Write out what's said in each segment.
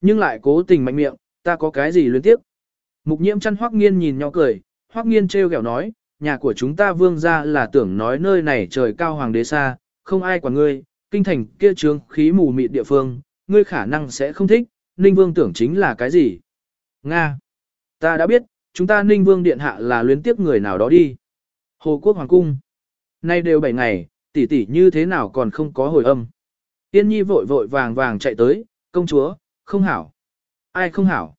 Nhưng lại cố tình mạnh miệng, ta có cái gì luyến tiếp. Mục nhiễm chăn hoắc nghiên nhìn nhau cười, hoắc nghiên treo kẹo nói, nhà của chúng ta vương gia là tưởng nói nơi này trời cao hoàng đế xa, không ai quản ngươi, kinh thành kia trướng khí mù mịt địa phương, ngươi khả năng sẽ không thích, ninh vương tưởng chính là cái gì. Nga. Ta đã biết, chúng ta ninh vương điện hạ là luyến tiếp người nào đó đi. Hồ quốc hoàng cung. Nay đều 7 ngày, tỷ tỷ như thế nào còn không có hồi âm. Tiên nhi vội vội vàng vàng chạy tới, công chúa, không hảo. Ai không hảo?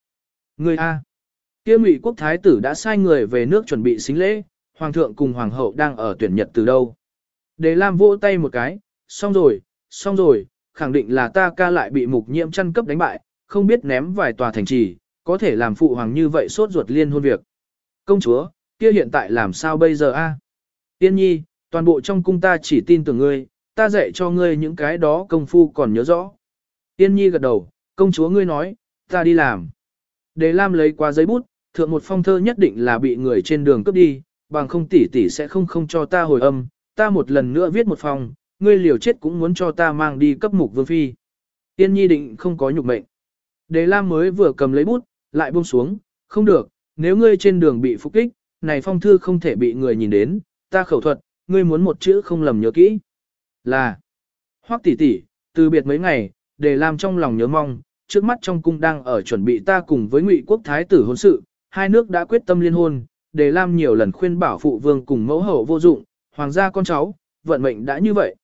Người A. Kia ngụy quốc thái tử đã sai người về nước chuẩn bị xính lễ, hoàng thượng cùng hoàng hậu đang ở tuyển nhật từ đâu. Đề Lam vỗ tay một cái, xong rồi, xong rồi, khẳng định là ta ca lại bị mục nhiễm chăn cấp đánh bại, không biết ném vài tòa thành trì, có thể làm phụ hoàng như vậy sốt ruột liên hôn việc. Công chúa, kia hiện tại làm sao bây giờ a? Tiên nhi, toàn bộ trong cung ta chỉ tin tưởng ngươi, ta dạy cho ngươi những cái đó công phu còn nhớ rõ. Tiên nhi gật đầu, công chúa ngươi nói, ta đi làm. Đề Lam lấy qua giấy bút, thượng một phong thơ nhất định là bị người trên đường cướp đi, bằng không tỷ tỷ sẽ không không cho ta hồi âm, ta một lần nữa viết một phong, ngươi liều chết cũng muốn cho ta mang đi cấp mục vương phi. Tiên nhi định không có nhục mệnh. Đề Lam mới vừa cầm lấy bút, lại buông xuống, không được, nếu ngươi trên đường bị phục kích, này phong thư không thể bị người nhìn đến, ta khẩu thuật, ngươi muốn một chữ không lầm nhớ kỹ. Là, hoắc tỷ tỷ, từ biệt mấy ngày, Đề Lam trong lòng nhớ mong, trước mắt trong cung đang ở chuẩn bị ta cùng với ngụy quốc thái tử hôn sự, hai nước đã quyết tâm liên hôn, Đề Lam nhiều lần khuyên bảo phụ vương cùng mẫu hậu vô dụng, hoàng gia con cháu, vận mệnh đã như vậy.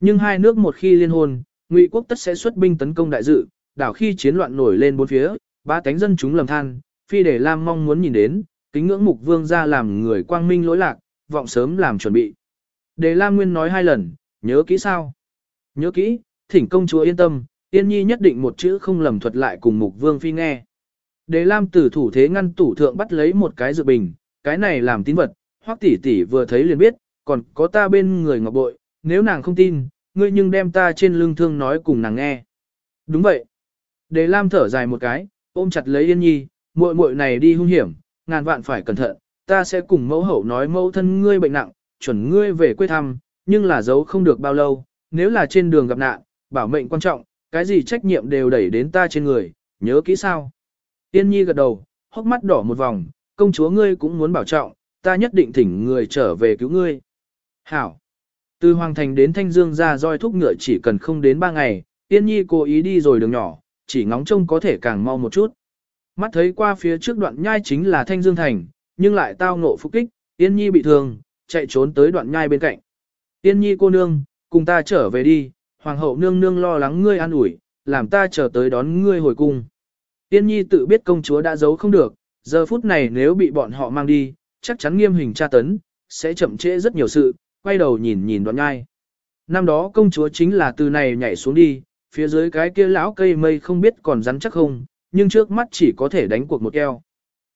Nhưng hai nước một khi liên hôn, Ngụy quốc tất sẽ xuất binh tấn công đại dự, đảo khi chiến loạn nổi lên bốn phía, ba cánh dân chúng lầm than, phi để Lam mong muốn nhìn đến, kính ngưỡng mục vương ra làm người quang minh lỗi lạc, vọng sớm làm chuẩn bị. Đề Lam Nguyên nói hai lần, nhớ kỹ sao? Nhớ kỹ, thỉnh công chúa yên tâm, Yên Nhi nhất định một chữ không lầm thuật lại cùng mục vương phi nghe. Đề Lam tử thủ thế ngăn tủ thượng bắt lấy một cái dự bình, cái này làm tín vật, hoắc tỷ tỷ vừa thấy liền biết, còn có ta bên người ngọc bội, nếu nàng không tin, ngươi nhưng đem ta trên lưng thương nói cùng nàng nghe. Đúng vậy. Đề Lam thở dài một cái, ôm chặt lấy Yên Nhi, muội muội này đi hung hiểm, ngàn vạn phải cẩn thận, ta sẽ cùng mẫu hậu nói mẫu thân ngươi bệnh nặng, chuẩn ngươi về quê thăm, nhưng là giấu không được bao lâu, nếu là trên đường gặp nạn, bảo mệnh quan trọng, cái gì trách nhiệm đều đẩy đến ta trên người, nhớ kỹ sao. Yên Nhi gật đầu, hốc mắt đỏ một vòng, công chúa ngươi cũng muốn bảo trọng, ta nhất định thỉnh người trở về cứu ngươi. Hảo. Từ Hoàng Thành đến Thanh Dương ra roi thúc ngựa chỉ cần không đến 3 ngày, Yên Nhi cố ý đi rồi đường nhỏ, chỉ ngóng trông có thể càng mau một chút. Mắt thấy qua phía trước đoạn nhai chính là Thanh Dương Thành, nhưng lại tao ngộ phục kích, Yên Nhi bị thương, chạy trốn tới đoạn nhai bên cạnh. Yên Nhi cô nương, cùng ta trở về đi, Hoàng hậu nương nương lo lắng ngươi an ủi, làm ta chờ tới đón ngươi hồi cung. Tiên Nhi tự biết công chúa đã giấu không được, giờ phút này nếu bị bọn họ mang đi, chắc chắn nghiêm hình tra tấn, sẽ chậm trễ rất nhiều sự, quay đầu nhìn nhìn đoạn nhai. Năm đó công chúa chính là từ này nhảy xuống đi, phía dưới cái kia lão cây mây không biết còn rắn chắc không, nhưng trước mắt chỉ có thể đánh cuộc một keo.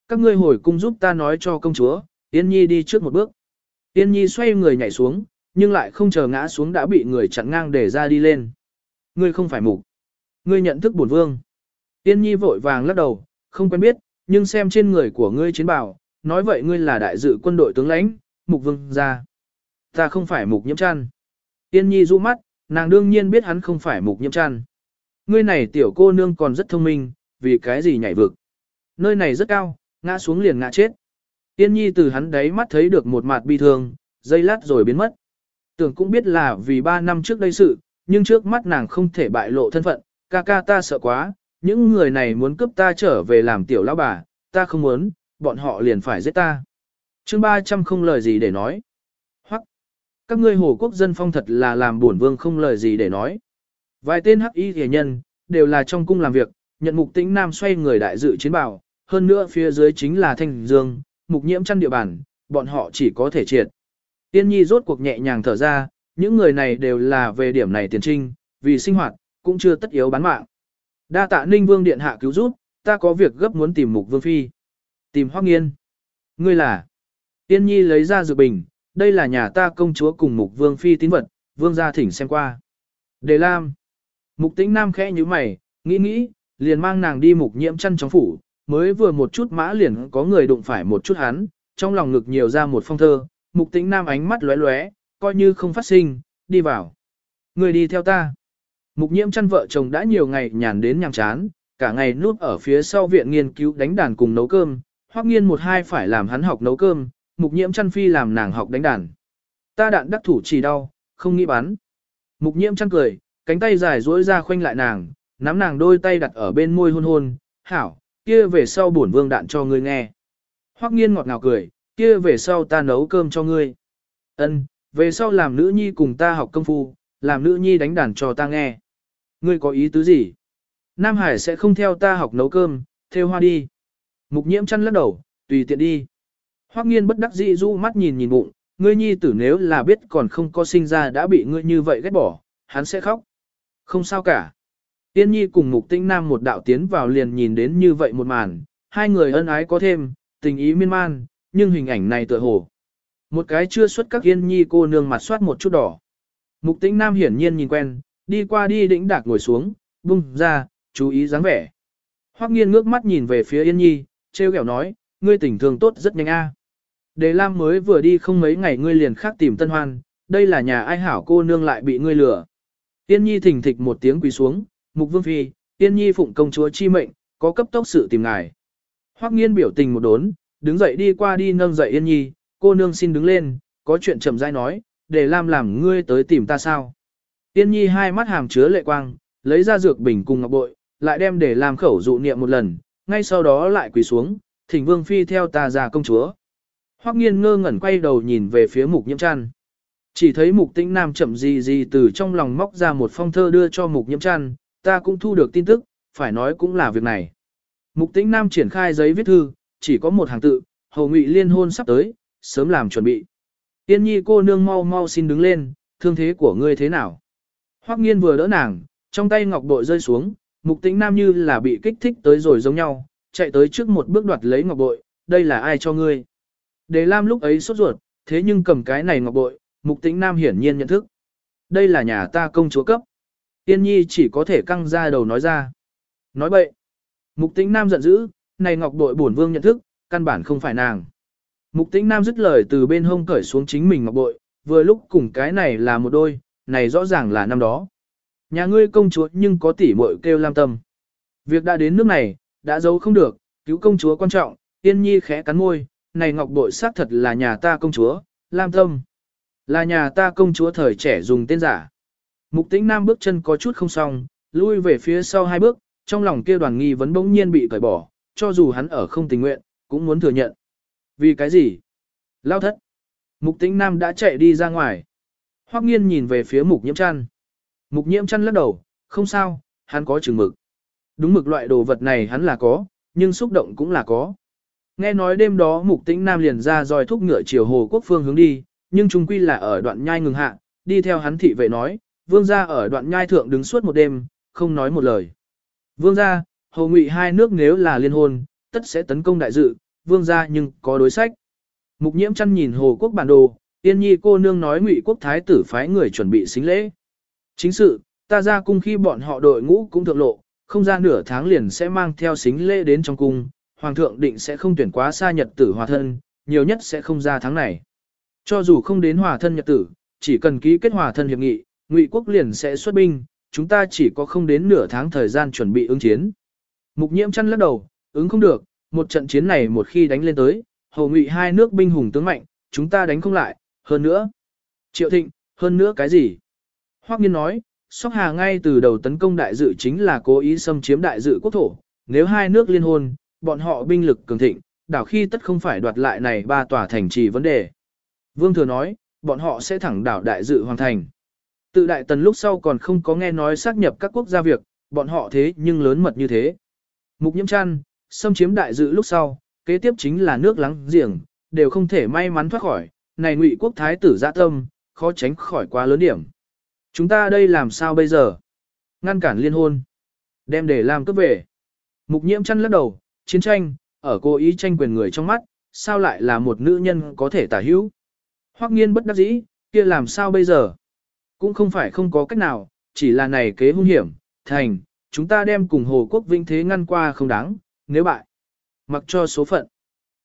Các ngươi hồi cung giúp ta nói cho công chúa, Tiên Nhi đi trước một bước. Tiên Nhi xoay người nhảy xuống, nhưng lại không chờ ngã xuống đã bị người chặn ngang để ra đi lên. Ngươi không phải mục. Ngươi nhận thức bổn vương. tiên Nhi vội vàng lắc đầu, không quen biết, nhưng xem trên người của ngươi chiến bào, nói vậy ngươi là đại dự quân đội tướng lãnh, mục vương gia. Ta không phải mục nhiễm chăn. tiên Nhi du mắt, nàng đương nhiên biết hắn không phải mục nhiễm chăn. Ngươi này tiểu cô nương còn rất thông minh, vì cái gì nhảy vực. Nơi này rất cao, ngã xuống liền ngã chết. tiên Nhi từ hắn đấy mắt thấy được một mặt bi thương, dây lát rồi biến mất. Tưởng cũng biết là vì ba năm trước đây sự, nhưng trước mắt nàng không thể bại lộ thân phận, ca ca ta sợ quá, những người này muốn cướp ta trở về làm tiểu lão bà, ta không muốn, bọn họ liền phải giết ta. chương 300 không lời gì để nói. Hoặc, các ngươi hồ quốc dân phong thật là làm buồn vương không lời gì để nói. Vài tên hắc y thể nhân, đều là trong cung làm việc, nhận mục tĩnh nam xoay người đại dự chiến bảo, hơn nữa phía dưới chính là thanh dương, mục nhiễm chăn địa bàn, bọn họ chỉ có thể triệt. Tiên nhi rốt cuộc nhẹ nhàng thở ra, những người này đều là về điểm này tiền trinh, vì sinh hoạt, cũng chưa tất yếu bán mạng. Đa tạ ninh vương điện hạ cứu giúp, ta có việc gấp muốn tìm mục vương phi. Tìm hoác nghiên. Ngươi là. Tiên nhi lấy ra dược bình, đây là nhà ta công chúa cùng mục vương phi tín vật, vương gia thỉnh xem qua. Đề Lam. Mục tĩnh nam khẽ như mày, nghĩ nghĩ, liền mang nàng đi mục nhiễm chăn trong phủ, mới vừa một chút mã liền có người đụng phải một chút hắn, trong lòng ngực nhiều ra một phong thơ, mục tĩnh nam ánh mắt lóe lóe, coi như không phát sinh, đi vào. Người đi theo ta. Mục nhiễm chăn vợ chồng đã nhiều ngày nhàn đến nhàm chán, cả ngày núp ở phía sau viện nghiên cứu đánh đàn cùng nấu cơm, hoắc nghiên một hai phải làm hắn học nấu cơm, mục nhiễm chăn phi làm nàng học đánh đàn. Ta đạn đắc thủ chỉ đau, không nghĩ bắn. Mục nhiễm chăn cười, cánh tay dài duỗi ra khoanh lại nàng, nắm nàng đôi tay đặt ở bên môi hôn hôn, hảo, kia về sau bổn vương đạn cho ngươi nghe. Hoắc nghiên ngọt ngào cười, kia về sau ta nấu cơm cho ngươi. Ân, về sau làm nữ nhi cùng ta học công phu, làm nữ nhi đánh đàn cho ta nghe. Ngươi có ý tứ gì? Nam Hải sẽ không theo ta học nấu cơm, theo hoa đi. Mục nhiễm chăn lắc đầu, tùy tiện đi. Hoắc nghiên bất đắc dĩ du mắt nhìn nhìn bụng, ngươi nhi tử nếu là biết còn không có sinh ra đã bị ngươi như vậy ghét bỏ, hắn sẽ khóc. Không sao cả. Tiên nhi cùng mục tinh nam một đạo tiến vào liền nhìn đến như vậy một màn, hai người ân ái có thêm, tình ý miên man, nhưng hình ảnh này tựa hồ. Một cái chưa xuất các yên nhi cô nương mặt soát một chút đỏ. Mục tĩnh nam hiển nhiên nhìn quen, đi qua đi đĩnh đạc ngồi xuống, bung ra, chú ý dáng vẻ. Hoắc nghiên ngước mắt nhìn về phía yên nhi, treo kẹo nói, ngươi tình thương tốt rất nhanh a. Đề Lam mới vừa đi không mấy ngày ngươi liền khác tìm tân hoan, đây là nhà ai hảo cô nương lại bị ngươi lừa. Yên nhi thỉnh thịch một tiếng quỳ xuống, mục vương phi, yên nhi phụng công chúa chi mệnh, có cấp tốc sự tìm ngài. Hoắc nghiên biểu tình một đốn, đứng dậy đi qua đi nâng dậy yên nhi, cô nương xin đứng lên, có chuyện chậm rãi nói, để Lam làm ngươi tới tìm ta sao. Yên nhi hai mắt hàm chứa lệ quang, lấy ra dược bình cùng ngọc bội, lại đem để làm khẩu dụ niệm một lần, ngay sau đó lại quỳ xuống, thỉnh vương phi theo ta ra công chúa. Hoắc nghiên ngơ ngẩn quay đầu nhìn về phía mục nhiễm chăn. Chỉ thấy mục tĩnh nam chậm gì gì từ trong lòng móc ra một phong thơ đưa cho mục nhiễm chăn, ta cũng thu được tin tức, phải nói cũng là việc này. Mục tĩnh nam triển khai giấy viết thư, chỉ có một hàng tự, hầu ngụy liên hôn sắp tới, sớm làm chuẩn bị. Tiên nhi cô nương mau mau xin đứng lên, thương thế của ngươi thế nào? Hoắc nghiên vừa đỡ nàng, trong tay ngọc bội rơi xuống, mục tĩnh nam như là bị kích thích tới rồi giống nhau, chạy tới trước một bước đoạt lấy ngọc bội, đây là ai cho ngươi? Đề Lam lúc ấy sốt ruột, thế nhưng cầm cái này ngọc bội, mục tĩnh nam hiển nhiên nhận thức. Đây là nhà ta công chúa cấp. Tiên nhi chỉ có thể căng ra đầu nói ra. Nói bậy. Mục tĩnh nam giận dữ, này ngọc bội bổn vương nhận thức, căn bản không phải nàng. Mục tĩnh nam dứt lời từ bên hông cởi xuống chính mình ngọc bội, vừa lúc cùng cái này là một đôi, này rõ ràng là năm đó. Nhà ngươi công chúa nhưng có tỉ muội kêu lam tâm. Việc đã đến nước này, đã giấu không được, cứu công chúa quan trọng, tiên nhi khẽ cắn môi, này ngọc bội xác thật là nhà ta công chúa, lam tâm. Là nhà ta công chúa thời trẻ dùng tên giả. Mục tĩnh nam bước chân có chút không xong, lui về phía sau hai bước, trong lòng kia đoàn nghi vấn bỗng nhiên bị cởi bỏ, cho dù hắn ở không tình nguyện, cũng muốn thừa nhận. Vì cái gì? Lao thất. Mục tĩnh nam đã chạy đi ra ngoài. Hoắc nghiên nhìn về phía mục nhiễm chăn. Mục nhiễm chăn lắc đầu, không sao, hắn có chừng mực. Đúng mực loại đồ vật này hắn là có, nhưng xúc động cũng là có. Nghe nói đêm đó mục tĩnh nam liền ra dòi thúc ngựa chiều hồ quốc phương hướng đi, nhưng trung quy là ở đoạn nhai ngừng hạ, đi theo hắn thị vệ nói, vương gia ở đoạn nhai thượng đứng suốt một đêm, không nói một lời. Vương gia, hồ ngụy hai nước nếu là liên hôn, tất sẽ tấn công đại dự, vương gia nhưng có đối sách. Mục nhiễm chăn nhìn hồ quốc bản đồ, tiên nhi cô nương nói ngụy quốc thái tử phái người chuẩn bị xính lễ. Chính sự, ta ra cung khi bọn họ đội ngũ cũng thượng lộ, không ra nửa tháng liền sẽ mang theo xính lễ đến trong cung, hoàng thượng định sẽ không tuyển quá xa nhật tử hòa thân, nhiều nhất sẽ không ra tháng này. Cho dù không đến hòa thân nhật tử, chỉ cần ký kết hòa thân hiệp nghị, ngụy quốc liền sẽ xuất binh, chúng ta chỉ có không đến nửa tháng thời gian chuẩn bị ứng chiến. Mục nhiễm chăn lắc đầu, ứng không được, một trận chiến này một khi đánh lên tới, hầu ngụy hai nước binh hùng tướng mạnh, chúng ta đánh không lại, hơn nữa. Triệu thịnh, hơn nữa cái gì? Hoắc nghiên nói, Sóc Hà ngay từ đầu tấn công đại dự chính là cố ý xâm chiếm đại dự quốc thổ, nếu hai nước liên hôn, bọn họ binh lực cường thịnh, đảo khi tất không phải đoạt lại này ba tòa thành trì vấn đề. Vương Thừa nói, bọn họ sẽ thẳng đảo đại dự hoàn thành. Tự đại tần lúc sau còn không có nghe nói xác nhập các quốc gia việc, bọn họ thế nhưng lớn mật như thế. Mục nhiễm chăn, xâm chiếm đại dự lúc sau, kế tiếp chính là nước lắng giềng, đều không thể may mắn thoát khỏi, này ngụy quốc thái tử dạ tâm, khó tránh khỏi quá lớn điểm. Chúng ta đây làm sao bây giờ? Ngăn cản liên hôn. Đem để làm cướp về. Mục nhiễm chăn lắc đầu, chiến tranh, ở cố ý tranh quyền người trong mắt, sao lại là một nữ nhân có thể tả hữu? Hoắc nghiên bất đắc dĩ, kia làm sao bây giờ? Cũng không phải không có cách nào, chỉ là này kế hung hiểm, thành, chúng ta đem cùng Hồ Quốc Vinh Thế ngăn qua không đáng, nếu bại. Mặc cho số phận.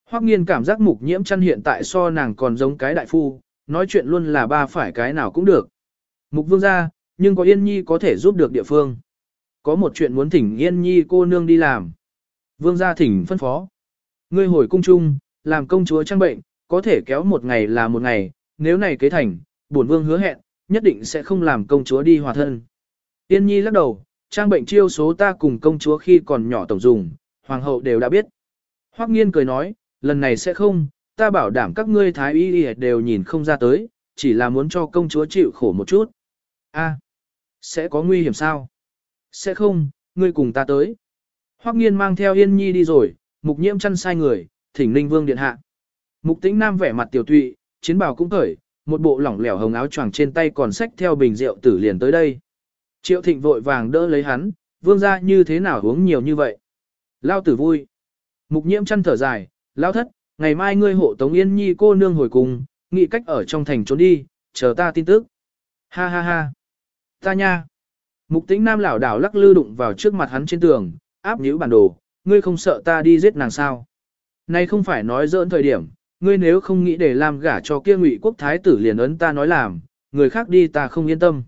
Hoắc nghiên cảm giác mục nhiễm chăn hiện tại so nàng còn giống cái đại phu, nói chuyện luôn là ba phải cái nào cũng được. Mục vương gia, nhưng có yên nhi có thể giúp được địa phương. Có một chuyện muốn thỉnh Yên Nhi cô nương đi làm. Vương gia thỉnh phân phó. Ngươi hồi cung trung, làm công chúa trang bệnh, có thể kéo một ngày là một ngày, nếu này kế thành, bổn vương hứa hẹn, nhất định sẽ không làm công chúa đi hòa thân. Yên Nhi lắc đầu, trang bệnh chiêu số ta cùng công chúa khi còn nhỏ tổng dùng, hoàng hậu đều đã biết. Hoắc nghiên cười nói, lần này sẽ không, ta bảo đảm các ngươi thái y đều nhìn không ra tới, chỉ là muốn cho công chúa chịu khổ một chút. A, sẽ có nguy hiểm sao? Sẽ không, ngươi cùng ta tới. Hoắc nghiên mang theo Yên Nhi đi rồi, mục nhiễm chăn sai người, thỉnh Ninh Vương điện hạ. Mục tĩnh nam vẻ mặt tiểu tụy, chiến bào cũng cởi, một bộ lỏng lẻo hồng áo choàng trên tay còn xách theo bình rượu tử liền tới đây. Triệu thịnh vội vàng đỡ lấy hắn, vương ra như thế nào uống nhiều như vậy. Lao tử vui. Mục nhiễm chăn thở dài, lao thất, ngày mai ngươi hộ tống yên nhi cô nương hồi cùng, nghĩ cách ở trong thành trốn đi, chờ ta tin tức. Ha ha ha. Ta nha. Mục tĩnh nam lảo đảo lắc lư đụng vào trước mặt hắn trên tường, áp nhíu bản đồ, ngươi không sợ ta đi giết nàng sao. Nay không phải nói dỡn thời điểm, ngươi nếu không nghĩ để làm gả cho kia ngụy quốc thái tử liền ấn ta nói làm, người khác đi ta không yên tâm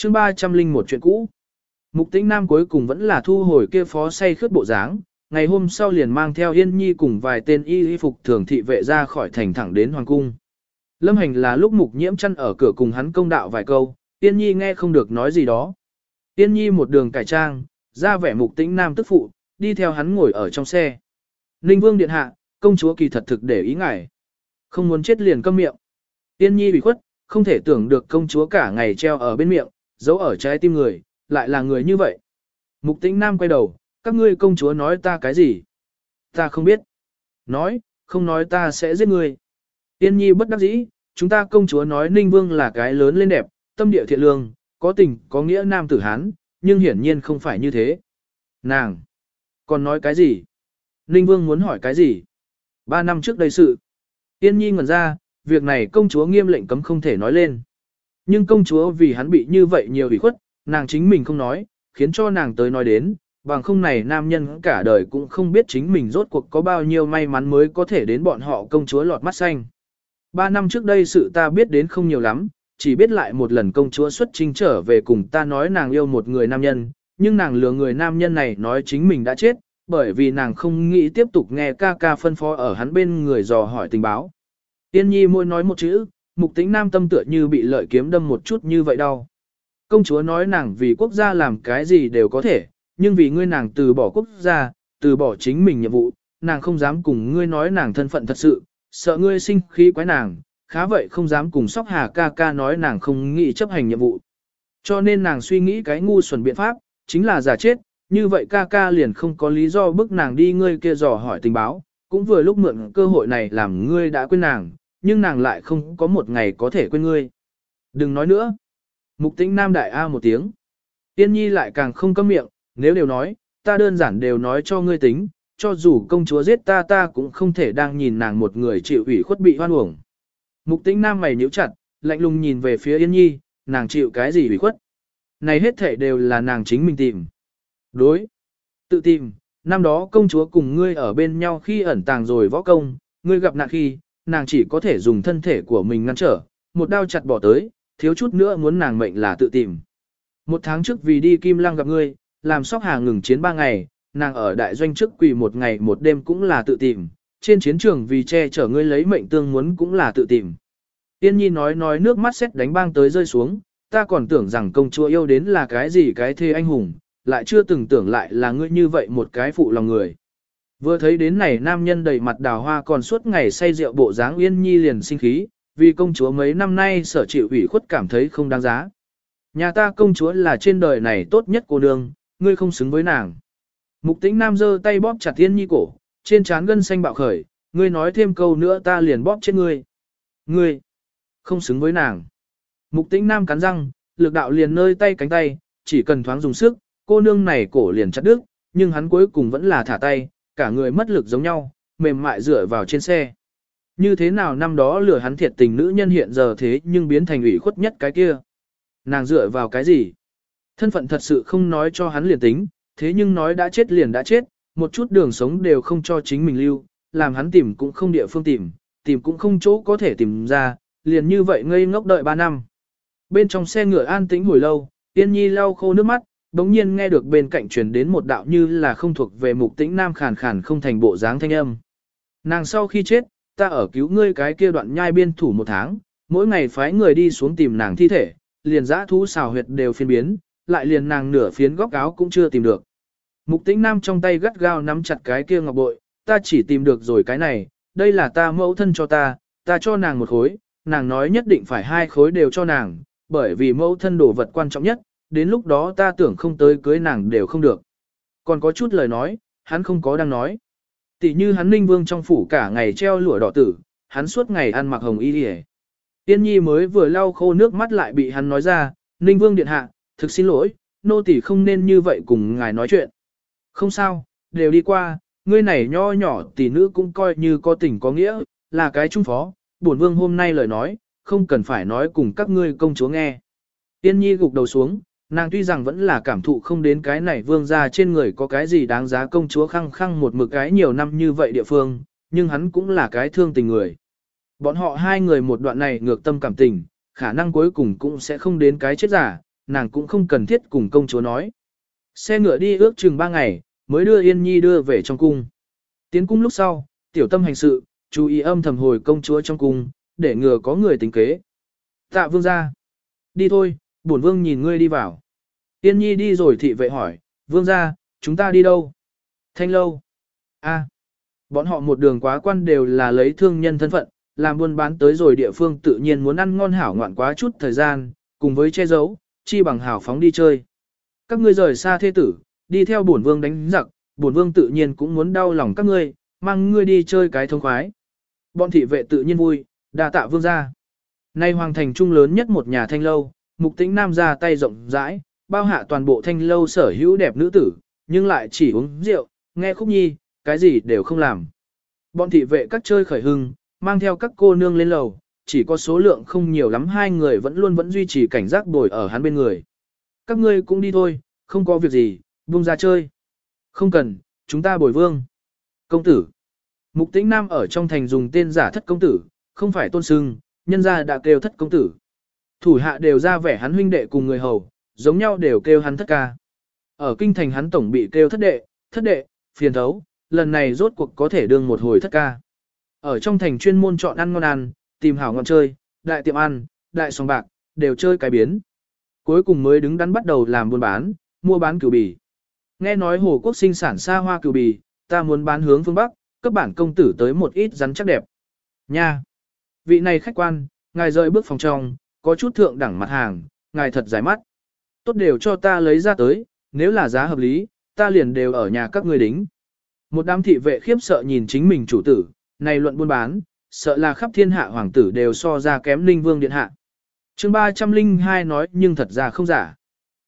chương 300 linh một chuyện cũ. Mục tĩnh nam cuối cùng vẫn là thu hồi kia phó say khướt bộ dáng, ngày hôm sau liền mang theo Yên Nhi cùng vài tên y y phục thường thị vệ ra khỏi thành thẳng đến Hoàng Cung. Lâm hành là lúc mục nhiễm chăn ở cửa cùng hắn công đạo vài câu, Yên Nhi nghe không được nói gì đó. Yên Nhi một đường cải trang, ra vẻ mục tĩnh nam tức phụ, đi theo hắn ngồi ở trong xe. Ninh Vương Điện Hạ, công chúa kỳ thật thực để ý ngài. Không muốn chết liền câm miệng. Yên Nhi bị khuất, không thể tưởng được công chúa cả ngày treo ở bên miệng, giấu ở trái tim người, lại là người như vậy. Mục tĩnh nam quay đầu, các ngươi công chúa nói ta cái gì? Ta không biết. Nói, không nói ta sẽ giết ngươi. Tiên nhi bất đắc dĩ, chúng ta công chúa nói Ninh Vương là cái lớn lên đẹp, tâm địa thiện lương, có tình, có nghĩa nam tử Hán, nhưng hiển nhiên không phải như thế. Nàng! Còn nói cái gì? Ninh Vương muốn hỏi cái gì? Ba năm trước đây sự. Tiên nhi ngẩn ra, việc này công chúa nghiêm lệnh cấm không thể nói lên. Nhưng công chúa vì hắn bị như vậy nhiều ủy khuất, nàng chính mình không nói, khiến cho nàng tới nói đến, bằng không này nam nhân cả đời cũng không biết chính mình rốt cuộc có bao nhiêu may mắn mới có thể đến bọn họ công chúa lọt mắt xanh. Ba năm trước đây sự ta biết đến không nhiều lắm, chỉ biết lại một lần công chúa xuất trinh trở về cùng ta nói nàng yêu một người nam nhân, nhưng nàng lừa người nam nhân này nói chính mình đã chết, bởi vì nàng không nghĩ tiếp tục nghe ca ca phân phó ở hắn bên người dò hỏi tình báo. Tiên nhi môi nói một chữ, mục tính nam tâm tựa như bị lợi kiếm đâm một chút như vậy đau. Công chúa nói nàng vì quốc gia làm cái gì đều có thể, nhưng vì ngươi nàng từ bỏ quốc gia, từ bỏ chính mình nhiệm vụ, nàng không dám cùng ngươi nói nàng thân phận thật sự, sợ ngươi sinh khí quái nàng, khá vậy không dám cùng sóc hà ca ca nói nàng không nghĩ chấp hành nhiệm vụ. Cho nên nàng suy nghĩ cái ngu xuẩn biện pháp, chính là giả chết, như vậy ca ca liền không có lý do bức nàng đi ngươi kia dò hỏi tình báo, cũng vừa lúc mượn cơ hội này làm ngươi đã quên nàng, nhưng nàng lại không có một ngày có thể quên ngươi. Đừng nói nữa. Mục tĩnh nam đại A một tiếng. Tiên nhi lại càng không cấm miệng, nếu đều nói, ta đơn giản đều nói cho ngươi tính, cho dù công chúa giết ta ta cũng không thể đang nhìn nàng một người chịu ủy khuất bị hoan uổng. Mục tĩnh nam mày nhíu chặt, lạnh lùng nhìn về phía Yên Nhi, nàng chịu cái gì ủy khuất. Này hết thể đều là nàng chính mình tìm. Đối. Tự tìm, năm đó công chúa cùng ngươi ở bên nhau khi ẩn tàng rồi võ công, ngươi gặp nạn khi, nàng chỉ có thể dùng thân thể của mình ngăn trở, một đao chặt bỏ tới, thiếu chút nữa muốn nàng mệnh là tự tìm. Một tháng trước vì đi Kim Lăng gặp ngươi, làm sóc hà ngừng chiến ba ngày, nàng ở đại doanh trước quỳ một ngày một đêm cũng là tự tìm, trên chiến trường vì che chở ngươi lấy mệnh tương muốn cũng là tự tìm. Tiên nhi nói nói nước mắt xét đánh bang tới rơi xuống, ta còn tưởng rằng công chúa yêu đến là cái gì cái thê anh hùng, lại chưa từng tưởng lại là ngươi như vậy một cái phụ lòng người. Vừa thấy đến này nam nhân đầy mặt đào hoa còn suốt ngày say rượu bộ dáng yên nhi liền sinh khí, vì công chúa mấy năm nay sở chịu ủy khuất cảm thấy không đáng giá. Nhà ta công chúa là trên đời này tốt nhất cô nương, ngươi không xứng với nàng. Mục tĩnh nam giơ tay bóp chặt Yên Nhi cổ, trên trán gân xanh bạo khởi, ngươi nói thêm câu nữa ta liền bóp chết ngươi. Ngươi, không xứng với nàng. Mục tĩnh nam cắn răng, lực đạo liền nơi tay cánh tay, chỉ cần thoáng dùng sức, cô nương này cổ liền chặt đứt, nhưng hắn cuối cùng vẫn là thả tay, cả người mất lực giống nhau, mềm mại dựa vào trên xe. Như thế nào năm đó lừa hắn thiệt tình nữ nhân hiện giờ thế nhưng biến thành ủy khuất nhất cái kia. Nàng dựa vào cái gì? Thân phận thật sự không nói cho hắn liền tính, thế nhưng nói đã chết liền đã chết, một chút đường sống đều không cho chính mình lưu, làm hắn tìm cũng không địa phương tìm, tìm cũng không chỗ có thể tìm ra, liền như vậy ngây ngốc đợi 3 năm. Bên trong xe ngựa an tĩnh hồi lâu, Tiên Nhi lau khô nước mắt, đống nhiên nghe được bên cạnh truyền đến một đạo như là không thuộc về mục tĩnh nam khàn khàn không thành bộ dáng thanh âm. Nàng sau khi chết, ta ở cứu ngươi cái kia đoạn nhai biên thủ một tháng, mỗi ngày phái người đi xuống tìm nàng thi thể, liền giã thú xào huyệt đều phiên biến, lại liền nàng nửa phiến góc áo cũng chưa tìm được. Mục tĩnh nam trong tay gắt gao nắm chặt cái kia ngọc bội, ta chỉ tìm được rồi cái này, đây là ta mẫu thân cho ta, ta cho nàng một khối, nàng nói nhất định phải hai khối đều cho nàng, bởi vì mẫu thân đồ vật quan trọng nhất, đến lúc đó ta tưởng không tới cưới nàng đều không được. Còn có chút lời nói, hắn không có đang nói. Tỷ như hắn ninh vương trong phủ cả ngày treo lụa đỏ tử, hắn suốt ngày ăn mặc hồng y đi Tiên nhi mới vừa lau khô nước mắt lại bị hắn nói ra, ninh vương điện hạ, thực xin lỗi, nô tỷ không nên như vậy cùng ngài nói chuyện. Không sao, đều đi qua, ngươi này nho nhỏ tỷ nữ cũng coi như có tình có nghĩa, là cái trung phó, bổn vương hôm nay lời nói, không cần phải nói cùng các ngươi công chúa nghe. Tiên nhi gục đầu xuống, nàng tuy rằng vẫn là cảm thụ không đến cái này vương ra trên người có cái gì đáng giá công chúa khăng khăng một mực cái nhiều năm như vậy địa phương, nhưng hắn cũng là cái thương tình người. Bọn họ hai người một đoạn này ngược tâm cảm tình, khả năng cuối cùng cũng sẽ không đến cái chết giả, nàng cũng không cần thiết cùng công chúa nói. Xe ngựa đi ước chừng ba ngày, mới đưa Yên Nhi đưa về trong cung. Tiến cung lúc sau, tiểu tâm hành sự, chú ý âm thầm hồi công chúa trong cung, để ngừa có người tính kế. Tạ vương ra. Đi thôi, bổn vương nhìn ngươi đi vào. Tiên Nhi đi rồi thị vệ hỏi, vương ra, chúng ta đi đâu? Thanh lâu. a bọn họ một đường quá quan đều là lấy thương nhân thân phận, làm buôn bán tới rồi địa phương tự nhiên muốn ăn ngon hảo ngoạn quá chút thời gian, cùng với che giấu, chi bằng hảo phóng đi chơi. Các ngươi rời xa thế tử, đi theo bổn vương đánh giặc, bổn vương tự nhiên cũng muốn đau lòng các ngươi, mang ngươi đi chơi cái thông khoái. Bọn thị vệ tự nhiên vui, đa tạ vương gia. Nay hoàng thành trung lớn nhất một nhà thanh lâu, mục tĩnh nam ra tay rộng rãi, bao hạ toàn bộ thanh lâu sở hữu đẹp nữ tử, nhưng lại chỉ uống rượu, nghe khúc nhi, cái gì đều không làm. Bọn thị vệ các chơi khởi hưng, mang theo các cô nương lên lầu, chỉ có số lượng không nhiều lắm hai người vẫn luôn vẫn duy trì cảnh giác bồi ở hắn bên người. Các ngươi cũng đi thôi, không có việc gì, buông ra chơi. Không cần, chúng ta bồi vương. Công tử. Mục tĩnh nam ở trong thành dùng tên giả thất công tử, không phải tôn sưng, nhân ra đã kêu thất công tử. Thủ hạ đều ra vẻ hắn huynh đệ cùng người hầu, giống nhau đều kêu hắn thất ca. Ở kinh thành hắn tổng bị kêu thất đệ, thất đệ, phiền thấu, lần này rốt cuộc có thể đương một hồi thất ca. Ở trong thành chuyên môn chọn ăn ngon ăn, tìm hảo ngon chơi, đại tiệm ăn, đại sòng bạc, đều chơi cái biến. Cuối cùng mới đứng đắn bắt đầu làm buôn bán, mua bán cửu bì. Nghe nói Hồ Quốc sinh sản xa hoa cửu bì, ta muốn bán hướng phương Bắc, cấp bản công tử tới một ít rắn chắc đẹp. Nha! Vị này khách quan, ngài rời bước phòng trong, có chút thượng đẳng mặt hàng, ngài thật giải mắt. Tốt đều cho ta lấy ra tới, nếu là giá hợp lý, ta liền đều ở nhà các ngươi đính. Một đám thị vệ khiếp sợ nhìn chính mình chủ tử, này luận buôn bán, sợ là khắp thiên hạ hoàng tử đều so ra kém linh vương điện hạ. chương 302 nói nhưng thật ra không giả.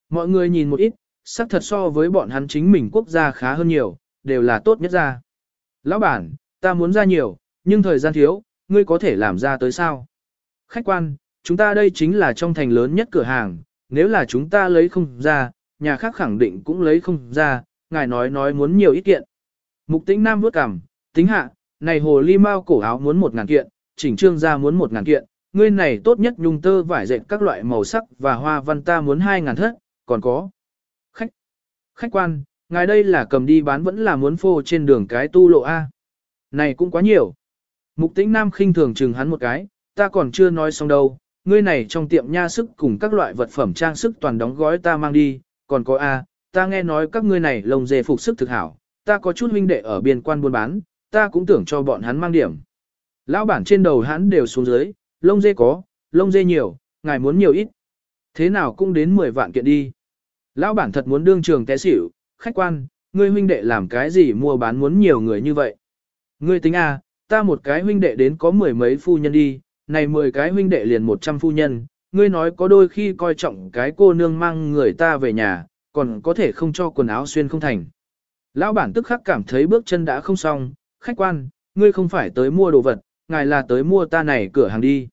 Mọi người nhìn một ít, sắc thật so với bọn hắn chính mình quốc gia khá hơn nhiều, đều là tốt nhất ra. Lão bản, ta muốn ra nhiều, nhưng thời gian thiếu, ngươi có thể làm ra tới sao? Khách quan, chúng ta đây chính là trong thành lớn nhất cửa hàng, nếu là chúng ta lấy không ra, nhà khác khẳng định cũng lấy không ra, ngài nói nói muốn nhiều ít kiện. Mục tĩnh nam vuốt cằm, tính hạ, này hồ ly mau cổ áo muốn một ngàn kiện, chỉnh trương ra muốn một ngàn kiện, ngươi này tốt nhất nhung tơ vải dệt các loại màu sắc và hoa văn ta muốn hai ngàn thất, còn có. Khách, khách quan, ngài đây là cầm đi bán vẫn là muốn phô trên đường cái tu lộ A. Này cũng quá nhiều. Mục tĩnh nam khinh thường chừng hắn một cái, ta còn chưa nói xong đâu, ngươi này trong tiệm nha sức cùng các loại vật phẩm trang sức toàn đóng gói ta mang đi, còn có A, ta nghe nói các ngươi này lồng dê phục sức thực hảo, ta có chút huynh đệ ở biên quan buôn bán, ta cũng tưởng cho bọn hắn mang điểm. Lão bản trên đầu hắn đều xuống dưới, lông dê có, lông dê nhiều, ngài muốn nhiều ít. Thế nào cũng đến 10 vạn kiện đi. Lão bản thật muốn đương trường té xỉu, khách quan, ngươi huynh đệ làm cái gì mua bán muốn nhiều người như vậy. Ngươi tính à, ta một cái huynh đệ đến có mười mấy phu nhân đi, này mười cái huynh đệ liền một trăm phu nhân, ngươi nói có đôi khi coi trọng cái cô nương mang người ta về nhà, còn có thể không cho quần áo xuyên không thành. Lão bản tức khắc cảm thấy bước chân đã không xong, khách quan, ngươi không phải tới mua đồ vật, ngài là tới mua ta này cửa hàng đi.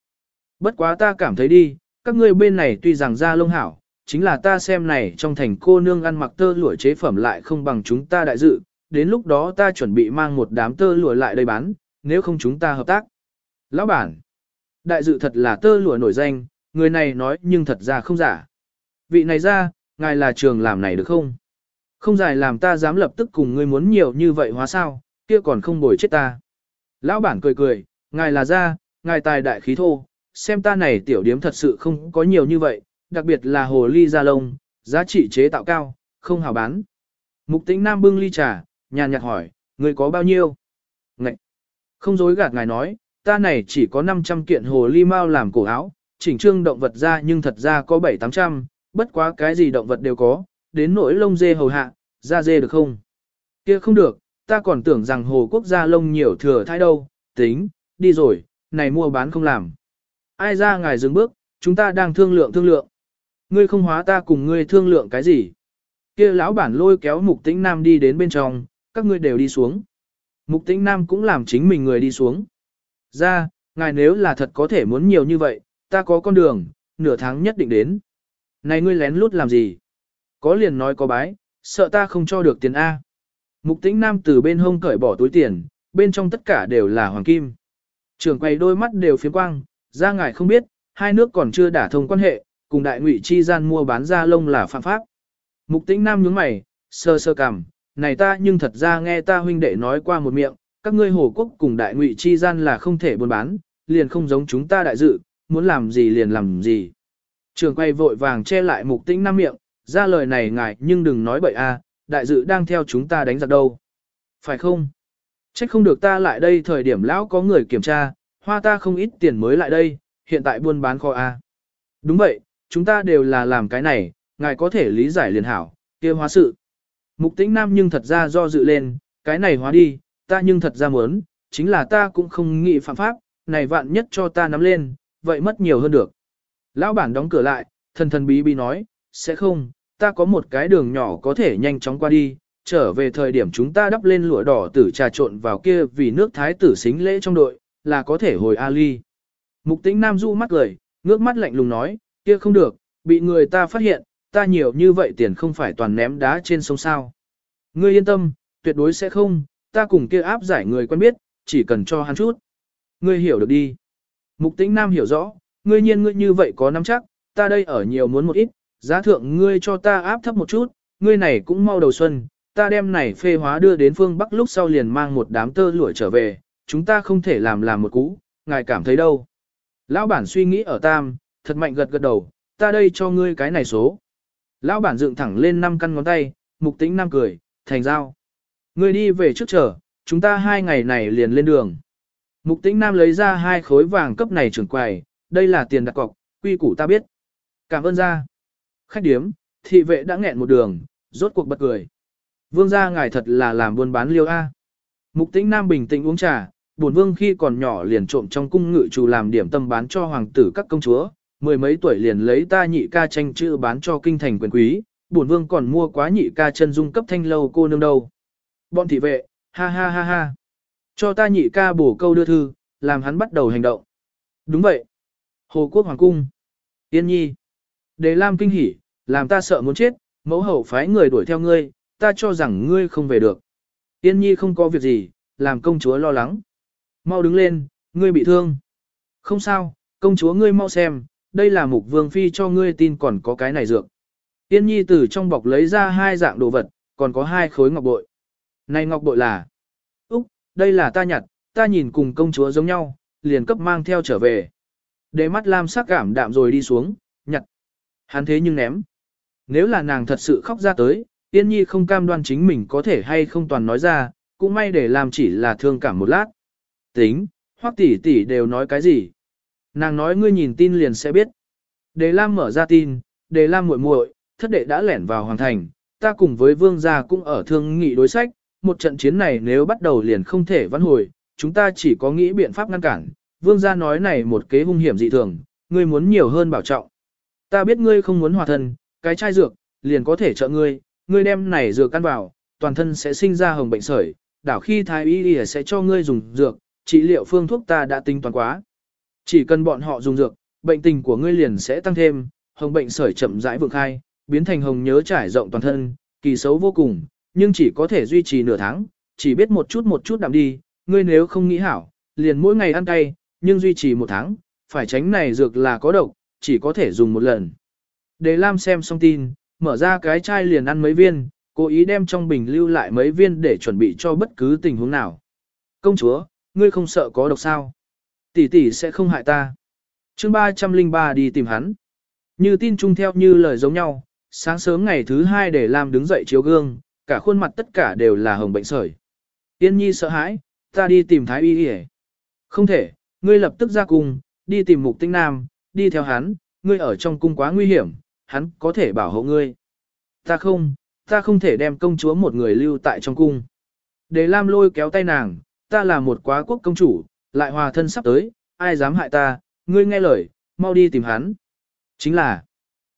Bất quá ta cảm thấy đi, các ngươi bên này tuy rằng ra lông hảo, chính là ta xem này trong thành cô nương ăn mặc tơ lụa chế phẩm lại không bằng chúng ta đại dự, đến lúc đó ta chuẩn bị mang một đám tơ lụa lại đây bán, nếu không chúng ta hợp tác. Lão bản, đại dự thật là tơ lụa nổi danh, người này nói nhưng thật ra không giả. Vị này ra, ngài là trường làm này được không? Không dài làm ta dám lập tức cùng ngươi muốn nhiều như vậy hóa sao, kia còn không bồi chết ta. Lão bản cười cười, ngài là ra, ngài tài đại khí thô, xem ta này tiểu điếm thật sự không có nhiều như vậy, đặc biệt là hồ ly da lông, giá trị chế tạo cao, không hào bán. Mục tính nam bưng ly trà, nhàn nhạt hỏi, người có bao nhiêu? Ngậy! Không dối gạt ngài nói, ta này chỉ có 500 kiện hồ ly mao làm cổ áo, chỉnh trương động vật ra nhưng thật ra có 7-800, bất quá cái gì động vật đều có, đến nỗi lông dê hầu hạ, da dê được không? kia không được, ta còn tưởng rằng hồ quốc gia lông nhiều thừa thai đâu, tính, đi rồi, này mua bán không làm. Ai ra ngài dừng bước, chúng ta đang thương lượng thương lượng. Ngươi không hóa ta cùng ngươi thương lượng cái gì? Kia lão bản lôi kéo Mục Tĩnh Nam đi đến bên trong, các ngươi đều đi xuống. Mục Tĩnh Nam cũng làm chính mình người đi xuống. Ra, ngài nếu là thật có thể muốn nhiều như vậy, ta có con đường, nửa tháng nhất định đến. Này ngươi lén lút làm gì? Có liền nói có bái, sợ ta không cho được tiền A. Mục Tĩnh Nam từ bên hông cởi bỏ túi tiền, bên trong tất cả đều là hoàng kim. Trường quay đôi mắt đều phiếm quang, ra ngài không biết, hai nước còn chưa đả thông quan hệ, cùng đại ngụy chi gian mua bán da lông là phạm pháp. Mục tĩnh nam nhướng mày, sơ sơ cằm, này ta nhưng thật ra nghe ta huynh đệ nói qua một miệng, các ngươi hồ quốc cùng đại ngụy chi gian là không thể buôn bán, liền không giống chúng ta đại dự, muốn làm gì liền làm gì. Trường quay vội vàng che lại mục tĩnh nam miệng, ra lời này ngài nhưng đừng nói bậy a, đại dự đang theo chúng ta đánh giặc đâu. Phải không? Trách không được ta lại đây thời điểm lão có người kiểm tra, hoa ta không ít tiền mới lại đây, hiện tại buôn bán kho A. Đúng vậy, chúng ta đều là làm cái này, ngài có thể lý giải liền hảo, kia hóa sự. Mục tĩnh nam nhưng thật ra do dự lên, cái này hóa đi, ta nhưng thật ra muốn, chính là ta cũng không nghĩ phạm pháp, này vạn nhất cho ta nắm lên, vậy mất nhiều hơn được. Lão bản đóng cửa lại, thần thần bí bí nói, sẽ không, ta có một cái đường nhỏ có thể nhanh chóng qua đi, trở về thời điểm chúng ta đắp lên lụa đỏ tử trà trộn vào kia vì nước thái tử xính lễ trong đội, là có thể hồi Ali. Mục tính nam du mắt cười, ngước mắt lạnh lùng nói, kia không được, bị người ta phát hiện, ta nhiều như vậy tiền không phải toàn ném đá trên sông sao. Ngươi yên tâm, tuyệt đối sẽ không, ta cùng kia áp giải người quen biết, chỉ cần cho hắn chút. Ngươi hiểu được đi. Mục tĩnh nam hiểu rõ, ngươi nhiên ngươi như vậy có nắm chắc, ta đây ở nhiều muốn một ít, giá thượng ngươi cho ta áp thấp một chút, ngươi này cũng mau đầu xuân, ta đem này phê hóa đưa đến phương Bắc lúc sau liền mang một đám tơ lụa trở về, chúng ta không thể làm làm một cú, ngài cảm thấy đâu. Lão bản suy nghĩ ở tam, thật mạnh gật gật đầu, ta đây cho ngươi cái này số. Lão bản dựng thẳng lên năm căn ngón tay, mục tĩnh nam cười, thành giao. Ngươi đi về trước chờ, chúng ta hai ngày này liền lên đường. Mục tĩnh nam lấy ra hai khối vàng cấp này trưởng quầy, đây là tiền đặt cọc, quy củ ta biết. Cảm ơn ra. Khách điếm, thị vệ đã nghẹn một đường, rốt cuộc bật cười. Vương gia ngài thật là làm buôn bán liêu A. Mục tĩnh nam bình tĩnh uống trà, bổn vương khi còn nhỏ liền trộm trong cung ngự chủ làm điểm tâm bán cho hoàng tử các công chúa, mười mấy tuổi liền lấy ta nhị ca tranh chữ bán cho kinh thành quyền quý, bổn vương còn mua quá nhị ca chân dung cấp thanh lâu cô nương đâu. Bọn thị vệ, ha ha ha ha. Cho ta nhị ca bổ câu đưa thư, làm hắn bắt đầu hành động. Đúng vậy. Hồ quốc hoàng cung. Yên nhi. Đề Lam kinh hỉ, làm ta sợ muốn chết, mẫu hậu phái người đuổi theo ngươi, ta cho rằng ngươi không về được. Yên nhi không có việc gì, làm công chúa lo lắng. Mau đứng lên, ngươi bị thương. Không sao, công chúa ngươi mau xem, đây là mục vương phi cho ngươi tin còn có cái này dược. Yên nhi từ trong bọc lấy ra hai dạng đồ vật, còn có hai khối ngọc bội. Này ngọc bội là... Úc, đây là ta nhặt, ta nhìn cùng công chúa giống nhau, liền cấp mang theo trở về. Để mắt lam sắc cảm đạm rồi đi xuống, nhặt. Hắn thế nhưng ném. Nếu là nàng thật sự khóc ra tới, Yên Nhi không cam đoan chính mình có thể hay không toàn nói ra, cũng may để làm chỉ là thương cảm một lát. Tính, hoắc tỷ tỷ đều nói cái gì? Nàng nói ngươi nhìn tin liền sẽ biết. Đề Lam mở ra tin, Đề Lam muội muội, thất đệ đã lẻn vào hoàng thành, ta cùng với vương gia cũng ở thương nghị đối sách, một trận chiến này nếu bắt đầu liền không thể vãn hồi, chúng ta chỉ có nghĩ biện pháp ngăn cản. Vương gia nói này một kế hung hiểm dị thường, ngươi muốn nhiều hơn bảo trọng. Ta biết ngươi không muốn hòa thân, cái chai dược, liền có thể trợ ngươi, ngươi đem này dược căn vào, toàn thân sẽ sinh ra hồng bệnh sởi, đảo khi thái y sẽ cho ngươi dùng dược, trị liệu phương thuốc ta đã tính toán quá. Chỉ cần bọn họ dùng dược, bệnh tình của ngươi liền sẽ tăng thêm, hồng bệnh sởi chậm rãi vượng khai, biến thành hồng nhớ trải rộng toàn thân, kỳ xấu vô cùng, nhưng chỉ có thể duy trì nửa tháng, chỉ biết một chút một chút đạm đi, ngươi nếu không nghĩ hảo, liền mỗi ngày ăn cay, nhưng duy trì một tháng, phải tránh này dược là có độc, chỉ có thể dùng một lần. Đề Lam xem xong tin, mở ra cái chai liền ăn mấy viên, cố ý đem trong bình lưu lại mấy viên để chuẩn bị cho bất cứ tình huống nào. Công chúa, ngươi không sợ có độc sao? Tỷ tỷ sẽ không hại ta. chương 303 đi tìm hắn. Như tin chung theo như lời giống nhau, sáng sớm ngày thứ hai để làm đứng dậy chiếu gương, cả khuôn mặt tất cả đều là hồng bệnh sởi. Tiên nhi sợ hãi, ta đi tìm thái y y Không thể, ngươi lập tức ra cung, đi tìm mục tinh nam, đi theo hắn, ngươi ở trong cung quá nguy hiểm, hắn có thể bảo hộ ngươi. Ta không, ta không thể đem công chúa một người lưu tại trong cung. Đề Lam lôi kéo tay nàng, ta là một quá quốc công chủ, lại hòa thân sắp tới, ai dám hại ta, ngươi nghe lời, mau đi tìm hắn. Chính là,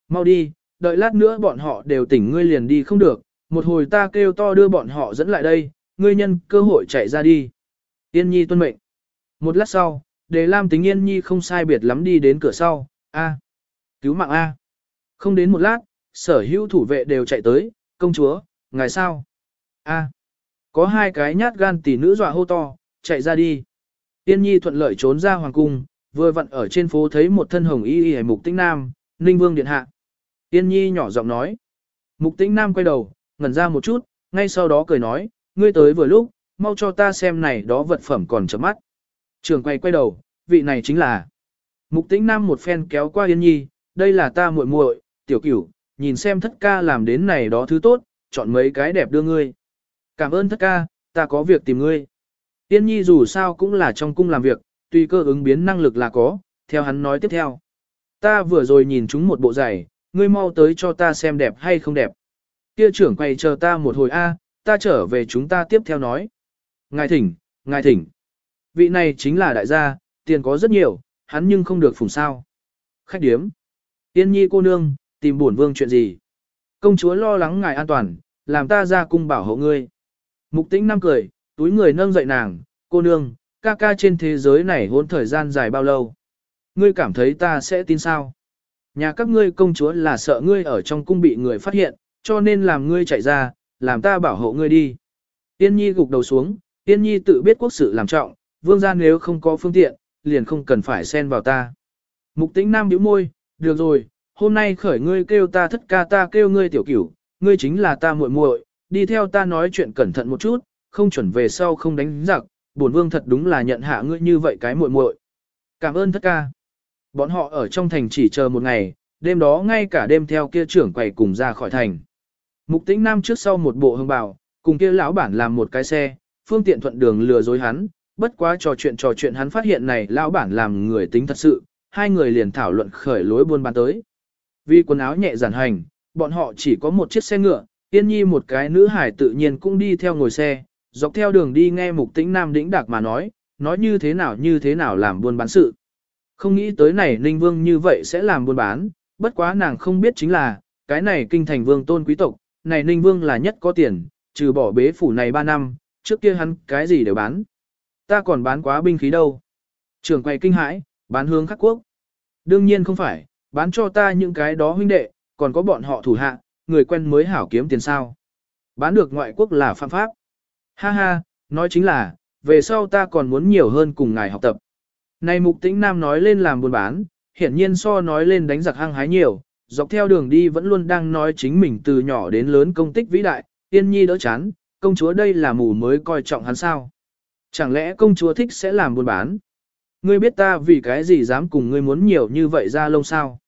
mau đi, đợi lát nữa bọn họ đều tỉnh ngươi liền đi không được, một hồi ta kêu to đưa bọn họ dẫn lại đây, ngươi nhân cơ hội chạy ra đi. Yên nhi tuân mệnh. Một lát sau, đề lam tính yên nhi không sai biệt lắm đi đến cửa sau, a cứu mạng a Không đến một lát, sở hữu thủ vệ đều chạy tới, công chúa, ngài sao? a có hai cái nhát gan tỷ nữ dọa hô to, chạy ra đi. Yên nhi thuận lợi trốn ra hoàng cung, vừa vặn ở trên phố thấy một thân hồng y y mục tĩnh nam, ninh vương điện hạ. Yên nhi nhỏ giọng nói. Mục tĩnh nam quay đầu, ngẩn ra một chút, ngay sau đó cười nói, ngươi tới vừa lúc, mau cho ta xem này đó vật phẩm còn chấm mắt. Trường quay quay đầu, vị này chính là. Mục tĩnh nam một phen kéo qua Yên Nhi, đây là ta muội muội, tiểu cửu, nhìn xem thất ca làm đến này đó thứ tốt, chọn mấy cái đẹp đưa ngươi. Cảm ơn thất ca, ta có việc tìm ngươi. Yên Nhi dù sao cũng là trong cung làm việc, tùy cơ ứng biến năng lực là có, theo hắn nói tiếp theo. Ta vừa rồi nhìn chúng một bộ giày, ngươi mau tới cho ta xem đẹp hay không đẹp. Kia trưởng quay chờ ta một hồi A, ta trở về chúng ta tiếp theo nói. Ngài thỉnh, ngài thỉnh. Vị này chính là đại gia, tiền có rất nhiều, hắn nhưng không được phùng sao. Khách điếm. Tiên nhi cô nương, tìm bổn vương chuyện gì? Công chúa lo lắng ngài an toàn, làm ta ra cung bảo hộ ngươi. Mục tĩnh năm cười, túi người nâng dậy nàng, cô nương, ca ca trên thế giới này hôn thời gian dài bao lâu? Ngươi cảm thấy ta sẽ tin sao? Nhà các ngươi công chúa là sợ ngươi ở trong cung bị người phát hiện, cho nên làm ngươi chạy ra, làm ta bảo hộ ngươi đi. Tiên nhi gục đầu xuống, tiên nhi tự biết quốc sự làm trọng, vương gia nếu không có phương tiện, liền không cần phải xen vào ta. Mục tĩnh nam nhíu môi, được rồi, hôm nay khởi ngươi kêu ta thất ca ta kêu ngươi tiểu cửu, ngươi chính là ta muội muội, đi theo ta nói chuyện cẩn thận một chút, không chuẩn về sau không đánh giặc, bổn vương thật đúng là nhận hạ ngươi như vậy cái muội muội. Cảm ơn thất ca. Bọn họ ở trong thành chỉ chờ một ngày, đêm đó ngay cả đêm theo kia trưởng quầy cùng ra khỏi thành. Mục tĩnh nam trước sau một bộ hương bảo cùng kia lão bản làm một cái xe, phương tiện thuận đường lừa dối hắn, bất quá trò chuyện trò chuyện hắn phát hiện này lão bản làm người tính thật sự, hai người liền thảo luận khởi lối buôn bán tới. Vì quần áo nhẹ giản hành, bọn họ chỉ có một chiếc xe ngựa, Yên Nhi một cái nữ hải tự nhiên cũng đi theo ngồi xe, dọc theo đường đi nghe mục tĩnh nam đĩnh đạc mà nói, nói như thế nào như thế nào làm buôn bán sự. Không nghĩ tới này Ninh Vương như vậy sẽ làm buôn bán, bất quá nàng không biết chính là, cái này kinh thành vương tôn quý tộc, này Ninh Vương là nhất có tiền, trừ bỏ bế phủ này 3 năm, trước kia hắn cái gì đều bán. Ta còn bán quá binh khí đâu. Trường quay kinh hãi, bán hướng khắc quốc. Đương nhiên không phải, bán cho ta những cái đó huynh đệ, còn có bọn họ thủ hạ, người quen mới hảo kiếm tiền sao. Bán được ngoại quốc là phạm pháp. Ha ha, nói chính là, về sau ta còn muốn nhiều hơn cùng ngài học tập. Này mục tĩnh nam nói lên làm buôn bán, hiển nhiên so nói lên đánh giặc hăng hái nhiều, dọc theo đường đi vẫn luôn đang nói chính mình từ nhỏ đến lớn công tích vĩ đại, tiên nhi đỡ chán, công chúa đây là mù mới coi trọng hắn sao. Chẳng lẽ công chúa thích sẽ làm buôn bán? Ngươi biết ta vì cái gì dám cùng ngươi muốn nhiều như vậy ra lông sao?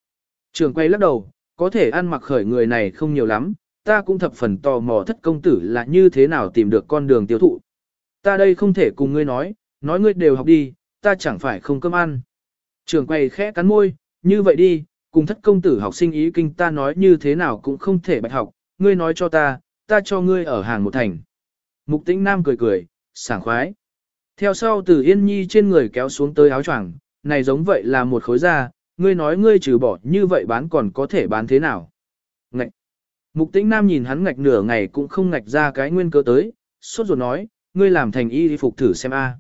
Trường quay lắc đầu, có thể ăn mặc khởi người này không nhiều lắm, ta cũng thập phần tò mò thất công tử là như thế nào tìm được con đường tiêu thụ. Ta đây không thể cùng ngươi nói, nói ngươi đều học đi, ta chẳng phải không cơm ăn. Trường quay khẽ cắn môi, như vậy đi, cùng thất công tử học sinh ý kinh ta nói như thế nào cũng không thể bạch học, ngươi nói cho ta, ta cho ngươi ở hàng một thành. Mục tĩnh nam cười cười, sảng khoái. Theo sau từ yên nhi trên người kéo xuống tới áo choàng, này giống vậy là một khối da, ngươi nói ngươi trừ bỏ như vậy bán còn có thể bán thế nào. Ngạch. Mục tĩnh nam nhìn hắn ngạch nửa ngày cũng không ngạch ra cái nguyên cơ tới, sốt ruột nói, ngươi làm thành y phục thử xem a.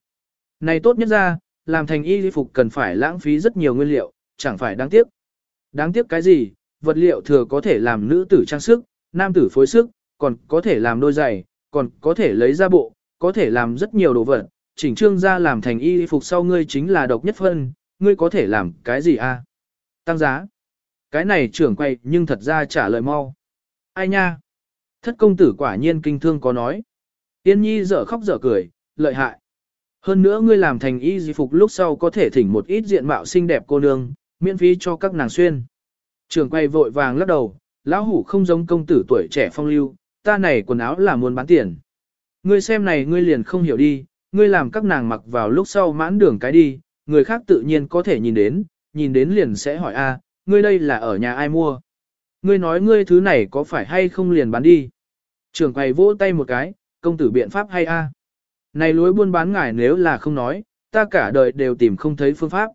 Này tốt nhất ra, làm thành y phục cần phải lãng phí rất nhiều nguyên liệu, chẳng phải đáng tiếc. Đáng tiếc cái gì, vật liệu thừa có thể làm nữ tử trang sức, nam tử phối sức, còn có thể làm đôi giày, còn có thể lấy ra bộ, có thể làm rất nhiều đồ vật. Chỉnh trương ra làm thành y phục sau ngươi chính là độc nhất phân, ngươi có thể làm cái gì a? Tăng giá. Cái này trưởng quay nhưng thật ra trả lời mau. Ai nha? Thất công tử quả nhiên kinh thương có nói. Tiên nhi dở khóc dở cười, lợi hại. Hơn nữa ngươi làm thành y di phục lúc sau có thể thỉnh một ít diện mạo xinh đẹp cô nương, miễn phí cho các nàng xuyên. Trường quay vội vàng lắc đầu, lão hủ không giống công tử tuổi trẻ phong lưu, ta này quần áo là muốn bán tiền. Ngươi xem này ngươi liền không hiểu đi, ngươi làm các nàng mặc vào lúc sau mãn đường cái đi, người khác tự nhiên có thể nhìn đến, nhìn đến liền sẽ hỏi a, ngươi đây là ở nhà ai mua? Ngươi nói ngươi thứ này có phải hay không liền bán đi? Trường quầy vỗ tay một cái, công tử biện pháp hay a? Này lối buôn bán ngải nếu là không nói, ta cả đời đều tìm không thấy phương pháp.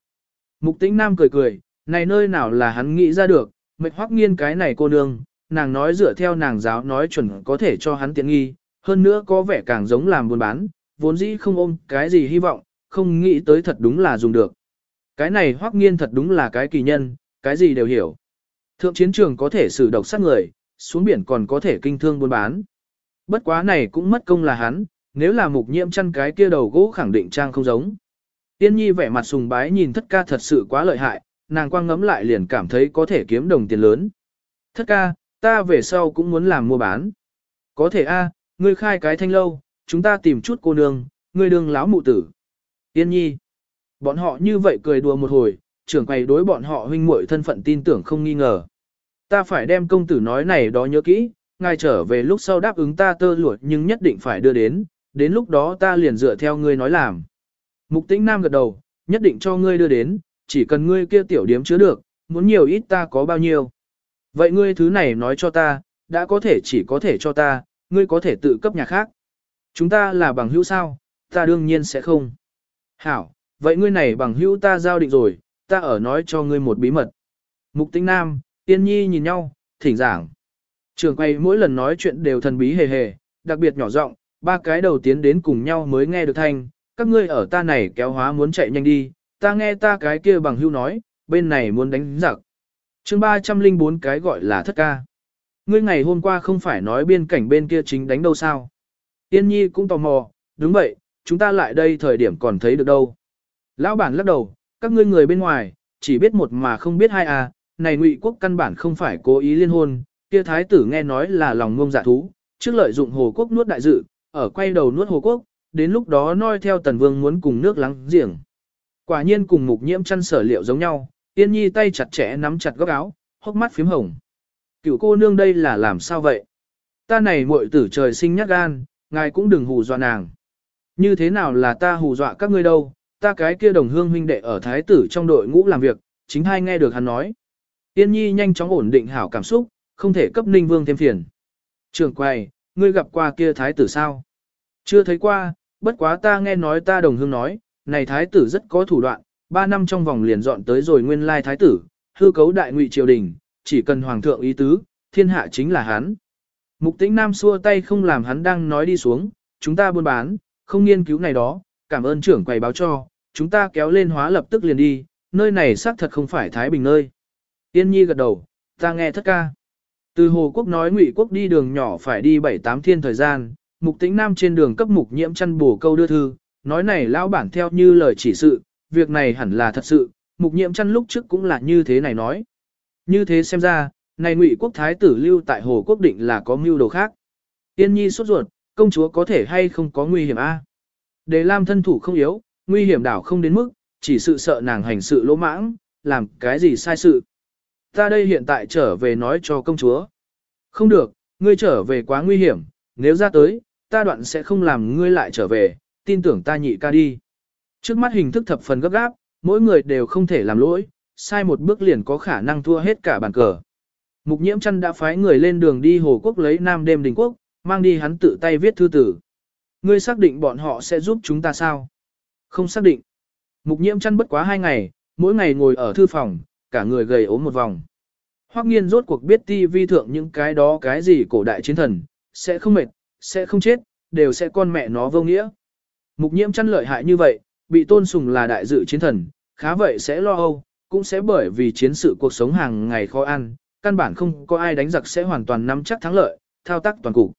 Mục tĩnh nam cười cười, này nơi nào là hắn nghĩ ra được, mệt hoắc nghiên cái này cô nương, nàng nói dựa theo nàng giáo nói chuẩn có thể cho hắn tiện nghi, hơn nữa có vẻ càng giống làm buôn bán, vốn dĩ không ôm cái gì hy vọng, không nghĩ tới thật đúng là dùng được. Cái này hoắc nghiên thật đúng là cái kỳ nhân, cái gì đều hiểu. Thượng chiến trường có thể xử độc sát người, xuống biển còn có thể kinh thương buôn bán. Bất quá này cũng mất công là hắn, nếu là mục nhiễm chăn cái kia đầu gỗ khẳng định trang không giống. Tiên nhi vẻ mặt sùng bái nhìn thất ca thật sự quá lợi hại, nàng quang ngấm lại liền cảm thấy có thể kiếm đồng tiền lớn. Thất ca, ta về sau cũng muốn làm mua bán. Có thể a, ngươi khai cái thanh lâu, chúng ta tìm chút cô nương, ngươi đương láo mụ tử. Tiên nhi. Bọn họ như vậy cười đùa một hồi, trưởng quầy đối bọn họ huynh muội thân phận tin tưởng không nghi ngờ. Ta phải đem công tử nói này đó nhớ kỹ, ngài trở về lúc sau đáp ứng ta tơ lụa nhưng nhất định phải đưa đến, đến lúc đó ta liền dựa theo ngươi nói làm. Mục tĩnh nam gật đầu, nhất định cho ngươi đưa đến, chỉ cần ngươi kia tiểu điếm chứa được, muốn nhiều ít ta có bao nhiêu. Vậy ngươi thứ này nói cho ta, đã có thể chỉ có thể cho ta, ngươi có thể tự cấp nhà khác. Chúng ta là bằng hữu sao, ta đương nhiên sẽ không. Hảo, vậy ngươi này bằng hữu ta giao định rồi, ta ở nói cho ngươi một bí mật. Mục tĩnh nam, tiên nhi nhìn nhau, thỉnh giảng. Trường quay mỗi lần nói chuyện đều thần bí hề hề, đặc biệt nhỏ giọng, ba cái đầu tiến đến cùng nhau mới nghe được thanh, các ngươi ở ta này kéo hóa muốn chạy nhanh đi, ta nghe ta cái kia bằng hưu nói, bên này muốn đánh giặc. chương 304 cái gọi là thất ca. Ngươi ngày hôm qua không phải nói biên cảnh bên kia chính đánh đâu sao. Tiên nhi cũng tò mò, đúng vậy, chúng ta lại đây thời điểm còn thấy được đâu. Lão bản lắc đầu, các ngươi người bên ngoài, chỉ biết một mà không biết hai à, này ngụy quốc căn bản không phải cố ý liên hôn, kia thái tử nghe nói là lòng ngông dạ thú, trước lợi dụng hồ quốc nuốt đại dự, ở quay đầu nuốt hồ quốc, đến lúc đó noi theo tần vương muốn cùng nước lắng giềng. Quả nhiên cùng mục nhiễm chăn sở liệu giống nhau, yên nhi tay chặt chẽ nắm chặt góc áo, hốc mắt phím hồng. Cựu cô nương đây là làm sao vậy? Ta này muội tử trời sinh nhát gan, ngài cũng đừng hù dọa nàng. Như thế nào là ta hù dọa các ngươi đâu, ta cái kia đồng hương huynh đệ ở thái tử trong đội ngũ làm việc, chính hai nghe được hắn nói. yên nhi nhanh chóng ổn định hảo cảm xúc, không thể cấp ninh vương thêm phiền. Trường quay, ngươi gặp qua kia thái tử sao? Chưa thấy qua, bất quá ta nghe nói ta đồng hương nói, này thái tử rất có thủ đoạn, ba năm trong vòng liền dọn tới rồi nguyên lai thái tử, hư cấu đại ngụy triều đình, chỉ cần hoàng thượng ý tứ, thiên hạ chính là hắn. Mục tĩnh nam xua tay không làm hắn đang nói đi xuống, chúng ta buôn bán, không nghiên cứu này đó, cảm ơn trưởng quầy báo cho, chúng ta kéo lên hóa lập tức liền đi, nơi này xác thật không phải Thái Bình nơi. Tiên nhi gật đầu, ta nghe thất ca. Từ Hồ Quốc nói Ngụy Quốc đi đường nhỏ phải đi 7-8 thiên thời gian, Mục Tĩnh Nam trên đường cấp mục nhiễm chăn bổ câu đưa thư, nói này lão bản theo như lời chỉ sự, việc này hẳn là thật sự, mục nhiễm chăn lúc trước cũng là như thế này nói. Như thế xem ra, này Ngụy Quốc thái tử lưu tại Hồ Quốc định là có mưu đồ khác. Tiên nhi sốt ruột, công chúa có thể hay không có nguy hiểm a? Đề Lam thân thủ không yếu, nguy hiểm đảo không đến mức, chỉ sự sợ nàng hành sự lỗ mãng, làm cái gì sai sự. Ta đây hiện tại trở về nói cho công chúa. Không được, ngươi trở về quá nguy hiểm, nếu ra tới, ta đoạn sẽ không làm ngươi lại trở về, tin tưởng ta nhị ca đi. Trước mắt hình thức thập phần gấp gáp, mỗi người đều không thể làm lỗi, sai một bước liền có khả năng thua hết cả bàn cờ. Mục nhiễm chăn đã phái người lên đường đi Hồ Quốc lấy Nam đêm đình quốc, mang đi hắn tự tay viết thư tử. Ngươi xác định bọn họ sẽ giúp chúng ta sao? Không xác định. Mục nhiễm chăn bất quá hai ngày, mỗi ngày ngồi ở thư phòng, cả người gầy ốm một vòng. Hoắc nghiên rốt cuộc biết ti vi thượng những cái đó cái gì cổ đại chiến thần, sẽ không mệt, sẽ không chết, đều sẽ con mẹ nó vô nghĩa. Mục nhiễm chăn lợi hại như vậy, bị tôn sùng là đại dự chiến thần, khá vậy sẽ lo âu, cũng sẽ bởi vì chiến sự cuộc sống hàng ngày khó ăn, căn bản không có ai đánh giặc sẽ hoàn toàn nắm chắc thắng lợi, thao tác toàn cục.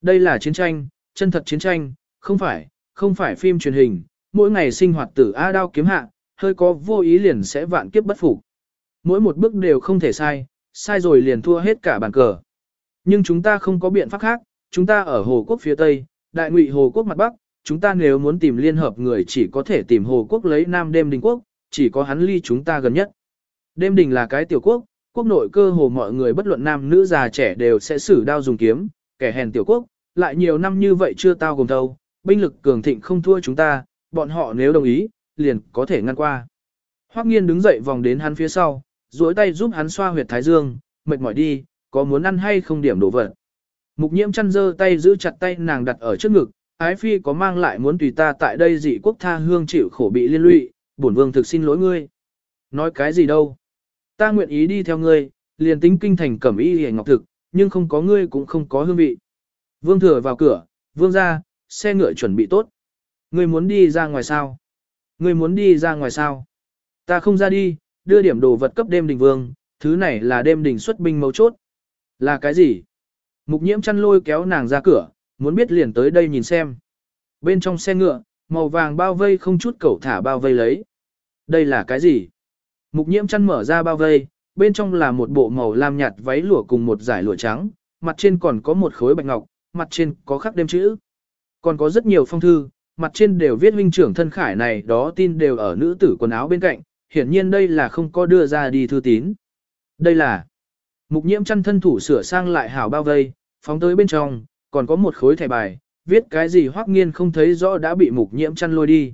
Đây là chiến tranh, chân thật chiến tranh, không phải, không phải phim truyền hình, mỗi ngày sinh hoạt tử A đao kiếm hạ, hơi có vô ý liền sẽ vạn kiếp bất phục. Mỗi một bước đều không thể sai, sai rồi liền thua hết cả bàn cờ. Nhưng chúng ta không có biện pháp khác, chúng ta ở Hồ Quốc phía Tây, đại ngụy Hồ Quốc mặt Bắc, chúng ta nếu muốn tìm liên hợp người chỉ có thể tìm Hồ Quốc lấy Nam đêm đình quốc, chỉ có hắn ly chúng ta gần nhất. Đêm đình là cái tiểu quốc, quốc nội cơ hồ mọi người bất luận nam nữ già trẻ đều sẽ sử đao dùng kiếm, kẻ hèn tiểu quốc, lại nhiều năm như vậy chưa tao gồm thâu, binh lực cường thịnh không thua chúng ta, bọn họ nếu đồng ý, liền có thể ngăn qua. Hoắc nghiên đứng dậy vòng đến hắn phía sau, duỗi tay giúp hắn xoa huyệt thái dương, mệt mỏi đi, có muốn ăn hay không điểm đồ vật. Mục nhiễm chăn dơ tay giữ chặt tay nàng đặt ở trước ngực, ái phi có mang lại muốn tùy ta tại đây dị quốc tha hương chịu khổ bị liên lụy, bổn vương thực xin lỗi ngươi. Nói cái gì đâu. Ta nguyện ý đi theo ngươi, liền tính kinh thành cẩm y hề ngọc thực, nhưng không có ngươi cũng không có hương vị. Vương thừa vào cửa, vương ra, xe ngựa chuẩn bị tốt. Ngươi muốn đi ra ngoài sao? Ngươi muốn đi ra ngoài sao? Ta không ra đi, đưa điểm đồ vật cấp đêm đình vương, thứ này là đêm đình xuất binh mấu chốt. Là cái gì? Mục nhiễm chăn lôi kéo nàng ra cửa, muốn biết liền tới đây nhìn xem. Bên trong xe ngựa, màu vàng bao vây không chút cẩu thả bao vây lấy. Đây là cái gì? Mục nhiễm chăn mở ra bao vây, bên trong là một bộ màu lam nhạt váy lụa cùng một dải lụa trắng, mặt trên còn có một khối bạch ngọc, mặt trên có khắc đêm chữ. Còn có rất nhiều phong thư, mặt trên đều viết huynh trưởng thân khải này đó tin đều ở nữ tử quần áo bên cạnh, hiển nhiên đây là không có đưa ra đi thư tín. Đây là mục nhiễm chăn thân thủ sửa sang lại hảo bao vây, phóng tới bên trong, còn có một khối thẻ bài, viết cái gì hoắc nghiên không thấy rõ đã bị mục nhiễm chăn lôi đi.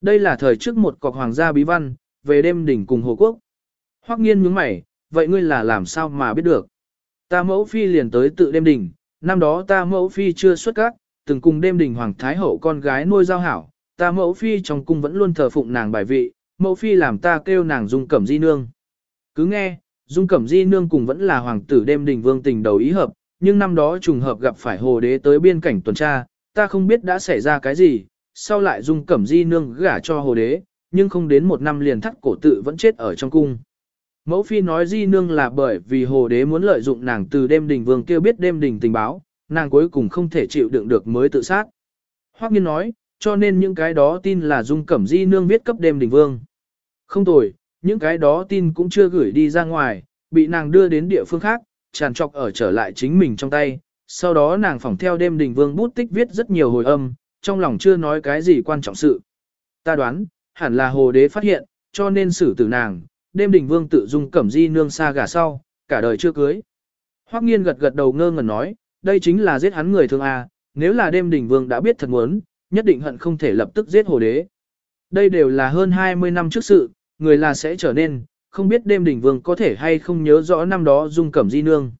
Đây là thời trước một cọc hoàng gia bí văn, về đêm đỉnh cùng Hồ Quốc. Hoắc nghiên nhướng mày, vậy ngươi là làm sao mà biết được? Ta mẫu phi liền tới tự đêm đỉnh, năm đó ta mẫu phi chưa xuất các, từng cùng đêm đỉnh hoàng thái hậu con gái nuôi giao hảo, ta mẫu phi trong cung vẫn luôn thờ phụng nàng bài vị, mẫu phi làm ta kêu nàng dung cẩm di nương. Cứ nghe, dung cẩm di nương cùng vẫn là hoàng tử đêm đỉnh vương tình đầu ý hợp, nhưng năm đó trùng hợp gặp phải hồ đế tới biên cảnh tuần tra, ta không biết đã xảy ra cái gì, sau lại dung cẩm di nương gả cho hồ đế, nhưng không đến một năm liền thắt cổ tự vẫn chết ở trong cung. Mẫu phi nói di nương là bởi vì hồ đế muốn lợi dụng nàng từ đêm đình vương kêu biết đêm đình tình báo, nàng cuối cùng không thể chịu đựng được mới tự sát. Hoắc nghiên nói, cho nên những cái đó tin là dung cẩm di nương viết cấp đêm đình vương. Không tồi, những cái đó tin cũng chưa gửi đi ra ngoài, bị nàng đưa đến địa phương khác, tràn trọc ở trở lại chính mình trong tay. Sau đó nàng phỏng theo đêm đình vương bút tích viết rất nhiều hồi âm, trong lòng chưa nói cái gì quan trọng sự. Ta đoán, hẳn là hồ đế phát hiện, cho nên xử tử nàng, đêm đình vương tự dung cẩm di nương xa gả sau, cả đời chưa cưới. Hoắc nghiên gật gật đầu ngơ ngẩn nói, đây chính là giết hắn người thương à? nếu là đêm đình vương đã biết thật muốn, nhất định hận không thể lập tức giết hồ đế. Đây đều là hơn 20 năm trước sự, người là sẽ trở nên, không biết đêm đỉnh vương có thể hay không nhớ rõ năm đó dung cẩm di nương.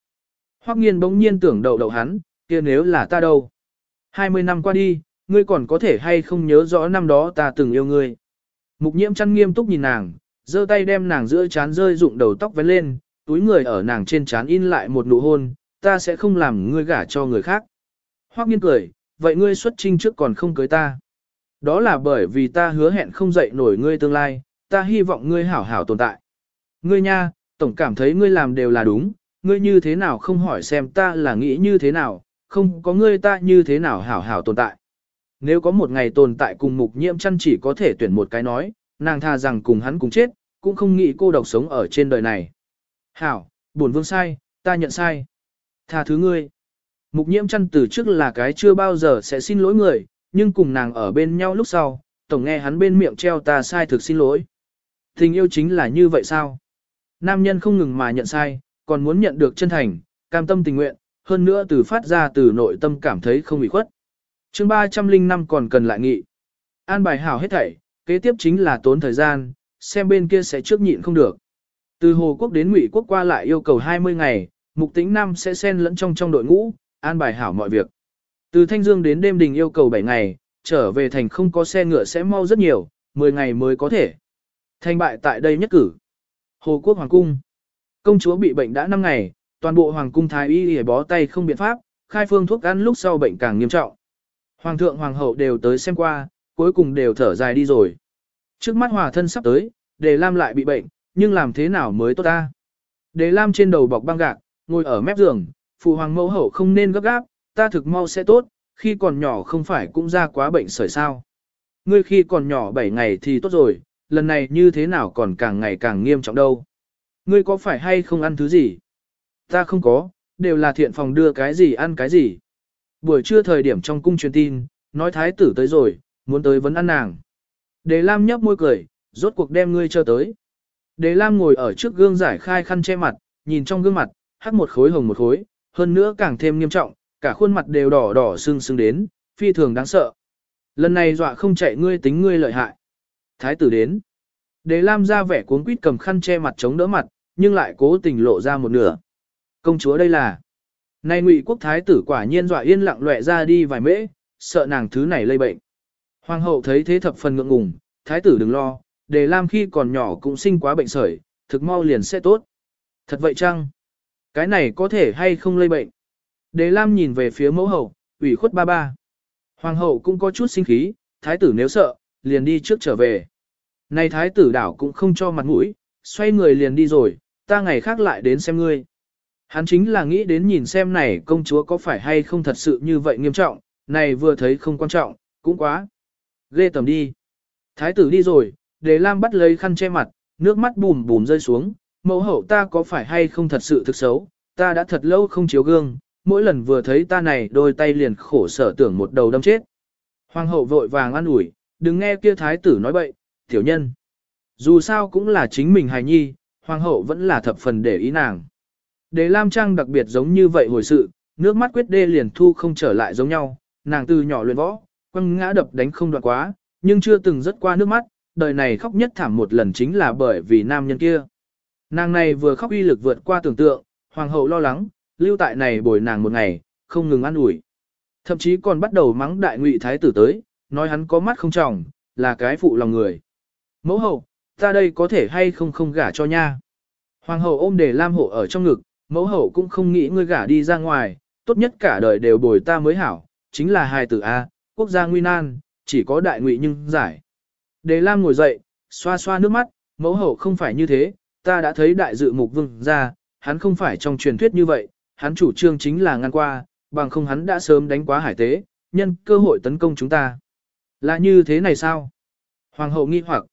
Hoắc nghiên bỗng nhiên tưởng đầu đầu hắn, kia nếu là ta đâu. 20 năm qua đi, ngươi còn có thể hay không nhớ rõ năm đó ta từng yêu ngươi. Mục nhiễm chăn nghiêm túc nhìn nàng, giơ tay đem nàng giữa chán rơi rụng đầu tóc vén lên, túi người ở nàng trên chán in lại một nụ hôn, ta sẽ không làm ngươi gả cho người khác. Hoắc nghiên cười, vậy ngươi xuất trinh trước còn không cưới ta. Đó là bởi vì ta hứa hẹn không dậy nổi ngươi tương lai, ta hy vọng ngươi hảo hảo tồn tại. Ngươi nha, tổng cảm thấy ngươi làm đều là đúng, ngươi như thế nào không hỏi xem ta là nghĩ như thế nào, không có ngươi ta như thế nào hảo hảo tồn tại. Nếu có một ngày tồn tại cùng mục nhiễm chăn chỉ có thể tuyển một cái nói, nàng tha rằng cùng hắn cùng chết, cũng không nghĩ cô độc sống ở trên đời này. Hảo, buồn vương sai, ta nhận sai. Tha thứ ngươi. Mục nhiễm chăn từ trước là cái chưa bao giờ sẽ xin lỗi người, nhưng cùng nàng ở bên nhau lúc sau, tổng nghe hắn bên miệng treo ta sai thực xin lỗi. Tình yêu chính là như vậy sao? Nam nhân không ngừng mà nhận sai, còn muốn nhận được chân thành, cam tâm tình nguyện, hơn nữa từ phát ra từ nội tâm cảm thấy không bị khuất. chương 305 còn cần lại nghị. An bài hảo hết thảy, kế tiếp chính là tốn thời gian, xem bên kia sẽ trước nhịn không được. Từ Hồ Quốc đến Ngụy Quốc qua lại yêu cầu 20 ngày, Mục Tĩnh Nam sẽ xen lẫn trong trong đội ngũ, an bài hảo mọi việc. Từ Thanh Dương đến đêm đình yêu cầu 7 ngày, trở về thành không có xe ngựa sẽ mau rất nhiều, 10 ngày mới có thể. Thành bại tại đây nhất cử. Hồ Quốc Hoàng Cung. Công chúa bị bệnh đã 5 ngày, toàn bộ Hoàng Cung Thái Y y bó tay không biện pháp, khai phương thuốc ăn lúc sau bệnh càng nghiêm trọng. Hoàng thượng Hoàng hậu đều tới xem qua, cuối cùng đều thở dài đi rồi. Trước mắt hòa thân sắp tới, đề lam lại bị bệnh, nhưng làm thế nào mới tốt ta? Đề lam trên đầu bọc băng gạc, ngồi ở mép giường, phụ hoàng mẫu hậu không nên gấp gáp, ta thực mau sẽ tốt, khi còn nhỏ không phải cũng ra quá bệnh sởi sao. Ngươi khi còn nhỏ 7 ngày thì tốt rồi, lần này như thế nào còn càng ngày càng nghiêm trọng đâu. Ngươi có phải hay không ăn thứ gì? Ta không có, đều là thiện phòng đưa cái gì ăn cái gì. Buổi trưa thời điểm trong cung truyền tin, nói thái tử tới rồi, muốn tới vấn ăn nàng. Đề Lam nhấp môi cười, rốt cuộc đem ngươi cho tới. Đề Lam ngồi ở trước gương giải khai khăn che mặt, nhìn trong gương mặt, hắc một khối hồng một khối, hơn nữa càng thêm nghiêm trọng, cả khuôn mặt đều đỏ đỏ sưng sưng đến, phi thường đáng sợ. Lần này dọa không chạy ngươi tính ngươi lợi hại. Thái tử đến. Đề Lam ra vẻ cuống quýt cầm khăn che mặt chống đỡ mặt, nhưng lại cố tình lộ ra một nửa. Công chúa đây là. Nay ngụy quốc thái tử quả nhiên dọa yên lặng lệ ra đi vài mễ, sợ nàng thứ này lây bệnh. Hoàng hậu thấy thế thập phần ngượng ngùng, thái tử đừng lo, đề lam khi còn nhỏ cũng sinh quá bệnh sởi, thực mau liền sẽ tốt. Thật vậy chăng? Cái này có thể hay không lây bệnh? Đề lam nhìn về phía mẫu hậu, ủy khuất ba ba. Hoàng hậu cũng có chút sinh khí, thái tử nếu sợ, liền đi trước trở về. Này thái tử đảo cũng không cho mặt mũi, xoay người liền đi rồi, ta ngày khác lại đến xem ngươi. Hắn chính là nghĩ đến nhìn xem này công chúa có phải hay không thật sự như vậy nghiêm trọng, này vừa thấy không quan trọng, cũng quá. Ghê tầm đi. Thái tử đi rồi, đề lam bắt lấy khăn che mặt, nước mắt bùm bùm rơi xuống, mẫu hậu ta có phải hay không thật sự thực xấu, ta đã thật lâu không chiếu gương, mỗi lần vừa thấy ta này đôi tay liền khổ sở tưởng một đầu đâm chết. Hoàng hậu vội vàng an ủi, đừng nghe kia thái tử nói bậy, tiểu nhân. Dù sao cũng là chính mình hài nhi, hoàng hậu vẫn là thập phần để ý nàng. Đề Lam Trang đặc biệt giống như vậy hồi sự, nước mắt quyết đê liền thu không trở lại giống nhau, nàng từ nhỏ luyện võ, quăng ngã đập đánh không đoạn quá, nhưng chưa từng rất qua nước mắt, đời này khóc nhất thảm một lần chính là bởi vì nam nhân kia. Nàng này vừa khóc uy lực vượt qua tưởng tượng, hoàng hậu lo lắng, lưu tại này bồi nàng một ngày, không ngừng ăn ủi. Thậm chí còn bắt đầu mắng đại ngụy thái tử tới, nói hắn có mắt không trọng, là cái phụ lòng người. Mẫu hậu, ta đây có thể hay không không gả cho nha. Hoàng hậu ôm để Lam hộ ở trong ngực, mẫu hậu cũng không nghĩ ngươi gả đi ra ngoài, tốt nhất cả đời đều bồi ta mới hảo, chính là hài tử A, quốc gia nguy nan, chỉ có đại ngụy nhưng giải. Đề Lam ngồi dậy, xoa xoa nước mắt, mẫu hậu không phải như thế, ta đã thấy đại dự mục vương ra, hắn không phải trong truyền thuyết như vậy, hắn chủ trương chính là ngăn qua, bằng không hắn đã sớm đánh quá hải tế, nhân cơ hội tấn công chúng ta. Là như thế này sao? Hoàng hậu nghi hoặc.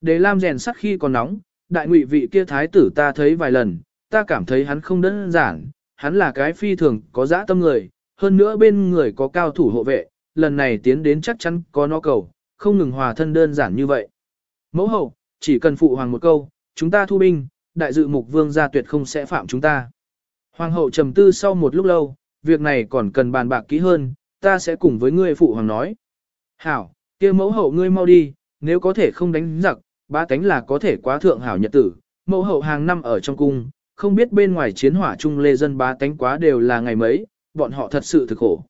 Đề Lam rèn sắt khi còn nóng, đại ngụy vị kia thái tử ta thấy vài lần, ta cảm thấy hắn không đơn giản, hắn là cái phi thường có dã tâm người, hơn nữa bên người có cao thủ hộ vệ, lần này tiến đến chắc chắn có nó cầu, không ngừng hòa thân đơn giản như vậy. Mẫu hậu, chỉ cần phụ hoàng một câu, chúng ta thu binh, đại dự mục vương gia tuyệt không sẽ phạm chúng ta. Hoàng hậu trầm tư sau một lúc lâu, việc này còn cần bàn bạc kỹ hơn, ta sẽ cùng với ngươi phụ hoàng nói. Hảo, kia mẫu hậu ngươi mau đi, nếu có thể không đánh giặc, ba cánh là có thể quá thượng hảo nhật tử. Mẫu hậu hàng năm ở trong cung, không biết bên ngoài chiến hỏa chung lê dân ba tánh quá đều là ngày mấy, bọn họ thật sự thực khổ.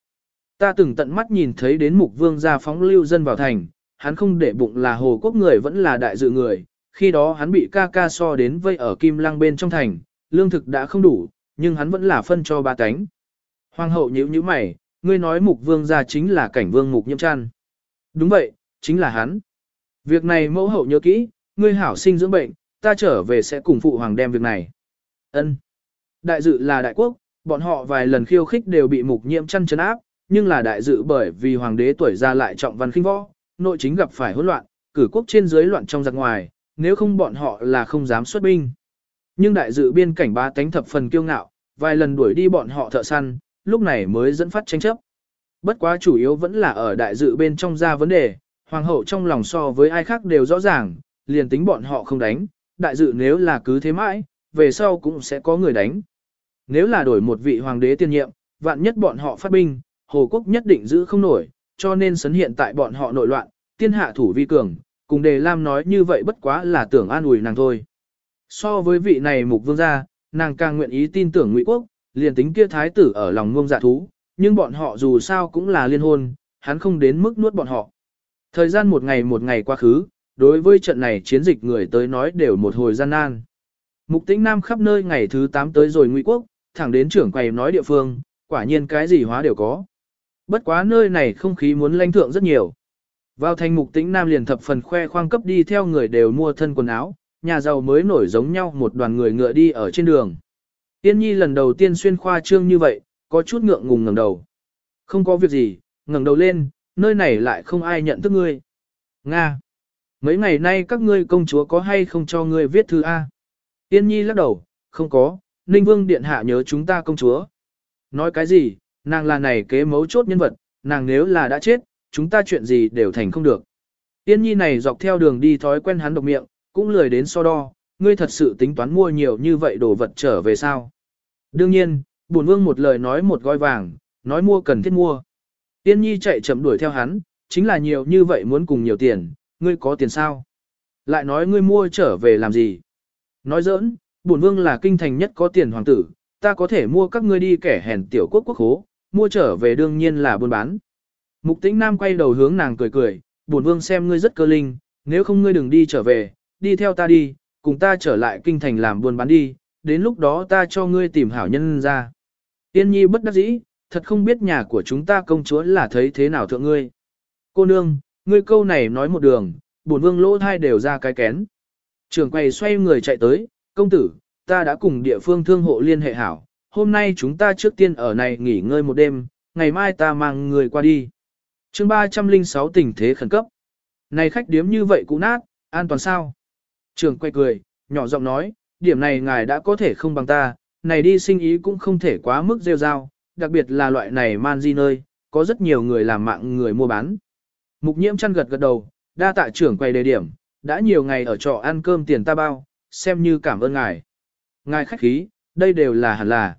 Ta từng tận mắt nhìn thấy đến mục vương gia phóng lưu dân vào thành, hắn không để bụng là hồ quốc người vẫn là đại dự người, khi đó hắn bị ca ca so đến vây ở kim lăng bên trong thành, lương thực đã không đủ, nhưng hắn vẫn là phân cho ba tánh. Hoàng hậu nhíu nhíu mày, ngươi nói mục vương gia chính là cảnh vương mục nhiễm trăn. Đúng vậy, chính là hắn. Việc này mẫu hậu nhớ kỹ, ngươi hảo sinh dưỡng bệnh, ta trở về sẽ cùng phụ hoàng đem việc này. Ân. Đại dự là đại quốc, bọn họ vài lần khiêu khích đều bị mục nhiễm chăn chấn áp, nhưng là đại dự bởi vì hoàng đế tuổi già lại trọng văn khinh võ, nội chính gặp phải hỗn loạn, cử quốc trên dưới loạn trong giặc ngoài, nếu không bọn họ là không dám xuất binh. Nhưng đại dự biên cảnh ba tánh thập phần kiêu ngạo, vài lần đuổi đi bọn họ thợ săn, lúc này mới dẫn phát tranh chấp. Bất quá chủ yếu vẫn là ở đại dự bên trong ra vấn đề, hoàng hậu trong lòng so với ai khác đều rõ ràng, liền tính bọn họ không đánh, đại dự nếu là cứ thế mãi, về sau cũng sẽ có người đánh. Nếu là đổi một vị hoàng đế tiên nhiệm, vạn nhất bọn họ phát binh, Hồ Quốc nhất định giữ không nổi, cho nên sấn hiện tại bọn họ nội loạn, tiên hạ thủ vi cường, cùng đề Lam nói như vậy bất quá là tưởng an ủi nàng thôi. So với vị này mục vương gia, nàng càng nguyện ý tin tưởng ngụy quốc, liền tính kia thái tử ở lòng ngông dạ thú, nhưng bọn họ dù sao cũng là liên hôn, hắn không đến mức nuốt bọn họ. Thời gian một ngày một ngày qua khứ, đối với trận này chiến dịch người tới nói đều một hồi gian nan. Mục tĩnh nam khắp nơi ngày thứ 8 tới rồi ngụy quốc, thẳng đến trưởng quầy nói địa phương, quả nhiên cái gì hóa đều có. Bất quá nơi này không khí muốn lãnh thượng rất nhiều. Vào thành mục tĩnh nam liền thập phần khoe khoang cấp đi theo người đều mua thân quần áo, nhà giàu mới nổi giống nhau một đoàn người ngựa đi ở trên đường. Tiên nhi lần đầu tiên xuyên khoa trương như vậy, có chút ngượng ngùng ngẩng đầu. Không có việc gì, ngẩng đầu lên, nơi này lại không ai nhận thức ngươi. Nga! Mấy ngày nay các ngươi công chúa có hay không cho ngươi viết thư A? Tiên nhi lắc đầu, không có, Ninh Vương Điện Hạ nhớ chúng ta công chúa. Nói cái gì, nàng là này kế mấu chốt nhân vật, nàng nếu là đã chết, chúng ta chuyện gì đều thành không được. Tiên nhi này dọc theo đường đi thói quen hắn độc miệng, cũng lười đến so đo, ngươi thật sự tính toán mua nhiều như vậy đồ vật trở về sao. Đương nhiên, bổn vương một lời nói một gói vàng, nói mua cần thiết mua. Tiên nhi chạy chậm đuổi theo hắn, chính là nhiều như vậy muốn cùng nhiều tiền, ngươi có tiền sao? Lại nói ngươi mua trở về làm gì? Nói giỡn, bổn vương là kinh thành nhất có tiền hoàng tử, ta có thể mua các ngươi đi kẻ hèn tiểu quốc quốc hố, mua trở về đương nhiên là buôn bán. Mục tĩnh nam quay đầu hướng nàng cười cười, bổn vương xem ngươi rất cơ linh, nếu không ngươi đừng đi trở về, đi theo ta đi, cùng ta trở lại kinh thành làm buôn bán đi, đến lúc đó ta cho ngươi tìm hảo nhân ra. Tiên nhi bất đắc dĩ, thật không biết nhà của chúng ta công chúa là thấy thế nào thượng ngươi. Cô nương, ngươi câu này nói một đường, bổn vương lỗ thai đều ra cái kén. Trường quầy xoay người chạy tới, công tử, ta đã cùng địa phương thương hộ liên hệ hảo, hôm nay chúng ta trước tiên ở này nghỉ ngơi một đêm, ngày mai ta mang người qua đi. chương 306 tình thế khẩn cấp. Này khách điếm như vậy cũ nát, an toàn sao? Trường quay cười, nhỏ giọng nói, điểm này ngài đã có thể không bằng ta, này đi sinh ý cũng không thể quá mức rêu rao, đặc biệt là loại này man di nơi, có rất nhiều người làm mạng người mua bán. Mục nhiễm chăn gật gật đầu, đa tạ trưởng quay đề điểm, đã nhiều ngày ở trọ ăn cơm tiền ta bao, xem như cảm ơn ngài. Ngài khách khí, đây đều là hẳn là.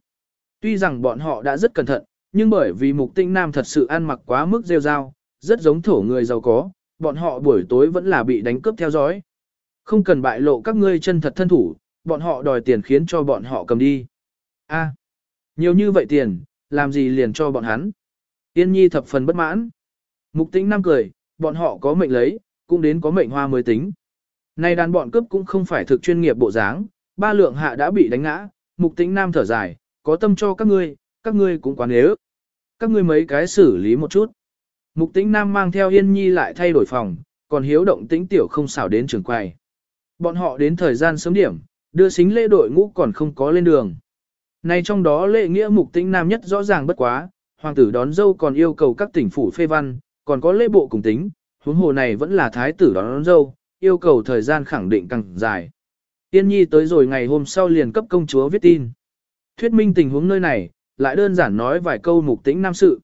Tuy rằng bọn họ đã rất cẩn thận, nhưng bởi vì mục tinh nam thật sự ăn mặc quá mức rêu rao, rất giống thổ người giàu có, bọn họ buổi tối vẫn là bị đánh cướp theo dõi. Không cần bại lộ các ngươi chân thật thân thủ, bọn họ đòi tiền khiến cho bọn họ cầm đi. A, à, nhiều như vậy tiền, làm gì liền cho bọn hắn. Yên nhi thập phần bất mãn. Mục tĩnh nam cười, bọn họ có mệnh lấy, cũng đến có mệnh hoa mới tính. Này đàn bọn cướp cũng không phải thực chuyên nghiệp bộ dáng, ba lượng hạ đã bị đánh ngã, mục tĩnh nam thở dài, có tâm cho các ngươi, các ngươi cũng quá nếu. Các ngươi mấy cái xử lý một chút. Mục tĩnh nam mang theo yên nhi lại thay đổi phòng, còn hiếu động tĩnh tiểu không xảo đến trường quầy. Bọn họ đến thời gian sớm điểm, đưa xính lễ đội ngũ còn không có lên đường. Này trong đó lễ nghĩa mục tĩnh nam nhất rõ ràng bất quá, hoàng tử đón dâu còn yêu cầu các tỉnh phủ phê văn, còn có lễ bộ cùng tính, huống hồ này vẫn là thái tử đón, đón dâu, yêu cầu thời gian khẳng định càng dài. Tiên nhi tới rồi ngày hôm sau liền cấp công chúa viết tin. Thuyết minh tình huống nơi này, lại đơn giản nói vài câu mục tĩnh nam sự.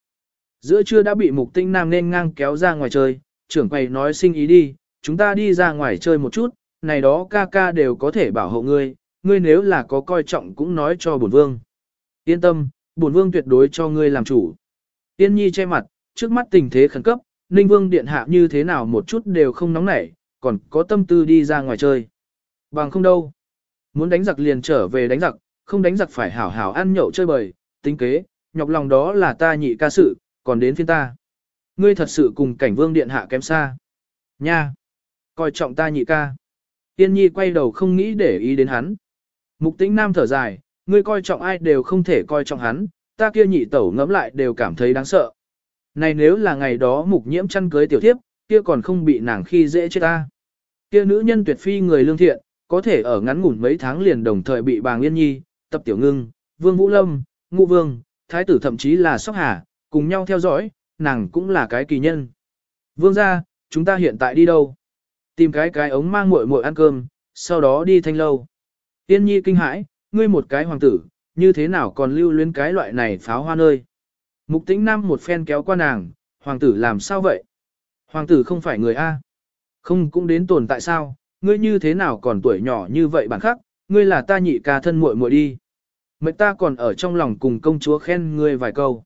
Giữa trưa đã bị mục tĩnh nam nên ngang kéo ra ngoài chơi, trưởng quầy nói sinh ý đi, chúng ta đi ra ngoài chơi một chút, này đó ca ca đều có thể bảo hộ ngươi, ngươi nếu là có coi trọng cũng nói cho bổn vương. Yên tâm, bổn vương tuyệt đối cho ngươi làm chủ. Tiên nhi che mặt, trước mắt tình thế khẩn cấp, Ninh Vương điện hạ như thế nào một chút đều không nóng nảy, còn có tâm tư đi ra ngoài chơi. Bằng không đâu. Muốn đánh giặc liền trở về đánh giặc, không đánh giặc phải hảo hảo ăn nhậu chơi bời, tính kế, nhọc lòng đó là ta nhị ca sự, còn đến phiên ta. Ngươi thật sự cùng cảnh vương điện hạ kém xa. Nha! Coi trọng ta nhị ca. Tiên nhi quay đầu không nghĩ để ý đến hắn. Mục tĩnh nam thở dài, ngươi coi trọng ai đều không thể coi trọng hắn, ta kia nhị tẩu ngẫm lại đều cảm thấy đáng sợ. Này nếu là ngày đó mục nhiễm chăn cưới tiểu thiếp, kia còn không bị nàng khi dễ chết ta. Kia nữ nhân tuyệt phi người lương thiện, có thể ở ngắn ngủn mấy tháng liền đồng thời bị bàng yên nhi, tập tiểu ngưng, vương vũ lâm, ngụ vương, thái tử thậm chí là sóc hà, cùng nhau theo dõi, nàng cũng là cái kỳ nhân. Vương gia, chúng ta hiện tại đi đâu? Tìm cái cái ống mang muội muội ăn cơm, sau đó đi thanh lâu. Tiên nhi kinh hãi, ngươi một cái hoàng tử, như thế nào còn lưu luyến cái loại này pháo hoa nơi. Mục tĩnh nam một phen kéo qua nàng, hoàng tử làm sao vậy? Hoàng tử không phải người A. Không cũng đến tồn tại sao, ngươi như thế nào còn tuổi nhỏ như vậy bản khắc, ngươi là ta nhị ca thân muội muội đi. Mệnh ta còn ở trong lòng cùng công chúa khen ngươi vài câu.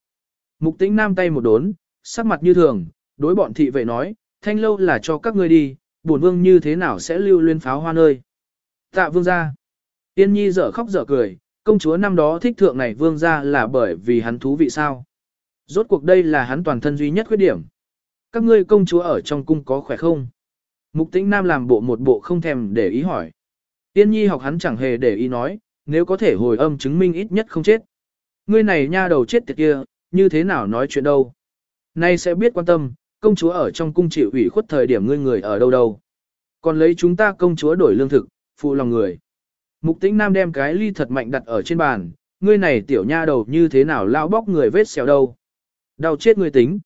Mục tĩnh nam tay một đốn, sắc mặt như thường, đối bọn thị vệ nói, thanh lâu là cho các ngươi đi, bổn vương như thế nào sẽ lưu luyến pháo hoa nơi. Tạ vương gia, Tiên nhi dở khóc dở cười, công chúa năm đó thích thượng này vương gia là bởi vì hắn thú vị sao. Rốt cuộc đây là hắn toàn thân duy nhất khuyết điểm. Các ngươi công chúa ở trong cung có khỏe không? Mục tĩnh nam làm bộ một bộ không thèm để ý hỏi. Tiên nhi học hắn chẳng hề để ý nói, nếu có thể hồi âm chứng minh ít nhất không chết. Ngươi này nha đầu chết tiệt kia, như thế nào nói chuyện đâu. Nay sẽ biết quan tâm, công chúa ở trong cung chịu ủy khuất thời điểm ngươi người ở đâu đâu. Còn lấy chúng ta công chúa đổi lương thực, phụ lòng người. Mục tĩnh nam đem cái ly thật mạnh đặt ở trên bàn, ngươi này tiểu nha đầu như thế nào lao bóc người vết xèo đâu. Đau chết ngươi tính.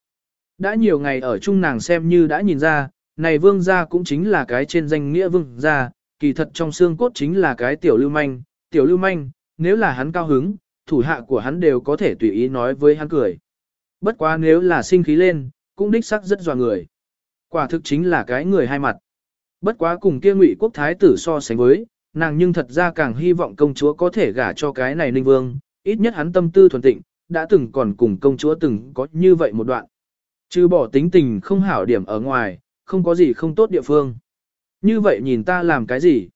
Đã nhiều ngày ở chung nàng xem như đã nhìn ra, này vương gia cũng chính là cái trên danh nghĩa vương gia, kỳ thật trong xương cốt chính là cái tiểu lưu manh, tiểu lưu manh, nếu là hắn cao hứng, thủ hạ của hắn đều có thể tùy ý nói với hắn cười. Bất quá nếu là sinh khí lên, cũng đích sắc rất dọa người. Quả thực chính là cái người hai mặt. Bất quá cùng kia ngụy quốc thái tử so sánh với, nàng nhưng thật ra càng hy vọng công chúa có thể gả cho cái này ninh vương, ít nhất hắn tâm tư thuần tịnh, đã từng còn cùng công chúa từng có như vậy một đoạn. Chứ bỏ tính tình không hảo điểm ở ngoài, không có gì không tốt địa phương. Như vậy nhìn ta làm cái gì?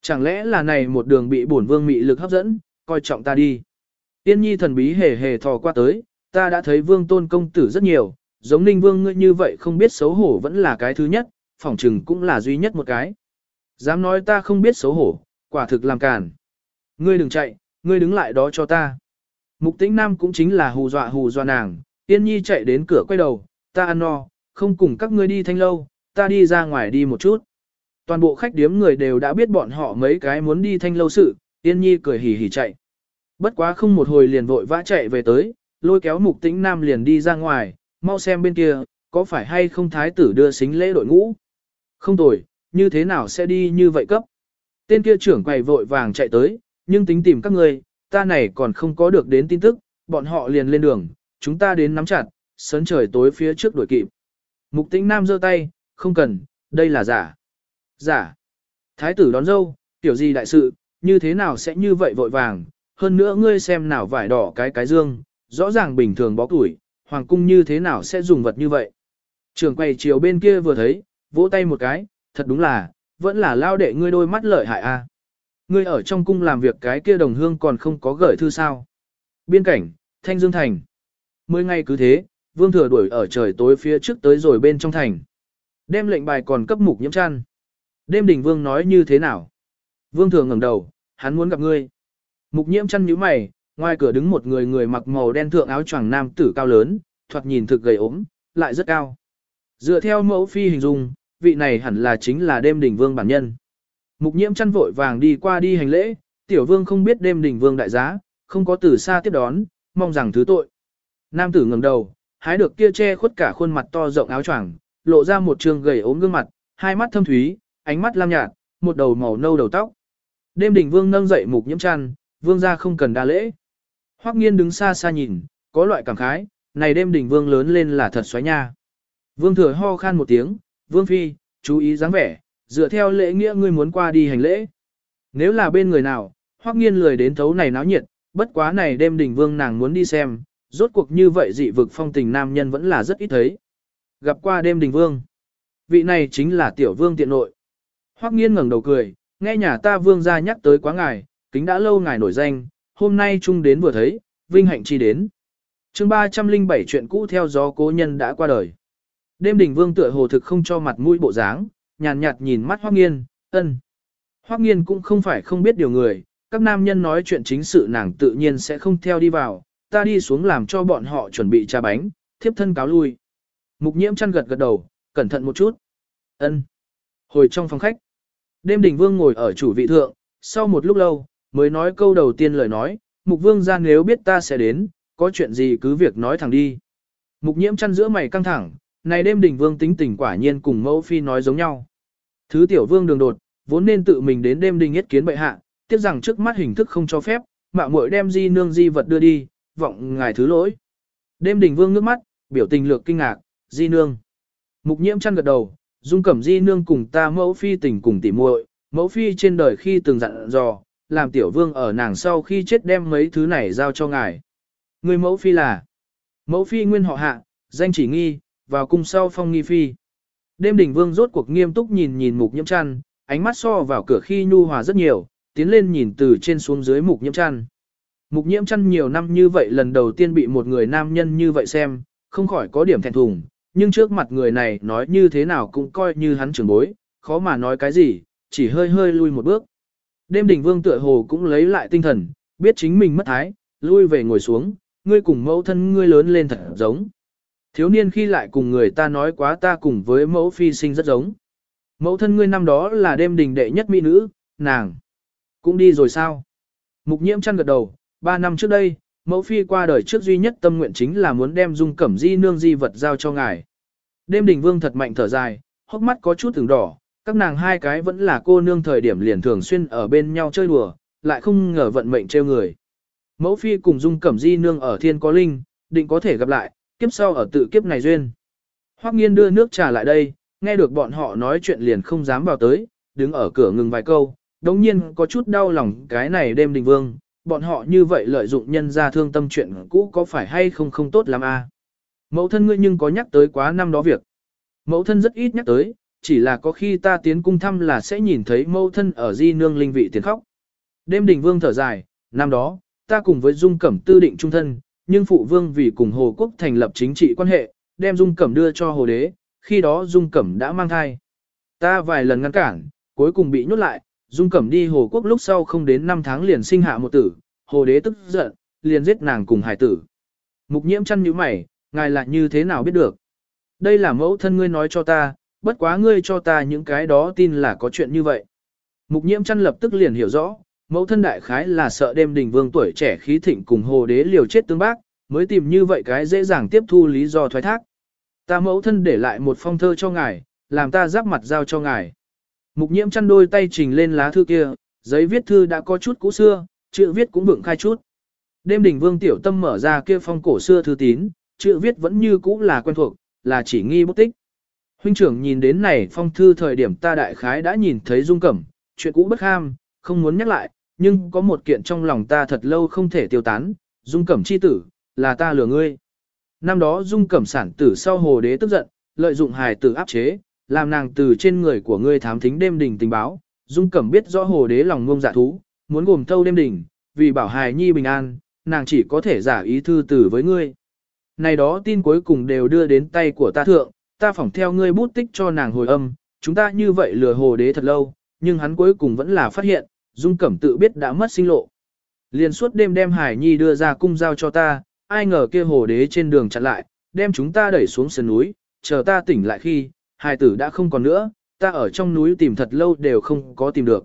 Chẳng lẽ là này một đường bị bổn vương mị lực hấp dẫn, coi trọng ta đi. Tiên nhi thần bí hề hề thò qua tới, ta đã thấy vương tôn công tử rất nhiều, giống ninh vương ngươi như vậy không biết xấu hổ vẫn là cái thứ nhất, phỏng trừng cũng là duy nhất một cái. Dám nói ta không biết xấu hổ, quả thực làm cản. Ngươi đừng chạy, ngươi đứng lại đó cho ta. Mục tĩnh nam cũng chính là hù dọa hù dọa nàng, tiên nhi chạy đến cửa quay đầu, ta ăn no, không cùng các ngươi đi thanh lâu, ta đi ra ngoài đi một chút. Toàn bộ khách điếm người đều đã biết bọn họ mấy cái muốn đi thanh lâu sự, tiên nhi cười hì hì chạy. Bất quá không một hồi liền vội vã chạy về tới, lôi kéo mục tĩnh nam liền đi ra ngoài, mau xem bên kia, có phải hay không thái tử đưa xính lễ đội ngũ. Không tồi, như thế nào sẽ đi như vậy cấp. Tên kia trưởng quầy vội vàng chạy tới, nhưng tính tìm các người, ta này còn không có được đến tin tức, bọn họ liền lên đường, chúng ta đến nắm chặt, Sớn trời tối phía trước đuổi kịp. Mục tĩnh nam giơ tay, không cần, đây là giả. Giả. Thái tử đón dâu, tiểu gì đại sự, như thế nào sẽ như vậy vội vàng, hơn nữa ngươi xem nào vải đỏ cái cái dương, rõ ràng bình thường bó tuổi, hoàng cung như thế nào sẽ dùng vật như vậy. Trường quầy chiều bên kia vừa thấy, vỗ tay một cái, thật đúng là, vẫn là lao đệ ngươi đôi mắt lợi hại a. Ngươi ở trong cung làm việc cái kia đồng hương còn không có gửi thư sao. Biên cảnh, Thanh Dương Thành. Mười ngày cứ thế, vương thừa đuổi ở trời tối phía trước tới rồi bên trong thành. Đem lệnh bài còn cấp mục nhiễm chăn. Đêm đỉnh vương nói như thế nào? Vương thừa ngẩng đầu, hắn muốn gặp ngươi. Mục nhiễm chăn nhíu mày, ngoài cửa đứng một người người mặc màu đen thượng áo choàng nam tử cao lớn, thoạt nhìn thực gầy ốm, lại rất cao. Dựa theo mẫu phi hình dung, vị này hẳn là chính là đêm đỉnh vương bản nhân. Mục nhiễm chăn vội vàng đi qua đi hành lễ, tiểu vương không biết đêm đỉnh vương đại giá, không có từ xa tiếp đón, mong rằng thứ tội. Nam tử ngẩng đầu, hái được kia che khuất cả khuôn mặt to rộng áo choàng, lộ ra một trường gầy ốm gương mặt, hai mắt thâm thúy, ánh mắt lam nhạt, một đầu màu nâu đầu tóc. Đêm đỉnh vương nâng dậy mục nhiễm chăn, vương gia không cần đa lễ. Hoắc nghiên đứng xa xa nhìn, có loại cảm khái, này đêm đỉnh vương lớn lên là thật xoáy nha. Vương thừa ho khan một tiếng, vương phi, chú ý dáng vẻ, dựa theo lễ nghĩa ngươi muốn qua đi hành lễ. Nếu là bên người nào, Hoắc nghiên lười đến thấu này náo nhiệt, bất quá này đêm đỉnh vương nàng muốn đi xem, rốt cuộc như vậy dị vực phong tình nam nhân vẫn là rất ít thấy. Gặp qua đêm đỉnh vương. Vị này chính là tiểu vương tiện nội. Hoắc nghiên ngẩng đầu cười, nghe nhà ta vương gia nhắc tới quá ngài, kính đã lâu ngài nổi danh, hôm nay chung đến vừa thấy, vinh hạnh chi đến. chương 307 chuyện cũ theo gió cố nhân đã qua đời. Đêm đỉnh vương tựa hồ thực không cho mặt mũi bộ dáng, nhàn nhạt, nhìn mắt Hoắc Nghiên, ân. Hoắc Nghiên cũng không phải không biết điều người, các nam nhân nói chuyện chính sự nàng tự nhiên sẽ không theo đi vào, ta đi xuống làm cho bọn họ chuẩn bị trà bánh, thiếp thân cáo lui. Mục nhiễm chăn gật gật đầu, cẩn thận một chút. ân. Hồi trong phòng khách, đêm đỉnh vương ngồi ở chủ vị thượng, sau một lúc lâu, mới nói câu đầu tiên lời nói, mục vương ra nếu biết ta sẽ đến, có chuyện gì cứ việc nói thẳng đi. Mục nhiễm chăn giữa mày căng thẳng, này đêm đỉnh vương tính tình quả nhiên cùng mẫu phi nói giống nhau. Thứ tiểu vương đường đột, vốn nên tự mình đến đêm đình yết kiến bệ hạ, tiếc rằng trước mắt hình thức không cho phép, mạo muội đem di nương di vật đưa đi, vọng ngài thứ lỗi. Đêm đình vương nước mắt, biểu tình lược kinh ngạc, di nương. Mục nhiễm chăn gật đầu, dung cẩm di nương cùng ta mẫu phi tình cùng tỉ muội, mẫu phi trên đời khi từng dặn dò, làm tiểu vương ở nàng sau khi chết đem mấy thứ này giao cho ngài. Người mẫu phi là mẫu phi nguyên họ hạ, danh chỉ nghi, vào cung sau phong nghi phi. Đêm đỉnh vương rốt cuộc nghiêm túc nhìn nhìn mục nhiễm chăn, ánh mắt so vào cửa khi nhu hòa rất nhiều, tiến lên nhìn từ trên xuống dưới mục nhiễm chăn. Mục nhiễm chăn nhiều năm như vậy lần đầu tiên bị một người nam nhân như vậy xem, không khỏi có điểm thẹn thùng, nhưng trước mặt người này nói như thế nào cũng coi như hắn trưởng bối, khó mà nói cái gì, chỉ hơi hơi lui một bước. Đêm đỉnh vương tựa hồ cũng lấy lại tinh thần, biết chính mình mất thái, lui về ngồi xuống, ngươi cùng mẫu thân ngươi lớn lên thật giống. Thiếu niên khi lại cùng người ta nói quá ta cùng với mẫu phi sinh rất giống. Mẫu thân ngươi năm đó là đêm đình đệ nhất mỹ nữ, nàng. Cũng đi rồi sao? Mục nhiễm chăn gật đầu, ba năm trước đây, mẫu phi qua đời trước duy nhất tâm nguyện chính là muốn đem dung cẩm di nương di vật giao cho ngài. Đêm đình vương thật mạnh thở dài, hốc mắt có chút từng đỏ, các nàng hai cái vẫn là cô nương thời điểm liền thường xuyên ở bên nhau chơi đùa, lại không ngờ vận mệnh trêu người. Mẫu phi cùng Dung Cẩm Di nương ở thiên có linh, định có thể gặp lại, kiếp sau ở tự kiếp này duyên. Hoắc Nghiên đưa nước trà lại đây, nghe được bọn họ nói chuyện liền không dám vào tới, đứng ở cửa ngừng vài câu, đống nhiên có chút đau lòng cái này đêm đình vương, bọn họ như vậy lợi dụng nhân ra thương tâm chuyện cũ có phải hay không không tốt lắm a? À? Mẫu thân ngươi nhưng có nhắc tới quá năm đó việc. Mẫu thân rất ít nhắc tới, chỉ là có khi ta tiến cung thăm là sẽ nhìn thấy mẫu thân ở di nương linh vị tiến khóc. Đêm đình vương thở dài, năm đó, ta cùng với Dung Cẩm tư định trung thân, nhưng phụ vương vì cùng Hồ Quốc thành lập chính trị quan hệ, đem Dung Cẩm đưa cho Hồ Đế, khi đó Dung Cẩm đã mang thai. Ta vài lần ngăn cản, cuối cùng bị nhốt lại, Dung Cẩm đi Hồ Quốc lúc sau không đến 5 tháng liền sinh hạ một tử, Hồ Đế tức giận, liền giết nàng cùng hải tử. Mục nhiễm chăn như mày, ngài lại như thế nào biết được? Đây là mẫu thân ngươi nói cho ta, bất quá ngươi cho ta những cái đó tin là có chuyện như vậy. Mục nhiễm chăn lập tức liền hiểu rõ, mẫu thân đại khái là sợ đêm đình vương tuổi trẻ khí thịnh cùng hồ đế liều chết tương bác, mới tìm như vậy cái dễ dàng tiếp thu lý do thoái thác. Ta mẫu thân để lại một phong thơ cho ngài, làm ta giáp mặt giao cho ngài. Mục nhiễm chăn đôi tay trình lên lá thư kia, giấy viết thư đã có chút cũ xưa, chữ viết cũng vượng khai chút. Đêm đỉnh vương tiểu tâm mở ra kia phong cổ xưa thư tín, chữ viết vẫn như cũ là quen thuộc, là chỉ nghi bút tích. Huynh trưởng nhìn đến này phong thư thời điểm ta đại khái đã nhìn thấy dung cẩm, chuyện cũ bất ham, không muốn nhắc lại, nhưng có một kiện trong lòng ta thật lâu không thể tiêu tán, dung cẩm chi tử, là ta lừa ngươi. Năm đó dung cẩm sản tử sau hồ đế tức giận, lợi dụng hài tử áp chế, làm nàng từ trên người của ngươi thám thính đêm đỉnh tình báo, dung cẩm biết rõ hồ đế lòng ngông dạ thú, muốn gồm thâu đêm đỉnh, vì bảo hài nhi bình an, nàng chỉ có thể giả ý thư tử với ngươi. Này đó tin cuối cùng đều đưa đến tay của ta thượng, ta phỏng theo ngươi bút tích cho nàng hồi âm, chúng ta như vậy lừa hồ đế thật lâu, nhưng hắn cuối cùng vẫn là phát hiện, Dung Cẩm tự biết đã mất sinh lộ. Liên suốt đêm đem Hải Nhi đưa ra cung giao cho ta, ai ngờ kia hồ đế trên đường chặn lại, đem chúng ta đẩy xuống sườn núi, chờ ta tỉnh lại khi, hài tử đã không còn nữa, ta ở trong núi tìm thật lâu đều không có tìm được.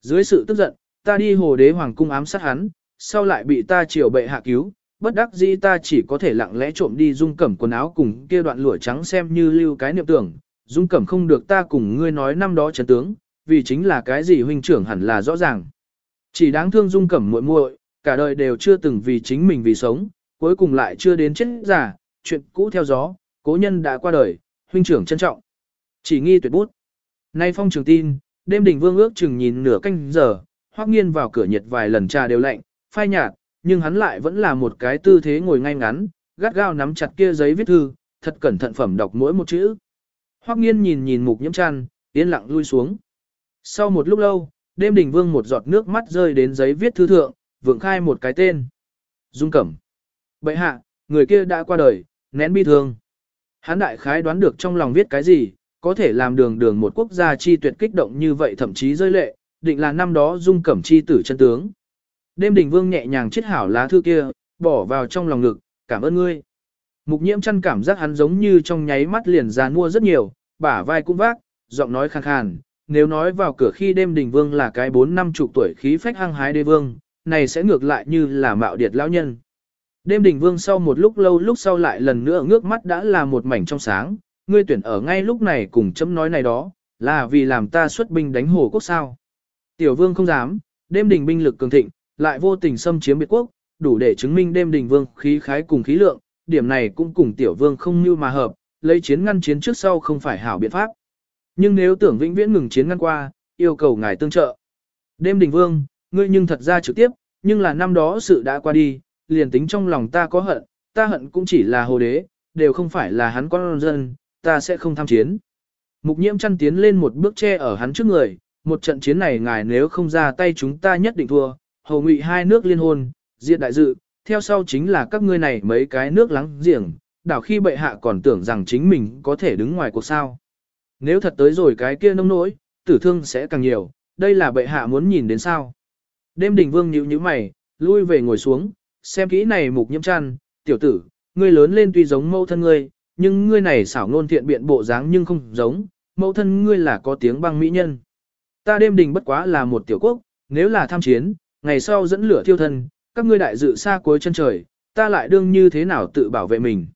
Dưới sự tức giận, ta đi hồ đế hoàng cung ám sát hắn, sau lại bị ta triều bệ hạ cứu, bất đắc dĩ ta chỉ có thể lặng lẽ trộm đi dung cẩm quần áo cùng kia đoạn lụa trắng xem như lưu cái niệm tưởng, dung cẩm không được ta cùng ngươi nói năm đó chấn tướng, vì chính là cái gì huynh trưởng hẳn là rõ ràng. Chỉ đáng thương dung cẩm muội muội, cả đời đều chưa từng vì chính mình vì sống, cuối cùng lại chưa đến chết giả, chuyện cũ theo gió, cố nhân đã qua đời, huynh trưởng trân trọng. Chỉ nghi tuyệt bút. Nay phong trường tin, đêm đỉnh vương ước chừng nhìn nửa canh giờ, hoắc nghiên vào cửa nhiệt vài lần trà đều lạnh, phai nhạt, nhưng hắn lại vẫn là một cái tư thế ngồi ngay ngắn, gắt gao nắm chặt kia giấy viết thư, thật cẩn thận phẩm đọc mỗi một chữ. Hoắc nghiên nhìn nhìn mục nhiễm chăn, yên lặng lui xuống. Sau một lúc lâu, đêm đỉnh vương một giọt nước mắt rơi đến giấy viết thư thượng, vượng khai một cái tên. Dung Cẩm. Bệ hạ, người kia đã qua đời, nén bi thương. Hắn đại khái đoán được trong lòng viết cái gì, có thể làm đường đường một quốc gia chi tuyệt kích động như vậy thậm chí rơi lệ, định là năm đó Dung Cẩm chi tử chân tướng. Đêm đỉnh vương nhẹ nhàng chiết hảo lá thư kia, bỏ vào trong lòng ngực, cảm ơn ngươi. Mục nhiễm chăn cảm giác hắn giống như trong nháy mắt liền ra mua rất nhiều, bả vai cũng vác, giọng nói khàn khàn. Nếu nói vào cửa khi đêm đỉnh vương là cái bốn năm chục tuổi khí phách hăng hái đế vương, này sẽ ngược lại như là mạo điệt lão nhân. Đêm đỉnh vương sau một lúc lâu lúc sau lại lần nữa ngước mắt đã là một mảnh trong sáng, ngươi tuyển ở ngay lúc này cùng chấm nói này đó, là vì làm ta xuất binh đánh hồ quốc sao. Tiểu vương không dám, đêm đỉnh binh lực cường thịnh, lại vô tình xâm chiếm biệt quốc, đủ để chứng minh đêm đình vương khí khái cùng khí lượng, điểm này cũng cùng tiểu vương không như mà hợp, lấy chiến ngăn chiến trước sau không phải hảo biện pháp. Nhưng nếu tưởng vĩnh viễn ngừng chiến ngăn qua, yêu cầu ngài tương trợ. Đêm đình vương, ngươi nhưng thật ra trực tiếp, nhưng là năm đó sự đã qua đi, liền tính trong lòng ta có hận, ta hận cũng chỉ là hồ đế, đều không phải là hắn con dân, ta sẽ không tham chiến. Mục nhiễm chăn tiến lên một bước che ở hắn trước người, một trận chiến này ngài nếu không ra tay chúng ta nhất định thua, hầu ngụy hai nước liên hôn, diệt đại dự, theo sau chính là các ngươi này mấy cái nước lắng giềng, đảo khi bệ hạ còn tưởng rằng chính mình có thể đứng ngoài cuộc sao. Nếu thật tới rồi cái kia nông nỗi, tử thương sẽ càng nhiều, đây là bệ hạ muốn nhìn đến sao. Đêm đình vương nhíu nhíu mày, lui về ngồi xuống, xem kỹ này mục nhiễm chăn, tiểu tử, ngươi lớn lên tuy giống mẫu thân ngươi, nhưng ngươi này xảo ngôn thiện biện bộ dáng nhưng không giống, mẫu thân ngươi là có tiếng băng mỹ nhân. Ta đêm đình bất quá là một tiểu quốc, nếu là tham chiến, ngày sau dẫn lửa thiêu thân, các ngươi đại dự xa cuối chân trời, ta lại đương như thế nào tự bảo vệ mình.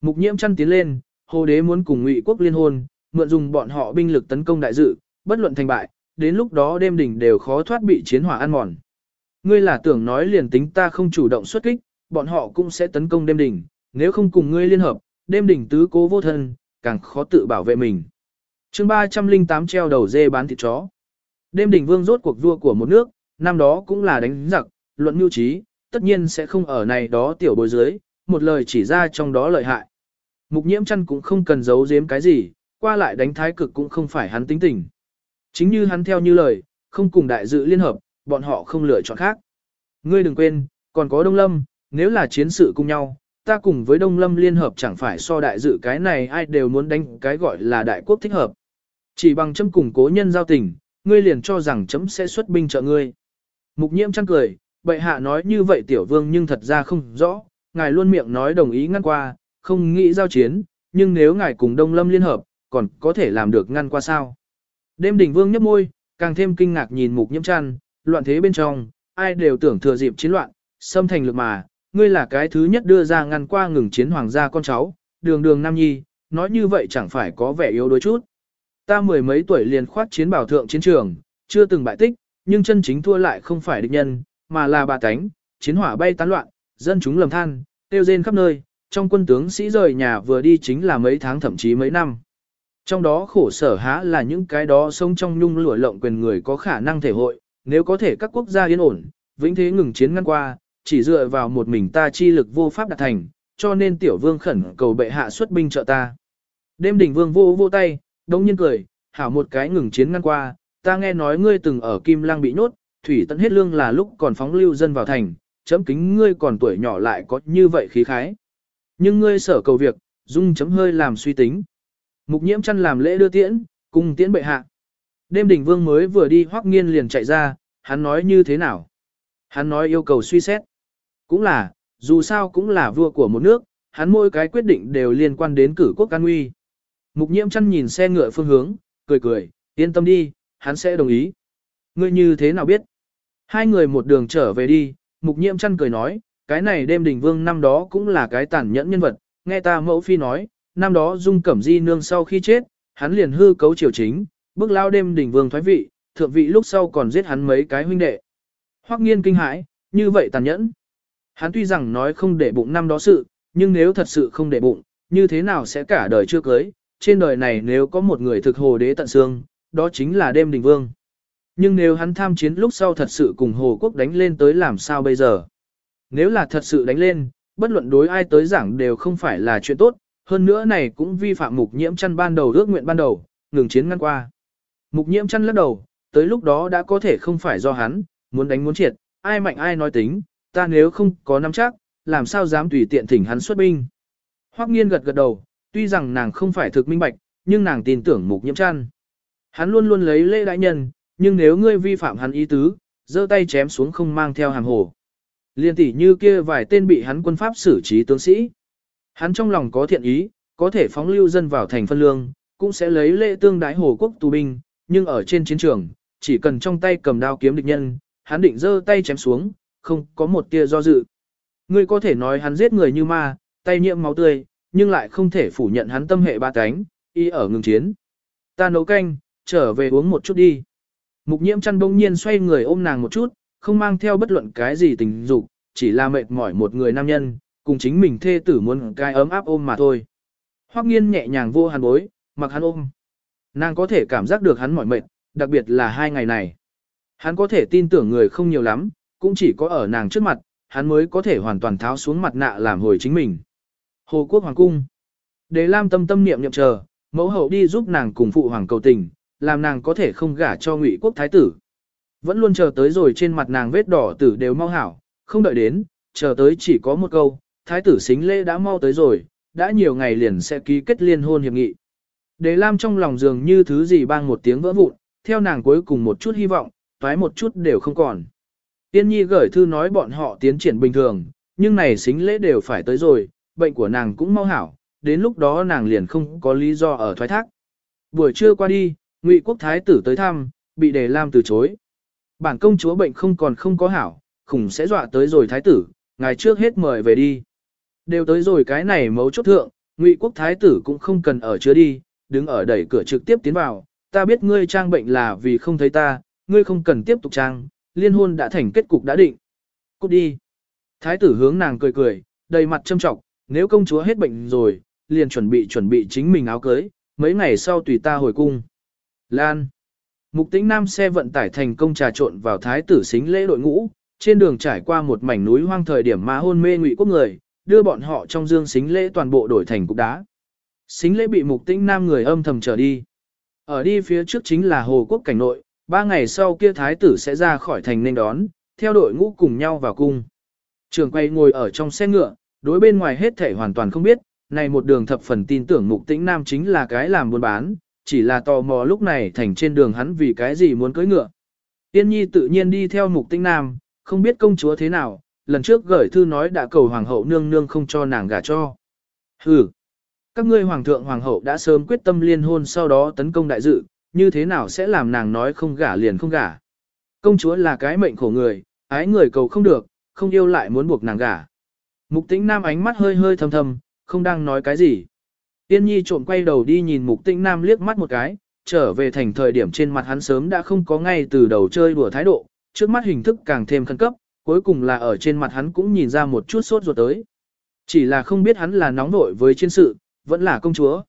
Mục nhiễm chăn tiến lên, hồ đế muốn cùng ngụy quốc liên hôn, mượn dùng bọn họ binh lực tấn công đại dự, bất luận thành bại, đến lúc đó đêm đỉnh đều khó thoát bị chiến hỏa ăn mòn. Ngươi là tưởng nói liền tính ta không chủ động xuất kích, bọn họ cũng sẽ tấn công đêm đỉnh, nếu không cùng ngươi liên hợp, đêm đỉnh tứ cố vô thân, càng khó tự bảo vệ mình. chương 308 treo đầu dê bán thịt chó. Đêm đỉnh vương rốt cuộc vua của một nước, năm đó cũng là đánh giặc, luận mưu trí, tất nhiên sẽ không ở này đó tiểu bối dưới, một lời chỉ ra trong đó lợi hại. Mục nhiễm chăn cũng không cần giấu giếm cái gì, qua lại đánh thái cực cũng không phải hắn tính tình. Chính như hắn theo như lời, không cùng đại dự liên hợp, bọn họ không lựa chọn khác. Ngươi đừng quên, còn có Đông Lâm, nếu là chiến sự cùng nhau, ta cùng với Đông Lâm liên hợp chẳng phải so đại dự cái này ai đều muốn đánh cái gọi là đại quốc thích hợp. Chỉ bằng chấm cùng cố nhân giao tình, ngươi liền cho rằng chấm sẽ xuất binh trợ ngươi. Mục nhiễm chăng cười, bệ hạ nói như vậy tiểu vương nhưng thật ra không rõ, ngài luôn miệng nói đồng ý ngăn qua, không nghĩ giao chiến, nhưng nếu ngài cùng Đông Lâm liên hợp, còn có thể làm được ngăn qua sao. Đêm đỉnh vương nhấp môi, càng thêm kinh ngạc nhìn mục nhiễm chăn, loạn thế bên trong, ai đều tưởng thừa dịp chiến loạn, xâm thành lực mà, ngươi là cái thứ nhất đưa ra ngăn qua ngừng chiến hoàng gia con cháu, đường đường nam nhi, nói như vậy chẳng phải có vẻ yếu đuối chút. Ta mười mấy tuổi liền khoát chiến bảo thượng chiến trường, chưa từng bại tích, nhưng chân chính thua lại không phải địch nhân, mà là bà tánh, chiến hỏa bay tán loạn, dân chúng lầm than, tiêu rên khắp nơi, trong quân tướng sĩ rời nhà vừa đi chính là mấy tháng thậm chí mấy năm. Trong đó khổ sở há là những cái đó sống trong nhung lụa lộng quyền người có khả năng thể hội, nếu có thể các quốc gia yên ổn, vĩnh thế ngừng chiến ngăn qua, chỉ dựa vào một mình ta chi lực vô pháp đạt thành, cho nên tiểu vương khẩn cầu bệ hạ xuất binh trợ ta. Đêm đỉnh vương vô vô tay, đông nhiên cười, hảo một cái ngừng chiến ngăn qua, ta nghe nói ngươi từng ở Kim Lang bị nhốt, thủy tận hết lương là lúc còn phóng lưu dân vào thành, chấm kính ngươi còn tuổi nhỏ lại có như vậy khí khái. Nhưng ngươi sở cầu việc, dung chấm hơi làm suy tính. Mục nhiễm chăn làm lễ đưa tiễn, cùng tiễn bệ hạ. Đêm đỉnh vương mới vừa đi hoắc nghiên liền chạy ra, hắn nói như thế nào? Hắn nói yêu cầu suy xét. Cũng là, dù sao cũng là vua của một nước, hắn mỗi cái quyết định đều liên quan đến cử quốc an nguy. Mục nhiễm chăn nhìn xe ngựa phương hướng, cười cười, yên tâm đi, hắn sẽ đồng ý. Ngươi như thế nào biết? Hai người một đường trở về đi, mục nhiễm chăn cười nói, cái này đêm đình vương năm đó cũng là cái tàn nhẫn nhân vật, nghe ta mẫu phi nói, năm đó dung cẩm di nương sau khi chết, hắn liền hư cấu triều chính, bước lao đêm đình vương thoái vị, thượng vị lúc sau còn giết hắn mấy cái huynh đệ. Hoắc nghiên kinh hãi, như vậy tàn nhẫn. Hắn tuy rằng nói không để bụng năm đó sự, nhưng nếu thật sự không để bụng, như thế nào sẽ cả đời chưa cưới, trên đời này nếu có một người thực hồ đế tận xương, đó chính là đêm đình vương. Nhưng nếu hắn tham chiến lúc sau thật sự cùng Hồ Quốc đánh lên tới làm sao bây giờ? Nếu là thật sự đánh lên, bất luận đối ai tới giảng đều không phải là chuyện tốt, hơn nữa này cũng vi phạm mục nhiễm chăn ban đầu ước nguyện ban đầu, ngừng chiến ngăn qua. Mục nhiễm chăn lắc đầu, tới lúc đó đã có thể không phải do hắn, muốn đánh muốn triệt, ai mạnh ai nói tính, ta nếu không có nắm chắc, làm sao dám tùy tiện thỉnh hắn xuất binh. Hoắc nghiên gật gật đầu, tuy rằng nàng không phải thực minh bạch, nhưng nàng tin tưởng mục nhiễm chăn. Hắn luôn luôn lấy lễ đại nhân, nhưng nếu ngươi vi phạm hắn ý tứ, giơ tay chém xuống không mang theo hàng hồ. Liên tỷ như kia vài tên bị hắn quân pháp xử trí tướng sĩ. Hắn trong lòng có thiện ý, có thể phóng lưu dân vào thành phân lương, cũng sẽ lấy lễ tương đái hồ quốc tù binh, nhưng ở trên chiến trường, chỉ cần trong tay cầm đao kiếm địch nhân, hắn định giơ tay chém xuống, không có một tia do dự. Ngươi có thể nói hắn giết người như ma, tay nhiễm máu tươi, nhưng lại không thể phủ nhận hắn tâm hệ ba cánh, y ở ngừng chiến. Ta nấu canh, trở về uống một chút đi. Mục nhiễm chăn bỗng nhiên xoay người ôm nàng một chút, không mang theo bất luận cái gì tình dục, chỉ là mệt mỏi một người nam nhân, cùng chính mình thê tử muốn cái ấm áp ôm mà thôi. Hoắc nghiên nhẹ nhàng vô hắn bối, mặc hắn ôm. Nàng có thể cảm giác được hắn mỏi mệt, đặc biệt là hai ngày này. Hắn có thể tin tưởng người không nhiều lắm, cũng chỉ có ở nàng trước mặt, hắn mới có thể hoàn toàn tháo xuống mặt nạ làm hồi chính mình. Hồ Quốc Hoàng Cung Đế Lam tâm tâm niệm niệm chờ, mẫu hậu đi giúp nàng cùng phụ hoàng cầu tình, làm nàng có thể không gả cho ngụy quốc thái tử. Vẫn luôn chờ tới rồi trên mặt nàng vết đỏ tử đều mau hảo, không đợi đến, chờ tới chỉ có một câu, thái tử xính lễ đã mau tới rồi, đã nhiều ngày liền sẽ ký kết liên hôn hiệp nghị. Đế Lam trong lòng dường như thứ gì bang một tiếng vỡ vụn, theo nàng cuối cùng một chút hy vọng, toái một chút đều không còn. Tiên nhi gửi thư nói bọn họ tiến triển bình thường, nhưng này xính lễ đều phải tới rồi, bệnh của nàng cũng mau hảo, đến lúc đó nàng liền không có lý do ở thoái thác. Buổi trưa qua đi, Ngụy quốc thái tử tới thăm, bị đề lam từ chối. Bản công chúa bệnh không còn không có hảo, khủng sẽ dọa tới rồi thái tử, Ngài trước hết mời về đi. Đều tới rồi cái này mấu chốt thượng, Ngụy quốc thái tử cũng không cần ở chứa đi, đứng ở đẩy cửa trực tiếp tiến vào, ta biết ngươi trang bệnh là vì không thấy ta, ngươi không cần tiếp tục trang, liên hôn đã thành kết cục đã định. Cút đi. Thái tử hướng nàng cười cười, đầy mặt châm trọng, nếu công chúa hết bệnh rồi, liền chuẩn bị chuẩn bị chính mình áo cưới, mấy ngày sau tùy ta hồi cung. Lan. Mục tĩnh nam xe vận tải thành công trà trộn vào thái tử xính lễ đội ngũ, trên đường trải qua một mảnh núi hoang thời điểm mà hôn mê ngụy quốc người, đưa bọn họ trong dương xính lễ toàn bộ đổi thành cục đá. Xính lễ bị mục tĩnh nam người âm thầm trở đi. Ở đi phía trước chính là hồ quốc cảnh nội, ba ngày sau kia thái tử sẽ ra khỏi thành nên đón, theo đội ngũ cùng nhau vào cung. Trường quay ngồi ở trong xe ngựa, đối bên ngoài hết thể hoàn toàn không biết, này một đường thập phần tin tưởng mục tĩnh nam chính là cái làm buôn bán, chỉ là tò mò lúc này thành trên đường hắn vì cái gì muốn cưỡi ngựa. Tiên nhi tự nhiên đi theo mục tĩnh nam, không biết công chúa thế nào, lần trước gửi thư nói đã cầu hoàng hậu nương nương không cho nàng gả cho. Hừ, các ngươi hoàng thượng hoàng hậu đã sớm quyết tâm liên hôn sau đó tấn công đại dự, như thế nào sẽ làm nàng nói không gả liền không gả. Công chúa là cái mệnh khổ người, ái người cầu không được, không yêu lại muốn buộc nàng gả. Mục tĩnh nam ánh mắt hơi hơi thầm thầm, không đang nói cái gì. Tiên nhi trộm quay đầu đi nhìn mục tĩnh nam liếc mắt một cái, trở về thành thời điểm trên mặt hắn sớm đã không có ngay từ đầu chơi đùa thái độ, trước mắt hình thức càng thêm khẩn cấp, cuối cùng là ở trên mặt hắn cũng nhìn ra một chút sốt ruột tới. Chỉ là không biết hắn là nóng nổi với chiến sự, vẫn là công chúa.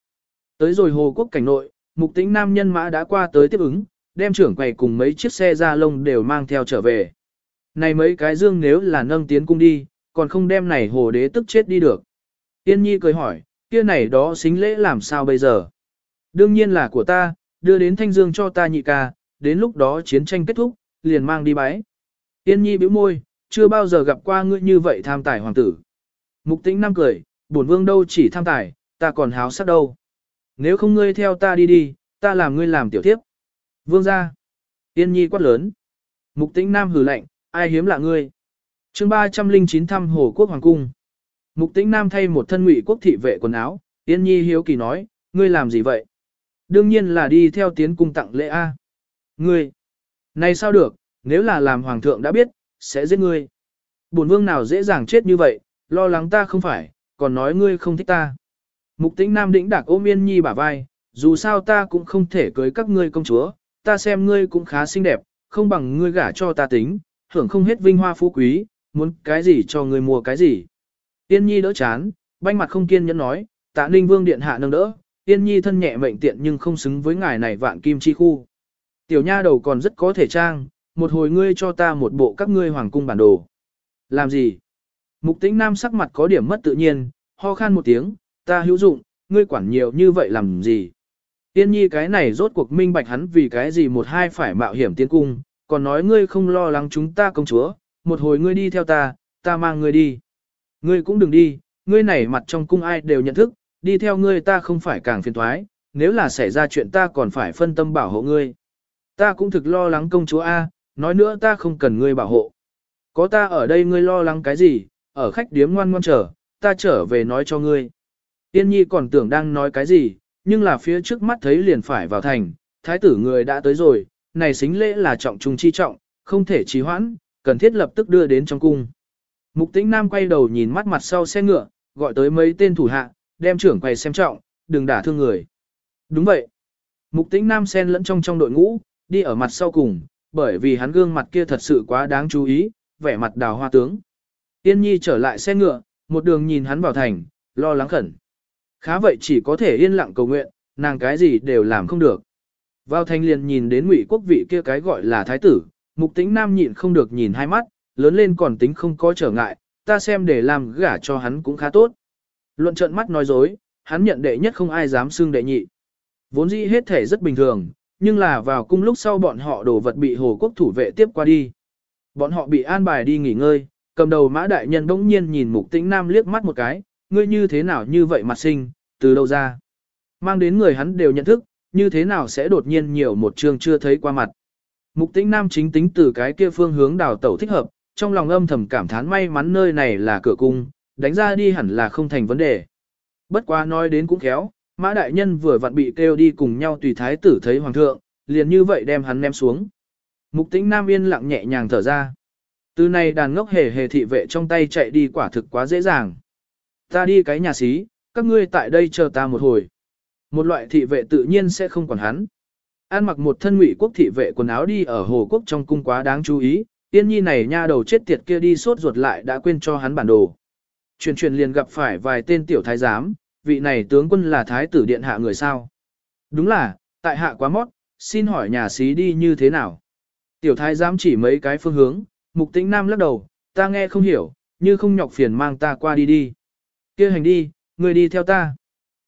Tới rồi hồ quốc cảnh nội, mục tĩnh nam nhân mã đã qua tới tiếp ứng, đem trưởng quầy cùng mấy chiếc xe ra lông đều mang theo trở về. Này mấy cái dương nếu là nâng tiến cung đi, còn không đem này hồ đế tức chết đi được. Tiên nhi cười hỏi, kia này đó xính lễ làm sao bây giờ? Đương nhiên là của ta, đưa đến thanh dương cho ta nhị ca, đến lúc đó chiến tranh kết thúc, liền mang đi bái. Tiên nhi bĩu môi, chưa bao giờ gặp qua ngươi như vậy tham tài hoàng tử. Mục tĩnh nam cười, bổn vương đâu chỉ tham tài, ta còn háo sắc đâu. Nếu không ngươi theo ta đi đi, ta làm ngươi làm tiểu tiếp. Vương ra. Tiên nhi quát lớn. Mục tĩnh nam hừ lạnh, ai hiếm lạ ngươi. chương 309 thăm hồ quốc hoàng cung. Mục tĩnh nam thay một thân ngụy quốc thị vệ quần áo, tiên nhi hiếu kỳ nói, ngươi làm gì vậy? Đương nhiên là đi theo tiến cung tặng lễ A. Ngươi. Này sao được, nếu là làm hoàng thượng đã biết, sẽ giết ngươi. Bổn vương nào dễ dàng chết như vậy, lo lắng ta không phải, còn nói ngươi không thích ta. Mục tĩnh nam đĩnh đạc ôm yên nhi bả vai, dù sao ta cũng không thể cưới các ngươi công chúa, ta xem ngươi cũng khá xinh đẹp, không bằng ngươi gả cho ta tính, hưởng không hết vinh hoa phú quý, muốn cái gì cho ngươi mua cái gì. Yên nhi đỡ chán, banh mặt không kiên nhẫn nói, tạ ninh vương điện hạ nâng đỡ, yên nhi thân nhẹ mệnh tiện nhưng không xứng với ngài này vạn kim chi khu. Tiểu nha đầu còn rất có thể trang, một hồi ngươi cho ta một bộ các ngươi hoàng cung bản đồ. Làm gì? Mục tĩnh nam sắc mặt có điểm mất tự nhiên, ho khan một tiếng, ta hữu dụng, ngươi quản nhiều như vậy làm gì? Tiên nhi cái này rốt cuộc minh bạch hắn vì cái gì một hai phải mạo hiểm tiến cung, còn nói ngươi không lo lắng chúng ta công chúa, một hồi ngươi đi theo ta, ta mang ngươi đi. Ngươi cũng đừng đi, ngươi này mặt trong cung ai đều nhận thức, đi theo ngươi ta không phải càng phiền thoái, nếu là xảy ra chuyện ta còn phải phân tâm bảo hộ ngươi. Ta cũng thực lo lắng công chúa A, nói nữa ta không cần ngươi bảo hộ. Có ta ở đây ngươi lo lắng cái gì, ở khách điếm ngoan ngoan chờ, ta trở về nói cho ngươi. Tiên nhi còn tưởng đang nói cái gì, nhưng là phía trước mắt thấy liền phải vào thành, thái tử người đã tới rồi, này xính lễ là trọng trung chi trọng, không thể trì hoãn, cần thiết lập tức đưa đến trong cung. Mục tĩnh nam quay đầu nhìn mắt mặt sau xe ngựa, gọi tới mấy tên thủ hạ, đem trưởng quầy xem trọng, đừng đả thương người. Đúng vậy. Mục tĩnh nam xen lẫn trong trong đội ngũ, đi ở mặt sau cùng, bởi vì hắn gương mặt kia thật sự quá đáng chú ý, vẻ mặt đào hoa tướng. Tiên nhi trở lại xe ngựa, một đường nhìn hắn vào thành, lo lắng khẩn. Khá vậy chỉ có thể yên lặng cầu nguyện, nàng cái gì đều làm không được. Vào thành liền nhìn đến ngụy quốc vị kia cái gọi là thái tử, mục Tĩnh nam nhịn không được nhìn hai mắt, lớn lên còn tính không có trở ngại, ta xem để làm gả cho hắn cũng khá tốt. Luận trận mắt nói dối, hắn nhận đệ nhất không ai dám xưng đệ nhị. Vốn dĩ hết thể rất bình thường, nhưng là vào cung lúc sau bọn họ đồ vật bị hồ quốc thủ vệ tiếp qua đi. Bọn họ bị an bài đi nghỉ ngơi, cầm đầu mã đại nhân bỗng nhiên nhìn mục tĩnh nam liếc mắt một cái, ngươi như thế nào như vậy mặt sinh, từ đâu ra. Mang đến người hắn đều nhận thức, như thế nào sẽ đột nhiên nhiều một chương chưa thấy qua mặt. Mục tĩnh nam chính tính từ cái kia phương hướng đào tẩu thích hợp, trong lòng âm thầm cảm thán may mắn nơi này là cửa cung, đánh ra đi hẳn là không thành vấn đề. Bất quá nói đến cũng khéo, mã đại nhân vừa vặn bị kêu đi cùng nhau tùy thái tử thấy hoàng thượng, liền như vậy đem hắn ném xuống. Mục tĩnh nam yên lặng nhẹ nhàng thở ra. Từ này đàn ngốc hề hề thị vệ trong tay chạy đi quả thực quá dễ dàng. Ta đi cái nhà xí, các ngươi tại đây chờ ta một hồi. Một loại thị vệ tự nhiên sẽ không còn hắn. An mặc một thân ngụy quốc thị vệ quần áo đi ở hồ quốc trong cung quá đáng chú ý, Yên nhi này nha đầu chết tiệt kia đi sốt ruột lại đã quên cho hắn bản đồ. Truyền truyền liền gặp phải vài tên tiểu thái giám, vị này tướng quân là thái tử điện hạ người sao. Đúng là, tại hạ quá mót, xin hỏi nhà xí đi như thế nào. Tiểu thái giám chỉ mấy cái phương hướng, mục tĩnh nam lắc đầu, ta nghe không hiểu, như không nhọc phiền mang ta qua đi đi. kia hành đi, người đi theo ta.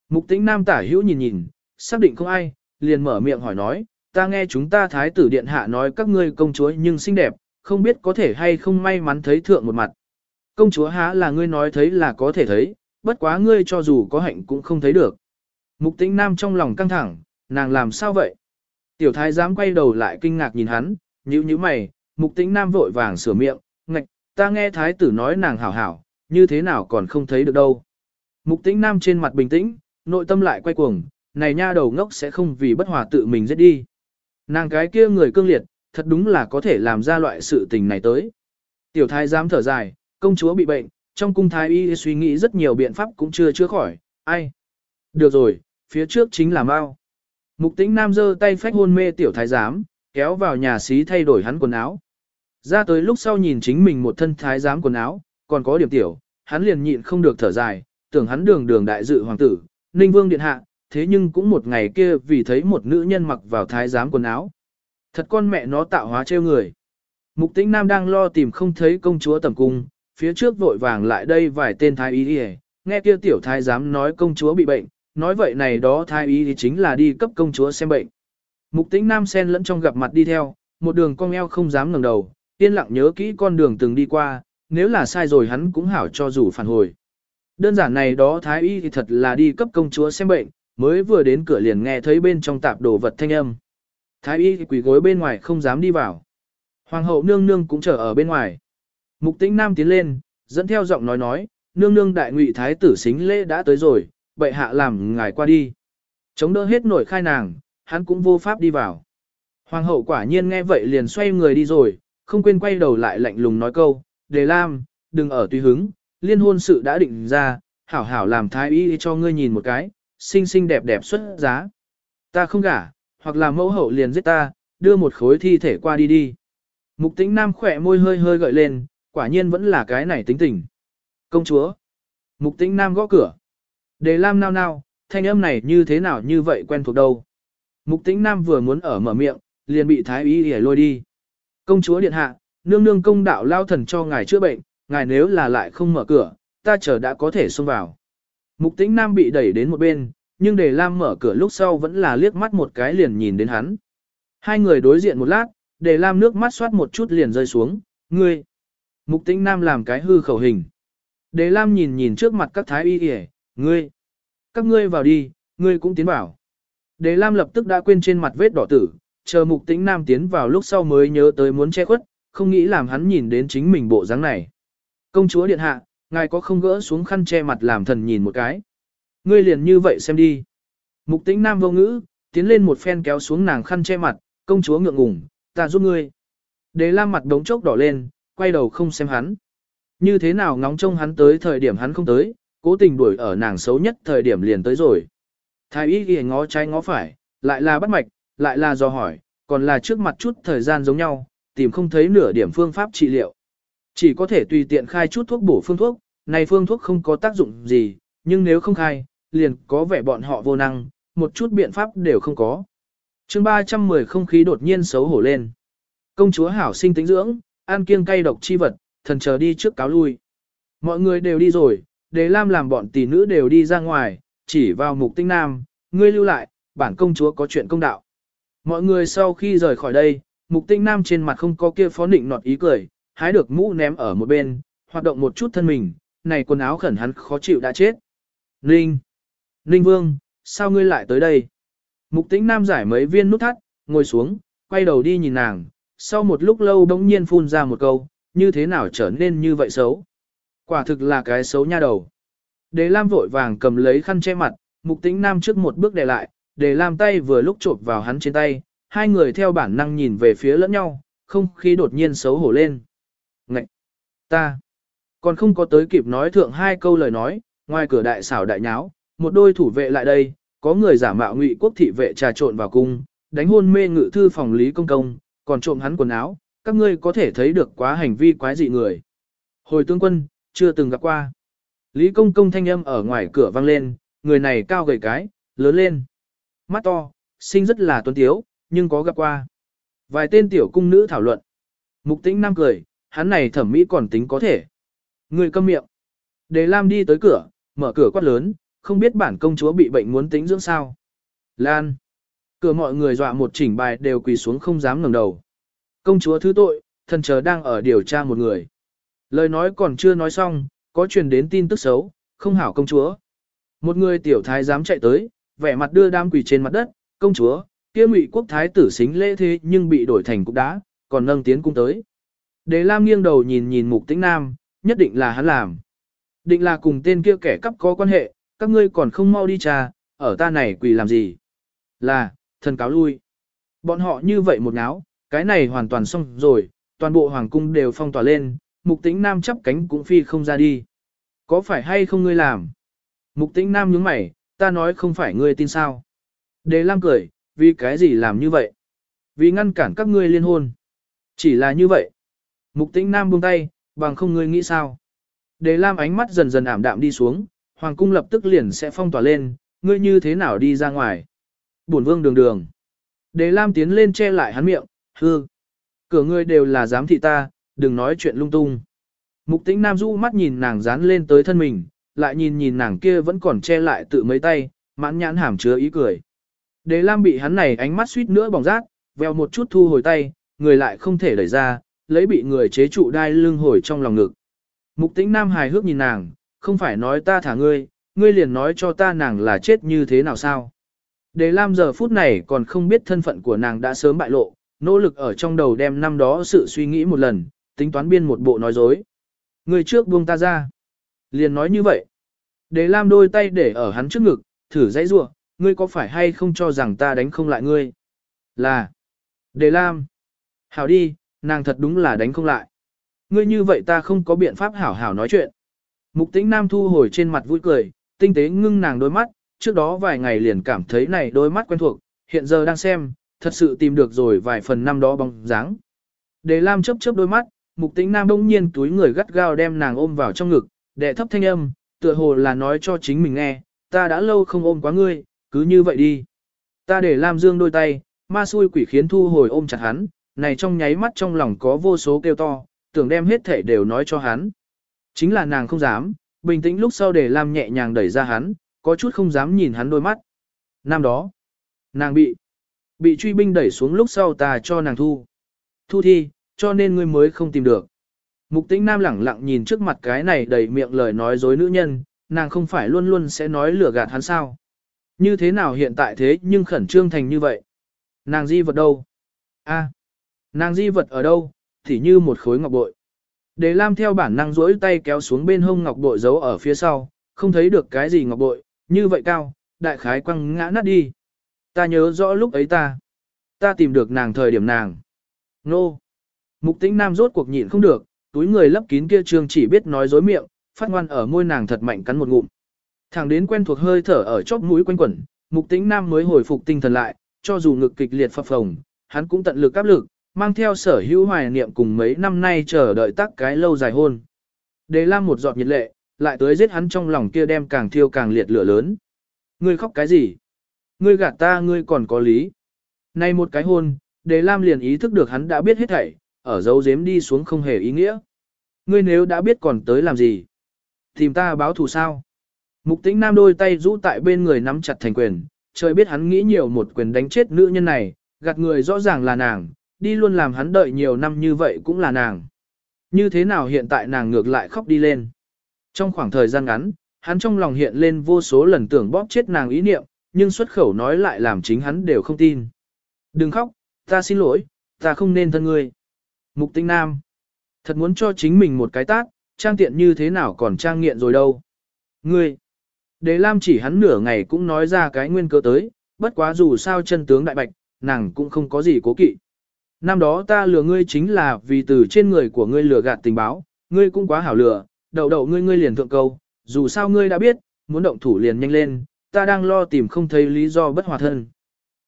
Mục tĩnh nam tả hữu nhìn nhìn, xác định không ai, liền mở miệng hỏi nói, ta nghe chúng ta thái tử điện hạ nói các ngươi công chúa nhưng xinh đẹp, không biết có thể hay không may mắn thấy thượng một mặt. Công chúa há là ngươi nói thấy là có thể thấy, bất quá ngươi cho dù có hạnh cũng không thấy được. Mục tĩnh nam trong lòng căng thẳng, nàng làm sao vậy? Tiểu thái giám quay đầu lại kinh ngạc nhìn hắn, nhíu nhíu mày, mục tĩnh nam vội vàng sửa miệng, ngạch, ta nghe thái tử nói nàng hảo hảo, như thế nào còn không thấy được đâu. Mục tĩnh nam trên mặt bình tĩnh, nội tâm lại quay cuồng, này nha đầu ngốc sẽ không vì bất hòa tự mình giết đi. Nàng cái kia người cương liệt, thật đúng là có thể làm ra loại sự tình này tới. Tiểu thái giám thở dài, công chúa bị bệnh, trong cung thái y suy nghĩ rất nhiều biện pháp cũng chưa chữa khỏi, ai. Được rồi, phía trước chính là mau. Mục tĩnh nam giơ tay phách hôn mê tiểu thái giám, kéo vào nhà xí thay đổi hắn quần áo. Ra tới lúc sau nhìn chính mình một thân thái giám quần áo, còn có điểm tiểu, hắn liền nhịn không được thở dài, tưởng hắn đường đường đại dự hoàng tử, ninh vương điện hạ, thế nhưng cũng một ngày kia vì thấy một nữ nhân mặc vào thái giám quần áo. Thật con mẹ nó tạo hóa trêu người. Mục tĩnh nam đang lo tìm không thấy công chúa tầm cung, phía trước vội vàng lại đây vài tên thái y đi nghe kia tiểu thái dám nói công chúa bị bệnh, nói vậy này đó thái y thì chính là đi cấp công chúa xem bệnh. Mục tĩnh nam sen lẫn trong gặp mặt đi theo, một đường cong eo không dám ngẩng đầu, yên lặng nhớ kỹ con đường từng đi qua, nếu là sai rồi hắn cũng hảo cho dù phản hồi. Đơn giản này đó thái y thì thật là đi cấp công chúa xem bệnh, mới vừa đến cửa liền nghe thấy bên trong tạp đồ vật thanh âm. Thái y quỳ gối bên ngoài không dám đi vào. Hoàng hậu nương nương cũng chờ ở bên ngoài. Mục tĩnh nam tiến lên, dẫn theo giọng nói nói, nương nương đại ngụy thái tử xính lễ đã tới rồi, bệ hạ làm ngài qua đi. Chống đỡ hết nổi khai nàng, hắn cũng vô pháp đi vào. Hoàng hậu quả nhiên nghe vậy liền xoay người đi rồi, không quên quay đầu lại lạnh lùng nói câu, đề lam, đừng ở tùy hứng, liên hôn sự đã định ra, hảo hảo làm thái y cho ngươi nhìn một cái, xinh xinh đẹp đẹp xuất giá. Ta không gả, hoặc là mẫu hậu liền giết ta, đưa một khối thi thể qua đi đi. Mục tĩnh nam khỏe môi hơi hơi gợi lên, quả nhiên vẫn là cái này tính tình. Công chúa. Mục tĩnh nam gõ cửa. Đề lam nao nao, thanh âm này như thế nào như vậy quen thuộc đâu. Mục tĩnh nam vừa muốn ở mở miệng, liền bị thái y để lôi đi. Công chúa điện hạ, nương nương công đạo lao thần cho ngài chữa bệnh, ngài nếu là lại không mở cửa, ta chờ đã có thể xông vào. Mục tĩnh nam bị đẩy đến một bên, nhưng để Lam mở cửa lúc sau vẫn là liếc mắt một cái liền nhìn đến hắn. Hai người đối diện một lát, để Lam nước mắt xoát một chút liền rơi xuống, ngươi. Mục tĩnh nam làm cái hư khẩu hình. Đề Lam nhìn nhìn trước mặt các thái y kìa, ngươi. Các ngươi vào đi, ngươi cũng tiến vào. Đề Lam lập tức đã quên trên mặt vết đỏ tử, chờ mục tĩnh nam tiến vào lúc sau mới nhớ tới muốn che khuất, không nghĩ làm hắn nhìn đến chính mình bộ dáng này. Công chúa điện hạ, ngài có không gỡ xuống khăn che mặt làm thần nhìn một cái. Ngươi liền như vậy xem đi. Mục tĩnh nam vô ngữ, tiến lên một phen kéo xuống nàng khăn che mặt, công chúa ngượng ngùng, ta giúp ngươi. Đế lam mặt đống chốc đỏ lên, quay đầu không xem hắn. Như thế nào ngóng trông hắn tới thời điểm hắn không tới, cố tình đuổi ở nàng xấu nhất thời điểm liền tới rồi. Thái y ghi ngó trái ngó phải, lại là bắt mạch, lại là do hỏi, còn là trước mặt chút thời gian giống nhau, tìm không thấy nửa điểm phương pháp trị liệu. Chỉ có thể tùy tiện khai chút thuốc bổ phương thuốc, này phương thuốc không có tác dụng gì, nhưng nếu không khai, liền có vẻ bọn họ vô năng, một chút biện pháp đều không có. chương 310 không khí đột nhiên xấu hổ lên. Công chúa hảo sinh tính dưỡng, an kiêng cay độc chi vật, thần chờ đi trước cáo lui. Mọi người đều đi rồi, đề lam làm bọn tỷ nữ đều đi ra ngoài, chỉ vào mục tinh nam, ngươi lưu lại, bản công chúa có chuyện công đạo. Mọi người sau khi rời khỏi đây, mục tinh nam trên mặt không có kia phó định nọt ý cười, hái được mũ ném ở một bên, hoạt động một chút thân mình, này quần áo khẩn hắn khó chịu đã chết. Ninh! Ninh Vương, sao ngươi lại tới đây? Mục tĩnh nam giải mấy viên nút thắt, ngồi xuống, quay đầu đi nhìn nàng, sau một lúc lâu bỗng nhiên phun ra một câu, như thế nào trở nên như vậy xấu? Quả thực là cái xấu nha đầu. Đề Lam vội vàng cầm lấy khăn che mặt, mục tĩnh nam trước một bước để lại, Đề Lam tay vừa lúc chộp vào hắn trên tay, hai người theo bản năng nhìn về phía lẫn nhau, không khí đột nhiên xấu hổ lên. Ngậy! Ta! Còn không có tới kịp nói thượng hai câu lời nói, ngoài cửa đại xảo đại nháo, một đôi thủ vệ lại đây, có người giả mạo ngụy quốc thị vệ trà trộn vào cung, đánh hôn mê ngự thư phòng lý công công, còn trộm hắn quần áo, các ngươi có thể thấy được quá hành vi quái dị người. Hồi tướng quân, chưa từng gặp qua. Lý công công thanh âm ở ngoài cửa vang lên, người này cao gầy cái, lớn lên. Mắt to, sinh rất là tuấn tiếu, nhưng có gặp qua. Vài tên tiểu cung nữ thảo luận. Mục tĩnh nam cười, hắn này thẩm mỹ còn tính có thể. Người câm miệng. Đề Lam đi tới cửa, mở cửa quát lớn, không biết bản công chúa bị bệnh muốn tính dưỡng sao. Lan. Cửa mọi người dọa một chỉnh bài đều quỳ xuống không dám ngẩng đầu. Công chúa thứ tội, thần chờ đang ở điều tra một người. Lời nói còn chưa nói xong, có truyền đến tin tức xấu, không hảo công chúa. Một người tiểu thái dám chạy tới, vẻ mặt đưa đam quỳ trên mặt đất, công chúa, kia ngụy quốc thái tử xính lễ thế nhưng bị đổi thành cục đá, còn nâng tiến cung tới. Đế Lam nghiêng đầu nhìn nhìn mục tĩnh nam, nhất định là hắn làm. Định là cùng tên kia kẻ cắp có quan hệ, các ngươi còn không mau đi trà, ở ta này quỳ làm gì? Là, thần cáo lui. Bọn họ như vậy một ngáo, cái này hoàn toàn xong rồi, toàn bộ hoàng cung đều phong tỏa lên, mục tĩnh nam chắp cánh cũng phi không ra đi. Có phải hay không ngươi làm? Mục tĩnh nam nhướng mày, ta nói không phải ngươi tin sao. Đề Lam cười, vì cái gì làm như vậy? Vì ngăn cản các ngươi liên hôn. Chỉ là như vậy. Mục tĩnh nam buông tay, bằng không ngươi nghĩ sao? Đề Lam ánh mắt dần dần ảm đạm đi xuống, hoàng cung lập tức liền sẽ phong tỏa lên, ngươi như thế nào đi ra ngoài? Bổn vương đường đường. Đế Lam tiến lên che lại hắn miệng, hư. Cửa ngươi đều là giám thị ta, đừng nói chuyện lung tung. Mục tĩnh nam du mắt nhìn nàng dán lên tới thân mình, lại nhìn nhìn nàng kia vẫn còn che lại tự mấy tay, mãn nhãn hàm chứa ý cười. Đế Lam bị hắn này ánh mắt suýt nữa bỏng rát, veo một chút thu hồi tay, người lại không thể đẩy ra, lấy bị người chế trụ đai lưng hồi trong lòng ngực. Mục tĩnh nam hài hước nhìn nàng, không phải nói ta thả ngươi, ngươi liền nói cho ta nàng là chết như thế nào sao. Đề Lam giờ phút này còn không biết thân phận của nàng đã sớm bại lộ, nỗ lực ở trong đầu đem năm đó sự suy nghĩ một lần, tính toán biên một bộ nói dối. Người trước buông ta ra. Liền nói như vậy. Đề Lam đôi tay để ở hắn trước ngực, thử dãy rủa, ngươi có phải hay không cho rằng ta đánh không lại ngươi? Là. Đề Lam. Hảo đi, nàng thật đúng là đánh không lại. Ngươi như vậy ta không có biện pháp hảo hảo nói chuyện. Mục tĩnh Nam thu hồi trên mặt vui cười, tinh tế ngưng nàng đôi mắt, trước đó vài ngày liền cảm thấy này đôi mắt quen thuộc, hiện giờ đang xem, thật sự tìm được rồi vài phần năm đó bóng dáng. Đề Lam chớp chớp đôi mắt, Mục Tĩnh Nam đông nhiên túi người gắt gao đem nàng ôm vào trong ngực, đệ thấp thanh âm, tựa hồ là nói cho chính mình nghe, ta đã lâu không ôm quá ngươi, cứ như vậy đi. Ta để Lam Dương đôi tay, ma xui quỷ khiến thu hồi ôm chặt hắn, này trong nháy mắt trong lòng có vô số kêu to, tưởng đem hết thể đều nói cho hắn. Chính là nàng không dám, bình tĩnh lúc sau để Lam nhẹ nhàng đẩy ra hắn, có chút không dám nhìn hắn đôi mắt. Năm đó, nàng bị, bị truy binh đẩy xuống lúc sau ta cho nàng thu. Thu thi, cho nên ngươi mới không tìm được. Mục tĩnh nam lẳng lặng nhìn trước mặt cái này đầy miệng lời nói dối nữ nhân, nàng không phải luôn luôn sẽ nói lừa gạt hắn sao. Như thế nào hiện tại thế nhưng khẩn trương thành như vậy. Nàng di vật đâu? a nàng di vật ở đâu? Thì như một khối ngọc bội. Đề Lam theo bản năng duỗi tay kéo xuống bên hông ngọc bội giấu ở phía sau, không thấy được cái gì ngọc bội, như vậy cao, đại khái quăng ngã nát đi. Ta nhớ rõ lúc ấy ta, ta tìm được nàng thời điểm nàng. Nô! Mục tĩnh nam rốt cuộc nhịn không được, túi người lấp kín kia trương chỉ biết nói dối miệng, phát ngoan ở môi nàng thật mạnh cắn một ngụm. Thẳng đến quen thuộc hơi thở ở chóp mũi quanh quẩn, mục tĩnh nam mới hồi phục tinh thần lại, cho dù ngực kịch liệt phập phồng, hắn cũng tận lực áp lực, mang theo sở hữu hoài niệm cùng mấy năm nay chờ đợi tắc cái lâu dài hôn. Đề Lam một giọt nhiệt lệ, lại tới giết hắn trong lòng kia đem càng thiêu càng liệt lửa lớn. Ngươi khóc cái gì? Ngươi gạt ta ngươi còn có lý. Nay một cái hôn, Đề Lam liền ý thức được hắn đã biết hết thảy, ở dấu giếm đi xuống không hề ý nghĩa. Ngươi nếu đã biết còn tới làm gì? Tìm ta báo thù sao? Mục tĩnh nam đôi tay rũ tại bên người nắm chặt thành quyền, trời biết hắn nghĩ nhiều một quyền đánh chết nữ nhân này, gạt người rõ ràng là nàng, đi luôn làm hắn đợi nhiều năm như vậy cũng là nàng. Như thế nào hiện tại nàng ngược lại khóc đi lên? Trong khoảng thời gian ngắn, hắn trong lòng hiện lên vô số lần tưởng bóp chết nàng ý niệm, nhưng xuất khẩu nói lại làm chính hắn đều không tin. Đừng khóc, ta xin lỗi, ta không nên thân ngươi. Mục tinh nam. Thật muốn cho chính mình một cái tát, trang tiện như thế nào còn trang nghiện rồi đâu. Ngươi. Đế Lam chỉ hắn nửa ngày cũng nói ra cái nguyên cơ tới, bất quá dù sao chân tướng đại bạch, nàng cũng không có gì cố kỵ. Năm đó ta lừa ngươi chính là vì từ trên người của ngươi lừa gạt tình báo, ngươi cũng quá hảo lừa, đầu đầu ngươi ngươi liền thượng câu, dù sao ngươi đã biết, muốn động thủ liền nhanh lên, ta đang lo tìm không thấy lý do bất hòa thân.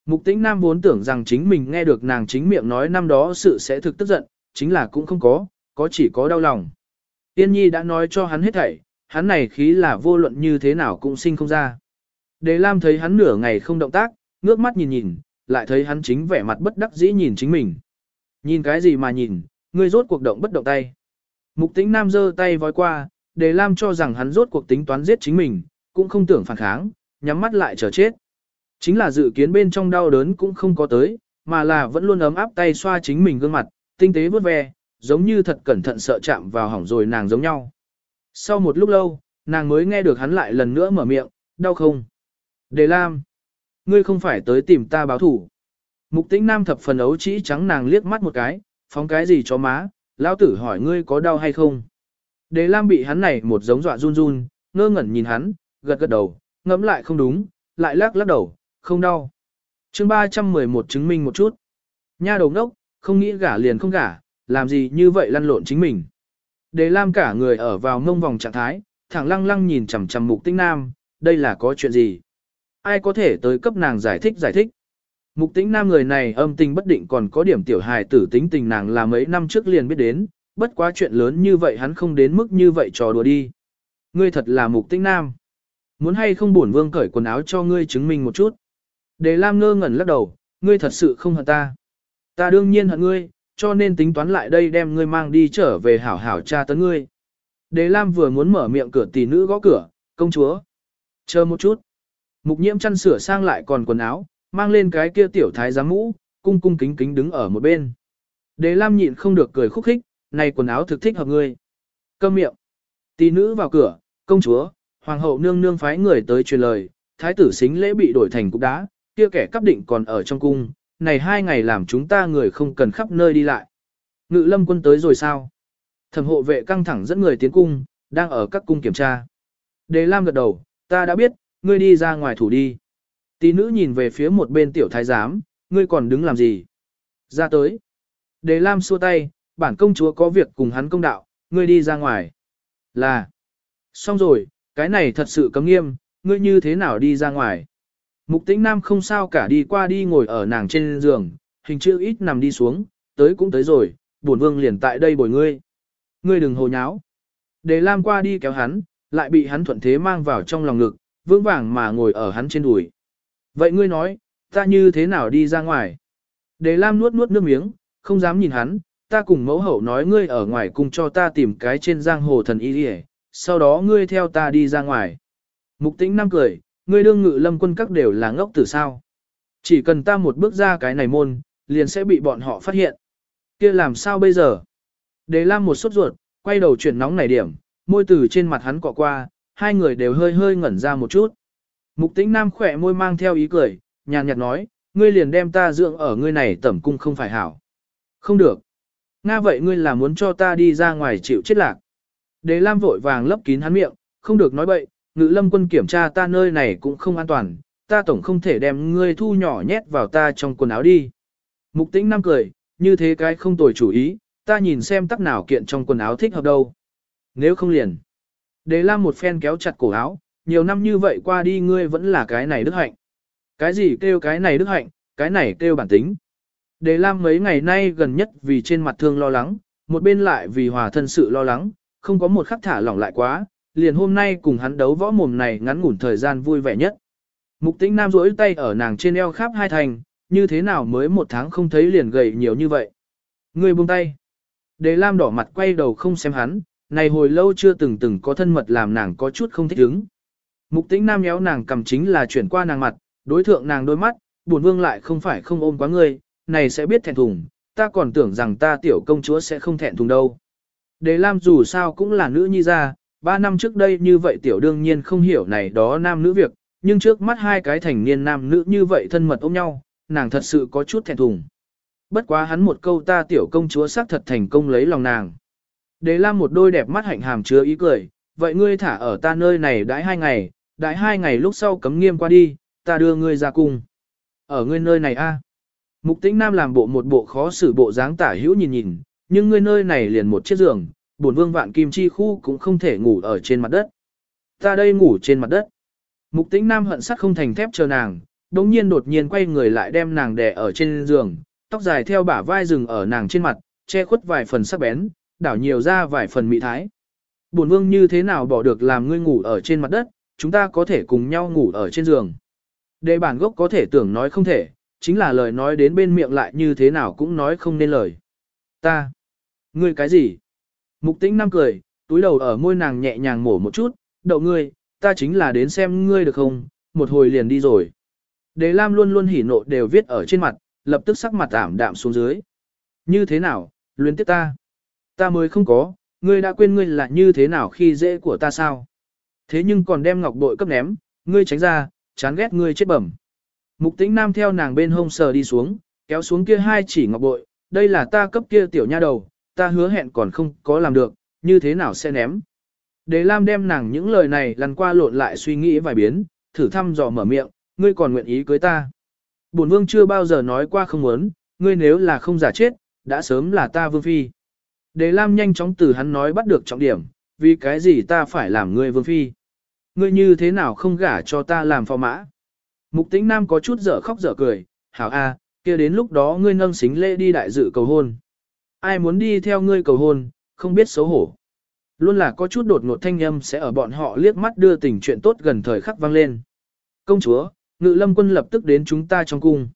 Mục tĩnh Nam vốn tưởng rằng chính mình nghe được nàng chính miệng nói năm đó sự sẽ thực tức giận, chính là cũng không có, có chỉ có đau lòng. Tiên nhi đã nói cho hắn hết thảy, hắn này khí là vô luận như thế nào cũng sinh không ra. Đề Lam thấy hắn nửa ngày không động tác, ngước mắt nhìn nhìn, lại thấy hắn chính vẻ mặt bất đắc dĩ nhìn chính mình. Nhìn cái gì mà nhìn, ngươi rốt cuộc động bất động tay. Mục tĩnh nam giơ tay vói qua, Đề Lam cho rằng hắn rốt cuộc tính toán giết chính mình, cũng không tưởng phản kháng, nhắm mắt lại chờ chết. Chính là dự kiến bên trong đau đớn cũng không có tới, mà là vẫn luôn ấm áp tay xoa chính mình gương mặt, tinh tế vuốt ve, giống như thật cẩn thận sợ chạm vào hỏng rồi nàng giống nhau. Sau một lúc lâu, nàng mới nghe được hắn lại lần nữa mở miệng, đau không? Đề Lam, ngươi không phải tới tìm ta báo thủ. Mục tĩnh nam thập phần ấu chỉ trắng nàng liếc mắt một cái, phóng cái gì cho má, lão tử hỏi ngươi có đau hay không? Đề Lam bị hắn này một giống dọa run run, ngơ ngẩn nhìn hắn, gật gật đầu, ngẫm lại không đúng, lại lắc lắc đầu, không đau. chương 311 chứng minh một chút. Nha đầu ngốc, không nghĩ gả liền không gả, làm gì như vậy lăn lộn chính mình. Đề Lam cả người ở vào ngông vòng trạng thái, thẳng lăng lăng nhìn chằm chằm mục tĩnh nam, đây là có chuyện gì? Ai có thể tới cấp nàng giải thích giải thích? Mục tĩnh nam người này âm tình bất định còn có điểm tiểu hài tử tính tình nàng là mấy năm trước liền biết đến, bất quá chuyện lớn như vậy hắn không đến mức như vậy trò đùa đi. Ngươi thật là mục tĩnh nam. Muốn hay không bổn vương cởi quần áo cho ngươi chứng minh một chút. Đề Lam ngơ ngẩn lắc đầu, ngươi thật sự không hận ta. Ta đương nhiên hận ngươi, cho nên tính toán lại đây đem ngươi mang đi trở về hảo hảo cha tấn ngươi. Đề Lam vừa muốn mở miệng cửa tỷ nữ gõ cửa, công chúa. Chờ một chút. Mục nhiễm chăn sửa sang lại còn quần áo, mang lên cái kia tiểu thái giám mũ, cung cung kính kính đứng ở một bên. Đề Lam nhịn không được cười khúc khích, này quần áo thực thích hợp ngươi. Câm miệng. Tỷ nữ vào cửa, công chúa, hoàng hậu nương nương phái người tới truyền lời, thái tử xính lễ bị đổi thành cục đá, kia kẻ cấp định còn ở trong cung, này hai ngày làm chúng ta người không cần khắp nơi đi lại. Ngự lâm quân tới rồi sao? Thẩm hộ vệ căng thẳng dẫn người tiến cung, đang ở các cung kiểm tra. Đề Lam gật đầu, ta đã biết, ngươi đi ra ngoài thủ đi. Tỷ nữ nhìn về phía một bên tiểu thái giám, ngươi còn đứng làm gì? Ra tới. Đề Lam xua tay, bản công chúa có việc cùng hắn công đạo, ngươi đi ra ngoài. Là. Xong rồi, cái này thật sự cấm nghiêm, ngươi như thế nào đi ra ngoài? Mục tĩnh nam không sao cả đi qua đi ngồi ở nàng trên giường, hình chữ ít nằm đi xuống, tới cũng tới rồi, bổn vương liền tại đây bồi ngươi. Ngươi đừng hồ nháo. Đề Lam qua đi kéo hắn, lại bị hắn thuận thế mang vào trong lòng ngực, vững vàng mà ngồi ở hắn trên đùi. Vậy ngươi nói, ta như thế nào đi ra ngoài? Đề Lam nuốt nuốt nước miếng, không dám nhìn hắn, ta cùng mẫu hậu nói ngươi ở ngoài cùng cho ta tìm cái trên giang hồ thần y đi sau đó ngươi theo ta đi ra ngoài. Mục tĩnh năm cười, ngươi đương ngự lâm quân các đều là ngốc tử sao. Chỉ cần ta một bước ra cái này môn, liền sẽ bị bọn họ phát hiện. kia làm sao bây giờ? Đề Lam một sốt ruột, quay đầu chuyển nóng này điểm, môi từ trên mặt hắn cọ qua, hai người đều hơi hơi ngẩn ra một chút. Mục tĩnh nam khỏe môi mang theo ý cười, nhàn nhạt nói, ngươi liền đem ta dưỡng ở ngươi này tẩm cung không phải hảo. Không được. Nga vậy ngươi là muốn cho ta đi ra ngoài chịu chết lạc. Đế Lam vội vàng lấp kín hắn miệng, không được nói bậy, ngự lâm quân kiểm tra ta nơi này cũng không an toàn, ta tổng không thể đem ngươi thu nhỏ nhét vào ta trong quần áo đi. Mục tĩnh nam cười, như thế cái không tồi chủ ý, ta nhìn xem tắc nào kiện trong quần áo thích hợp đâu. Nếu không liền. Đế Lam một phen kéo chặt cổ áo, nhiều năm như vậy qua đi ngươi vẫn là cái này đức hạnh. Cái gì kêu cái này đức hạnh, cái này kêu bản tính. Đề Lam mấy ngày nay gần nhất vì trên mặt thương lo lắng, một bên lại vì hòa thân sự lo lắng, không có một khắc thả lỏng lại quá, liền hôm nay cùng hắn đấu võ mồm này ngắn ngủn thời gian vui vẻ nhất. Mục tĩnh nam rỗi tay ở nàng trên eo khắp hai thành, như thế nào mới một tháng không thấy liền gầy nhiều như vậy. Người buông tay. Đề Lam đỏ mặt quay đầu không xem hắn, này hồi lâu chưa từng từng có thân mật làm nàng có chút không thích ứng. Mục tĩnh nam nhéo nàng cầm chính là chuyển qua nàng mặt, đối thượng nàng đôi mắt, buồn vương lại không phải không ôm quá ngươi, này sẽ biết thẹn thùng, ta còn tưởng rằng ta tiểu công chúa sẽ không thẹn thùng đâu. Đề Lam dù sao cũng là nữ nhi ra, ba năm trước đây như vậy tiểu đương nhiên không hiểu này đó nam nữ việc, nhưng trước mắt hai cái thành niên nam nữ như vậy thân mật ôm nhau, nàng thật sự có chút thẹn thùng. Bất quá hắn một câu ta tiểu công chúa xác thật thành công lấy lòng nàng. Đề Lam một đôi đẹp mắt hạnh hàm chứa ý cười, vậy ngươi thả ở ta nơi này đãi hai ngày, Đại hai ngày lúc sau cấm nghiêm qua đi, ta đưa ngươi ra cung. Ở ngươi nơi này a. Mục tĩnh nam làm bộ một bộ khó xử bộ dáng tả hữu nhìn nhìn, nhưng ngươi nơi này liền một chiếc giường, bổn vương vạn kim chi khu cũng không thể ngủ ở trên mặt đất. Ta đây ngủ trên mặt đất. Mục tĩnh nam hận sắt không thành thép chờ nàng, đống nhiên đột nhiên quay người lại đem nàng đè ở trên giường, tóc dài theo bả vai rừng ở nàng trên mặt, che khuất vài phần sắc bén, đảo nhiều ra vài phần mị thái. Bổn vương như thế nào bỏ được làm ngươi ngủ ở trên mặt đất, chúng ta có thể cùng nhau ngủ ở trên giường. Đề bản gốc có thể tưởng nói không thể, chính là lời nói đến bên miệng lại như thế nào cũng nói không nên lời. Ta, ngươi cái gì? Mục tĩnh năm cười, túi đầu ở môi nàng nhẹ nhàng mổ một chút, đậu ngươi, ta chính là đến xem ngươi được không, một hồi liền đi rồi. Đề Lam luôn luôn hỉ nộ đều viết ở trên mặt, lập tức sắc mặt ảm đạm xuống dưới. Như thế nào, luyến tiếp ta? Ta mới không có, ngươi đã quên ngươi là như thế nào khi dễ của ta sao? Thế nhưng còn đem ngọc bội cấp ném, ngươi tránh ra, chán ghét ngươi chết bẩm. Mục tĩnh nam theo nàng bên hông sờ đi xuống, kéo xuống kia hai chỉ ngọc bội, đây là ta cấp kia tiểu nha đầu, ta hứa hẹn còn không có làm được, như thế nào sẽ ném. Đế Lam đem nàng những lời này lần qua lộn lại suy nghĩ vài biến, thử thăm dò mở miệng, ngươi còn nguyện ý cưới ta. Bổn vương chưa bao giờ nói qua không muốn, ngươi nếu là không giả chết, đã sớm là ta vương phi. Đế Lam nhanh chóng từ hắn nói bắt được trọng điểm, vì cái gì ta phải làm ngươi vương phi. Ngươi như thế nào không gả cho ta làm phò mã. Mục tĩnh nam có chút dở khóc dở cười, hảo a, kia đến lúc đó ngươi nâng xính lễ đi đại dự cầu hôn. Ai muốn đi theo ngươi cầu hôn, không biết xấu hổ. Luôn là có chút đột ngột thanh âm sẽ ở bọn họ liếc mắt đưa tình chuyện tốt gần thời khắc vang lên. Công chúa, ngự lâm quân lập tức đến chúng ta trong cung.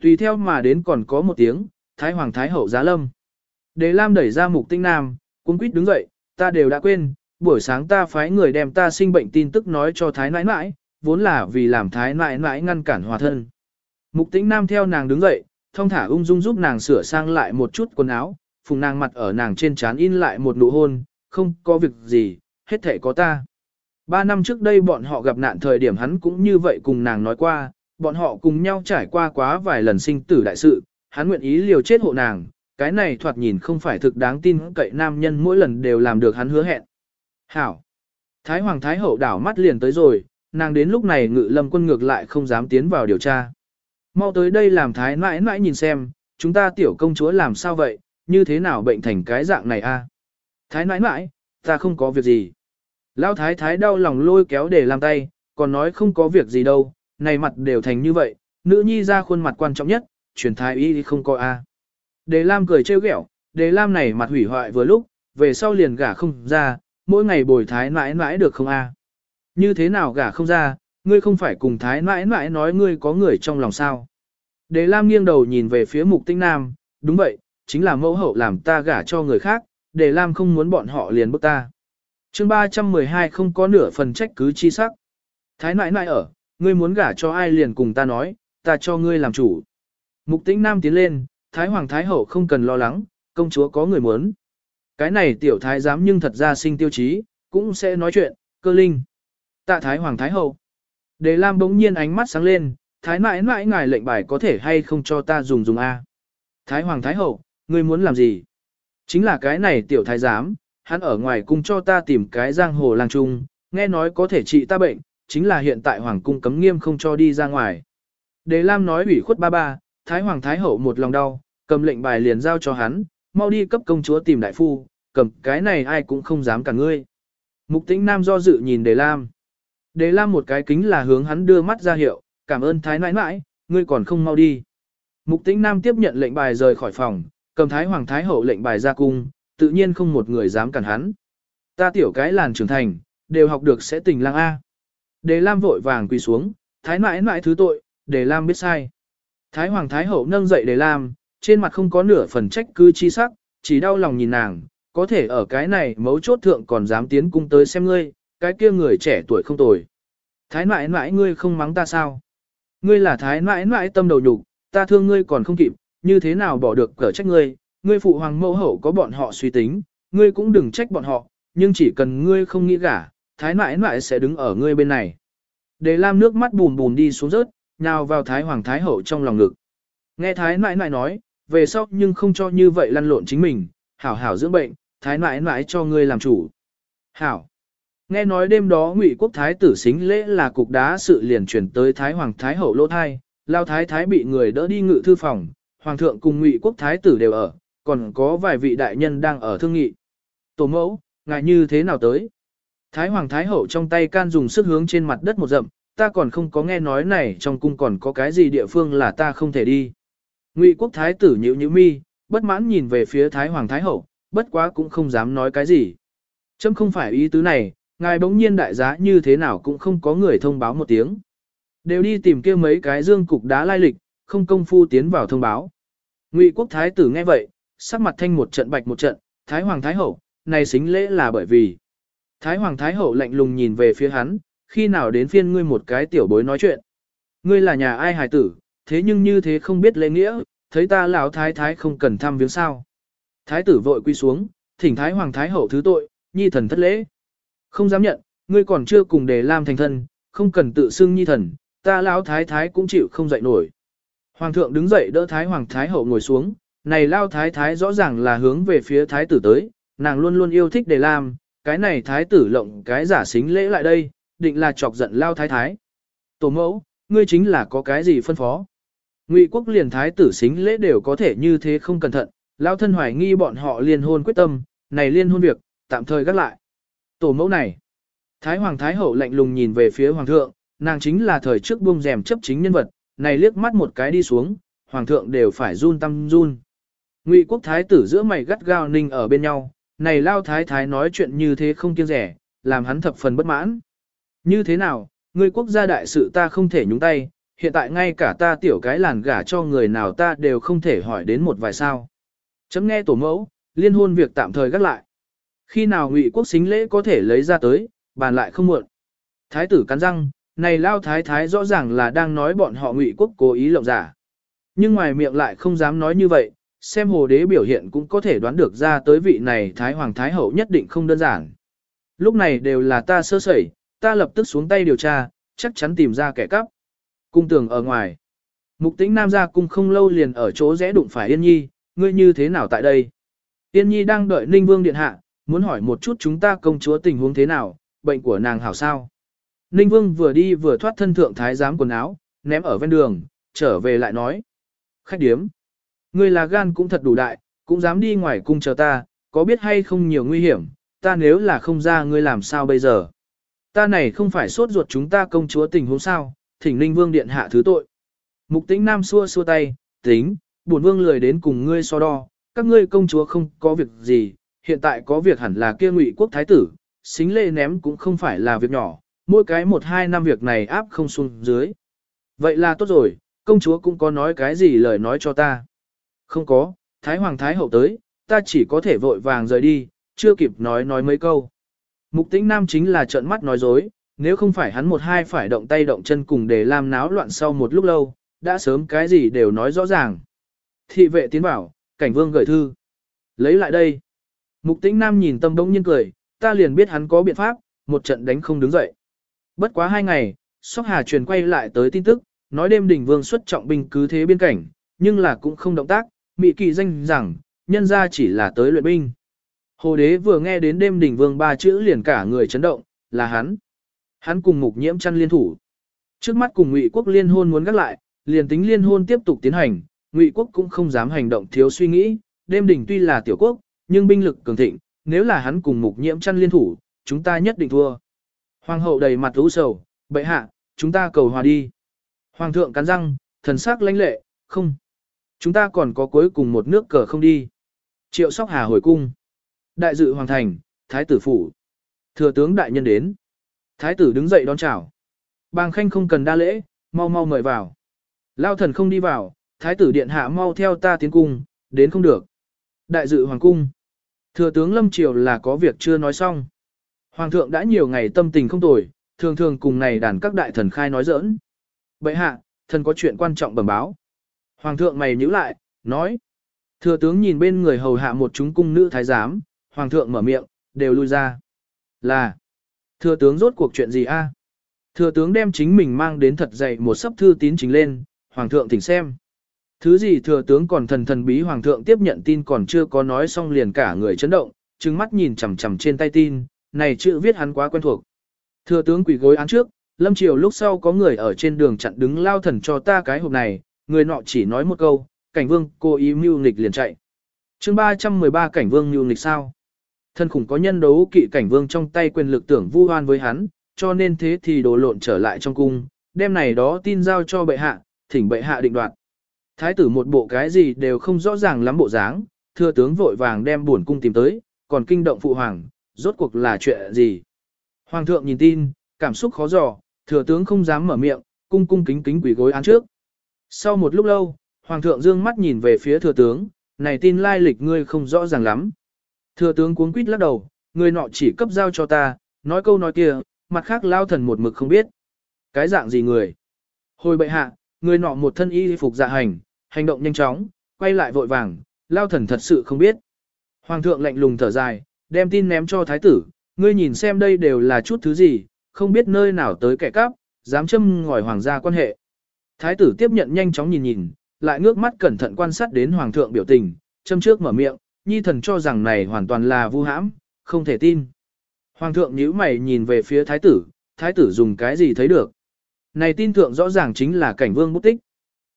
Tùy theo mà đến còn có một tiếng, Thái Hoàng Thái Hậu giá lâm. Đề Lam đẩy ra mục tinh nam, cung quýt đứng dậy, ta đều đã quên, buổi sáng ta phái người đem ta sinh bệnh tin tức nói cho Thái nãi nãi, vốn là vì làm Thái nãi nãi ngăn cản hòa thân. Mục Tĩnh nam theo nàng đứng dậy, thông thả ung dung giúp nàng sửa sang lại một chút quần áo, phùng nàng mặt ở nàng trên trán in lại một nụ hôn, không có việc gì, hết thể có ta. Ba năm trước đây bọn họ gặp nạn thời điểm hắn cũng như vậy cùng nàng nói qua, bọn họ cùng nhau trải qua quá vài lần sinh tử đại sự, hắn nguyện ý liều chết hộ nàng, cái này thoạt nhìn không phải thực đáng tin cậy nam nhân mỗi lần đều làm được hắn hứa hẹn. Hảo! Thái Hoàng Thái Hậu đảo mắt liền tới rồi, nàng đến lúc này ngự lâm quân ngược lại không dám tiến vào điều tra. Mau tới đây làm Thái mãi mãi nhìn xem, chúng ta tiểu công chúa làm sao vậy, như thế nào bệnh thành cái dạng này a? À? Thái nãi nãi, ta không có việc gì. Lão thái thái đau lòng lôi kéo để làm tay, còn nói không có việc gì đâu, này mặt đều thành như vậy, nữ nhi ra khuôn mặt quan trọng nhất, truyền thái y không coi a. À? Đề Lam cười trêu ghẹo, Đề Lam này mặt hủy hoại vừa lúc, về sau liền gả không ra, mỗi ngày bồi thái mãi mãi được không a? Như thế nào gả không ra, ngươi không phải cùng thái mãi mãi nói ngươi có người trong lòng sao? Đề Lam nghiêng đầu nhìn về phía Mục Tinh Nam, đúng vậy, chính là mẫu hậu làm ta gả cho người khác, Đề Lam không muốn bọn họ liền bức ta. Chương 312 không có nửa phần trách cứ chi sắc. Thái nãi nãi ở, ngươi muốn gả cho ai liền cùng ta nói, ta cho ngươi làm chủ. Mục Tĩnh Nam tiến lên, Thái Hoàng Thái Hậu không cần lo lắng, công chúa có người muốn. Cái này tiểu thái giám nhưng thật ra sinh tiêu chí, cũng sẽ nói chuyện, cơ linh. Tạ Thái Hoàng Thái Hậu. Đề Lam bỗng nhiên ánh mắt sáng lên, Thái mãi mãi ngài lệnh bài có thể hay không cho ta dùng dùng A. Thái Hoàng Thái Hậu, ngươi muốn làm gì? Chính là cái này tiểu thái giám, hắn ở ngoài cung cho ta tìm cái giang hồ lang trung, nghe nói có thể trị ta bệnh, chính là hiện tại hoàng cung cấm nghiêm không cho đi ra ngoài. Đề Lam nói ủy khuất ba ba, Thái Hoàng Thái Hậu một lòng đau, cầm lệnh bài liền giao cho hắn, mau đi cấp công chúa tìm đại phu, cầm cái này ai cũng không dám cả ngươi. Mục tĩnh Nam do dự nhìn Đề Lam. Đề Lam một cái kính là hướng hắn đưa mắt ra hiệu, cảm ơn Thái nãi nãi, ngươi còn không mau đi. Mục tĩnh Nam tiếp nhận lệnh bài rời khỏi phòng, cầm Thái Hoàng Thái Hậu lệnh bài ra cung, tự nhiên không một người dám cản hắn. Ta tiểu cái làn trưởng thành, đều học được sẽ tình lang A. Đề Lam vội vàng quỳ xuống, Thái nãi nãi thứ tội, Đề Lam biết sai. Thái Hoàng Thái Hậu nâng dậy để Lam, trên mặt không có nửa phần trách cứ chi sắc, chỉ đau lòng nhìn nàng, có thể ở cái này mấu chốt thượng còn dám tiến cung tới xem ngươi, cái kia người trẻ tuổi không tồi. Thái nãi nãi ngươi không mắng ta sao? Ngươi là thái nãi nãi tâm đầu nhục, ta thương ngươi còn không kịp, như thế nào bỏ được cỡ trách ngươi, ngươi phụ hoàng mẫu hậu có bọn họ suy tính, ngươi cũng đừng trách bọn họ, nhưng chỉ cần ngươi không nghĩ gả, thái nãi nãi sẽ đứng ở ngươi bên này. Để Lam nước mắt bùn bùn đi xuống rớt, nào vào thái hoàng thái hậu trong lòng ngực. Nghe thái nãi nãi nói, về sau nhưng không cho như vậy lăn lộn chính mình, hảo hảo dưỡng bệnh, thái nãi nãi cho ngươi làm chủ. Hảo. Nghe nói đêm đó Ngụy quốc thái tử xính lễ là cục đá sự liền chuyển tới thái hoàng thái hậu lỗ thai, lao thái thái bị người đỡ đi ngự thư phòng, hoàng thượng cùng Ngụy quốc thái tử đều ở, còn có vài vị đại nhân đang ở thương nghị. Tổ mẫu, ngài như thế nào tới? Thái hoàng thái hậu trong tay can dùng sức hướng trên mặt đất một dậm, ta còn không có nghe nói này trong cung còn có cái gì địa phương là ta không thể đi. Ngụy quốc thái tử Nhữ Nhữ mi, bất mãn nhìn về phía Thái Hoàng Thái Hậu, bất quá cũng không dám nói cái gì. Chấm không phải ý tứ này, ngài bỗng nhiên đại giá như thế nào cũng không có người thông báo một tiếng. Đều đi tìm kia mấy cái dương cục đá lai lịch, không công phu tiến vào thông báo. Ngụy quốc thái tử nghe vậy, sắc mặt thanh một trận bạch một trận, Thái Hoàng Thái Hậu, này xính lễ là bởi vì. Thái Hoàng Thái Hậu lạnh lùng nhìn về phía hắn, khi nào đến phiên ngươi một cái tiểu bối nói chuyện. Ngươi là nhà ai hài tử, thế nhưng như thế không biết lễ nghĩa, thấy ta lão thái thái không cần thăm viếng sao. Thái tử vội quy xuống, thỉnh Thái Hoàng Thái Hậu thứ tội, nhi thần thất lễ. Không dám nhận, ngươi còn chưa cùng đề lam thành thân, không cần tự xưng nhi thần, ta lão thái thái cũng chịu không dậy nổi. Hoàng thượng đứng dậy đỡ Thái Hoàng Thái Hậu ngồi xuống, này lao thái thái rõ ràng là hướng về phía thái tử tới, nàng luôn luôn yêu thích đề lam, cái này thái tử lộng cái giả xính lễ lại đây, định là chọc giận lao thái thái. Tổ mẫu, ngươi chính là có cái gì phân phó. Ngụy quốc liền thái tử xính lễ đều có thể như thế không cẩn thận, lao thân hoài nghi bọn họ liên hôn quyết tâm, này liên hôn việc, tạm thời gác lại. Tổ mẫu này, thái hoàng thái hậu lạnh lùng nhìn về phía hoàng thượng, nàng chính là thời trước buông rèm chấp chính nhân vật, này liếc mắt một cái đi xuống, hoàng thượng đều phải run tâm run. Ngụy quốc thái tử giữa mày gắt gao ninh ở bên nhau, này lao thái thái nói chuyện như thế không kiêng rẻ, làm hắn thập phần bất mãn. Như thế nào, người quốc gia đại sự ta không thể nhúng tay, hiện tại ngay cả ta tiểu cái làn gả cho người nào ta đều không thể hỏi đến một vài sao. Chấm nghe tổ mẫu, liên hôn việc tạm thời gác lại. Khi nào ngụy quốc xính lễ có thể lấy ra tới, bàn lại không muộn. Thái tử cắn răng, này lao thái thái rõ ràng là đang nói bọn họ ngụy quốc cố ý lộng giả. Nhưng ngoài miệng lại không dám nói như vậy, xem hồ đế biểu hiện cũng có thể đoán được ra tới vị này thái hoàng thái hậu nhất định không đơn giản. Lúc này đều là ta sơ sẩy, ta lập tức xuống tay điều tra, chắc chắn tìm ra kẻ cắp. Cung tường ở ngoài. Mục tĩnh nam gia cung không lâu liền ở chỗ rẽ đụng phải Yên Nhi, ngươi như thế nào tại đây? Yên Nhi đang đợi Ninh Vương Điện Hạ, muốn hỏi một chút chúng ta công chúa tình huống thế nào, bệnh của nàng hảo sao? Ninh Vương vừa đi vừa thoát thân thượng thái giám quần áo, ném ở ven đường, trở về lại nói. Khách điếm. Ngươi là gan cũng thật đủ đại, cũng dám đi ngoài cung chờ ta, có biết hay không nhiều nguy hiểm, ta nếu là không ra ngươi làm sao bây giờ? Ta này không phải sốt ruột chúng ta công chúa tình huống sao, thỉnh Ninh Vương điện hạ thứ tội. Mục tĩnh nam xua xua tay, tính, bổn vương lười đến cùng ngươi so đo, các ngươi công chúa không có việc gì, hiện tại có việc hẳn là kia ngụy quốc thái tử, xính lệ ném cũng không phải là việc nhỏ, mỗi cái một hai năm việc này áp không xuống dưới. Vậy là tốt rồi, công chúa cũng có nói cái gì lời nói cho ta. Không có, Thái Hoàng Thái Hậu tới, ta chỉ có thể vội vàng rời đi, chưa kịp nói nói mấy câu. Mục tĩnh nam chính là trợn mắt nói dối, nếu không phải hắn một hai phải động tay động chân cùng để làm náo loạn sau một lúc lâu, đã sớm cái gì đều nói rõ ràng. Thị vệ tiến bảo, cảnh vương gửi thư. Lấy lại đây. Mục tĩnh nam nhìn tâm bỗng nhiên cười, ta liền biết hắn có biện pháp, một trận đánh không đứng dậy. Bất quá hai ngày, Sóc Hà truyền quay lại tới tin tức, nói đêm đỉnh vương xuất trọng binh cứ thế biên cảnh, nhưng là cũng không động tác, mị kỳ danh rằng, nhân ra chỉ là tới luyện binh. Hồ đế vừa nghe đến đêm đỉnh vương ba chữ liền cả người chấn động, là hắn. Hắn cùng mục nhiễm chăn liên thủ. Trước mắt cùng ngụy quốc liên hôn muốn gác lại, liền tính liên hôn tiếp tục tiến hành, ngụy quốc cũng không dám hành động thiếu suy nghĩ, đêm đỉnh tuy là tiểu quốc, nhưng binh lực cường thịnh, nếu là hắn cùng mục nhiễm chăn liên thủ, chúng ta nhất định thua. Hoàng hậu đầy mặt u sầu, bệ hạ, chúng ta cầu hòa đi. Hoàng thượng cắn răng, thần sắc lãnh lệ, không. Chúng ta còn có cuối cùng một nước cờ không đi. Triệu sóc hà hồi cung. Đại dự hoàng thành, thái tử phủ. Thừa tướng đại nhân đến. Thái tử đứng dậy đón chào. Bàng khanh không cần đa lễ, mau mau mời vào. Lao thần không đi vào, thái tử điện hạ mau theo ta tiến cung, đến không được. Đại dự hoàng cung. Thừa tướng Lâm Triều là có việc chưa nói xong. Hoàng thượng đã nhiều ngày tâm tình không tồi, thường thường cùng này đàn các đại thần khai nói giỡn. Bệ hạ, thần có chuyện quan trọng bẩm báo. Hoàng thượng mày nhíu lại, nói. Thừa tướng nhìn bên người hầu hạ một chúng cung nữ thái giám, hoàng thượng mở miệng, đều lui ra. Là, thừa tướng rốt cuộc chuyện gì a? Thừa tướng đem chính mình mang đến thật dày một sấp thư tín chính lên, hoàng thượng thỉnh xem. Thứ gì thừa tướng còn thần thần bí hoàng thượng tiếp nhận tin còn chưa có nói xong liền cả người chấn động, trừng mắt nhìn chằm chằm trên tay tin, này chữ viết hắn quá quen thuộc. Thừa tướng quỳ gối án trước, lâm triều lúc sau có người ở trên đường chặn đứng lao thần cho ta cái hộp này, người nọ chỉ nói một câu, cảnh vương cô ý mưu nghịch liền chạy. chương 313 cảnh vương mưu nghịch sao? Thân khủng có nhân đấu kỵ cảnh vương trong tay quyền lực tưởng vu hoan với hắn, cho nên thế thì đồ lộn trở lại trong cung, đem này đó tin giao cho bệ hạ, thỉnh bệ hạ định đoạt. Thái tử một bộ cái gì đều không rõ ràng lắm bộ dáng, thừa tướng vội vàng đem buồn cung tìm tới, còn kinh động phụ hoàng, rốt cuộc là chuyện gì. Hoàng thượng nhìn tin, cảm xúc khó dò, thừa tướng không dám mở miệng, cung cung kính kính quỷ gối án trước. Sau một lúc lâu, hoàng thượng dương mắt nhìn về phía thừa tướng, này tin lai lịch ngươi không rõ ràng lắm. Thừa tướng cuống quýt lắc đầu, người nọ chỉ cấp giao cho ta, nói câu nói kia, mặt khác lao thần một mực không biết. Cái dạng gì người? Hồi bệ hạ, người nọ một thân y phục dạ hành, hành động nhanh chóng, quay lại vội vàng, lao thần thật sự không biết. Hoàng thượng lạnh lùng thở dài, đem tin ném cho thái tử, ngươi nhìn xem đây đều là chút thứ gì, không biết nơi nào tới kẻ cắp, dám châm ngòi hoàng gia quan hệ. Thái tử tiếp nhận nhanh chóng nhìn nhìn, lại ngước mắt cẩn thận quan sát đến hoàng thượng biểu tình, châm trước mở miệng, nhi thần cho rằng này hoàn toàn là vu hãm, không thể tin. Hoàng thượng nhíu mày nhìn về phía thái tử, thái tử dùng cái gì thấy được. Này tin thượng rõ ràng chính là cảnh vương bút tích.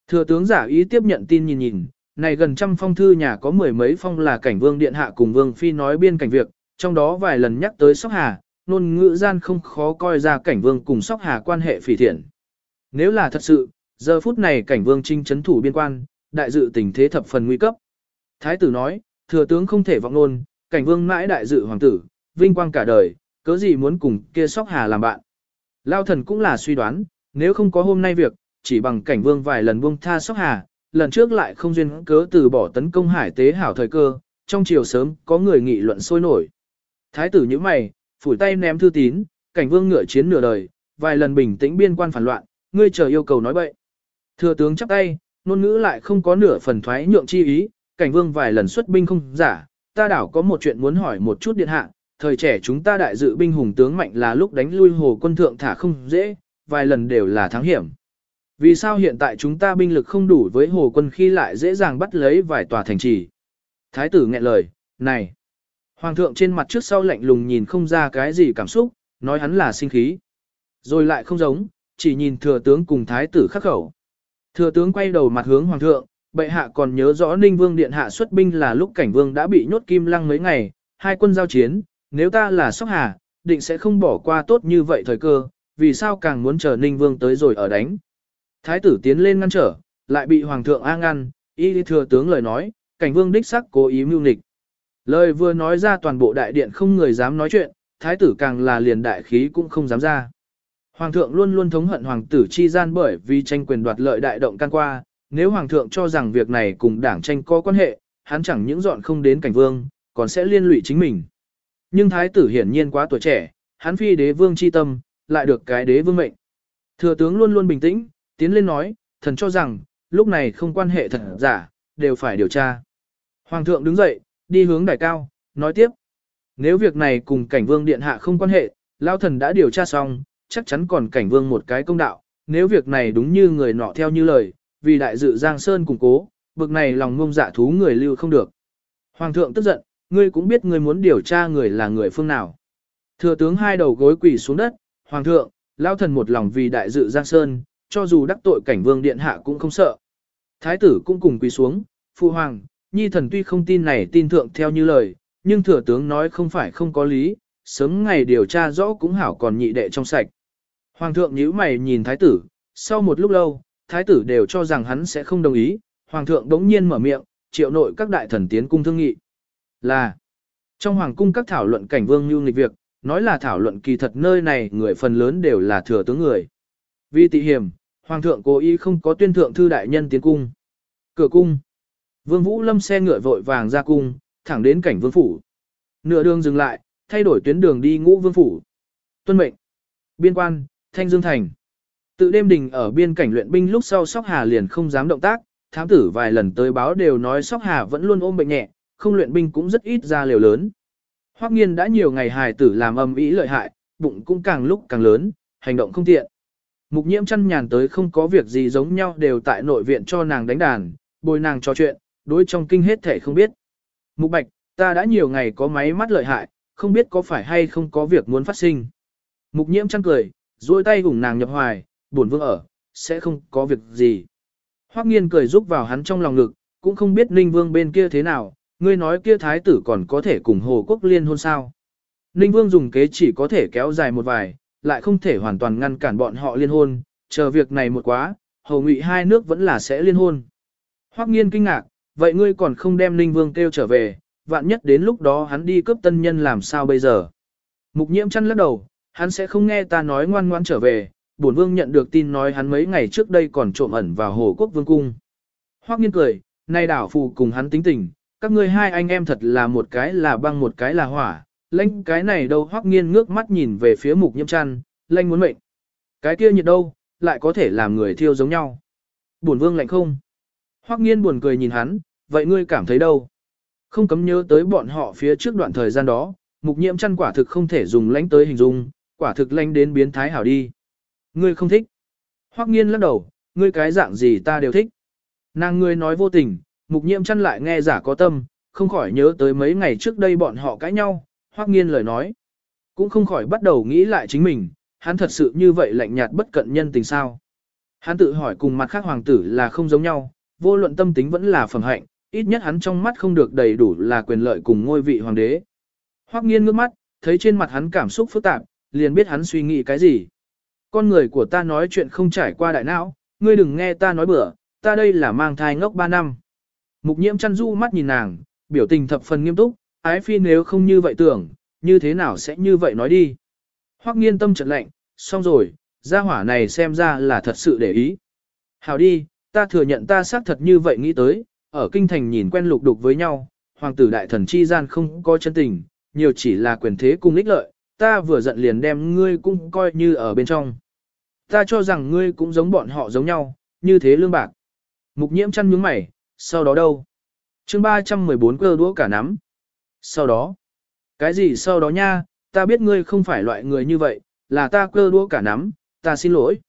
Thừa tướng giả ý tiếp nhận tin nhìn nhìn, này gần trăm phong thư nhà có mười mấy phong là cảnh vương điện hạ cùng vương phi nói biên cảnh việc, trong đó vài lần nhắc tới sóc hà, nôn ngữ gian không khó coi ra cảnh vương cùng sóc hà quan hệ phỉ thiện. Nếu là thật sự, giờ phút này cảnh vương trinh chấn thủ biên quan, đại dự tình thế thập phần nguy cấp. Thái tử nói, thừa tướng không thể vọng nôn, cảnh vương mãi đại dự hoàng tử, vinh quang cả đời, cớ gì muốn cùng kia sóc hà làm bạn. Lao thần cũng là suy đoán, nếu không có hôm nay việc, chỉ bằng cảnh vương vài lần buông tha sóc hà, lần trước lại không duyên cớ từ bỏ tấn công hải tế hảo thời cơ, trong chiều sớm có người nghị luận sôi nổi. Thái tử như mày, phủi tay ném thư tín, cảnh vương ngựa chiến nửa đời, vài lần bình tĩnh biên quan phản loạn, ngươi chờ yêu cầu nói bậy. Thừa tướng chắp tay, ngôn ngữ lại không có nửa phần thoái nhượng chi ý, cảnh vương vài lần xuất binh không giả, ta đảo có một chuyện muốn hỏi một chút điện hạ, thời trẻ chúng ta đại dự binh hùng tướng mạnh là lúc đánh lui hồ quân thượng thả không dễ, vài lần đều là thắng hiểm. Vì sao hiện tại chúng ta binh lực không đủ với hồ quân khi lại dễ dàng bắt lấy vài tòa thành trì? Thái tử nghẹn lời, này. Hoàng thượng trên mặt trước sau lạnh lùng nhìn không ra cái gì cảm xúc, nói hắn là sinh khí. Rồi lại không giống, chỉ nhìn thừa tướng cùng thái tử khắc khẩu. Thừa tướng quay đầu mặt hướng hoàng thượng, bệ hạ còn nhớ rõ ninh vương điện hạ xuất binh là lúc cảnh vương đã bị nhốt kim lăng mấy ngày, hai quân giao chiến, nếu ta là sóc hà, định sẽ không bỏ qua tốt như vậy thời cơ, vì sao càng muốn chờ ninh vương tới rồi ở đánh. Thái tử tiến lên ngăn trở, lại bị hoàng thượng a ngăn, y thừa tướng lời nói, cảnh vương đích sắc cố ý mưu nịch. Lời vừa nói ra toàn bộ đại điện không người dám nói chuyện, thái tử càng là liền đại khí cũng không dám ra. Hoàng thượng luôn luôn thống hận hoàng tử chi gian bởi vì tranh quyền đoạt lợi đại động can qua, nếu hoàng thượng cho rằng việc này cùng đảng tranh có quan hệ, hắn chẳng những dọn không đến cảnh vương, còn sẽ liên lụy chính mình. Nhưng thái tử hiển nhiên quá tuổi trẻ, hắn phi đế vương chi tâm, lại được cái đế vương mệnh. Thừa tướng luôn luôn bình tĩnh, tiến lên nói, thần cho rằng, lúc này không quan hệ thật giả, đều phải điều tra. Hoàng thượng đứng dậy, đi hướng đài cao, nói tiếp. Nếu việc này cùng cảnh vương điện hạ không quan hệ, lao thần đã điều tra xong, chắc chắn còn cảnh vương một cái công đạo. Nếu việc này đúng như người nọ theo như lời, vì đại dự Giang Sơn củng cố, bực này lòng ngông dạ thú người lưu không được. Hoàng thượng tức giận, ngươi cũng biết ngươi muốn điều tra người là người phương nào. Thừa tướng hai đầu gối quỳ xuống đất, Hoàng thượng, lao thần một lòng vì đại dự Giang Sơn, cho dù đắc tội cảnh vương điện hạ cũng không sợ. Thái tử cũng cùng quỳ xuống, phụ hoàng, nhi thần tuy không tin này tin thượng theo như lời, nhưng thừa tướng nói không phải không có lý, sớm ngày điều tra rõ cũng hảo còn nhị đệ trong sạch. Hoàng thượng nhíu mày nhìn thái tử, sau một lúc lâu, thái tử đều cho rằng hắn sẽ không đồng ý, hoàng thượng đống nhiên mở miệng, triệu nội các đại thần tiến cung thương nghị. Là, trong hoàng cung các thảo luận cảnh vương như nghịch việc, nói là thảo luận kỳ thật nơi này người phần lớn đều là thừa tướng người. Vì tị hiểm, hoàng thượng cố ý không có tuyên thượng thư đại nhân tiến cung. Cửa cung. Vương Vũ Lâm xe ngựa vội vàng ra cung, thẳng đến cảnh vương phủ. Nửa đường dừng lại, thay đổi tuyến đường đi ngũ vương phủ. Tuân mệnh. Biên quan, Thanh Dương Thành. Tự đêm đình ở biên cảnh luyện binh lúc sau Sóc Hà liền không dám động tác, thám tử vài lần tới báo đều nói Sóc Hà vẫn luôn ôm bệnh nhẹ, không luyện binh cũng rất ít ra liều lớn. Hoắc Nghiên đã nhiều ngày hài tử làm âm ý lợi hại, bụng cũng càng lúc càng lớn, hành động không tiện. Mục nhiễm chăn nhàn tới không có việc gì giống nhau đều tại nội viện cho nàng đánh đàn, bồi nàng trò chuyện, đối trong kinh hết thể không biết. Mục bạch, ta đã nhiều ngày có máy mắt lợi hại, không biết có phải hay không có việc muốn phát sinh. Mục nhiễm chăn cười, duỗi tay ủng nàng nhập hoài, buồn vương ở, sẽ không có việc gì. Hoắc nghiên cười giúp vào hắn trong lòng ngực, cũng không biết Ninh Vương bên kia thế nào, ngươi nói kia thái tử còn có thể cùng Hồ Quốc liên hôn sao. Ninh Vương dùng kế chỉ có thể kéo dài một vài, lại không thể hoàn toàn ngăn cản bọn họ liên hôn, chờ việc này một quá, Hồ Ngụy hai nước vẫn là sẽ liên hôn. Hoắc nghiên kinh ngạc, vậy ngươi còn không đem Ninh Vương kêu trở về, vạn nhất đến lúc đó hắn đi cướp tân nhân làm sao bây giờ. Mục nhiễm chăn lắc đầu, hắn sẽ không nghe ta nói ngoan ngoan trở về, bổn vương nhận được tin nói hắn mấy ngày trước đây còn trộm ẩn vào hồ quốc vương cung. Hoắc nghiên cười, nay đảo phù cùng hắn tính tình, các ngươi hai anh em thật là một cái là băng một cái là hỏa, lãnh cái này đâu Hoắc nghiên ngước mắt nhìn về phía mục nhiễm chăn, lãnh muốn mệnh. Cái kia nhiệt đâu, lại có thể làm người thiêu giống nhau. Bổn vương lạnh không? Hoắc nghiên buồn cười nhìn hắn, vậy ngươi cảm thấy đâu? Không cấm nhớ tới bọn họ phía trước đoạn thời gian đó, mục nhiễm chăn quả thực không thể dùng lãnh tới hình dung, quả thực lãnh đến biến thái hảo đi. Ngươi không thích. Hoắc nghiên lắc đầu, ngươi cái dạng gì ta đều thích. Nàng ngươi nói vô tình, mục nhiễm chăn lại nghe giả có tâm, không khỏi nhớ tới mấy ngày trước đây bọn họ cãi nhau, Hoắc nghiên lời nói. Cũng không khỏi bắt đầu nghĩ lại chính mình, hắn thật sự như vậy lạnh nhạt bất cận nhân tình sao. Hắn tự hỏi cùng mặt khác hoàng tử là không giống nhau, vô luận tâm tính vẫn là phẩm hạnh, ít nhất hắn trong mắt không được đầy đủ là quyền lợi cùng ngôi vị hoàng đế. Hoắc nghiên ngước mắt, thấy trên mặt hắn cảm xúc phức tạp, liền biết hắn suy nghĩ cái gì. Con người của ta nói chuyện không trải qua đại não, ngươi đừng nghe ta nói bừa, ta đây là mang thai ngốc 3 năm. Mục nhiễm chăn du mắt nhìn nàng, biểu tình thập phần nghiêm túc, ái phi nếu không như vậy tưởng, như thế nào sẽ như vậy nói đi. Hoắc nghiên tâm trận lạnh, xong rồi, gia hỏa này xem ra là thật sự để ý. Hảo đi, ta thừa nhận ta xác thật như vậy nghĩ tới, ở kinh thành nhìn quen lục đục với nhau, hoàng tử đại thần chi gian không có chân tình, nhiều chỉ là quyền thế cùng ích lợi, ta vừa giận liền đem ngươi cũng coi như ở bên trong. Ta cho rằng ngươi cũng giống bọn họ giống nhau, như thế lương bạc. Mục nhiễm chăn nhướng mày, sau đó đâu? chương 314 cơ đũa cả nắm. Sau đó? Cái gì sau đó nha, ta biết ngươi không phải loại người như vậy, là ta cơ đũa cả nắm, ta xin lỗi.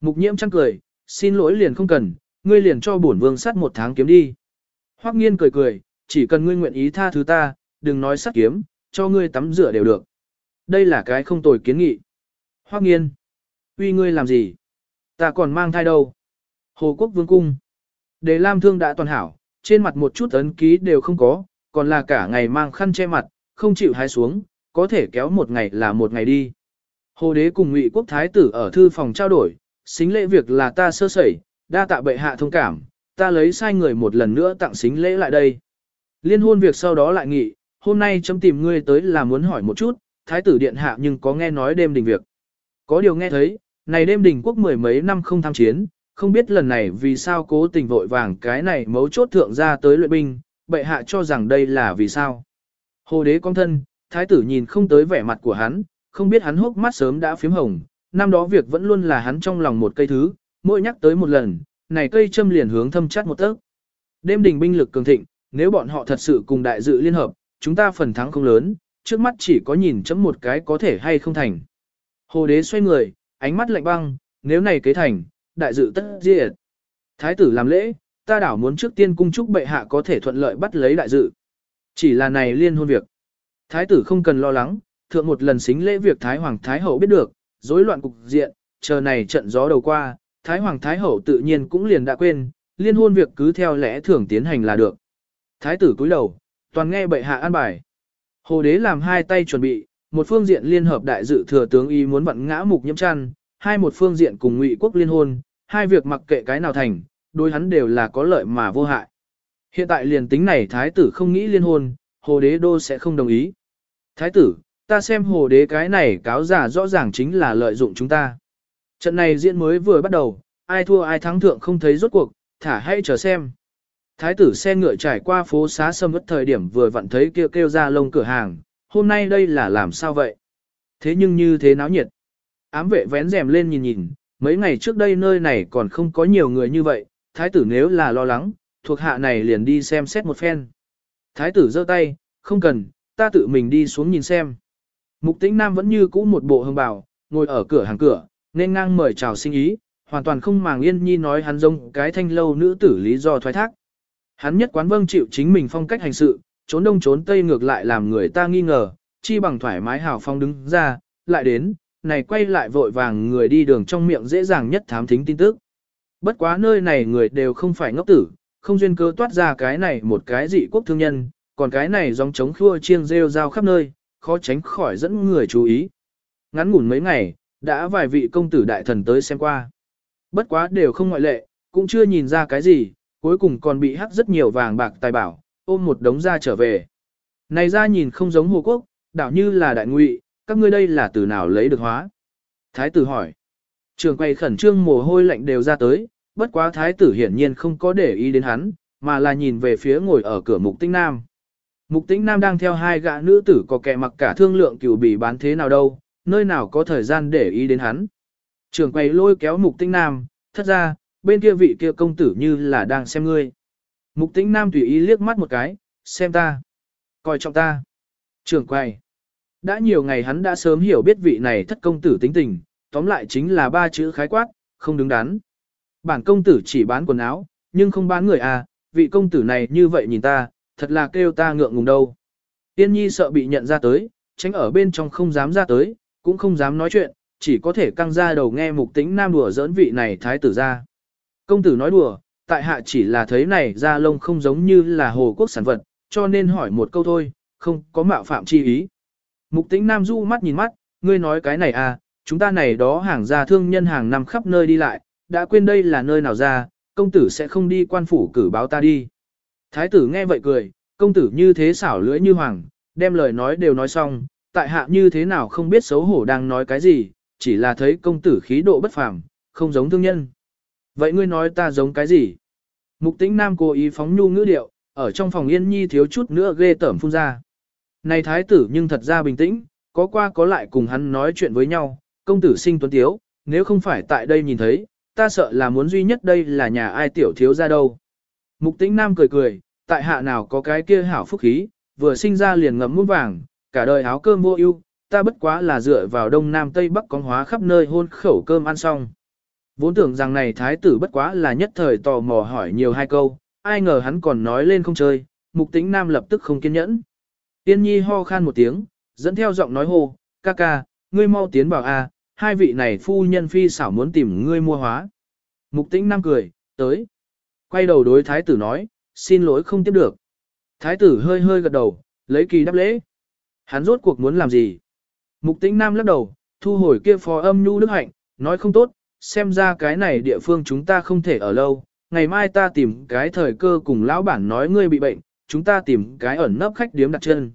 Mục nhiễm chăn cười, xin lỗi liền không cần, ngươi liền cho bổn vương sắt một tháng kiếm đi. Hoắc nghiên cười cười, chỉ cần ngươi nguyện ý tha thứ ta, đừng nói sắt kiếm, cho ngươi tắm rửa đều được. Đây là cái không tồi kiến nghị. Hoắc nghiên, uy ngươi làm gì? Ta còn mang thai đâu? Hồ quốc vương cung. Đề Lam thương đã toàn hảo, trên mặt một chút ấn ký đều không có, còn là cả ngày mang khăn che mặt, không chịu hái xuống, có thể kéo một ngày là một ngày đi. Hồ đế cùng ngụy quốc thái tử ở thư phòng trao đổi, xính lễ việc là ta sơ sẩy, đa tạ bệ hạ thông cảm, ta lấy sai người một lần nữa tặng xính lễ lại đây. Liên hôn việc sau đó lại nghị, hôm nay chấm tìm ngươi tới là muốn hỏi một chút, thái tử điện hạ nhưng có nghe nói đêm đình việc. Có điều nghe thấy, này đêm đình quốc mười mấy năm không tham chiến, không biết lần này vì sao cố tình vội vàng cái này mấu chốt thượng ra tới luyện binh, bệ hạ cho rằng đây là vì sao. Hồ đế con thân, thái tử nhìn không tới vẻ mặt của hắn, không biết hắn hốc mắt sớm đã phím hồng, năm đó việc vẫn luôn là hắn trong lòng một cây thứ, mỗi nhắc tới một lần, này cây châm liền hướng thâm chắt một tấc. Đêm đình binh lực cường thịnh, nếu bọn họ thật sự cùng đại dự liên hợp, chúng ta phần thắng không lớn, trước mắt chỉ có nhìn chấm một cái có thể hay không thành. Hồ đế xoay người, ánh mắt lạnh băng, nếu này kế thành, đại dự tất diệt. Thái tử làm lễ, ta đảo muốn trước tiên cung chúc bệ hạ có thể thuận lợi bắt lấy đại dự. Chỉ là này liên hôn việc. Thái tử không cần lo lắng, thượng một lần xính lễ việc Thái Hoàng Thái Hậu biết được, rối loạn cục diện, chờ này trận gió đầu qua, Thái Hoàng Thái Hậu tự nhiên cũng liền đã quên, liên hôn việc cứ theo lẽ thường tiến hành là được. Thái tử cúi đầu, toàn nghe bệ hạ an bài. Hồ đế làm hai tay chuẩn bị, một phương diện liên hợp đại dự thừa tướng y muốn vặn ngã mục nhiễm chăn, hai một phương diện cùng ngụy quốc liên hôn, hai việc mặc kệ cái nào thành, đối hắn đều là có lợi mà vô hại. Hiện tại liền tính này thái tử không nghĩ liên hôn, hồ đế đô sẽ không đồng ý. Thái tử, ta xem hồ đế cái này cáo giả rõ ràng chính là lợi dụng chúng ta. Trận này diễn mới vừa bắt đầu, ai thua ai thắng thượng không thấy rốt cuộc, thả hay chờ xem. Thái tử xe ngựa trải qua phố xá sâm ướt thời điểm vừa vặn thấy kêu kêu ra lông cửa hàng, hôm nay đây là làm sao vậy? Thế nhưng như thế náo nhiệt. Ám vệ vén rèm lên nhìn nhìn, mấy ngày trước đây nơi này còn không có nhiều người như vậy, thái tử nếu là lo lắng, thuộc hạ này liền đi xem xét một phen. Thái tử giơ tay, không cần, ta tự mình đi xuống nhìn xem. Mục tĩnh nam vẫn như cũ một bộ hương bào, ngồi ở cửa hàng cửa, nên ngang mời chào sinh ý, hoàn toàn không màng yên nhi nói hắn giống cái thanh lâu nữ tử lý do thoái thác. Hắn nhất quán vâng chịu chính mình phong cách hành sự, trốn đông trốn tây ngược lại làm người ta nghi ngờ, chi bằng thoải mái hào phong đứng ra, lại đến, này quay lại vội vàng người đi đường trong miệng dễ dàng nhất thám thính tin tức. Bất quá nơi này người đều không phải ngốc tử, không duyên cơ toát ra cái này một cái dị quốc thương nhân, còn cái này dòng chống khua chiêng rêu rao khắp nơi, khó tránh khỏi dẫn người chú ý. Ngắn ngủn mấy ngày, đã vài vị công tử đại thần tới xem qua. Bất quá đều không ngoại lệ, cũng chưa nhìn ra cái gì, cuối cùng còn bị hắc rất nhiều vàng bạc tài bảo, ôm một đống ra trở về. Này ra nhìn không giống Hồ Quốc, đảo như là đại ngụy, các ngươi đây là từ nào lấy được hóa? Thái tử hỏi. Trường quay khẩn trương mồ hôi lạnh đều ra tới, bất quá thái tử hiển nhiên không có để ý đến hắn, mà là nhìn về phía ngồi ở cửa mục tinh nam. Mục tĩnh nam đang theo hai gã nữ tử có kẻ mặc cả thương lượng cửu bị bán thế nào đâu, nơi nào có thời gian để ý đến hắn. Trường quay lôi kéo mục tĩnh nam, thất ra, bên kia vị kia công tử như là đang xem ngươi. Mục tĩnh nam tùy ý liếc mắt một cái, xem ta, coi trọng ta. trưởng quay. Đã nhiều ngày hắn đã sớm hiểu biết vị này thất công tử tính tình, tóm lại chính là ba chữ khái quát, không đứng đắn. Bản công tử chỉ bán quần áo, nhưng không bán người à, vị công tử này như vậy nhìn ta, thật là kêu ta ngượng ngùng đâu. Tiên nhi sợ bị nhận ra tới, tránh ở bên trong không dám ra tới, cũng không dám nói chuyện, chỉ có thể căng ra đầu nghe mục tính nam đùa giỡn vị này thái tử ra. Công tử nói đùa, tại hạ chỉ là thấy này da lông không giống như là hồ quốc sản vật, cho nên hỏi một câu thôi, không có mạo phạm chi ý. Mục tính nam du mắt nhìn mắt, ngươi nói cái này à, chúng ta này đó hàng ra thương nhân hàng năm khắp nơi đi lại, đã quên đây là nơi nào ra, công tử sẽ không đi quan phủ cử báo ta đi. Thái tử nghe vậy cười, công tử như thế xảo lưỡi như hoàng, đem lời nói đều nói xong, tại hạ như thế nào không biết xấu hổ đang nói cái gì, chỉ là thấy công tử khí độ bất phàm, không giống thương nhân. Vậy ngươi nói ta giống cái gì? Mục tĩnh nam cố ý phóng nhu ngữ điệu, ở trong phòng yên nhi thiếu chút nữa ghê tởm phun ra. Này thái tử nhưng thật ra bình tĩnh, có qua có lại cùng hắn nói chuyện với nhau, công tử sinh tuấn tiếu, nếu không phải tại đây nhìn thấy, ta sợ là muốn duy nhất đây là nhà ai tiểu thiếu ra đâu. Mục tĩnh nam cười cười, tại hạ nào có cái kia hảo phúc khí, vừa sinh ra liền ngậm muôn vàng, cả đời áo cơm vô ưu, ta bất quá là dựa vào đông nam tây bắc con hóa khắp nơi hôn khẩu cơm ăn xong. Vốn tưởng rằng này thái tử bất quá là nhất thời tò mò hỏi nhiều hai câu, ai ngờ hắn còn nói lên không chơi, mục tĩnh nam lập tức không kiên nhẫn. Tiên nhi ho khan một tiếng, dẫn theo giọng nói hô, ca ca, ngươi mau tiến vào a, hai vị này phu nhân phi xảo muốn tìm ngươi mua hóa. Mục tĩnh nam cười, tới. Quay đầu đối thái tử nói, xin lỗi không tiếp được. Thái tử hơi hơi gật đầu, lấy kỳ đáp lễ. Hắn rốt cuộc muốn làm gì? Mục tĩnh nam lắc đầu, thu hồi kia phò âm nhu đức hạnh, nói không tốt, xem ra cái này địa phương chúng ta không thể ở lâu. Ngày mai ta tìm cái thời cơ cùng lão bản nói ngươi bị bệnh, chúng ta tìm cái ẩn nấp khách điếm đặt chân.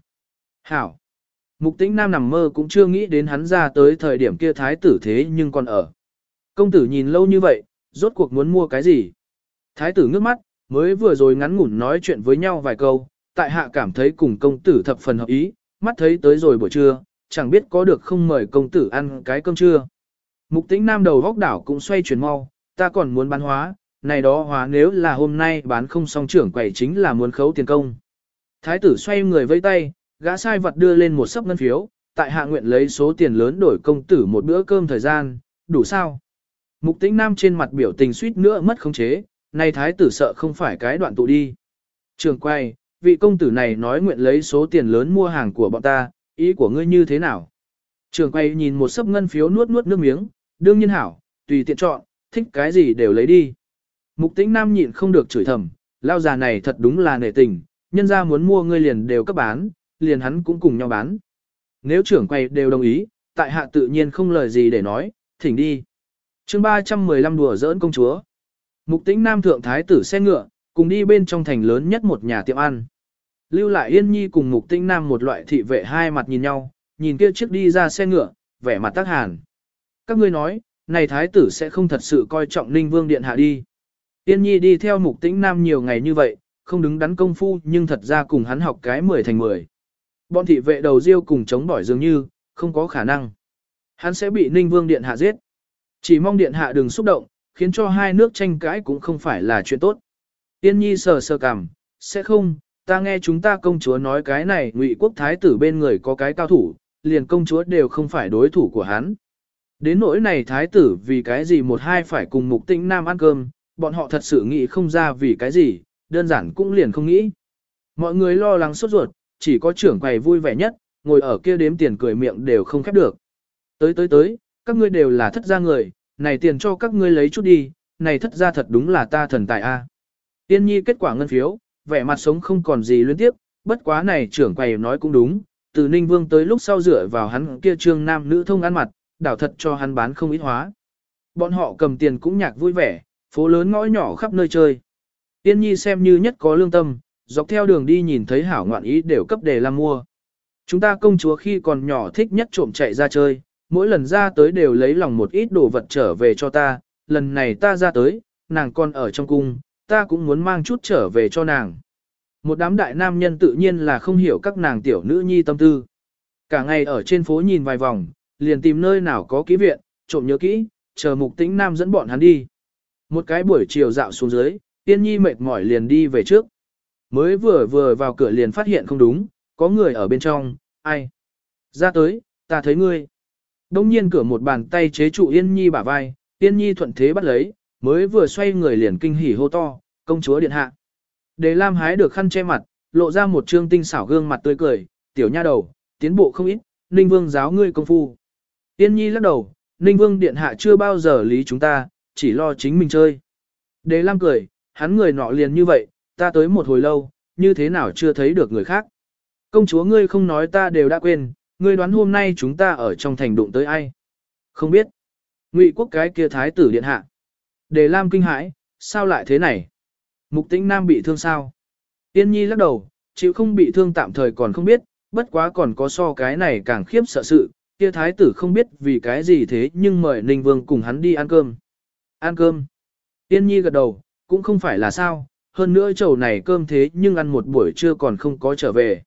Hảo. Mục tĩnh nam nằm mơ cũng chưa nghĩ đến hắn ra tới thời điểm kia thái tử thế nhưng còn ở. Công tử nhìn lâu như vậy, rốt cuộc muốn mua cái gì? Thái tử ngước mắt, mới vừa rồi ngắn ngủn nói chuyện với nhau vài câu, tại hạ cảm thấy cùng công tử thập phần hợp ý, mắt thấy tới rồi buổi trưa, chẳng biết có được không mời công tử ăn cái cơm trưa. Mục tĩnh nam đầu góc đảo cũng xoay chuyển mau, ta còn muốn bán hóa, này đó hóa nếu là hôm nay bán không xong trưởng quầy chính là muốn khấu tiền công. Thái tử xoay người vây tay, gã sai vật đưa lên một sấp ngân phiếu, tại hạ nguyện lấy số tiền lớn đổi công tử một bữa cơm thời gian, đủ sao? Mục tĩnh nam trên mặt biểu tình suýt nữa mất khống chế, này thái tử sợ không phải cái đoạn tụ đi. Trường quay, vị công tử này nói nguyện lấy số tiền lớn mua hàng của bọn ta, ý của ngươi như thế nào? Trường quay nhìn một sấp ngân phiếu nuốt nuốt nước miếng, đương nhiên hảo, tùy tiện chọn, thích cái gì đều lấy đi. Mục tĩnh nam nhịn không được chửi thầm, lao già này thật đúng là nể tình, nhân ra muốn mua ngươi liền đều cấp bán, liền hắn cũng cùng nhau bán. Nếu trưởng quay đều đồng ý, tại hạ tự nhiên không lời gì để nói, thỉnh đi. chương 315 đùa giỡn công chúa. Mục tĩnh nam thượng thái tử xe ngựa, cùng đi bên trong thành lớn nhất một nhà tiệm ăn. Lưu lại yên nhi cùng mục tĩnh nam một loại thị vệ hai mặt nhìn nhau, nhìn kia chiếc đi ra xe ngựa, vẻ mặt tác hàn. Các ngươi nói, này thái tử sẽ không thật sự coi trọng ninh vương điện hạ đi. tiên nhi đi theo mục tĩnh nam nhiều ngày như vậy, không đứng đắn công phu nhưng thật ra cùng hắn học cái 10 thành 10. Bọn thị vệ đầu riêu cùng chống bỏi dường như, không có khả năng. Hắn sẽ bị ninh vương điện hạ giết. Chỉ mong điện hạ đừng xúc động, khiến cho hai nước tranh cãi cũng không phải là chuyện tốt. Tiên nhi sờ sờ cằm, sẽ không, ta nghe chúng ta công chúa nói cái này ngụy quốc thái tử bên người có cái cao thủ, liền công chúa đều không phải đối thủ của hắn. Đến nỗi này thái tử vì cái gì một hai phải cùng mục tĩnh nam ăn cơm, bọn họ thật sự nghĩ không ra vì cái gì, đơn giản cũng liền không nghĩ. Mọi người lo lắng sốt ruột, chỉ có trưởng quầy vui vẻ nhất, ngồi ở kia đếm tiền cười miệng đều không khép được. Tới tới tới, các ngươi đều là thất gia người, này tiền cho các ngươi lấy chút đi, này thất gia thật đúng là ta thần tài a. Tiên nhi kết quả ngân phiếu, vẻ mặt sống không còn gì liên tiếp, bất quá này trưởng quầy nói cũng đúng, từ Ninh Vương tới lúc sau dựa vào hắn kia trương nam nữ thông ăn mặt, đảo thật cho hắn bán không ít hóa. Bọn họ cầm tiền cũng nhạc vui vẻ, phố lớn ngõ nhỏ khắp nơi chơi. Tiên nhi xem như nhất có lương tâm, dọc theo đường đi nhìn thấy hảo ngoạn ý đều cấp đề làm mua. Chúng ta công chúa khi còn nhỏ thích nhất trộm chạy ra chơi, mỗi lần ra tới đều lấy lòng một ít đồ vật trở về cho ta, lần này ta ra tới, nàng còn ở trong cung, ta cũng muốn mang chút trở về cho nàng. Một đám đại nam nhân tự nhiên là không hiểu các nàng tiểu nữ nhi tâm tư. Cả ngày ở trên phố nhìn vài vòng, liền tìm nơi nào có ký viện, trộm nhớ kỹ, chờ mục tĩnh nam dẫn bọn hắn đi. Một cái buổi chiều dạo xuống dưới, tiên nhi mệt mỏi liền đi về trước. Mới vừa vừa vào cửa liền phát hiện không đúng, có người ở bên trong, ai? Ra tới, ta thấy ngươi. Đông nhiên cửa một bàn tay chế trụ Yên Nhi bả vai, Yên Nhi thuận thế bắt lấy, mới vừa xoay người liền kinh hỉ hô to, công chúa điện hạ. Đề Lam hái được khăn che mặt, lộ ra một trương tinh xảo gương mặt tươi cười, tiểu nha đầu, tiến bộ không ít, Ninh Vương giáo ngươi công phu. Yên Nhi lắc đầu, Ninh Vương điện hạ chưa bao giờ lý chúng ta, chỉ lo chính mình chơi. Đề Lam cười, hắn người nọ liền như vậy, ta tới một hồi lâu, như thế nào chưa thấy được người khác. Công chúa ngươi không nói ta đều đã quên, ngươi đoán hôm nay chúng ta ở trong thành đụng tới ai? Không biết. Ngụy quốc cái kia thái tử điện hạ. Đề Lam kinh hãi, sao lại thế này? Mục tĩnh nam bị thương sao? Tiên nhi lắc đầu, chịu không bị thương tạm thời còn không biết, bất quá còn có so cái này càng khiếp sợ sự, kia thái tử không biết vì cái gì thế nhưng mời Ninh Vương cùng hắn đi ăn cơm. Ăn cơm. Tiên nhi gật đầu, cũng không phải là sao, hơn nữa chầu này cơm thế nhưng ăn một buổi trưa còn không có trở về.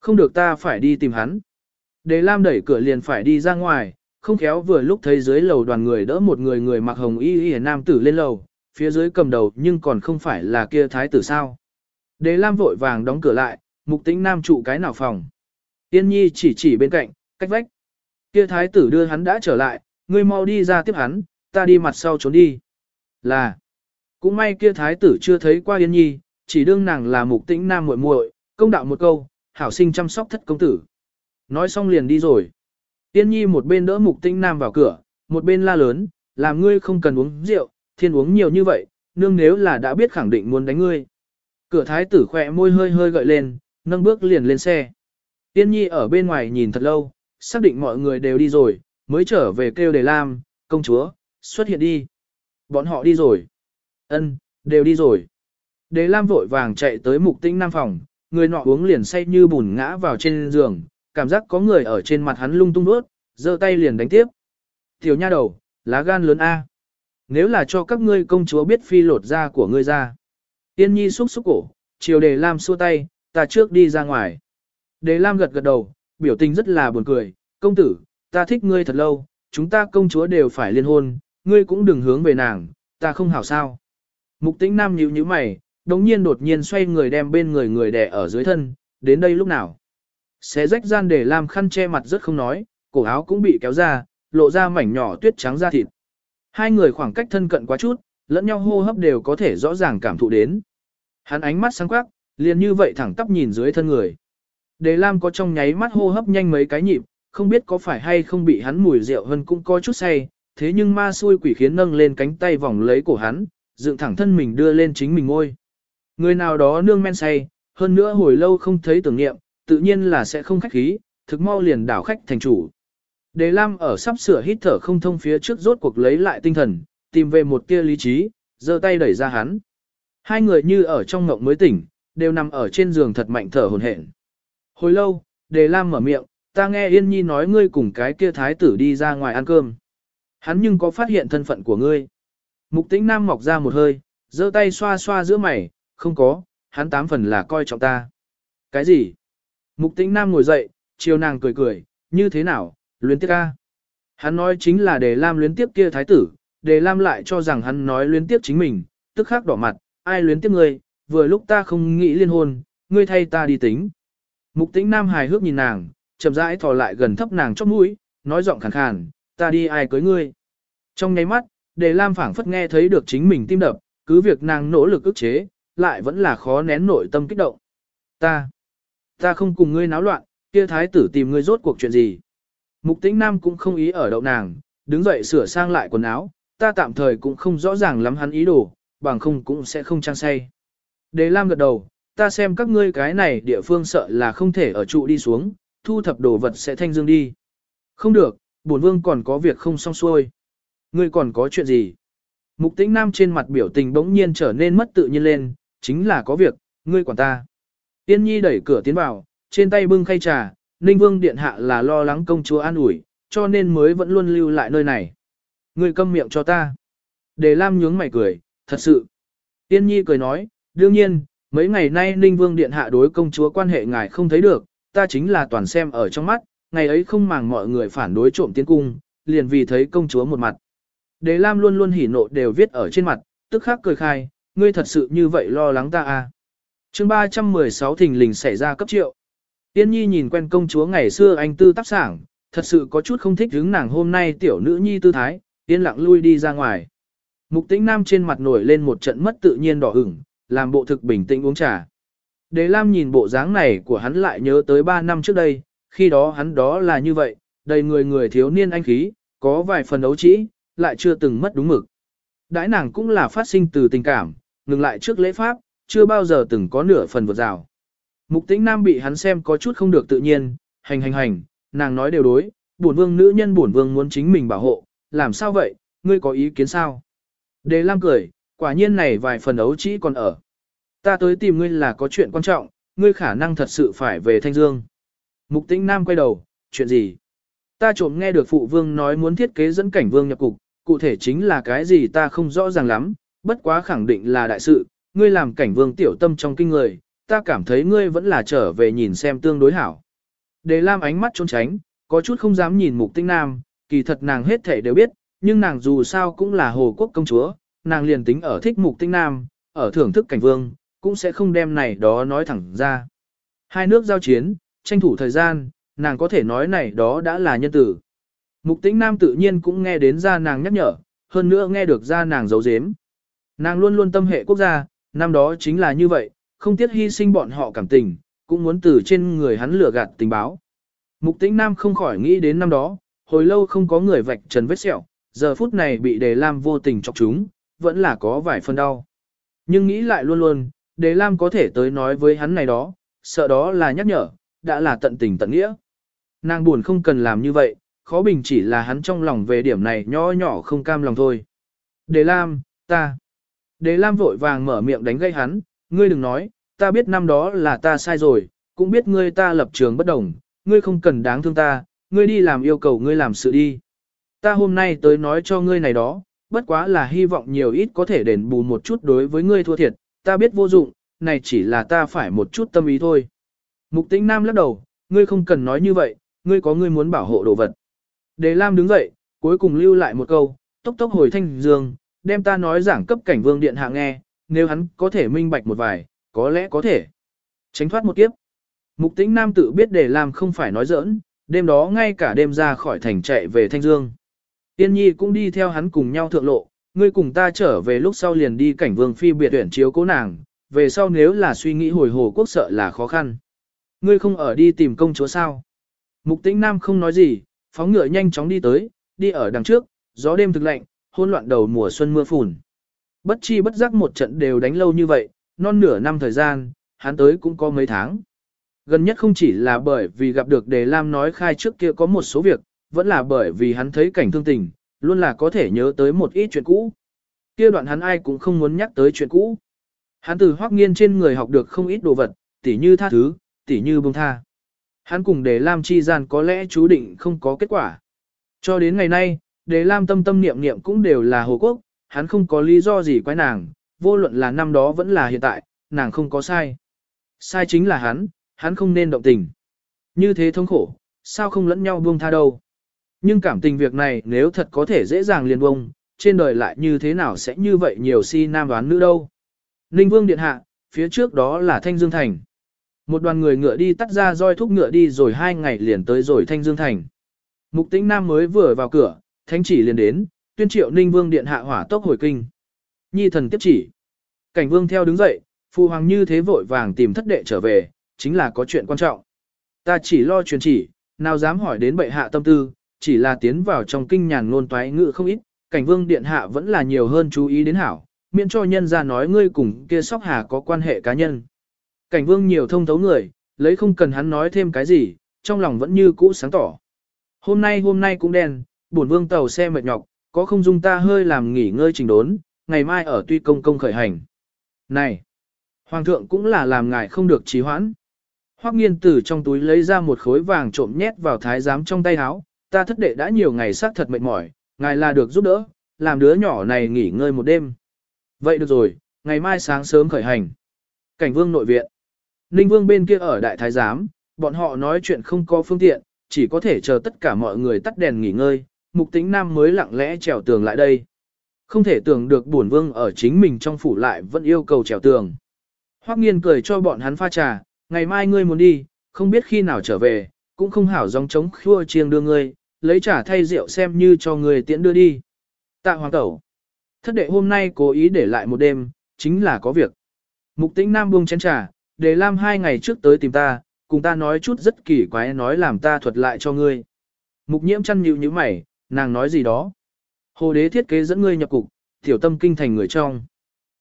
Không được ta phải đi tìm hắn. Đề Lam đẩy cửa liền phải đi ra ngoài, không khéo vừa lúc thấy dưới lầu đoàn người đỡ một người người mặc hồng y y nam tử lên lầu, phía dưới cầm đầu nhưng còn không phải là kia thái tử sao. Đề Lam vội vàng đóng cửa lại, mục tính nam trụ cái nào phòng. Tiên nhi chỉ chỉ bên cạnh, cách vách. Kia thái tử đưa hắn đã trở lại, ngươi mau đi ra tiếp hắn, ta đi mặt sau trốn đi. Là, cũng may kia thái tử chưa thấy qua Yên Nhi, chỉ đương nàng là mục tĩnh nam muội muội, công đạo một câu, hảo sinh chăm sóc thất công tử. Nói xong liền đi rồi. Yên Nhi một bên đỡ mục tĩnh nam vào cửa, một bên la lớn, làm ngươi không cần uống rượu, thiên uống nhiều như vậy, nương nếu là đã biết khẳng định muốn đánh ngươi. Cửa thái tử khỏe môi hơi hơi gợi lên, nâng bước liền lên xe. Yên Nhi ở bên ngoài nhìn thật lâu, xác định mọi người đều đi rồi, mới trở về kêu đề lam, công chúa, xuất hiện đi. Bọn họ đi rồi. Ân, đều đi rồi. Đề lam vội vàng chạy tới mục tĩnh nam phòng, người nọ uống liền say như bùn ngã vào trên giường, cảm giác có người ở trên mặt hắn lung tung đuốt, giơ tay liền đánh tiếp. Tiểu nha đầu, lá gan lớn A. Nếu là cho các ngươi công chúa biết phi lột da của ngươi ra. Tiên nhi xúc xúc cổ, chiều đề lam xua tay, ta trước đi ra ngoài. Đề lam gật gật đầu, biểu tình rất là buồn cười, công tử, ta thích ngươi thật lâu, chúng ta công chúa đều phải liên hôn, ngươi cũng đừng hướng về nàng, ta không hảo sao. Mục tĩnh nam nhíu nhíu mày, đống nhiên đột nhiên xoay người đem bên người người đè ở dưới thân, đến đây lúc nào. Xé rách gian để làm khăn che mặt rất không nói, cổ áo cũng bị kéo ra, lộ ra mảnh nhỏ tuyết trắng da thịt. Hai người khoảng cách thân cận quá chút, lẫn nhau hô hấp đều có thể rõ ràng cảm thụ đến. Hắn ánh mắt sáng quắc, liền như vậy thẳng tắp nhìn dưới thân người. Đề Lam có trong nháy mắt hô hấp nhanh mấy cái nhịp, không biết có phải hay không bị hắn mùi rượu hơn cũng có chút say, thế nhưng ma xui quỷ khiến nâng lên cánh tay vòng lấy cổ hắn, dựng thẳng thân mình đưa lên chính mình ngôi. Người nào đó nương men say, hơn nữa hồi lâu không thấy tưởng nghiệm, tự nhiên là sẽ không khách khí, thực mau liền đảo khách thành chủ. Đề Lam ở sắp sửa hít thở không thông phía trước rốt cuộc lấy lại tinh thần, tìm về một tia lý trí, giơ tay đẩy ra hắn. Hai người như ở trong ngộng mới tỉnh, đều nằm ở trên giường thật mạnh thở hồn hển. Hồi lâu, Đề Lam mở miệng, ta nghe Yên Nhi nói ngươi cùng cái kia thái tử đi ra ngoài ăn cơm. Hắn nhưng có phát hiện thân phận của ngươi. Mục tĩnh nam mọc ra một hơi, giơ tay xoa xoa giữa mày, không có, hắn tám phần là coi trọng ta. Cái gì? Mục tĩnh nam ngồi dậy, chiều nàng cười cười, như thế nào, luyến tiếc ca. Hắn nói chính là để Lam luyến tiếp kia thái tử, để Lam lại cho rằng hắn nói luyến tiếp chính mình, tức khắc đỏ mặt, ai luyến tiếp ngươi, vừa lúc ta không nghĩ liên hôn, ngươi thay ta đi tính. Mục tĩnh nam hài hước nhìn nàng, chậm rãi thò lại gần thấp nàng chóp mũi, nói giọng khàn khàn, ta đi ai cưới ngươi. Trong nháy mắt, đề Lam phảng phất nghe thấy được chính mình tim đập, cứ việc nàng nỗ lực ức chế, lại vẫn là khó nén nội tâm kích động. Ta, ta không cùng ngươi náo loạn, kia thái tử tìm ngươi rốt cuộc chuyện gì. Mục tĩnh nam cũng không ý ở đậu nàng, đứng dậy sửa sang lại quần áo, ta tạm thời cũng không rõ ràng lắm hắn ý đồ, bằng không cũng sẽ không trang say. Đề Lam gật đầu, ta xem các ngươi cái này địa phương sợ là không thể ở trụ đi xuống, thu thập đồ vật sẽ thanh dương đi. Không được, bổn vương còn có việc không xong xuôi. Ngươi còn có chuyện gì? Mục tĩnh nam trên mặt biểu tình bỗng nhiên trở nên mất tự nhiên lên, chính là có việc, ngươi quản ta. Tiên nhi đẩy cửa tiến vào, trên tay bưng khay trà, Ninh Vương Điện Hạ là lo lắng công chúa an ủi, cho nên mới vẫn luôn lưu lại nơi này. Ngươi câm miệng cho ta. Đề Lam nhướng mày cười, thật sự. Tiên nhi cười nói, đương nhiên, mấy ngày nay Ninh Vương Điện Hạ đối công chúa quan hệ ngài không thấy được, ta chính là toàn xem ở trong mắt, ngày ấy không màng mọi người phản đối trộm tiến cung, liền vì thấy công chúa một mặt. Đề Lam luôn luôn hỉ nộ đều viết ở trên mặt, tức khắc cười khai, ngươi thật sự như vậy lo lắng ta à. chương 316 thình lình xảy ra cấp triệu. Tiên nhi nhìn quen công chúa ngày xưa anh tư tác sảng, thật sự có chút không thích hứng nàng hôm nay tiểu nữ nhi tư thái, tiên lặng lui đi ra ngoài. Mục tĩnh nam trên mặt nổi lên một trận mất tự nhiên đỏ ửng, làm bộ thực bình tĩnh uống trà. Đề Lam nhìn bộ dáng này của hắn lại nhớ tới 3 năm trước đây, khi đó hắn đó là như vậy, đầy người người thiếu niên anh khí, có vài phần đấu trĩ, lại chưa từng mất đúng mực. Đãi nàng cũng là phát sinh từ tình cảm, ngừng lại trước lễ pháp, chưa bao giờ từng có nửa phần vượt rào. Mục tĩnh nam bị hắn xem có chút không được tự nhiên, hành hành hành, nàng nói đều đối, bổn vương nữ nhân bổn vương muốn chính mình bảo hộ, làm sao vậy, ngươi có ý kiến sao? Đề Lam cười, quả nhiên này vài phần ấu Chỉ còn ở. Ta tới tìm ngươi là có chuyện quan trọng, ngươi khả năng thật sự phải về Thanh Dương. Mục tĩnh nam quay đầu, chuyện gì? Ta trộm nghe được phụ vương nói muốn thiết kế dẫn cảnh vương nhập cục, cụ thể chính là cái gì ta không rõ ràng lắm, bất quá khẳng định là đại sự, ngươi làm cảnh vương tiểu tâm trong kinh người, ta cảm thấy ngươi vẫn là trở về nhìn xem tương đối hảo. Đề Lam ánh mắt trốn tránh, có chút không dám nhìn mục tinh nam, kỳ thật nàng hết thể đều biết, nhưng nàng dù sao cũng là hồ quốc công chúa, nàng liền tính ở thích mục tinh nam, ở thưởng thức cảnh vương, cũng sẽ không đem này đó nói thẳng ra. Hai nước giao chiến, tranh thủ thời gian, nàng có thể nói này đó đã là nhân tử. Mục tĩnh nam tự nhiên cũng nghe đến ra nàng nhắc nhở, hơn nữa nghe được ra nàng giấu giếm. Nàng luôn luôn tâm hệ quốc gia, năm đó chính là như vậy, không tiếc hy sinh bọn họ cảm tình, cũng muốn từ trên người hắn lừa gạt tình báo. Mục tĩnh nam không khỏi nghĩ đến năm đó, hồi lâu không có người vạch trần vết sẹo, giờ phút này bị đề lam vô tình chọc chúng, vẫn là có vài phần đau. Nhưng nghĩ lại luôn luôn, đề lam có thể tới nói với hắn này đó, sợ đó là nhắc nhở, đã là tận tình tận nghĩa. Nàng buồn không cần làm như vậy, khó bình chỉ là hắn trong lòng về điểm này nhỏ nhỏ không cam lòng thôi. Đề Lam, ta. Đề Lam vội vàng mở miệng đánh gây hắn, ngươi đừng nói, ta biết năm đó là ta sai rồi, cũng biết ngươi ta lập trường bất đồng, ngươi không cần đáng thương ta, ngươi đi làm yêu cầu ngươi làm sự đi. Ta hôm nay tới nói cho ngươi này đó, bất quá là hy vọng nhiều ít có thể đền bù một chút đối với ngươi thua thiệt, ta biết vô dụng, này chỉ là ta phải một chút tâm ý thôi. Mục tĩnh nam lắc đầu, ngươi không cần nói như vậy, ngươi có ngươi muốn bảo hộ đồ vật. Đề Lam đứng dậy, cuối cùng lưu lại một câu, tốc tốc hồi thanh dương, đem ta nói giảng cấp cảnh vương điện hạ nghe, nếu hắn có thể minh bạch một vài, có lẽ có thể. Tránh thoát một kiếp. Mục tĩnh nam tự biết Đề Lam không phải nói giỡn, đêm đó ngay cả đêm ra khỏi thành chạy về thanh dương. Tiên nhi cũng đi theo hắn cùng nhau thượng lộ, ngươi cùng ta trở về lúc sau liền đi cảnh vương phi biệt tuyển chiếu cố nàng, về sau nếu là suy nghĩ hồi hồ quốc sợ là khó khăn. Ngươi không ở đi tìm công chúa sao? Mục tĩnh nam không nói gì, phóng ngựa nhanh chóng đi tới, đi ở đằng trước, gió đêm thực lạnh, hôn loạn đầu mùa xuân mưa phùn. Bất chi bất giác một trận đều đánh lâu như vậy, non nửa năm thời gian, hắn tới cũng có mấy tháng. Gần nhất không chỉ là bởi vì gặp được Đề Lam nói khai trước kia có một số việc, vẫn là bởi vì hắn thấy cảnh thương tình, luôn là có thể nhớ tới một ít chuyện cũ. Kia đoạn hắn ai cũng không muốn nhắc tới chuyện cũ. Hắn từ hoác nghiên trên người học được không ít đồ vật, tỉ như tha thứ, tỉ như buông tha. Hắn cùng Đề Lam chi gian có lẽ chú định không có kết quả. Cho đến ngày nay, Đề Lam tâm tâm niệm niệm cũng đều là Hồ Quốc, hắn không có lý do gì quái nàng, vô luận là năm đó vẫn là hiện tại, nàng không có sai. Sai chính là hắn, hắn không nên động tình. Như thế thống khổ, sao không lẫn nhau buông tha đâu. Nhưng cảm tình việc này nếu thật có thể dễ dàng liền bông, trên đời lại như thế nào sẽ như vậy nhiều si nam đoán nữ đâu. Ninh Vương Điện Hạ, phía trước đó là Thanh Dương Thành. Một đoàn người ngựa đi tắt ra roi thúc ngựa đi rồi hai ngày liền tới rồi Thanh Dương Thành. Mục tĩnh Nam mới vừa vào cửa, thánh chỉ liền đến, tuyên triệu Ninh Vương Điện hạ hỏa tốc hồi kinh. Nhi thần tiếp chỉ. Cảnh Vương theo đứng dậy, Phu Hoàng như thế vội vàng tìm thất đệ trở về, chính là có chuyện quan trọng. Ta chỉ lo truyền chỉ, nào dám hỏi đến bệ hạ tâm tư, chỉ là tiến vào trong kinh nhàn ngôn toái ngự không ít, cảnh Vương Điện hạ vẫn là nhiều hơn chú ý đến hảo, miễn cho nhân ra nói ngươi cùng kia sóc hà có quan hệ cá nhân. Cảnh vương nhiều thông thấu người, lấy không cần hắn nói thêm cái gì, trong lòng vẫn như cũ sáng tỏ. Hôm nay hôm nay cũng đen, bổn vương tàu xe mệt nhọc, có không dung ta hơi làm nghỉ ngơi trình đốn, ngày mai ở tuy công công khởi hành. Này! Hoàng thượng cũng là làm ngài không được trì hoãn. Hoắc nghiên từ trong túi lấy ra một khối vàng trộm nhét vào thái giám trong tay áo, ta thất đệ đã nhiều ngày xác thật mệt mỏi, ngài là được giúp đỡ, làm đứa nhỏ này nghỉ ngơi một đêm. Vậy được rồi, ngày mai sáng sớm khởi hành. Cảnh vương nội viện. Ninh vương bên kia ở đại thái giám, bọn họ nói chuyện không có phương tiện, chỉ có thể chờ tất cả mọi người tắt đèn nghỉ ngơi, mục tính nam mới lặng lẽ trèo tường lại đây. Không thể tưởng được bổn vương ở chính mình trong phủ lại vẫn yêu cầu trèo tường. Hoắc nghiên cười cho bọn hắn pha trà, ngày mai ngươi muốn đi, không biết khi nào trở về, cũng không hảo dòng chống khua chiêng đưa ngươi, lấy trả thay rượu xem như cho người tiễn đưa đi. Tạ hoàng tẩu. Thất đệ hôm nay cố ý để lại một đêm, chính là có việc. Mục tĩnh nam buông chén trà, để Lam hai ngày trước tới tìm ta, cùng ta nói chút rất kỳ quái nói làm ta thuật lại cho ngươi. Mục nhiễm chăn nhịu như mày, nàng nói gì đó. Hồ đế thiết kế dẫn ngươi nhập cục, tiểu tâm kinh thành người trong.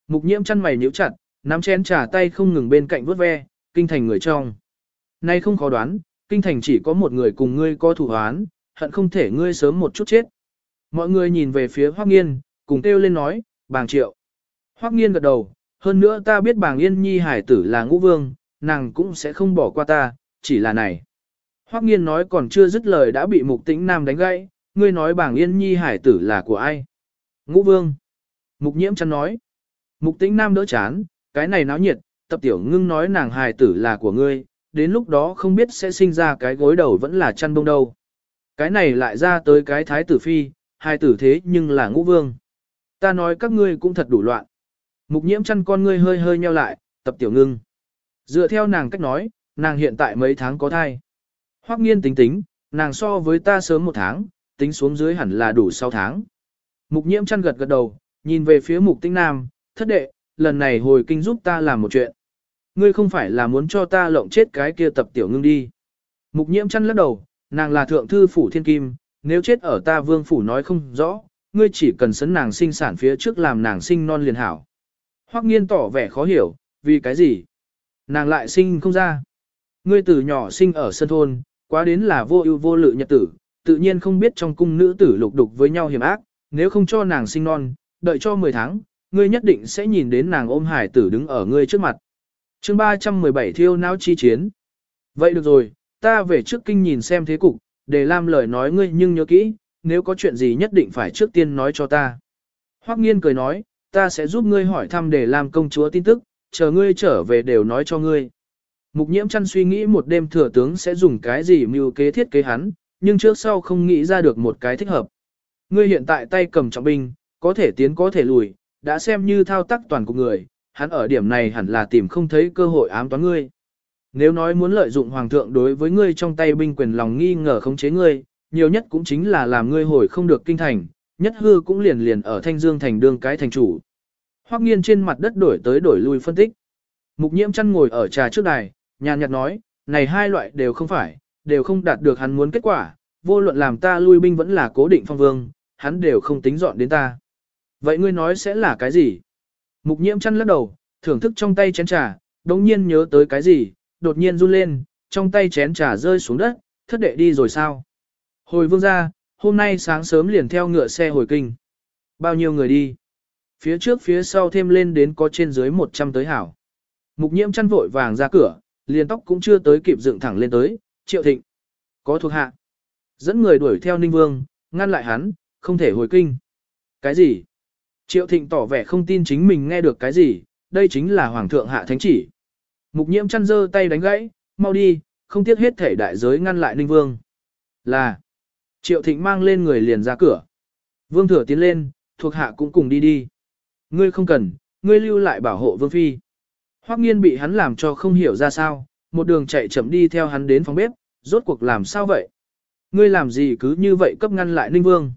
Mục nhiễm chăn mày nhíu chặt, nắm chén trà tay không ngừng bên cạnh vuốt ve, kinh thành người trong. Nay không khó đoán, kinh thành chỉ có một người cùng ngươi có thủ hoán, hận không thể ngươi sớm một chút chết. Mọi người nhìn về phía Hoắc Nghiên, cùng kêu lên nói, bàng triệu. Hoắc Nghiên gật đầu, hơn nữa ta biết bàng Yên Nhi hải tử là ngũ vương, nàng cũng sẽ không bỏ qua ta, chỉ là này. Hoắc Nghiên nói còn chưa dứt lời đã bị Mục Tĩnh Nam đánh gãy, ngươi nói bàng Yên Nhi hải tử là của ai? Ngũ vương. Mục Nhiễm chăn nói. Mục Tĩnh Nam đỡ chán, cái này náo nhiệt, tập tiểu ngưng nói nàng Hải tử là của ngươi, đến lúc đó không biết sẽ sinh ra cái gối đầu vẫn là chăn bông đâu. Cái này lại ra tới cái thái tử phi, hai tử thế nhưng là ngũ vương. Ta nói các ngươi cũng thật đủ loạn. Mục nhiễm chăn con ngươi hơi hơi nheo lại, tập tiểu ngưng. Dựa theo nàng cách nói, nàng hiện tại mấy tháng có thai. Hoắc nghiên tính tính, nàng so với ta sớm một tháng, tính xuống dưới hẳn là đủ 6 tháng. Mục nhiễm chăn gật gật đầu, nhìn về phía mục tinh nam, thất đệ, lần này hồi kinh giúp ta làm một chuyện. Ngươi không phải là muốn cho ta lộng chết cái kia tập tiểu ngưng đi. Mục nhiễm chăn lắc đầu, nàng là thượng thư phủ thiên kim, nếu chết ở ta vương phủ nói không rõ, ngươi chỉ cần sấn nàng sinh sản phía trước làm nàng sinh non liền hảo. Hoắc nghiên tỏ vẻ khó hiểu, vì cái gì? Nàng lại sinh không ra. Ngươi từ nhỏ sinh ở sân thôn, quá đến là vô ưu vô lự nhật tử, tự nhiên không biết trong cung nữ tử lục đục với nhau hiểm ác, nếu không cho nàng sinh non, đợi cho 10 tháng, ngươi nhất định sẽ nhìn đến nàng ôm hải tử đứng ở ngươi trước mặt. chương 317 thiêu não chi chiến. Vậy được rồi, ta về trước kinh nhìn xem thế cục, để làm lời nói ngươi nhưng nhớ kỹ, nếu có chuyện gì nhất định phải trước tiên nói cho ta. Hoắc nghiên cười nói, ta sẽ giúp ngươi hỏi thăm để làm công chúa tin tức, chờ ngươi trở về đều nói cho ngươi. Mục nhiễm chăn suy nghĩ một đêm thừa tướng sẽ dùng cái gì mưu kế thiết kế hắn, nhưng trước sau không nghĩ ra được một cái thích hợp. Ngươi hiện tại tay cầm trọng binh, có thể tiến có thể lùi, đã xem như thao tác toàn của người, hắn ở điểm này hẳn là tìm không thấy cơ hội ám toán ngươi. Nếu nói muốn lợi dụng hoàng thượng đối với ngươi trong tay binh quyền lòng nghi ngờ khống chế ngươi, nhiều nhất cũng chính là làm ngươi hồi không được kinh thành, nhất hư cũng liền liền ở Thanh Dương thành đương cái thành chủ. Hoắc nghiên trên mặt đất đổi tới đổi lui phân tích. Mục nhiễm chăn ngồi ở trà trước đài, nhàn nhạt nói, này hai loại đều không phải, đều không đạt được hắn muốn kết quả, vô luận làm ta lui binh vẫn là cố định phong vương, hắn đều không tính dọn đến ta. Vậy ngươi nói sẽ là cái gì? Mục nhiễm chăn lắc đầu, thưởng thức trong tay chén trà, đống nhiên nhớ tới cái gì, đột nhiên run lên, trong tay chén trà rơi xuống đất, thất đệ đi rồi sao? Hồi vương ra, hôm nay sáng sớm liền theo ngựa xe hồi kinh. Bao nhiêu người đi? Phía trước phía sau thêm lên đến có trên dưới 100 tới hảo. Mục nhiễm chăn vội vàng ra cửa, liền tóc cũng chưa tới kịp dựng thẳng lên tới, triệu thịnh. Có thuộc hạ. Dẫn người đuổi theo Ninh Vương, ngăn lại hắn, không thể hồi kinh. Cái gì? Triệu thịnh tỏ vẻ không tin chính mình nghe được cái gì, đây chính là Hoàng thượng hạ thánh chỉ. Mục nhiễm chăn dơ tay đánh gãy, mau đi, không tiếc hết thể đại giới ngăn lại Ninh Vương. Là, Triệu thịnh mang lên người liền ra cửa. Vương thừa tiến lên, thuộc hạ cũng cùng đi đi. Ngươi không cần, ngươi lưu lại bảo hộ Vương Phi. Hoắc nghiên bị hắn làm cho không hiểu ra sao, một đường chạy chậm đi theo hắn đến phòng bếp, rốt cuộc làm sao vậy? Ngươi làm gì cứ như vậy cấp ngăn lại Ninh Vương?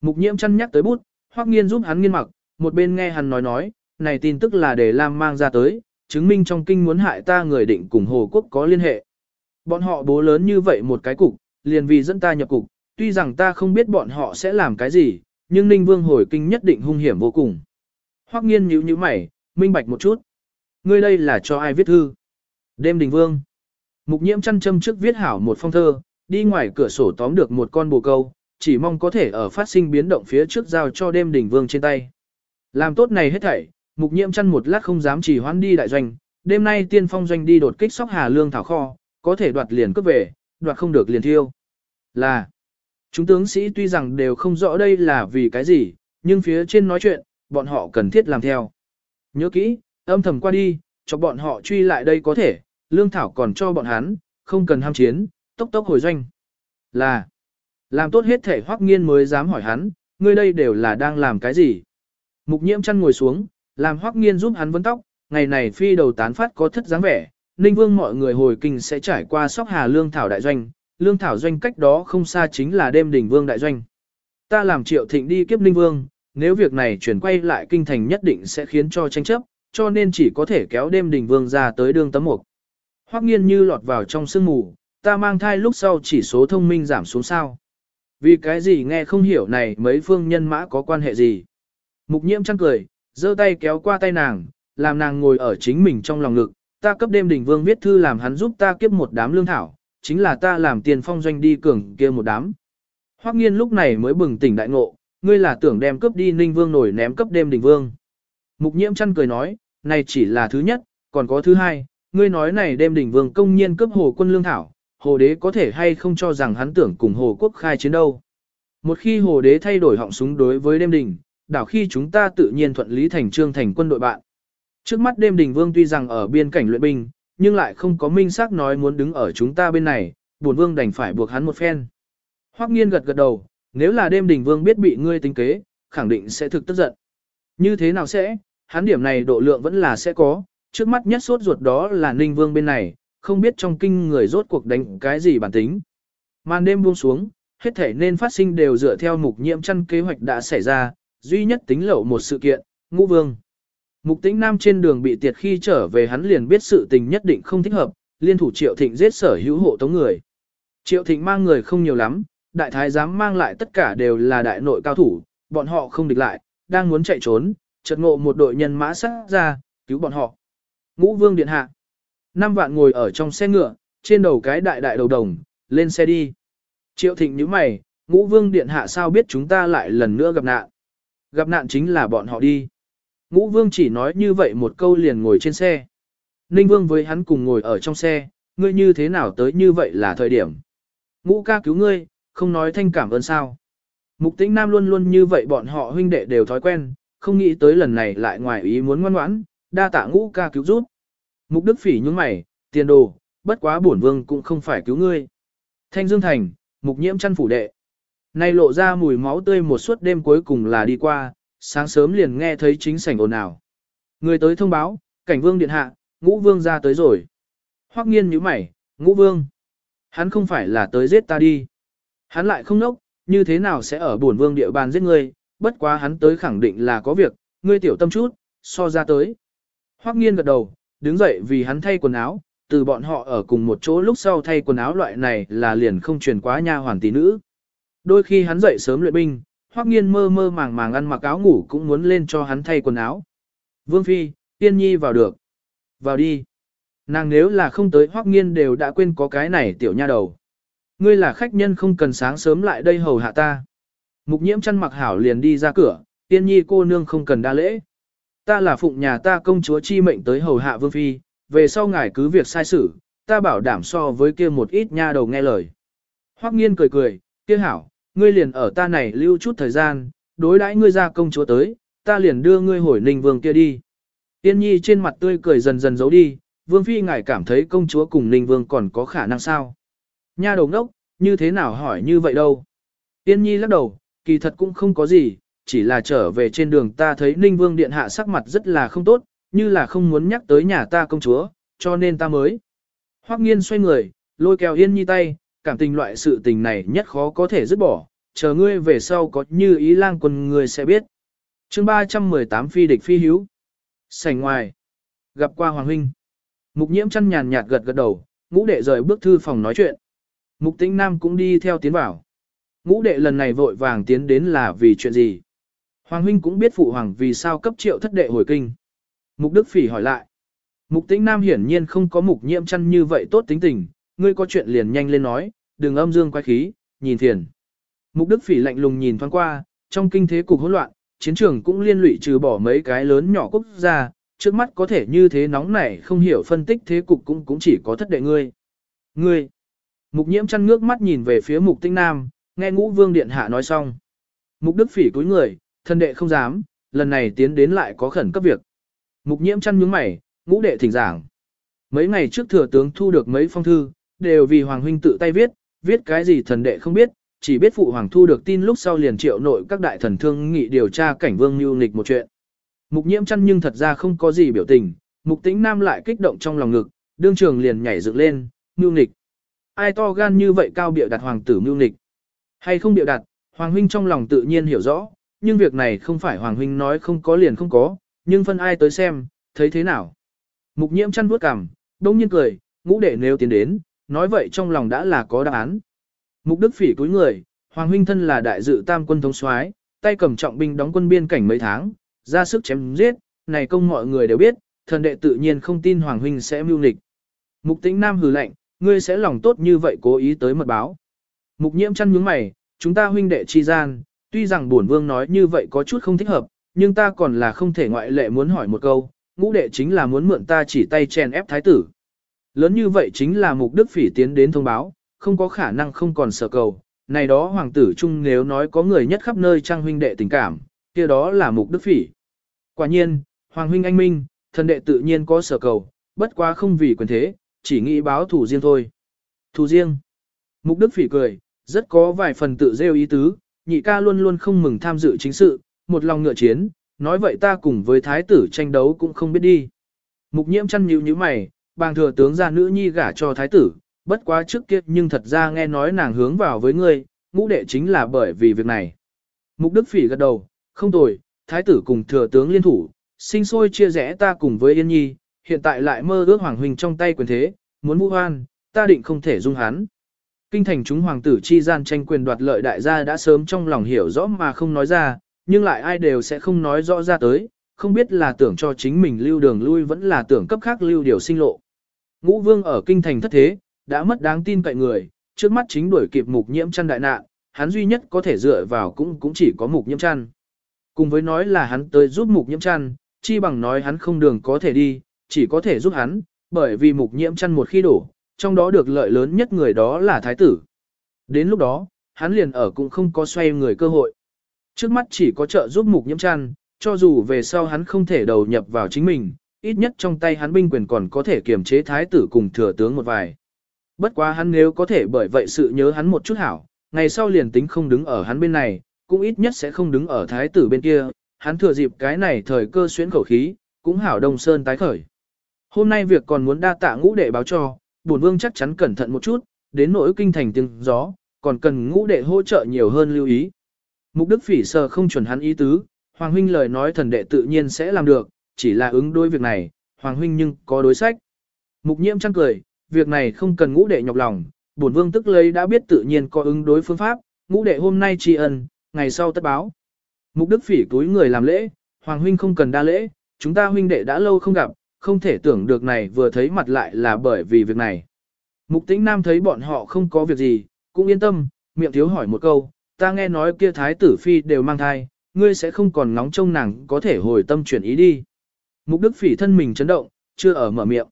Mục nhiễm chăn nhắc tới bút, Hoắc nghiên giúp hắn nghiên mặc, một bên nghe hắn nói nói, này tin tức là để Lam mang ra tới, chứng minh trong kinh muốn hại ta người định cùng Hồ Quốc có liên hệ. Bọn họ bố lớn như vậy một cái cục, liền vì dẫn ta nhập cục, tuy rằng ta không biết bọn họ sẽ làm cái gì, nhưng Ninh Vương hồi kinh nhất định hung hiểm vô cùng. Hoắc nghiên nhíu nhíu mày, minh bạch một chút. Ngươi đây là cho ai viết thư? Đêm đình vương. Mục nhiễm chăn châm trước viết hảo một phong thơ, đi ngoài cửa sổ tóm được một con bồ câu, chỉ mong có thể ở phát sinh biến động phía trước giao cho đêm đỉnh vương trên tay. Làm tốt này hết thảy, mục nhiễm chăn một lát không dám chỉ hoãn đi đại doanh, đêm nay tiên phong doanh đi đột kích sóc hà lương thảo kho, có thể đoạt liền cướp về, đoạt không được liền thiêu. Là, chúng tướng sĩ tuy rằng đều không rõ đây là vì cái gì, nhưng phía trên nói chuyện, bọn họ cần thiết làm theo. Nhớ kỹ, âm thầm qua đi, cho bọn họ truy lại đây có thể, lương thảo còn cho bọn hắn, không cần ham chiến, tốc tốc hồi doanh. Là, làm tốt hết thể hoắc nghiên mới dám hỏi hắn, ngươi đây đều là đang làm cái gì? Mục nhiễm chăn ngồi xuống, làm hoắc nghiên giúp hắn vấn tóc, ngày này phi đầu tán phát có thất dáng vẻ, Ninh Vương mọi người hồi kinh sẽ trải qua sóc hà lương thảo đại doanh, lương thảo doanh cách đó không xa chính là đêm đỉnh vương đại doanh. Ta làm triệu thịnh đi kiếp Ninh Vương, nếu việc này chuyển quay lại kinh thành nhất định sẽ khiến cho tranh chấp, cho nên chỉ có thể kéo đêm đỉnh vương ra tới đường tấm mục. Hoắc nghiên như lọt vào trong sương mù, ta mang thai lúc sau chỉ số thông minh giảm xuống sao. Vì cái gì nghe không hiểu này mấy phương nhân mã có quan hệ gì. Mục nhiễm chăng cười, giơ tay kéo qua tay nàng, làm nàng ngồi ở chính mình trong lòng ngực, ta cấp đêm đỉnh vương viết thư làm hắn giúp ta kiếp một đám lương thảo, chính là ta làm tiền phong doanh đi cường kia một đám. Hoắc nghiên lúc này mới bừng tỉnh đại ngộ, ngươi là tưởng đem cướp đi ninh vương nổi ném cấp đêm đỉnh vương. Mục nhiễm chăn cười nói, này chỉ là thứ nhất, còn có thứ hai, ngươi nói này đêm đỉnh vương công nhiên cướp hồ quân lương thảo, hồ đế có thể hay không cho rằng hắn tưởng cùng hồ quốc khai chiến đâu. Một khi hồ đế thay đổi họng súng đối với đêm đỉnh, đảo khi chúng ta tự nhiên thuận lý thành trương thành quân đội bạn. Trước mắt đêm đỉnh vương tuy rằng ở biên cảnh luyện binh, nhưng lại không có minh xác nói muốn đứng ở chúng ta bên này, buồn vương đành phải buộc hắn một phen. Hoắc nghiên gật gật đầu, nếu là đêm đỉnh vương biết bị ngươi tính kế, khẳng định sẽ thực tức giận. Như thế nào sẽ, hắn điểm này độ lượng vẫn là sẽ có, trước mắt nhất sốt ruột đó là ninh vương bên này, không biết trong kinh người rốt cuộc đánh cái gì bản tính. Màn đêm buông xuống, hết thể nên phát sinh đều dựa theo mục nhiễm chăn kế hoạch đã xảy ra, duy nhất tính lậu một sự kiện, ngũ vương. Mục tĩnh nam trên đường bị tiệt khi trở về hắn liền biết sự tình nhất định không thích hợp, liên thủ triệu thịnh giết sở hữu hộ tống người. Triệu thịnh mang người không nhiều lắm, đại thái giám mang lại tất cả đều là đại nội cao thủ, bọn họ không địch lại, đang muốn chạy trốn, chợt ngộ một đội nhân mã sát ra, cứu bọn họ. Ngũ vương điện hạ. Năm vạn ngồi ở trong xe ngựa, trên đầu cái đại đại đầu đồng, lên xe đi. Triệu thịnh như mày, ngũ vương điện hạ sao biết chúng ta lại lần nữa gặp nạn. Gặp nạn chính là bọn họ đi. Ngũ vương chỉ nói như vậy một câu liền ngồi trên xe. Ninh vương với hắn cùng ngồi ở trong xe, ngươi như thế nào tới như vậy là thời điểm. Ngũ ca cứu ngươi, không nói thanh cảm ơn sao. Mục tĩnh nam luôn luôn như vậy bọn họ huynh đệ đều thói quen, không nghĩ tới lần này lại ngoài ý muốn ngoan ngoãn, đa tạ ngũ ca cứu giúp. Mục đức phỉ nhúng mày, tiền đồ, bất quá bổn vương cũng không phải cứu ngươi. Thanh Dương Thành, mục nhiễm chăn phủ đệ. Nay lộ ra mùi máu tươi một suốt đêm cuối cùng là đi qua, sáng sớm liền nghe thấy chính sảnh ồn ào. Người tới thông báo, cảnh vương điện hạ, ngũ vương ra tới rồi. Hoắc nghiên nhíu mày, ngũ vương. Hắn không phải là tới giết ta đi. Hắn lại không nốc, như thế nào sẽ ở bổn vương địa bàn giết ngươi, bất quá hắn tới khẳng định là có việc, ngươi tiểu tâm chút, so ra tới. Hoắc nghiên gật đầu, đứng dậy vì hắn thay quần áo, từ bọn họ ở cùng một chỗ lúc sau thay quần áo loại này là liền không truyền quá nha hoàn tỷ nữ. Đôi khi hắn dậy sớm luyện binh, Hoắc Nghiên mơ mơ màng màng ăn mặc áo ngủ cũng muốn lên cho hắn thay quần áo. Vương Phi, Tiên Nhi vào được. Vào đi. Nàng nếu là không tới Hoắc Nghiên đều đã quên có cái này tiểu nha đầu. Ngươi là khách nhân không cần sáng sớm lại đây hầu hạ ta. Mục nhiễm chăn mặc hảo liền đi ra cửa, Tiên Nhi cô nương không cần đa lễ. Ta là phụng nhà ta công chúa chi mệnh tới hầu hạ Vương Phi, về sau ngài cứ việc sai xử, ta bảo đảm so với kia một ít nha đầu nghe lời. Hoắc Nghiên cười cười, kia hảo, ngươi liền ở ta này lưu chút thời gian, đối đãi ngươi ra công chúa tới, ta liền đưa ngươi hồi ninh vương kia đi. Tiên nhi trên mặt tươi cười dần dần giấu đi, vương phi ngài cảm thấy công chúa cùng ninh vương còn có khả năng sao. Nha đầu ngốc, như thế nào hỏi như vậy đâu. Tiên nhi lắc đầu, kỳ thật cũng không có gì, chỉ là trở về trên đường ta thấy ninh vương điện hạ sắc mặt rất là không tốt, như là không muốn nhắc tới nhà ta công chúa, cho nên ta mới. Hoắc nghiên xoay người, lôi kéo yên nhi tay, cảm tình loại sự tình này nhất khó có thể dứt bỏ, chờ ngươi về sau có như ý lang quân ngươi sẽ biết. chương 318 phi địch phi hiếu. Sảnh ngoài. Gặp qua Hoàng Huynh. Mục nhiễm chăn nhàn nhạt gật gật đầu, ngũ đệ rời bước thư phòng nói chuyện. Mục tĩnh nam cũng đi theo tiến vào. Ngũ đệ lần này vội vàng tiến đến là vì chuyện gì? Hoàng Huynh cũng biết phụ hoàng vì sao cấp triệu thất đệ hồi kinh. Mục Đức Phỉ hỏi lại. Mục tĩnh nam hiển nhiên không có mục nhiễm chăn như vậy tốt tính tình, ngươi có chuyện liền nhanh lên nói, đừng âm dương quay khí, nhìn thiền. Mục Đức Phỉ lạnh lùng nhìn thoáng qua, trong kinh thế cục hỗn loạn, chiến trường cũng liên lụy trừ bỏ mấy cái lớn nhỏ quốc gia, trước mắt có thể như thế nóng nảy không hiểu phân tích thế cục cũng cũng chỉ có thất đệ ngươi. Ngươi! Mục nhiễm chăn ngước mắt nhìn về phía mục tinh nam, nghe ngũ vương điện hạ nói xong. Mục đức phỉ cúi người, thân đệ không dám, lần này tiến đến lại có khẩn cấp việc. Mục nhiễm chăn nhướng mày, ngũ đệ thỉnh giảng. Mấy ngày trước thừa tướng thu được mấy phong thư, đều vì Hoàng huynh tự tay viết, viết cái gì thần đệ không biết, chỉ biết phụ hoàng thu được tin lúc sau liền triệu nội các đại thần thương nghị điều tra cảnh vương lưu nghịch một chuyện. Mục nhiễm chăn nhưng thật ra không có gì biểu tình, mục tĩnh nam lại kích động trong lòng ngực, đương trường liền nhảy dựng lên, lưu nghịch. Ai to gan như vậy cao biểu đặt hoàng tử lưu nghịch? Hay không biểu đặt, hoàng huynh trong lòng tự nhiên hiểu rõ, nhưng việc này không phải hoàng huynh nói không có liền không có, nhưng phân ai tới xem, thấy thế nào? Mục nhiễm chăn vuốt cằm, đông nhiên cười, ngũ đệ nếu tiến đến, nói vậy trong lòng đã là có đáp án. Mục đức phỉ cúi người, hoàng huynh thân là đại dự tam quân thống soái, tay cầm trọng binh đóng quân biên cảnh mấy tháng, ra sức chém giết, này công mọi người đều biết, thần đệ tự nhiên không tin hoàng huynh sẽ mưu nghịch. Mục tĩnh nam hừ lạnh, ngươi sẽ lòng tốt như vậy cố ý tới mật báo. Mục nhiễm chăn nhướng mày, chúng ta huynh đệ chi gian, tuy rằng bổn vương nói như vậy có chút không thích hợp, nhưng ta còn là không thể ngoại lệ muốn hỏi một câu, ngũ đệ chính là muốn mượn ta chỉ tay chèn ép thái tử. Lớn như vậy chính là mục đức phỉ tiến đến thông báo, không có khả năng không còn sợ cầu. Này đó hoàng tử Trung nếu nói có người nhất khắp nơi trang huynh đệ tình cảm, kia đó là mục đức phỉ. Quả nhiên, hoàng huynh anh minh, thần đệ tự nhiên có sở cầu, bất quá không vì quyền thế, chỉ nghĩ báo thủ riêng thôi. Thủ riêng. Mục đức phỉ cười, rất có vài phần tự rêu ý tứ, nhị ca luôn luôn không mừng tham dự chính sự, một lòng ngựa chiến, nói vậy ta cùng với thái tử tranh đấu cũng không biết đi. Mục nhiễm chăn nhíu như mày, bàng thừa tướng ra nữ nhi gả cho thái tử, bất quá trước kia nhưng thật ra nghe nói nàng hướng vào với ngươi, ngũ đệ chính là bởi vì việc này. Mục đức phỉ gật đầu, không tồi, thái tử cùng thừa tướng liên thủ, sinh sôi chia rẽ ta cùng với yên nhi, hiện tại lại mơ ước hoàng huynh trong tay quyền thế, muốn vũ hoan, ta định không thể dung hắn. Kinh thành chúng hoàng tử chi gian tranh quyền đoạt lợi đại gia đã sớm trong lòng hiểu rõ mà không nói ra, nhưng lại ai đều sẽ không nói rõ ra tới, không biết là tưởng cho chính mình lưu đường lui vẫn là tưởng cấp khác lưu điều sinh lộ. Ngũ vương ở kinh thành thất thế, đã mất đáng tin cậy người, trước mắt chính đuổi kịp mục nhiễm chăn đại nạn, hắn duy nhất có thể dựa vào cũng cũng chỉ có mục nhiễm chăn. Cùng với nói là hắn tới giúp mục nhiễm chăn, chi bằng nói hắn không đường có thể đi, chỉ có thể giúp hắn, bởi vì mục nhiễm chăn một khi đổ, trong đó được lợi lớn nhất người đó là thái tử. Đến lúc đó, hắn liền ở cũng không có xoay người cơ hội. Trước mắt chỉ có trợ giúp mục nhiễm chăn, cho dù về sau hắn không thể đầu nhập vào chính mình, ít nhất trong tay hắn binh quyền còn có thể kiềm chế thái tử cùng thừa tướng một vài. Bất quá hắn nếu có thể bởi vậy sự nhớ hắn một chút hảo, ngày sau liền tính không đứng ở hắn bên này, cũng ít nhất sẽ không đứng ở thái tử bên kia, hắn thừa dịp cái này thời cơ xuyến khẩu khí, cũng hảo đông sơn tái khởi. Hôm nay việc còn muốn đa tạ ngũ đệ báo cho, bổn vương chắc chắn cẩn thận một chút, đến nỗi kinh thành tiếng gió, còn cần ngũ đệ hỗ trợ nhiều hơn lưu ý. Mục đức phỉ sờ không chuẩn hắn ý tứ, Hoàng huynh lời nói thần đệ tự nhiên sẽ làm được, chỉ là ứng đối việc này, Hoàng huynh nhưng có đối sách. Mục nhiễm chăng cười, việc này không cần ngũ đệ nhọc lòng, bổn vương tức lấy đã biết tự nhiên có ứng đối phương pháp, ngũ đệ hôm nay tri ân, ngày sau tất báo. Mục đức phỉ túi người làm lễ, Hoàng huynh không cần đa lễ, chúng ta huynh đệ đã lâu không gặp, không thể tưởng được này vừa thấy mặt lại là bởi vì việc này. Mục tĩnh nam thấy bọn họ không có việc gì, cũng yên tâm, miệng thiếu hỏi một câu, ta nghe nói kia thái tử phi đều mang thai, ngươi sẽ không còn ngóng trông nàng có thể hồi tâm chuyển ý đi. Mục đức phỉ thân mình chấn động, chưa ở mở miệng.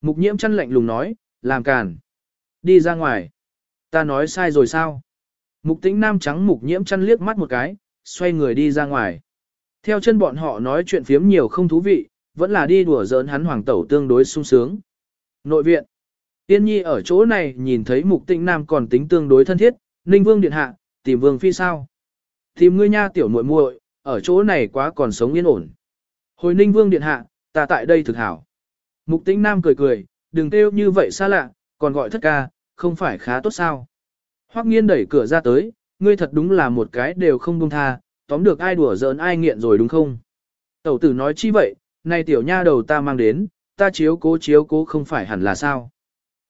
Mục nhiễm chăn lạnh lùng nói, làm càn. Đi ra ngoài. Ta nói sai rồi sao? Mục tĩnh nam trắng mục nhiễm chăn liếc mắt một cái, xoay người đi ra ngoài. Theo chân bọn họ nói chuyện phiếm nhiều không thú vị, vẫn là đi đùa giỡn hắn hoàng tẩu tương đối sung sướng. Nội viện. Tiên nhi ở chỗ này nhìn thấy mục tĩnh nam còn tính tương đối thân thiết, ninh vương điện hạ, tìm vương phi sao. Tìm ngươi nha tiểu muội muội, ở chỗ này quá còn sống yên ổn. Hồi ninh vương điện hạ, ta tại đây thực hảo. Mục tĩnh nam cười cười, đừng kêu như vậy xa lạ, còn gọi thất ca, không phải khá tốt sao. Hoắc nghiên đẩy cửa ra tới, ngươi thật đúng là một cái đều không buông tha, tóm được ai đùa giỡn ai nghiện rồi đúng không? Tẩu tử nói chi vậy, này tiểu nha đầu ta mang đến, ta chiếu cố chiếu cố không phải hẳn là sao.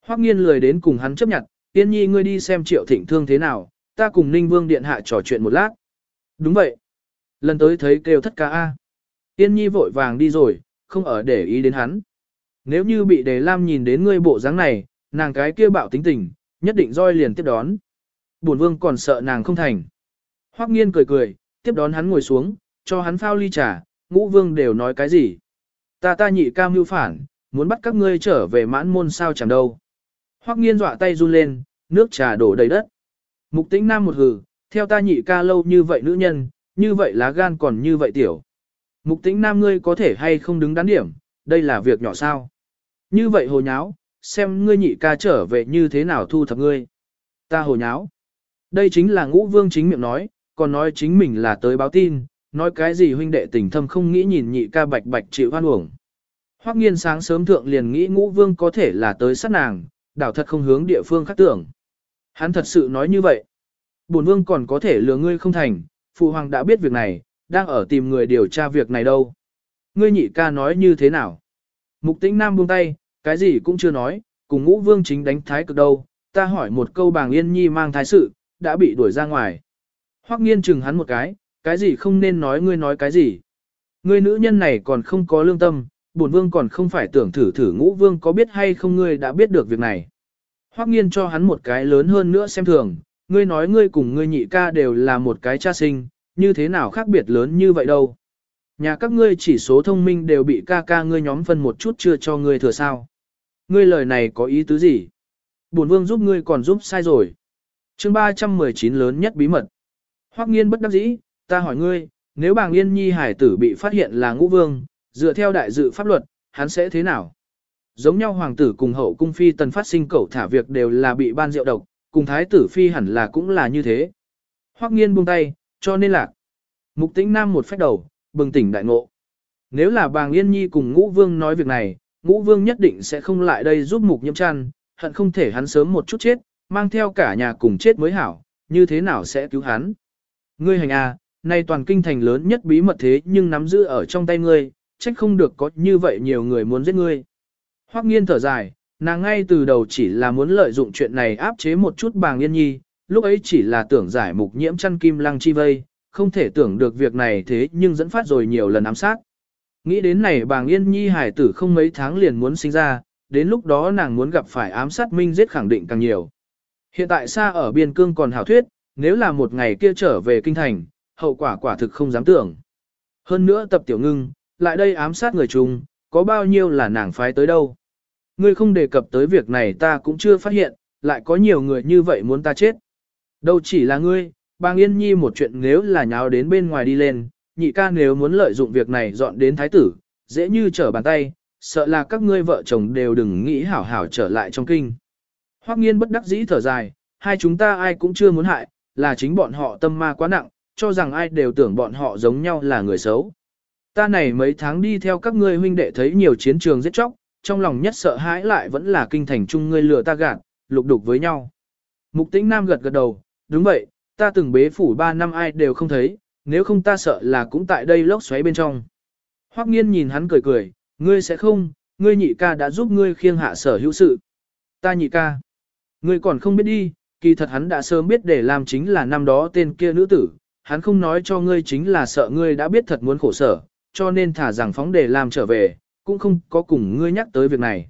Hoắc nghiên lười đến cùng hắn chấp nhận, tiên nhi ngươi đi xem triệu thịnh thương thế nào, ta cùng ninh vương điện hạ trò chuyện một lát. Đúng vậy. Lần tới thấy kêu thất ca A. Tiên nhi vội vàng đi rồi, không ở để ý đến hắn. Nếu như bị đề lam nhìn đến ngươi bộ dáng này, nàng cái kia bạo tính tình, nhất định roi liền tiếp đón. Bổn vương còn sợ nàng không thành. Hoắc nghiên cười cười, tiếp đón hắn ngồi xuống, cho hắn phao ly trà, ngũ vương đều nói cái gì. Ta ta nhị ca mưu phản, muốn bắt các ngươi trở về mãn môn sao chẳng đâu. Hoắc nghiên dọa tay run lên, nước trà đổ đầy đất. Mục tĩnh nam một hừ, theo ta nhị ca lâu như vậy nữ nhân, như vậy lá gan còn như vậy tiểu. Mục tĩnh nam ngươi có thể hay không đứng đắn điểm, đây là việc nhỏ sao. Như vậy hồ nháo, xem ngươi nhị ca trở về như thế nào thu thập ngươi. Ta hồ nháo. Đây chính là ngũ vương chính miệng nói, còn nói chính mình là tới báo tin, nói cái gì huynh đệ tình thâm không nghĩ nhìn nhị ca bạch bạch chịu hoan uổng. Hoắc nghiên sáng sớm thượng liền nghĩ ngũ vương có thể là tới sát nàng, đảo thật không hướng địa phương khác tưởng. Hắn thật sự nói như vậy. Bổn vương còn có thể lừa ngươi không thành, phụ hoàng đã biết việc này, đang ở tìm người điều tra việc này đâu. Ngươi nhị ca nói như thế nào? Mục tĩnh nam buông tay, cái gì cũng chưa nói, cùng ngũ vương chính đánh thái cực đâu, ta hỏi một câu bàng yên nhi mang thái sự, đã bị đuổi ra ngoài. Hoắc nghiên chừng hắn một cái, cái gì không nên nói ngươi nói cái gì. Ngươi nữ nhân này còn không có lương tâm, bổn vương còn không phải tưởng thử thử ngũ vương có biết hay không ngươi đã biết được việc này. Hoắc nghiên cho hắn một cái lớn hơn nữa xem thường, ngươi nói ngươi cùng ngươi nhị ca đều là một cái cha sinh, như thế nào khác biệt lớn như vậy đâu. Nhà các ngươi chỉ số thông minh đều bị ca ca ngươi nhóm phân một chút chưa cho ngươi thừa sao. Ngươi lời này có ý tứ gì? Bổn vương giúp ngươi còn giúp sai rồi. chương 319 lớn nhất bí mật. Hoắc nghiên bất đắc dĩ, ta hỏi ngươi, nếu bàng yên nhi hải tử bị phát hiện là ngũ vương, dựa theo đại dự pháp luật, hắn sẽ thế nào? Giống nhau hoàng tử cùng hậu cung phi tần phát sinh cẩu thả việc đều là bị ban rượu độc, cùng thái tử phi hẳn là cũng là như thế. Hoắc nghiên buông tay, cho nên là Mục tĩnh nam một phép đầu, bừng tỉnh đại ngộ. Nếu là bàng yên nhi cùng ngũ vương nói việc này, ngũ vương nhất định sẽ không lại đây giúp mục nhiễm chăn, hận không thể hắn sớm một chút chết, mang theo cả nhà cùng chết mới hảo, như thế nào sẽ cứu hắn. Ngươi hành à, nay toàn kinh thành lớn nhất bí mật thế nhưng nắm giữ ở trong tay ngươi, trách không được có như vậy nhiều người muốn giết ngươi. Hoắc nghiên thở dài, nàng ngay từ đầu chỉ là muốn lợi dụng chuyện này áp chế một chút bàng yên nhi, lúc ấy chỉ là tưởng giải mục nhiễm chăn kim lăng chi vây, không thể tưởng được việc này thế nhưng dẫn phát rồi nhiều lần ám sát. Nghĩ đến này bàng yên nhi hải tử không mấy tháng liền muốn sinh ra, đến lúc đó nàng muốn gặp phải ám sát minh giết khẳng định càng nhiều. Hiện tại xa ở biên cương còn hảo thuyết, nếu là một ngày kia trở về kinh thành, hậu quả quả thực không dám tưởng. Hơn nữa tập tiểu ngưng, lại đây ám sát người chung, có bao nhiêu là nàng phái tới đâu. Ngươi không đề cập tới việc này ta cũng chưa phát hiện, lại có nhiều người như vậy muốn ta chết. Đâu chỉ là ngươi, bang yên nhi một chuyện nếu là nháo đến bên ngoài đi lên, nhị ca nếu muốn lợi dụng việc này dọn đến thái tử, dễ như trở bàn tay, sợ là các ngươi vợ chồng đều đừng nghĩ hảo hảo trở lại trong kinh. Hoắc nghiên bất đắc dĩ thở dài, hai chúng ta ai cũng chưa muốn hại, là chính bọn họ tâm ma quá nặng, cho rằng ai đều tưởng bọn họ giống nhau là người xấu. Ta này mấy tháng đi theo các ngươi huynh đệ thấy nhiều chiến trường giết chóc, trong lòng nhất sợ hãi lại vẫn là kinh thành chung ngươi lừa ta gạt, lục đục với nhau. Mục tĩnh nam gật gật đầu, đúng vậy, ta từng bế phủ ba năm ai đều không thấy, nếu không ta sợ là cũng tại đây lốc xoáy bên trong. Hoắc nghiên nhìn hắn cười cười, ngươi sẽ không, ngươi nhị ca đã giúp ngươi khiêng hạ sở hữu sự. Ta nhị ca, ngươi còn không biết đi, kỳ thật hắn đã sớm biết để làm chính là năm đó tên kia nữ tử, hắn không nói cho ngươi chính là sợ ngươi đã biết thật muốn khổ sở, cho nên thả rằng phóng để làm trở về, cũng không có cùng ngươi nhắc tới việc này.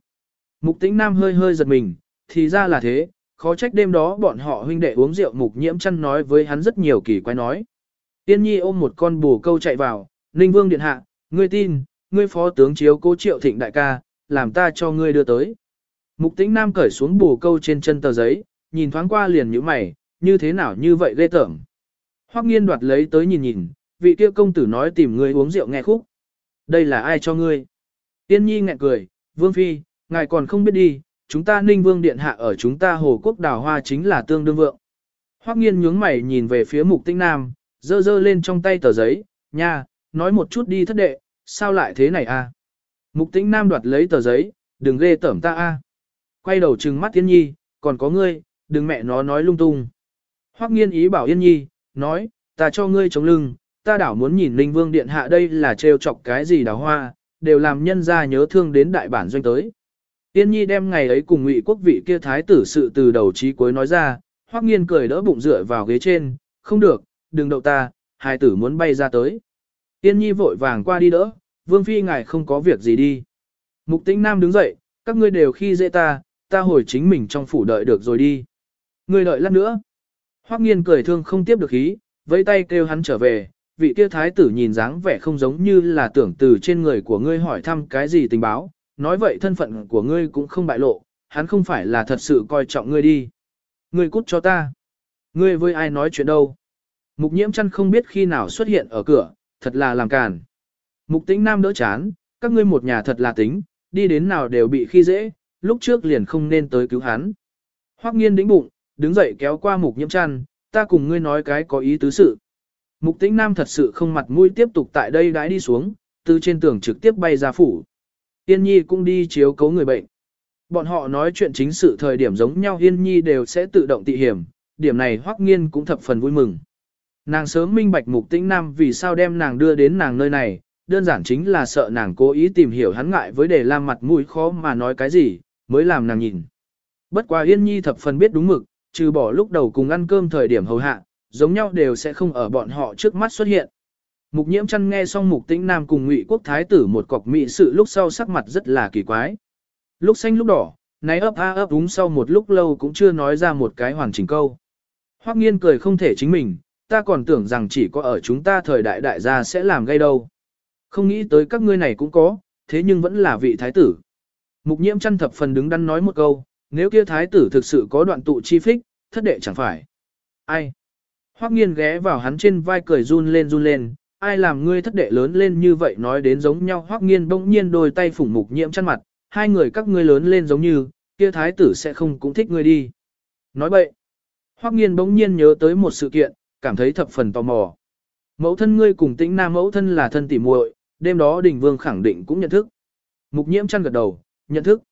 Mục tĩnh nam hơi hơi giật mình, thì ra là thế, khó trách đêm đó bọn họ huynh đệ uống rượu mục nhiễm chăn nói với hắn rất nhiều kỳ quái nói. Tiên nhi ôm một con bù câu chạy vào, Ninh Vương điện hạ, ngươi tin, ngươi phó tướng chiếu cố triệu thịnh đại ca, làm ta cho ngươi đưa tới. Mục tĩnh nam cởi xuống bù câu trên chân tờ giấy, nhìn thoáng qua liền như mày, như thế nào như vậy ghê tởm. Hoắc nghiên đoạt lấy tới nhìn nhìn, vị kia công tử nói tìm ngươi uống rượu nghe khúc. Đây là ai cho ngươi? Tiên nhi nhẹ cười, Vương Phi, ngài còn không biết đi, chúng ta ninh vương điện hạ ở chúng ta hồ quốc đào hoa chính là tương đương vượng. Hoắc nghiên nhướng mày nhìn về phía mục tinh nam, dơ dơ lên trong tay tờ giấy, nha, nói một chút đi thất đệ, sao lại thế này a? Mục tinh nam đoạt lấy tờ giấy, đừng ghê tởm ta a. Quay đầu trừng mắt Tiên nhi, còn có ngươi, đừng mẹ nó nói lung tung. Hoắc nghiên ý bảo Yên nhi, nói, ta cho ngươi chống lưng, ta đảo muốn nhìn Ninh Vương Điện Hạ đây là trêu chọc cái gì đào hoa, đều làm nhân ra nhớ thương đến đại bản doanh tới. Tiên nhi đem ngày ấy cùng ngụy quốc vị kia thái tử sự từ đầu chí cuối nói ra, hoắc nghiên cười đỡ bụng dựa vào ghế trên, không được, đừng đậu ta, hai tử muốn bay ra tới. Tiên nhi vội vàng qua đi đỡ, vương phi ngài không có việc gì đi. Mục tĩnh nam đứng dậy, các ngươi đều khi dễ ta, ta hồi chính mình trong phủ đợi được rồi đi. Ngươi đợi lát nữa. Hoắc nghiên cười thương không tiếp được khí, vẫy tay kêu hắn trở về, vị kia thái tử nhìn dáng vẻ không giống như là tưởng từ trên người của ngươi hỏi thăm cái gì tình báo, nói vậy thân phận của ngươi cũng không bại lộ, hắn không phải là thật sự coi trọng ngươi đi. Ngươi cút cho ta. Ngươi với ai nói chuyện đâu. Mục nhiễm chăn không biết khi nào xuất hiện ở cửa, thật là làm càn. Mục tĩnh nam đỡ chán, các ngươi một nhà thật là tính, đi đến nào đều bị khi dễ, lúc trước liền không nên tới cứu hắn. Hoắc nghiên đĩnh bụng, đứng dậy kéo qua mục nhiễm chăn, ta cùng ngươi nói cái có ý tứ sự. Mục tĩnh nam thật sự không mặt mũi tiếp tục tại đây đãi đi xuống, từ trên tường trực tiếp bay ra phủ. Yên Nhi cũng đi chiếu cấu người bệnh. Bọn họ nói chuyện chính sự thời điểm giống nhau Yên Nhi đều sẽ tự động tị hiểm, điểm này Hoắc Nghiên cũng thập phần vui mừng. Nàng sớm minh bạch mục tĩnh nam vì sao đem nàng đưa đến nàng nơi này, đơn giản chính là sợ nàng cố ý tìm hiểu hắn ngại với để làm mặt mũi khó mà nói cái gì, mới làm nàng nhìn. Bất quá Yên Nhi thập phần biết đúng mực, trừ bỏ lúc đầu cùng ăn cơm thời điểm hầu hạ, giống nhau đều sẽ không ở bọn họ trước mắt xuất hiện. Mục nhiễm chăn nghe xong mục tĩnh nam cùng ngụy quốc thái tử một cọc mị sự lúc sau sắc mặt rất là kỳ quái. Lúc xanh lúc đỏ, náy ấp a ấp đúng sau một lúc lâu cũng chưa nói ra một cái hoàn chỉnh câu. Hoắc nghiên cười không thể chính mình, ta còn tưởng rằng chỉ có ở chúng ta thời đại đại gia sẽ làm gây đâu. Không nghĩ tới các ngươi này cũng có, thế nhưng vẫn là vị thái tử. Mục nhiễm chăn thập phần đứng đắn nói một câu, nếu kia thái tử thực sự có đoạn tụ chi phích, thất đệ chẳng phải. Ai? Hoắc nghiên ghé vào hắn trên vai cười run lên run lên, ai làm ngươi thất đệ lớn lên như vậy nói đến giống nhau Hoắc nghiên bỗng nhiên đôi tay phủng mục nhiễm chăn mặt, hai người các ngươi lớn lên giống như, kia thái tử sẽ không cũng thích ngươi đi. Nói vậy Hoắc nghiên bỗng nhiên nhớ tới một sự kiện, cảm thấy thập phần tò mò. Mẫu thân ngươi cùng tĩnh nam mẫu thân là thân tỉ muội, đêm đó đình vương khẳng định cũng nhận thức. Mục nhiễm chăn gật đầu, nhận thức.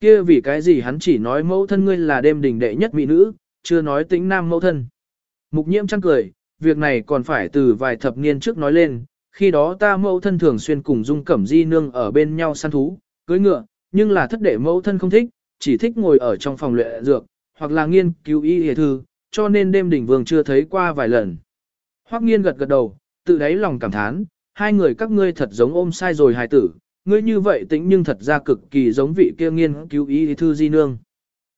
Kia vì cái gì hắn chỉ nói mẫu thân ngươi là đêm đình đệ nhất mỹ nữ, chưa nói tĩnh nam mẫu thân. Mục nhiễm chăn cười, việc này còn phải từ vài thập niên trước nói lên, khi đó ta mẫu thân thường xuyên cùng dung cẩm di nương ở bên nhau săn thú, cưới ngựa, nhưng là thất đệ mẫu thân không thích, chỉ thích ngồi ở trong phòng luyện dược, hoặc là nghiên cứu y hề thư, cho nên đêm đỉnh vương chưa thấy qua vài lần. Hoắc nghiên gật gật đầu, tự đáy lòng cảm thán, hai người các ngươi thật giống ôm sai rồi hài tử, ngươi như vậy tĩnh nhưng thật ra cực kỳ giống vị kia nghiên cứu y thư di nương.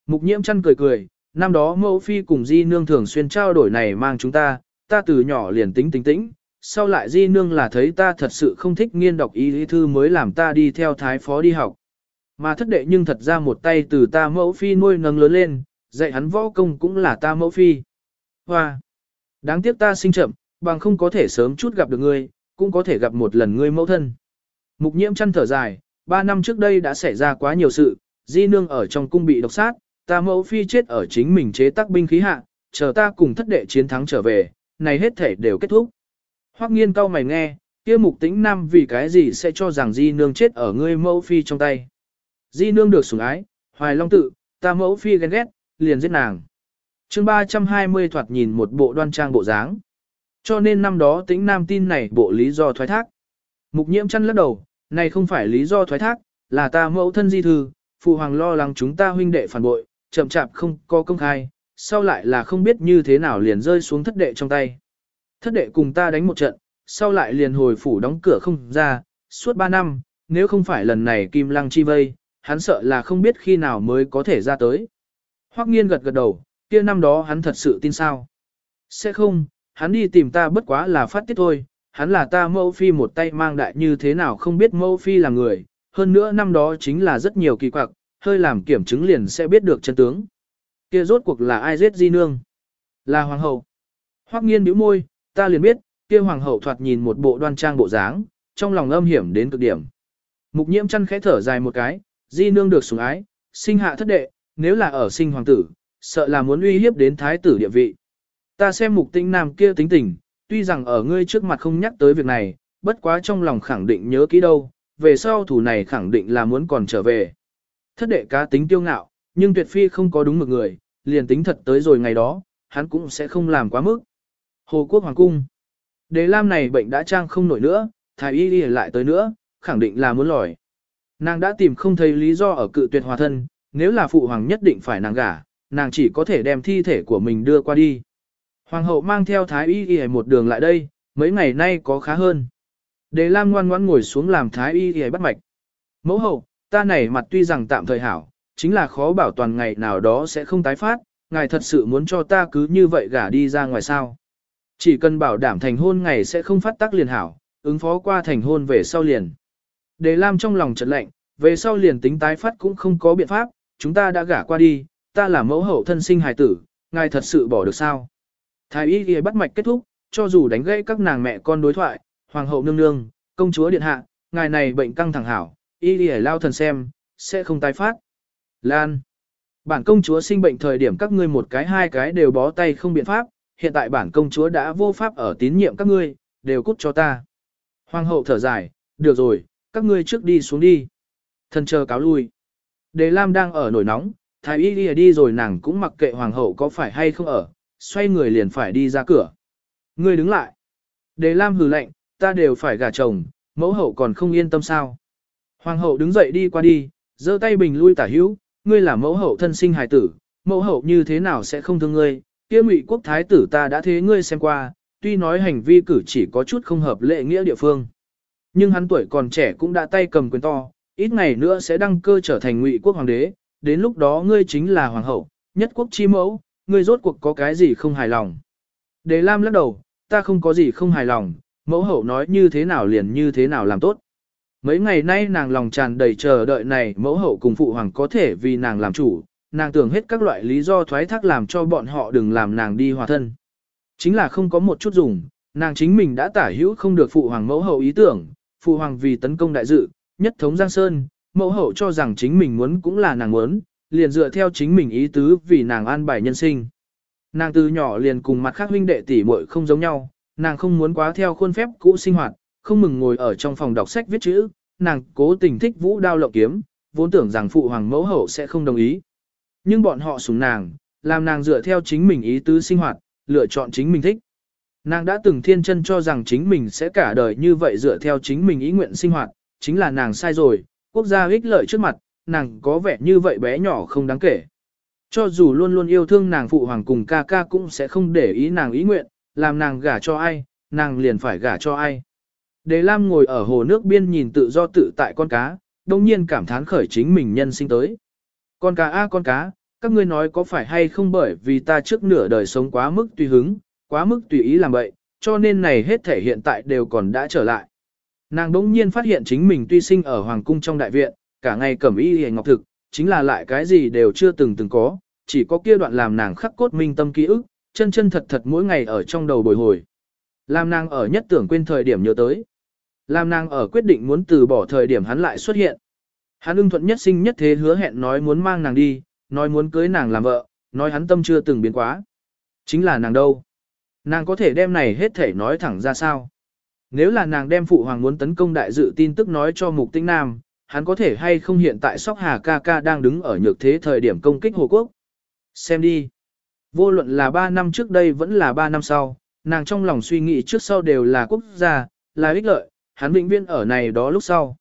Mục nhiễm chăn cười cười, năm đó mẫu phi cùng di nương thường xuyên trao đổi này mang chúng ta, ta từ nhỏ liền tính tính tĩnh, sau lại di nương là thấy ta thật sự không thích nghiên đọc y thư mới làm ta đi theo thái phó đi học. Mà thất đệ nhưng thật ra một tay từ ta mẫu phi nuôi nâng lớn lên, dạy hắn võ công cũng là ta mẫu phi. Hoa! Đáng tiếc ta sinh chậm, bằng không có thể sớm chút gặp được ngươi, cũng có thể gặp một lần ngươi mẫu thân. Mục nhiễm chăn thở dài, ba năm trước đây đã xảy ra quá nhiều sự, di nương ở trong cung bị độc sát, ta mẫu phi chết ở chính mình chế tác binh khí hạ, chờ ta cùng thất đệ chiến thắng trở về, này hết thể đều kết thúc. Hoắc nghiên cau mày nghe, kia mục tĩnh nam vì cái gì sẽ cho rằng di nương chết ở ngươi mẫu phi trong tay. Di nương được sủng ái, hoài long tự, ta mẫu phi ghen ghét, liền giết nàng. chương 320 thoạt nhìn một bộ đoan trang bộ dáng. Cho nên năm đó tĩnh nam tin này bộ lý do thoái thác. Mục nhiễm chăn lắc đầu, này không phải lý do thoái thác, là ta mẫu thân di thư, phụ hoàng lo lắng chúng ta huynh đệ phản bội, chậm chạp không có công khai, sau lại là không biết như thế nào liền rơi xuống thất đệ trong tay. Thất đệ cùng ta đánh một trận, sau lại liền hồi phủ đóng cửa không ra, suốt 3 năm, nếu không phải lần này kim lăng chi vây, hắn sợ là không biết khi nào mới có thể ra tới. Hoắc nghiên gật gật đầu, kia năm đó hắn thật sự tin sao? Sẽ không, hắn đi tìm ta bất quá là phát tiết thôi, hắn là ta mẫu phi một tay mang đại như thế nào không biết mẫu phi là người, hơn nữa năm đó chính là rất nhiều kỳ quặc, hơi làm kiểm chứng liền sẽ biết được chân tướng. Kia rốt cuộc là ai giết di nương? Là hoàng hậu. Hoắc nghiên bĩu môi, ta liền biết, kia hoàng hậu thoạt nhìn một bộ đoan trang bộ dáng, trong lòng âm hiểm đến cực điểm. Mục nhiễm chăn khẽ thở dài một cái, di nương được sủng ái, sinh hạ thất đệ, nếu là ở sinh hoàng tử, sợ là muốn uy hiếp đến thái tử địa vị. Ta xem mục tinh nam kia tính tình, tuy rằng ở ngươi trước mặt không nhắc tới việc này, bất quá trong lòng khẳng định nhớ kỹ đâu, về sau thủ này khẳng định là muốn còn trở về. Thất đệ cá tính tiêu ngạo, nhưng tuyệt phi không có đúng mực người, liền tính thật tới rồi ngày đó, hắn cũng sẽ không làm quá mức. Hồ Quốc Hoàng Cung Đế Lam này bệnh đã trang không nổi nữa, thái y đi lại tới nữa, khẳng định là muốn lòi. Nàng đã tìm không thấy lý do ở cự tuyệt hòa thân, nếu là phụ hoàng nhất định phải nàng gả, nàng chỉ có thể đem thi thể của mình đưa qua đi. Hoàng hậu mang theo thái y y một đường lại đây, mấy ngày nay có khá hơn. Đề Lam ngoan ngoãn ngồi xuống làm thái y y bắt mạch. Mẫu hậu, ta này mặt tuy rằng tạm thời hảo, chính là khó bảo toàn ngày nào đó sẽ không tái phát, ngài thật sự muốn cho ta cứ như vậy gả đi ra ngoài sao. Chỉ cần bảo đảm thành hôn ngày sẽ không phát tác liền hảo, ứng phó qua thành hôn về sau liền. Đề Lam trong lòng chợt lạnh, về sau liền tính tái phát cũng không có biện pháp, chúng ta đã gả qua đi, ta là mẫu hậu thân sinh hài tử, ngài thật sự bỏ được sao? Thái y ghi bắt mạch kết thúc, cho dù đánh gãy các nàng mẹ con đối thoại, hoàng hậu nương nương, công chúa điện hạ, ngài này bệnh căng thẳng hảo, y ghi lao thần xem, sẽ không tái phát. Lan. Bản công chúa sinh bệnh thời điểm các ngươi một cái hai cái đều bó tay không biện pháp, hiện tại bản công chúa đã vô pháp ở tín nhiệm các ngươi, đều cút cho ta. Hoàng hậu thở dài, được rồi, các ngươi trước đi xuống đi. Thần chờ cáo lui. Đề Lam đang ở nổi nóng, thái y đi, đi rồi nàng cũng mặc kệ hoàng hậu có phải hay không ở, xoay người liền phải đi ra cửa. Ngươi đứng lại. Đề Lam hừ lạnh, ta đều phải gả chồng, mẫu hậu còn không yên tâm sao. Hoàng hậu đứng dậy đi qua đi, giơ tay bình lui tả hữu, ngươi là mẫu hậu thân sinh hài tử, mẫu hậu như thế nào sẽ không thương ngươi, kia ngụy quốc thái tử ta đã thế ngươi xem qua, tuy nói hành vi cử chỉ có chút không hợp lệ nghĩa địa phương. Nhưng hắn tuổi còn trẻ cũng đã tay cầm quyền to, ít ngày nữa sẽ đăng cơ trở thành ngụy quốc hoàng đế, đến lúc đó ngươi chính là hoàng hậu, nhất quốc chi mẫu, ngươi rốt cuộc có cái gì không hài lòng. Đề Lam lắc đầu, ta không có gì không hài lòng, mẫu hậu nói như thế nào liền như thế nào làm tốt. Mấy ngày nay nàng lòng tràn đầy chờ đợi này mẫu hậu cùng phụ hoàng có thể vì nàng làm chủ, nàng tưởng hết các loại lý do thoái thác làm cho bọn họ đừng làm nàng đi hòa thân. Chính là không có một chút dùng, nàng chính mình đã tả hữu không được phụ hoàng mẫu hậu ý tưởng, phụ hoàng vì tấn công đại dự, nhất thống Giang Sơn, mẫu hậu cho rằng chính mình muốn cũng là nàng muốn, liền dựa theo chính mình ý tứ vì nàng an bài nhân sinh. Nàng từ nhỏ liền cùng mặt khác huynh đệ tỷ muội không giống nhau, nàng không muốn quá theo khuôn phép cũ sinh hoạt, không mừng ngồi ở trong phòng đọc sách viết chữ, nàng cố tình thích vũ đao lộng kiếm, vốn tưởng rằng phụ hoàng mẫu hậu sẽ không đồng ý. Nhưng bọn họ sủng nàng, làm nàng dựa theo chính mình ý tứ sinh hoạt, lựa chọn chính mình thích. Nàng đã từng thiên chân cho rằng chính mình sẽ cả đời như vậy dựa theo chính mình ý nguyện sinh hoạt, chính là nàng sai rồi, quốc gia ích lợi trước mặt, nàng có vẻ như vậy bé nhỏ không đáng kể. Cho dù luôn luôn yêu thương nàng phụ hoàng cùng ca ca cũng sẽ không để ý nàng ý nguyện, làm nàng gả cho ai, nàng liền phải gả cho ai. Đề Lam ngồi ở hồ nước biên nhìn tự do tự tại con cá, đồng nhiên cảm thán khởi chính mình nhân sinh tới. Con cá a con cá, các ngươi nói có phải hay không bởi vì ta trước nửa đời sống quá mức tùy hứng, quá mức tùy ý làm vậy, cho nên này hết thể hiện tại đều còn đã trở lại. Nàng đống nhiên phát hiện chính mình tuy sinh ở hoàng cung trong đại viện, cả ngày cẩm y hề ngọc thực, chính là lại cái gì đều chưa từng từng có, chỉ có kia đoạn làm nàng khắc cốt minh tâm ký ức, chân chân thật thật mỗi ngày ở trong đầu bồi hồi. Làm nàng ở nhất tưởng quên thời điểm nhớ tới. Làm nàng ở quyết định muốn từ bỏ thời điểm hắn lại xuất hiện. Hắn ưng thuận nhất sinh nhất thế hứa hẹn nói muốn mang nàng đi, nói muốn cưới nàng làm vợ, nói hắn tâm chưa từng biến quá. Chính là nàng đâu? Nàng có thể đem này hết thể nói thẳng ra sao? Nếu là nàng đem phụ hoàng muốn tấn công đại dự tin tức nói cho mục tinh nam, hắn có thể hay không hiện tại sóc hà ca ca đang đứng ở nhược thế thời điểm công kích Hồ Quốc? Xem đi. Vô luận là 3 năm trước đây vẫn là 3 năm sau, nàng trong lòng suy nghĩ trước sau đều là quốc gia, là ích lợi, hắn vĩnh viên ở này đó lúc sau.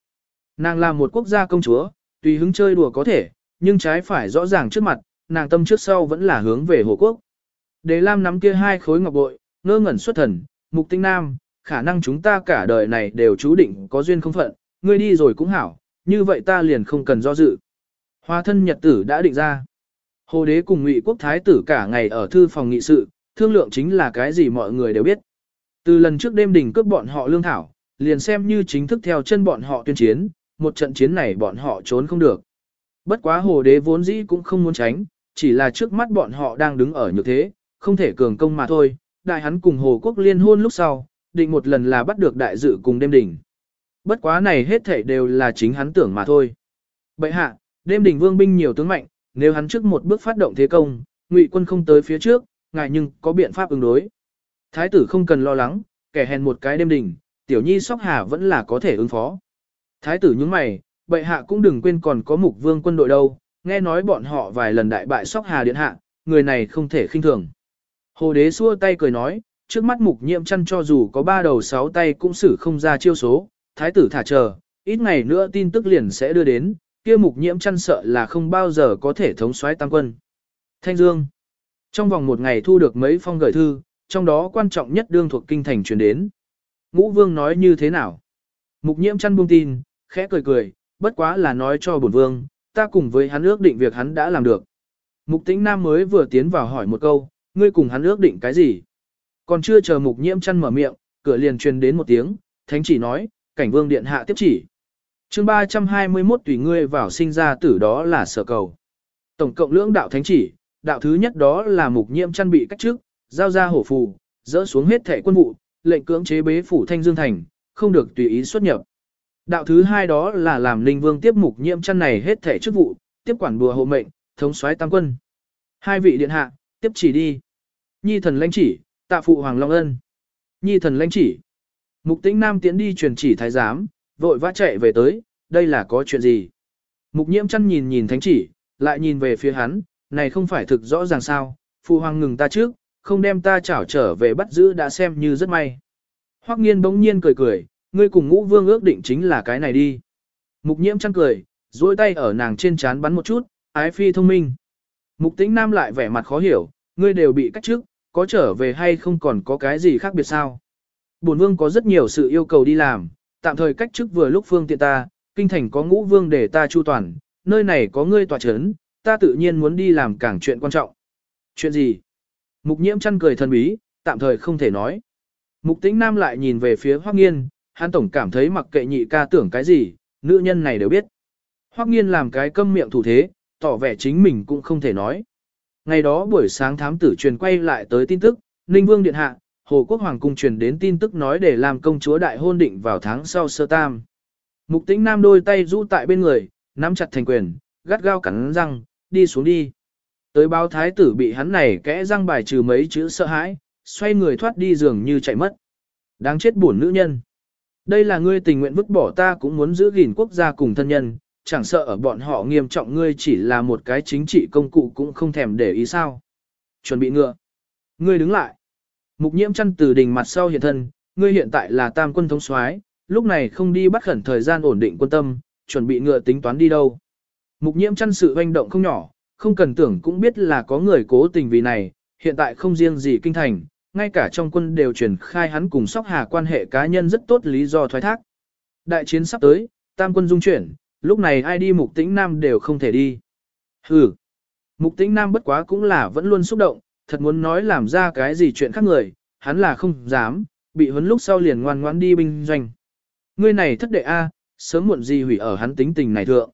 Nàng là một quốc gia công chúa, tùy hứng chơi đùa có thể, nhưng trái phải rõ ràng trước mặt, nàng tâm trước sau vẫn là hướng về Hồ Quốc. Đề Lam nắm kia hai khối ngọc bội, ngơ ngẩn xuất thần, mục tinh nam, khả năng chúng ta cả đời này đều chú định có duyên không phận, ngươi đi rồi cũng hảo, như vậy ta liền không cần do dự. Hoa thân nhật tử đã định ra. Hồ đế cùng ngụy quốc thái tử cả ngày ở thư phòng nghị sự, thương lượng chính là cái gì mọi người đều biết. Từ lần trước đêm đỉnh cướp bọn họ lương thảo, liền xem như chính thức theo chân bọn họ tuyên chiến, một trận chiến này bọn họ trốn không được. Bất quá hồ đế vốn dĩ cũng không muốn tránh, chỉ là trước mắt bọn họ đang đứng ở như thế, không thể cường công mà thôi. Đại hắn cùng hồ quốc liên hôn lúc sau, định một lần là bắt được đại dự cùng đêm đỉnh. Bất quá này hết thảy đều là chính hắn tưởng mà thôi. Bậy hạ, đêm đỉnh vương binh nhiều tướng mạnh, nếu hắn trước một bước phát động thế công, ngụy quân không tới phía trước, ngài nhưng có biện pháp ứng đối. Thái tử không cần lo lắng, kẻ hèn một cái đêm đỉnh, tiểu nhi sóc hà vẫn là có thể ứng phó. Thái tử nhướng mày, bệ hạ cũng đừng quên còn có mục vương quân đội đâu, nghe nói bọn họ vài lần đại bại sóc hà điện hạ, người này không thể khinh thường. Hồ đế xua tay cười nói, trước mắt mục nhiệm chăn cho dù có ba đầu sáu tay cũng xử không ra chiêu số, thái tử thả chờ, ít ngày nữa tin tức liền sẽ đưa đến, kia mục nhiễm chăn sợ là không bao giờ có thể thống soái tăng quân. Thanh Dương trong vòng một ngày thu được mấy phong gửi thư, trong đó quan trọng nhất đương thuộc kinh thành truyền đến. Ngũ Vương nói như thế nào? Mục nhiễm chăn buông tin, khẽ cười cười, bất quá là nói cho bổn vương, ta cùng với hắn ước định việc hắn đã làm được. Mục tĩnh nam mới vừa tiến vào hỏi một câu, ngươi cùng hắn ước định cái gì? Còn chưa chờ mục nhiễm chăn mở miệng, cửa liền truyền đến một tiếng, thánh chỉ nói, cảnh vương điện hạ tiếp chỉ. chương 321 tùy ngươi vào sinh ra tử đó là sở cầu. Tổng cộng lưỡng đạo thánh chỉ, đạo thứ nhất đó là mục nhiễm chăn bị cách trước, giao ra hổ phù, dỡ xuống hết thẻ quân vụ, lệnh cưỡng chế bế phủ thanh dương thành, không được tùy ý xuất nhập. Đạo thứ hai đó là làm linh vương tiếp mục nhiễm chăn này hết thẻ chức vụ, tiếp quản bùa hộ mệnh, thống soái tam quân. Hai vị điện hạ, tiếp chỉ đi. Nhi thần lãnh chỉ, tạ phụ hoàng long ân. Nhi thần lãnh chỉ. Mục tĩnh nam tiến đi truyền chỉ thái giám, vội vã chạy về tới, đây là có chuyện gì? Mục nhiễm chăn nhìn nhìn thánh chỉ, lại nhìn về phía hắn, này không phải thực rõ ràng sao, phụ hoàng ngừng ta trước, không đem ta chảo trở về bắt giữ đã xem như rất may. Hoắc nghiên bỗng nhiên cười cười, ngươi cùng ngũ vương ước định chính là cái này đi. Mục nhiễm chăn cười, duỗi tay ở nàng trên trán bắn một chút, ái phi thông minh. Mục tĩnh nam lại vẻ mặt khó hiểu, ngươi đều bị cách trước, có trở về hay không còn có cái gì khác biệt sao? Bổn vương có rất nhiều sự yêu cầu đi làm, tạm thời cách trước vừa lúc phương tiện ta, kinh thành có ngũ vương để ta chu toàn, nơi này có ngươi tòa chấn, ta tự nhiên muốn đi làm càng chuyện quan trọng. Chuyện gì? Mục nhiễm chăn cười thần bí, tạm thời không thể nói. Mục tĩnh nam lại nhìn về phía Hoắc Nghiên, hắn tổng cảm thấy mặc kệ nhị ca tưởng cái gì, nữ nhân này đều biết. Hoắc Nghiên làm cái câm miệng thủ thế, tỏ vẻ chính mình cũng không thể nói. Ngày đó buổi sáng thám tử truyền quay lại tới tin tức, Ninh Vương Điện Hạ, Hồ Quốc Hoàng Cung truyền đến tin tức nói để làm công chúa đại hôn định vào tháng sau sơ tam. Mục tĩnh nam đôi tay rũ tại bên người, nắm chặt thành quyền, gắt gao cắn răng, đi xuống đi. Tới báo thái tử bị hắn này kẽ răng bài trừ mấy chữ sợ hãi, xoay người thoát đi giường như chạy mất. Đáng chết buồn nữ nhân. Đây là ngươi tình nguyện vứt bỏ ta cũng muốn giữ gìn quốc gia cùng thân nhân, chẳng sợ ở bọn họ nghiêm trọng ngươi chỉ là một cái chính trị công cụ cũng không thèm để ý sao. Chuẩn bị ngựa. Ngươi đứng lại. Mục nhiễm chăn từ đỉnh mặt sau hiện thân, ngươi hiện tại là tam quân thống soái, lúc này không đi bắt khẩn thời gian ổn định quân tâm, chuẩn bị ngựa tính toán đi đâu. Mục nhiễm chăn sự hoành động không nhỏ, không cần tưởng cũng biết là có người cố tình vì này, hiện tại không riêng gì kinh thành, ngay cả trong quân đều truyền khai hắn cùng sóc hà quan hệ cá nhân rất tốt lý do thoái thác. Đại chiến sắp tới, tam quân dung chuyển, lúc này ai đi mục tĩnh nam đều không thể đi. Hừ, mục tĩnh nam bất quá cũng là vẫn luôn xúc động, thật muốn nói làm ra cái gì chuyện khác người, hắn là không dám, bị huấn lúc sau liền ngoan ngoãn đi binh doanh. Ngươi này thất đệ A, sớm muộn gì hủy ở hắn tính tình này thượng.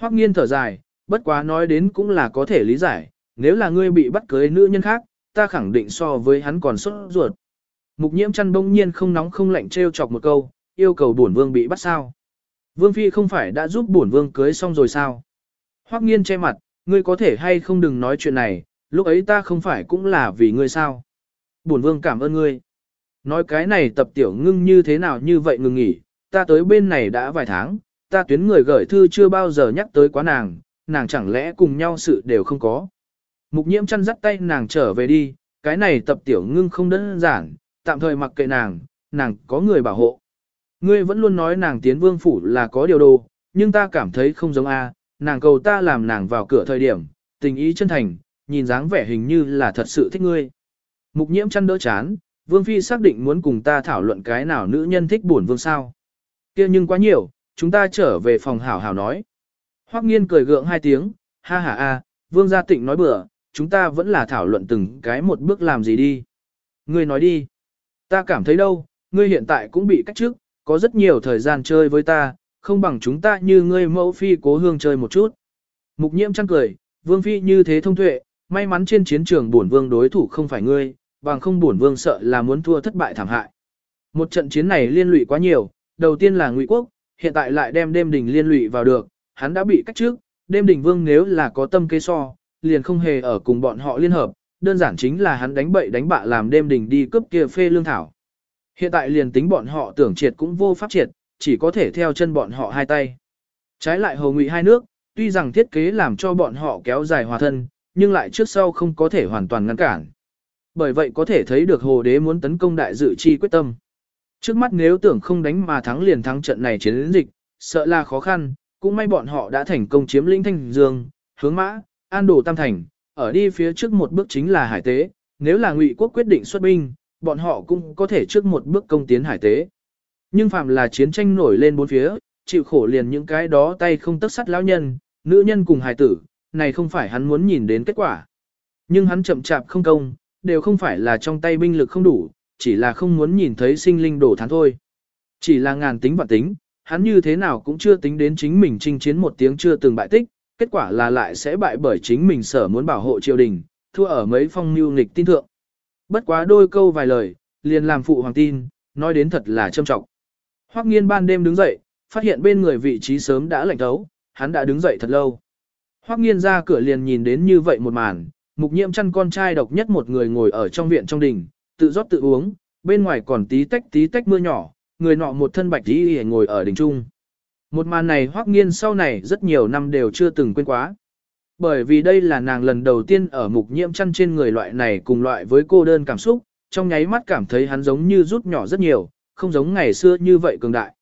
Hoắc nghiên thở dài, bất quá nói đến cũng là có thể lý giải, nếu là ngươi bị bắt cưới nữ nhân khác, ta khẳng định so với hắn còn sốt ruột. Mục nhiễm chăn bỗng nhiên không nóng không lạnh treo chọc một câu, yêu cầu bổn vương bị bắt sao. Vương Phi không phải đã giúp bổn vương cưới xong rồi sao? Hoắc nghiên che mặt, ngươi có thể hay không đừng nói chuyện này, lúc ấy ta không phải cũng là vì ngươi sao? Bổn vương cảm ơn ngươi. Nói cái này tập tiểu ngưng như thế nào như vậy ngừng nghỉ, ta tới bên này đã vài tháng, ta tuyến người gửi thư chưa bao giờ nhắc tới quá nàng, nàng chẳng lẽ cùng nhau sự đều không có. Mục nhiễm chăn dắt tay nàng trở về đi, cái này tập tiểu ngưng không đơn giản, tạm thời mặc kệ nàng, nàng có người bảo hộ. Ngươi vẫn luôn nói nàng tiến vương phủ là có điều đồ, nhưng ta cảm thấy không giống a, nàng cầu ta làm nàng vào cửa thời điểm, tình ý chân thành, nhìn dáng vẻ hình như là thật sự thích ngươi. Mục nhiễm chăn đỡ chán, vương phi xác định muốn cùng ta thảo luận cái nào nữ nhân thích buồn vương sao. kia nhưng quá nhiều, chúng ta trở về phòng hảo hảo nói. Hoắc nghiên cười gượng hai tiếng, ha ha a, vương gia tịnh nói bừa, chúng ta vẫn là thảo luận từng cái một bước làm gì đi. Ngươi nói đi. Ta cảm thấy đâu, ngươi hiện tại cũng bị cách trước, có rất nhiều thời gian chơi với ta, không bằng chúng ta như ngươi mẫu phi cố hương chơi một chút. Mục nhiễm chăng cười, vương phi như thế thông tuệ, may mắn trên chiến trường bổn vương đối thủ không phải ngươi, bằng không bổn vương sợ là muốn thua thất bại thảm hại. Một trận chiến này liên lụy quá nhiều, đầu tiên là ngụy quốc, hiện tại lại đem đêm đình liên lụy vào được, hắn đã bị cách trước, đêm đình vương nếu là có tâm kế so, liền không hề ở cùng bọn họ liên hợp, đơn giản chính là hắn đánh bậy đánh bạ làm đêm đình đi cướp kia phê lương thảo. Hiện tại liền tính bọn họ tưởng triệt cũng vô pháp triệt, chỉ có thể theo chân bọn họ hai tay. Trái lại hồ ngụy hai nước, tuy rằng thiết kế làm cho bọn họ kéo dài hòa thân, nhưng lại trước sau không có thể hoàn toàn ngăn cản. Bởi vậy có thể thấy được hồ đế muốn tấn công đại dự chi quyết tâm. Trước mắt nếu tưởng không đánh mà thắng liền thắng trận này chiến dịch, sợ là khó khăn, cũng may bọn họ đã thành công chiếm lĩnh thanh dương, hướng mã, an đồ tam thành, ở đi phía trước một bước chính là hải tế, nếu là ngụy quốc quyết định xuất binh, bọn họ cũng có thể trước một bước công tiến hải tế. Nhưng phạm là chiến tranh nổi lên bốn phía, chịu khổ liền những cái đó tay không tất sắt lão nhân, nữ nhân cùng hải tử, này không phải hắn muốn nhìn đến kết quả. Nhưng hắn chậm chạp không công, đều không phải là trong tay binh lực không đủ, chỉ là không muốn nhìn thấy sinh linh đổ thán thôi. Chỉ là ngàn tính và tính, hắn như thế nào cũng chưa tính đến chính mình chinh chiến một tiếng chưa từng bại tích, kết quả là lại sẽ bại bởi chính mình sở muốn bảo hộ triều đình, thua ở mấy phong mưu nghịch tin thượng. Bất quá đôi câu vài lời, liền làm phụ hoàng tin, nói đến thật là trâm trọng. Hoắc nghiên ban đêm đứng dậy, phát hiện bên người vị trí sớm đã lạnh thấu, hắn đã đứng dậy thật lâu. Hoắc nghiên ra cửa liền nhìn đến như vậy một màn, mục nhiễm chăn con trai độc nhất một người ngồi ở trong viện trong đình, tự rót tự uống, bên ngoài còn tí tách tí tách mưa nhỏ, người nọ một thân bạch y ngồi ở đỉnh trung. Một màn này Hoắc nghiên sau này rất nhiều năm đều chưa từng quên quá. Bởi vì đây là nàng lần đầu tiên ở mục nhiễm chăn trên người loại này cùng loại với cô đơn cảm xúc, trong nháy mắt cảm thấy hắn giống như rút nhỏ rất nhiều, không giống ngày xưa như vậy cường đại.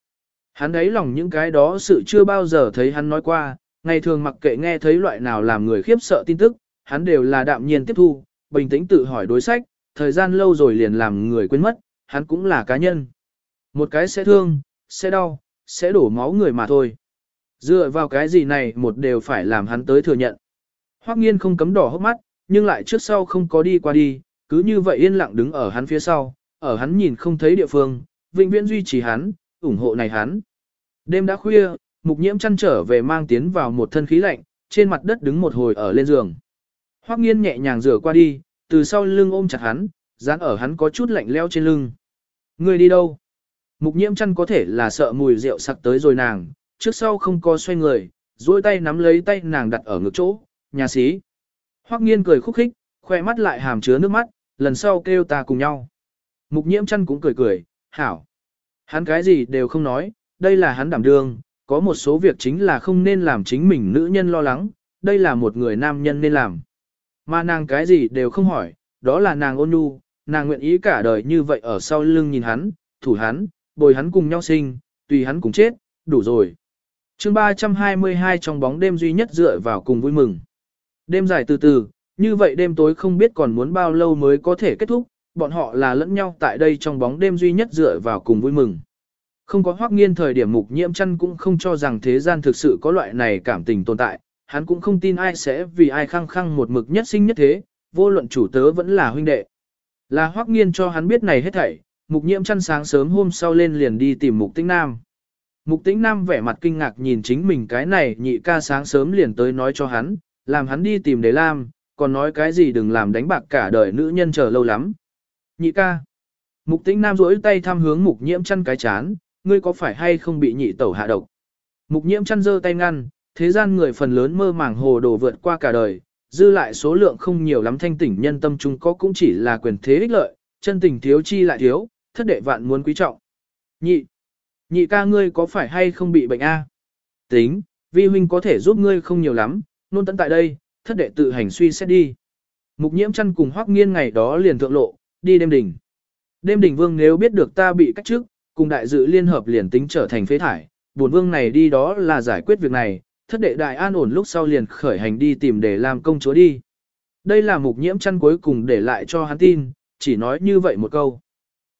Hắn ấy lòng những cái đó sự chưa bao giờ thấy hắn nói qua, ngày thường mặc kệ nghe thấy loại nào làm người khiếp sợ tin tức, hắn đều là đạm nhiên tiếp thu, bình tĩnh tự hỏi đối sách, thời gian lâu rồi liền làm người quên mất, hắn cũng là cá nhân. Một cái sẽ thương, sẽ đau, sẽ đổ máu người mà thôi. Dựa vào cái gì này một đều phải làm hắn tới thừa nhận. Hoắc nghiên không cấm đỏ hốc mắt, nhưng lại trước sau không có đi qua đi, cứ như vậy yên lặng đứng ở hắn phía sau, ở hắn nhìn không thấy địa phương, vĩnh viễn duy trì hắn, ủng hộ này hắn. Đêm đã khuya, mục nhiễm chăn trở về mang tiến vào một thân khí lạnh, trên mặt đất đứng một hồi ở lên giường. Hoắc nghiên nhẹ nhàng rửa qua đi, từ sau lưng ôm chặt hắn, dán ở hắn có chút lạnh leo trên lưng. Người đi đâu? Mục nhiễm chăn có thể là sợ mùi rượu sặc tới rồi nàng, trước sau không có xoay người, duỗi tay nắm lấy tay nàng đặt ở ngực chỗ, nhà sĩ. Hoắc nghiên cười khúc khích, khoe mắt lại hàm chứa nước mắt, lần sau kêu ta cùng nhau. Mục nhiễm chăn cũng cười cười, hảo. Hắn cái gì đều không nói, đây là hắn đảm đương, có một số việc chính là không nên làm chính mình nữ nhân lo lắng, đây là một người nam nhân nên làm. Mà nàng cái gì đều không hỏi, đó là nàng ôn nhu, nàng nguyện ý cả đời như vậy ở sau lưng nhìn hắn, thủ hắn, bồi hắn cùng nhau sinh, tùy hắn cùng chết, đủ rồi. chương 322 trong bóng đêm duy nhất dựa vào cùng vui mừng. Đêm dài từ từ, như vậy đêm tối không biết còn muốn bao lâu mới có thể kết thúc, bọn họ là lẫn nhau tại đây trong bóng đêm duy nhất dựa vào cùng vui mừng. Không có hoác nghiên thời điểm mục nhiễm chăn cũng không cho rằng thế gian thực sự có loại này cảm tình tồn tại, hắn cũng không tin ai sẽ vì ai khăng khăng một mực nhất sinh nhất thế, vô luận chủ tớ vẫn là huynh đệ. Là hoắc nghiên cho hắn biết này hết thảy, mục nhiễm chăn sáng sớm hôm sau lên liền đi tìm mục tĩnh nam. Mục tĩnh nam vẻ mặt kinh ngạc nhìn chính mình cái này nhị ca sáng sớm liền tới nói cho hắn, làm hắn đi tìm đế lam, còn nói cái gì đừng làm đánh bạc cả đời nữ nhân chờ lâu lắm. Nhị ca. Mục tĩnh nam rỗi tay thăm hướng mục nhiễm chăn cái chán, ngươi có phải hay không bị nhị tẩu hạ độc? Mục nhiễm chăn giơ tay ngăn, thế gian người phần lớn mơ màng hồ đồ vượt qua cả đời, dư lại số lượng không nhiều lắm thanh tỉnh nhân tâm chúng có cũng chỉ là quyền thế ích lợi, chân tình thiếu chi lại thiếu, thất đệ vạn muốn quý trọng. Nhị, nhị ca ngươi có phải hay không bị bệnh a? Tính, vi huynh có thể giúp ngươi không nhiều lắm, nôn tận tại đây, thất đệ tự hành suy xét đi. Mục nhiễm chăn cùng hoắc nghiên ngày đó liền thượng lộ, đi đêm đỉnh. Đêm đỉnh vương nếu biết được ta bị cách trước, cùng đại dự liên hợp liền tính trở thành phế thải, buồn vương này đi đó là giải quyết việc này, thất đệ đại an ổn lúc sau liền khởi hành đi tìm để làm công chúa đi. Đây là mục nhiễm chăn cuối cùng để lại cho hắn tin, chỉ nói như vậy một câu.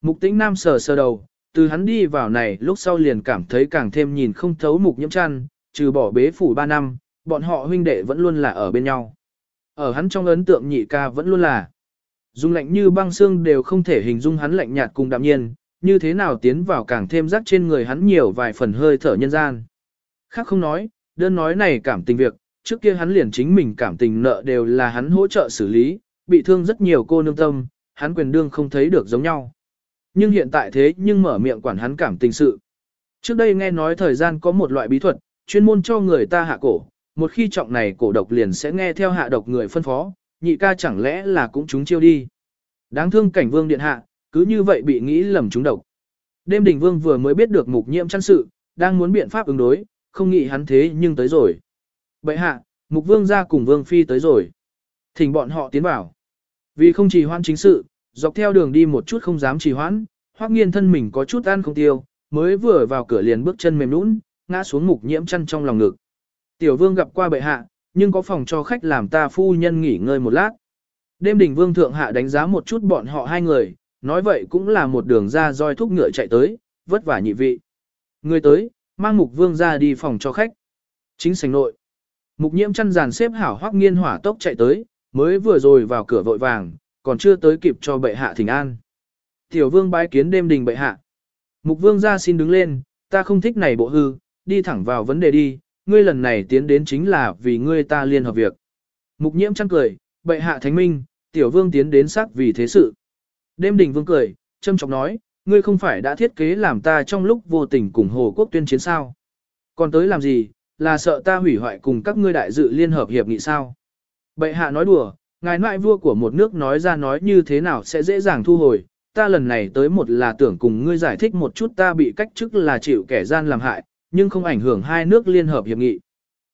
Mục tĩnh nam sờ sờ đầu, từ hắn đi vào này lúc sau liền cảm thấy càng thêm nhìn không thấu mục nhiễm chăn, trừ bỏ bế phủ 3 năm, bọn họ huynh đệ vẫn luôn là ở bên nhau. Ở hắn trong ấn tượng nhị ca vẫn luôn là dung lạnh như băng xương đều không thể hình dung hắn lạnh nhạt cùng đạm nhiên, như thế nào tiến vào càng thêm rắc trên người hắn nhiều vài phần hơi thở nhân gian. Khác không nói, đơn nói này cảm tình việc, trước kia hắn liền chính mình cảm tình nợ đều là hắn hỗ trợ xử lý, bị thương rất nhiều cô nương tâm, hắn quyền đương không thấy được giống nhau. Nhưng hiện tại thế nhưng mở miệng quản hắn cảm tình sự. Trước đây nghe nói thời gian có một loại bí thuật, chuyên môn cho người ta hạ cổ, một khi trọng này cổ độc liền sẽ nghe theo hạ độc người phân phó, nhị ca chẳng lẽ là cũng chúng chiêu đi. Đáng thương cảnh vương điện hạ, cứ như vậy bị nghĩ lầm chúng độc. Đêm đỉnh vương vừa mới biết được mục nhiễm chăn sự, đang muốn biện pháp ứng đối, không nghĩ hắn thế nhưng tới rồi. Bậy hạ, mục vương ra cùng vương phi tới rồi. Thỉnh bọn họ tiến vào. Vì không trì hoãn chính sự, dọc theo đường đi một chút không dám trì hoãn, hoắc nghiên thân mình có chút ăn không tiêu, mới vừa vào cửa liền bước chân mềm nũng, ngã xuống mục nhiễm chăn trong lòng ngực. Tiểu vương gặp qua bệ hạ, nhưng có phòng cho khách làm ta phu nhân nghỉ ngơi một lát. Đêm đỉnh vương thượng hạ đánh giá một chút bọn họ hai người, nói vậy cũng là một đường ra roi thúc ngựa chạy tới, vất vả nhị vị. Người tới, mang mục vương ra đi phòng cho khách. Chính sảnh nội. Mục nhiễm chăn giàn xếp hảo hoắc nghiên hỏa tốc chạy tới, mới vừa rồi vào cửa vội vàng, còn chưa tới kịp cho bệ hạ thỉnh an. Tiểu vương bái kiến đêm đình bệ hạ. Mục vương ra xin đứng lên, ta không thích này bộ hư, đi thẳng vào vấn đề đi, ngươi lần này tiến đến chính là vì ngươi ta liên hợp việc. Mục nhiễm chăn cười, bệ hạ thánh minh, tiểu vương tiến đến sắc vì thế sự. Đêm đình vương cười, châm trọng nói, ngươi không phải đã thiết kế làm ta trong lúc vô tình cùng Hồ Quốc tuyên chiến sao. Còn tới làm gì, là sợ ta hủy hoại cùng các ngươi đại dự liên hợp hiệp nghị sao. Bệ hạ nói đùa, ngài ngoại vua của một nước nói ra nói như thế nào sẽ dễ dàng thu hồi, ta lần này tới một là tưởng cùng ngươi giải thích một chút ta bị cách chức là chịu kẻ gian làm hại, nhưng không ảnh hưởng hai nước liên hợp hiệp nghị.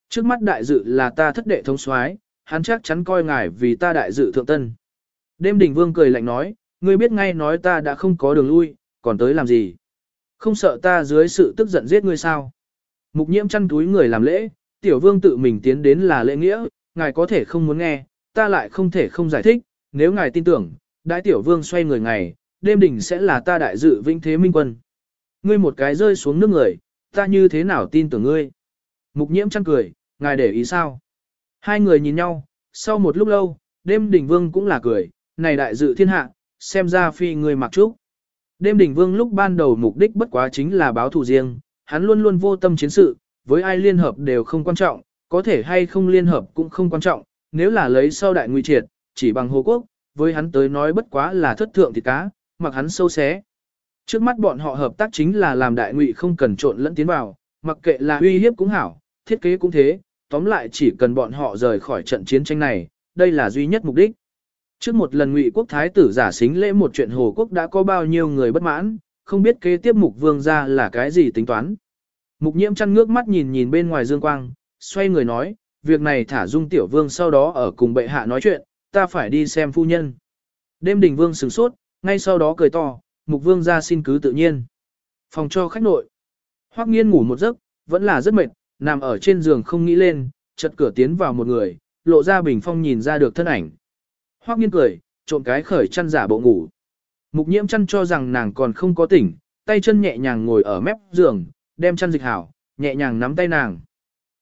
Trước mắt đại dự là ta thất đệ thống soái, hắn chắc chắn coi ngài vì ta đại dự thượng tân. Đêm đỉnh vương cười lạnh nói, ngươi biết ngay nói ta đã không có đường lui, còn tới làm gì? Không sợ ta dưới sự tức giận giết ngươi sao? Mục nhiễm chăn túi người làm lễ, tiểu vương tự mình tiến đến là lễ nghĩa, ngài có thể không muốn nghe, ta lại không thể không giải thích, nếu ngài tin tưởng, đại tiểu vương xoay người ngày, đêm đỉnh sẽ là ta đại dự vĩnh thế minh quân. Ngươi một cái rơi xuống nước người, ta như thế nào tin tưởng ngươi? Mục nhiễm chăn cười, ngài để ý sao? Hai người nhìn nhau, sau một lúc lâu, đêm đỉnh vương cũng là cười, này đại dự thiên hạ, xem ra phi người mặc trúc. Đêm đỉnh vương lúc ban đầu mục đích bất quá chính là báo thù riêng, hắn luôn luôn vô tâm chiến sự, với ai liên hợp đều không quan trọng, có thể hay không liên hợp cũng không quan trọng, nếu là lấy sau đại nguy triệt, chỉ bằng hồ quốc, với hắn tới nói bất quá là thất thượng thịt cá, mặc hắn sâu xé. Trước mắt bọn họ hợp tác chính là làm đại ngụy không cần trộn lẫn tiến vào, mặc kệ là uy hiếp cũng hảo, thiết kế cũng thế, tóm lại chỉ cần bọn họ rời khỏi trận chiến tranh này, đây là duy nhất mục đích. Trước một lần ngụy quốc thái tử giả xính lễ một chuyện hồ quốc đã có bao nhiêu người bất mãn, không biết kế tiếp mục vương ra là cái gì tính toán. Mục nhiễm chăn ngước mắt nhìn nhìn bên ngoài dương quang, xoay người nói, việc này thả dung tiểu vương sau đó ở cùng bệ hạ nói chuyện, ta phải đi xem phu nhân. Đêm đình vương sửng sốt, ngay sau đó cười to, mục vương ra xin cứ tự nhiên. Phòng cho khách nội. Hoắc nghiên ngủ một giấc, vẫn là rất mệt, nằm ở trên giường không nghĩ lên, chợt cửa tiến vào một người, lộ ra bình phong nhìn ra được thân ảnh. Hoắc nghiên cười, trộn cái khởi chăn giả bộ ngủ. Mục nhiễm chăn cho rằng nàng còn không có tỉnh, tay chân nhẹ nhàng ngồi ở mép giường, đem chăn dịch hảo, nhẹ nhàng nắm tay nàng.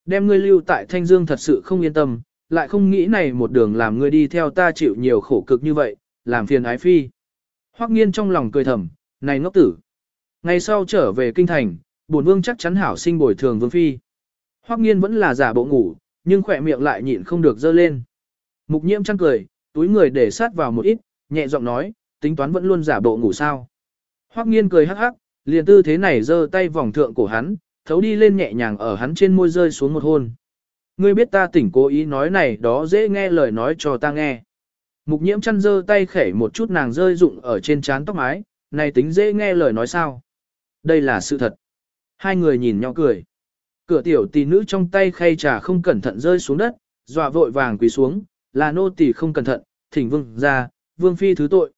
Đem ngươi lưu tại Thanh Dương thật sự không yên tâm, lại không nghĩ này một đường làm ngươi đi theo ta chịu nhiều khổ cực như vậy, làm phiền ái phi. Hoắc nghiên trong lòng cười thầm, này ngốc tử. Ngày sau trở về kinh thành, bổn vương chắc chắn hảo sinh bồi thường vương phi. Hoắc nghiên vẫn là giả bộ ngủ, nhưng khỏe miệng lại nhịn không được dơ lên. Mục nhiễm chăn cười, túi người để sát vào một ít, nhẹ giọng nói, tính toán vẫn luôn giả bộ ngủ sao. Hoắc nghiên cười hắc hắc, liền tư thế này giơ tay vòng thượng cổ hắn, thấu đi lên nhẹ nhàng ở hắn trên môi rơi xuống một hôn. Ngươi biết ta tỉnh cố ý nói này đó dễ nghe lời nói cho ta nghe. Mục nhiễm chăn giơ tay khẩy một chút nàng rơi rụng ở trên trán tóc mái, này tính dễ nghe lời nói sao. Đây là sự thật. Hai người nhìn nhau cười. Cửa tiểu tỷ nữ trong tay khay trà không cẩn thận rơi xuống đất, dọa vội vàng quỳ xuống, là nô tỳ không cẩn thận, thỉnh vương ra, vương phi thứ tội.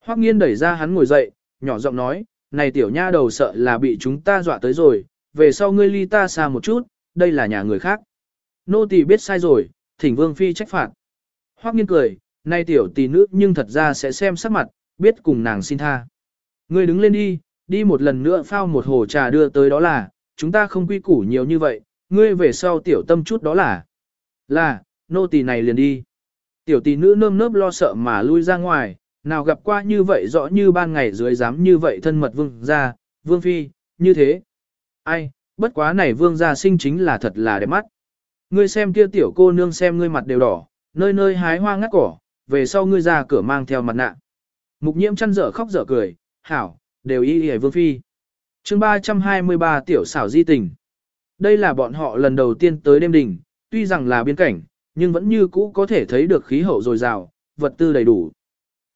Hoắc nghiên đẩy ra hắn ngồi dậy, nhỏ giọng nói, này tiểu nha đầu sợ là bị chúng ta dọa tới rồi, về sau ngươi ly ta xa một chút, đây là nhà người khác. Nô tỳ biết sai rồi, thỉnh vương phi trách phạt. Hoắc nghiên cười, này tiểu tỷ nữ nhưng thật ra sẽ xem sắc mặt, biết cùng nàng xin tha. Ngươi đứng lên đi, đi một lần nữa phao một hồ trà đưa tới đó là, chúng ta không quy củ nhiều như vậy, ngươi về sau tiểu tâm chút đó là. Là, nô tỳ này liền đi. Tiểu tỷ nữ nơm nớp lo sợ mà lui ra ngoài, nào gặp qua như vậy rõ như ban ngày dưới dám như vậy thân mật vương gia, vương phi, như thế. Ai, bất quá này vương gia sinh chính là thật là đẹp mắt. Ngươi xem kia tiểu cô nương xem ngươi mặt đều đỏ, nơi nơi hái hoa ngắt cỏ, về sau ngươi ra cửa mang theo mặt nạ. Mục nhiễm chăn dở khóc dở cười, hảo, đều y y vương phi. chương 323 tiểu xảo di tình. Đây là bọn họ lần đầu tiên tới đêm đỉnh, tuy rằng là biên cảnh, nhưng vẫn như cũ có thể thấy được khí hậu dồi dào, vật tư đầy đủ.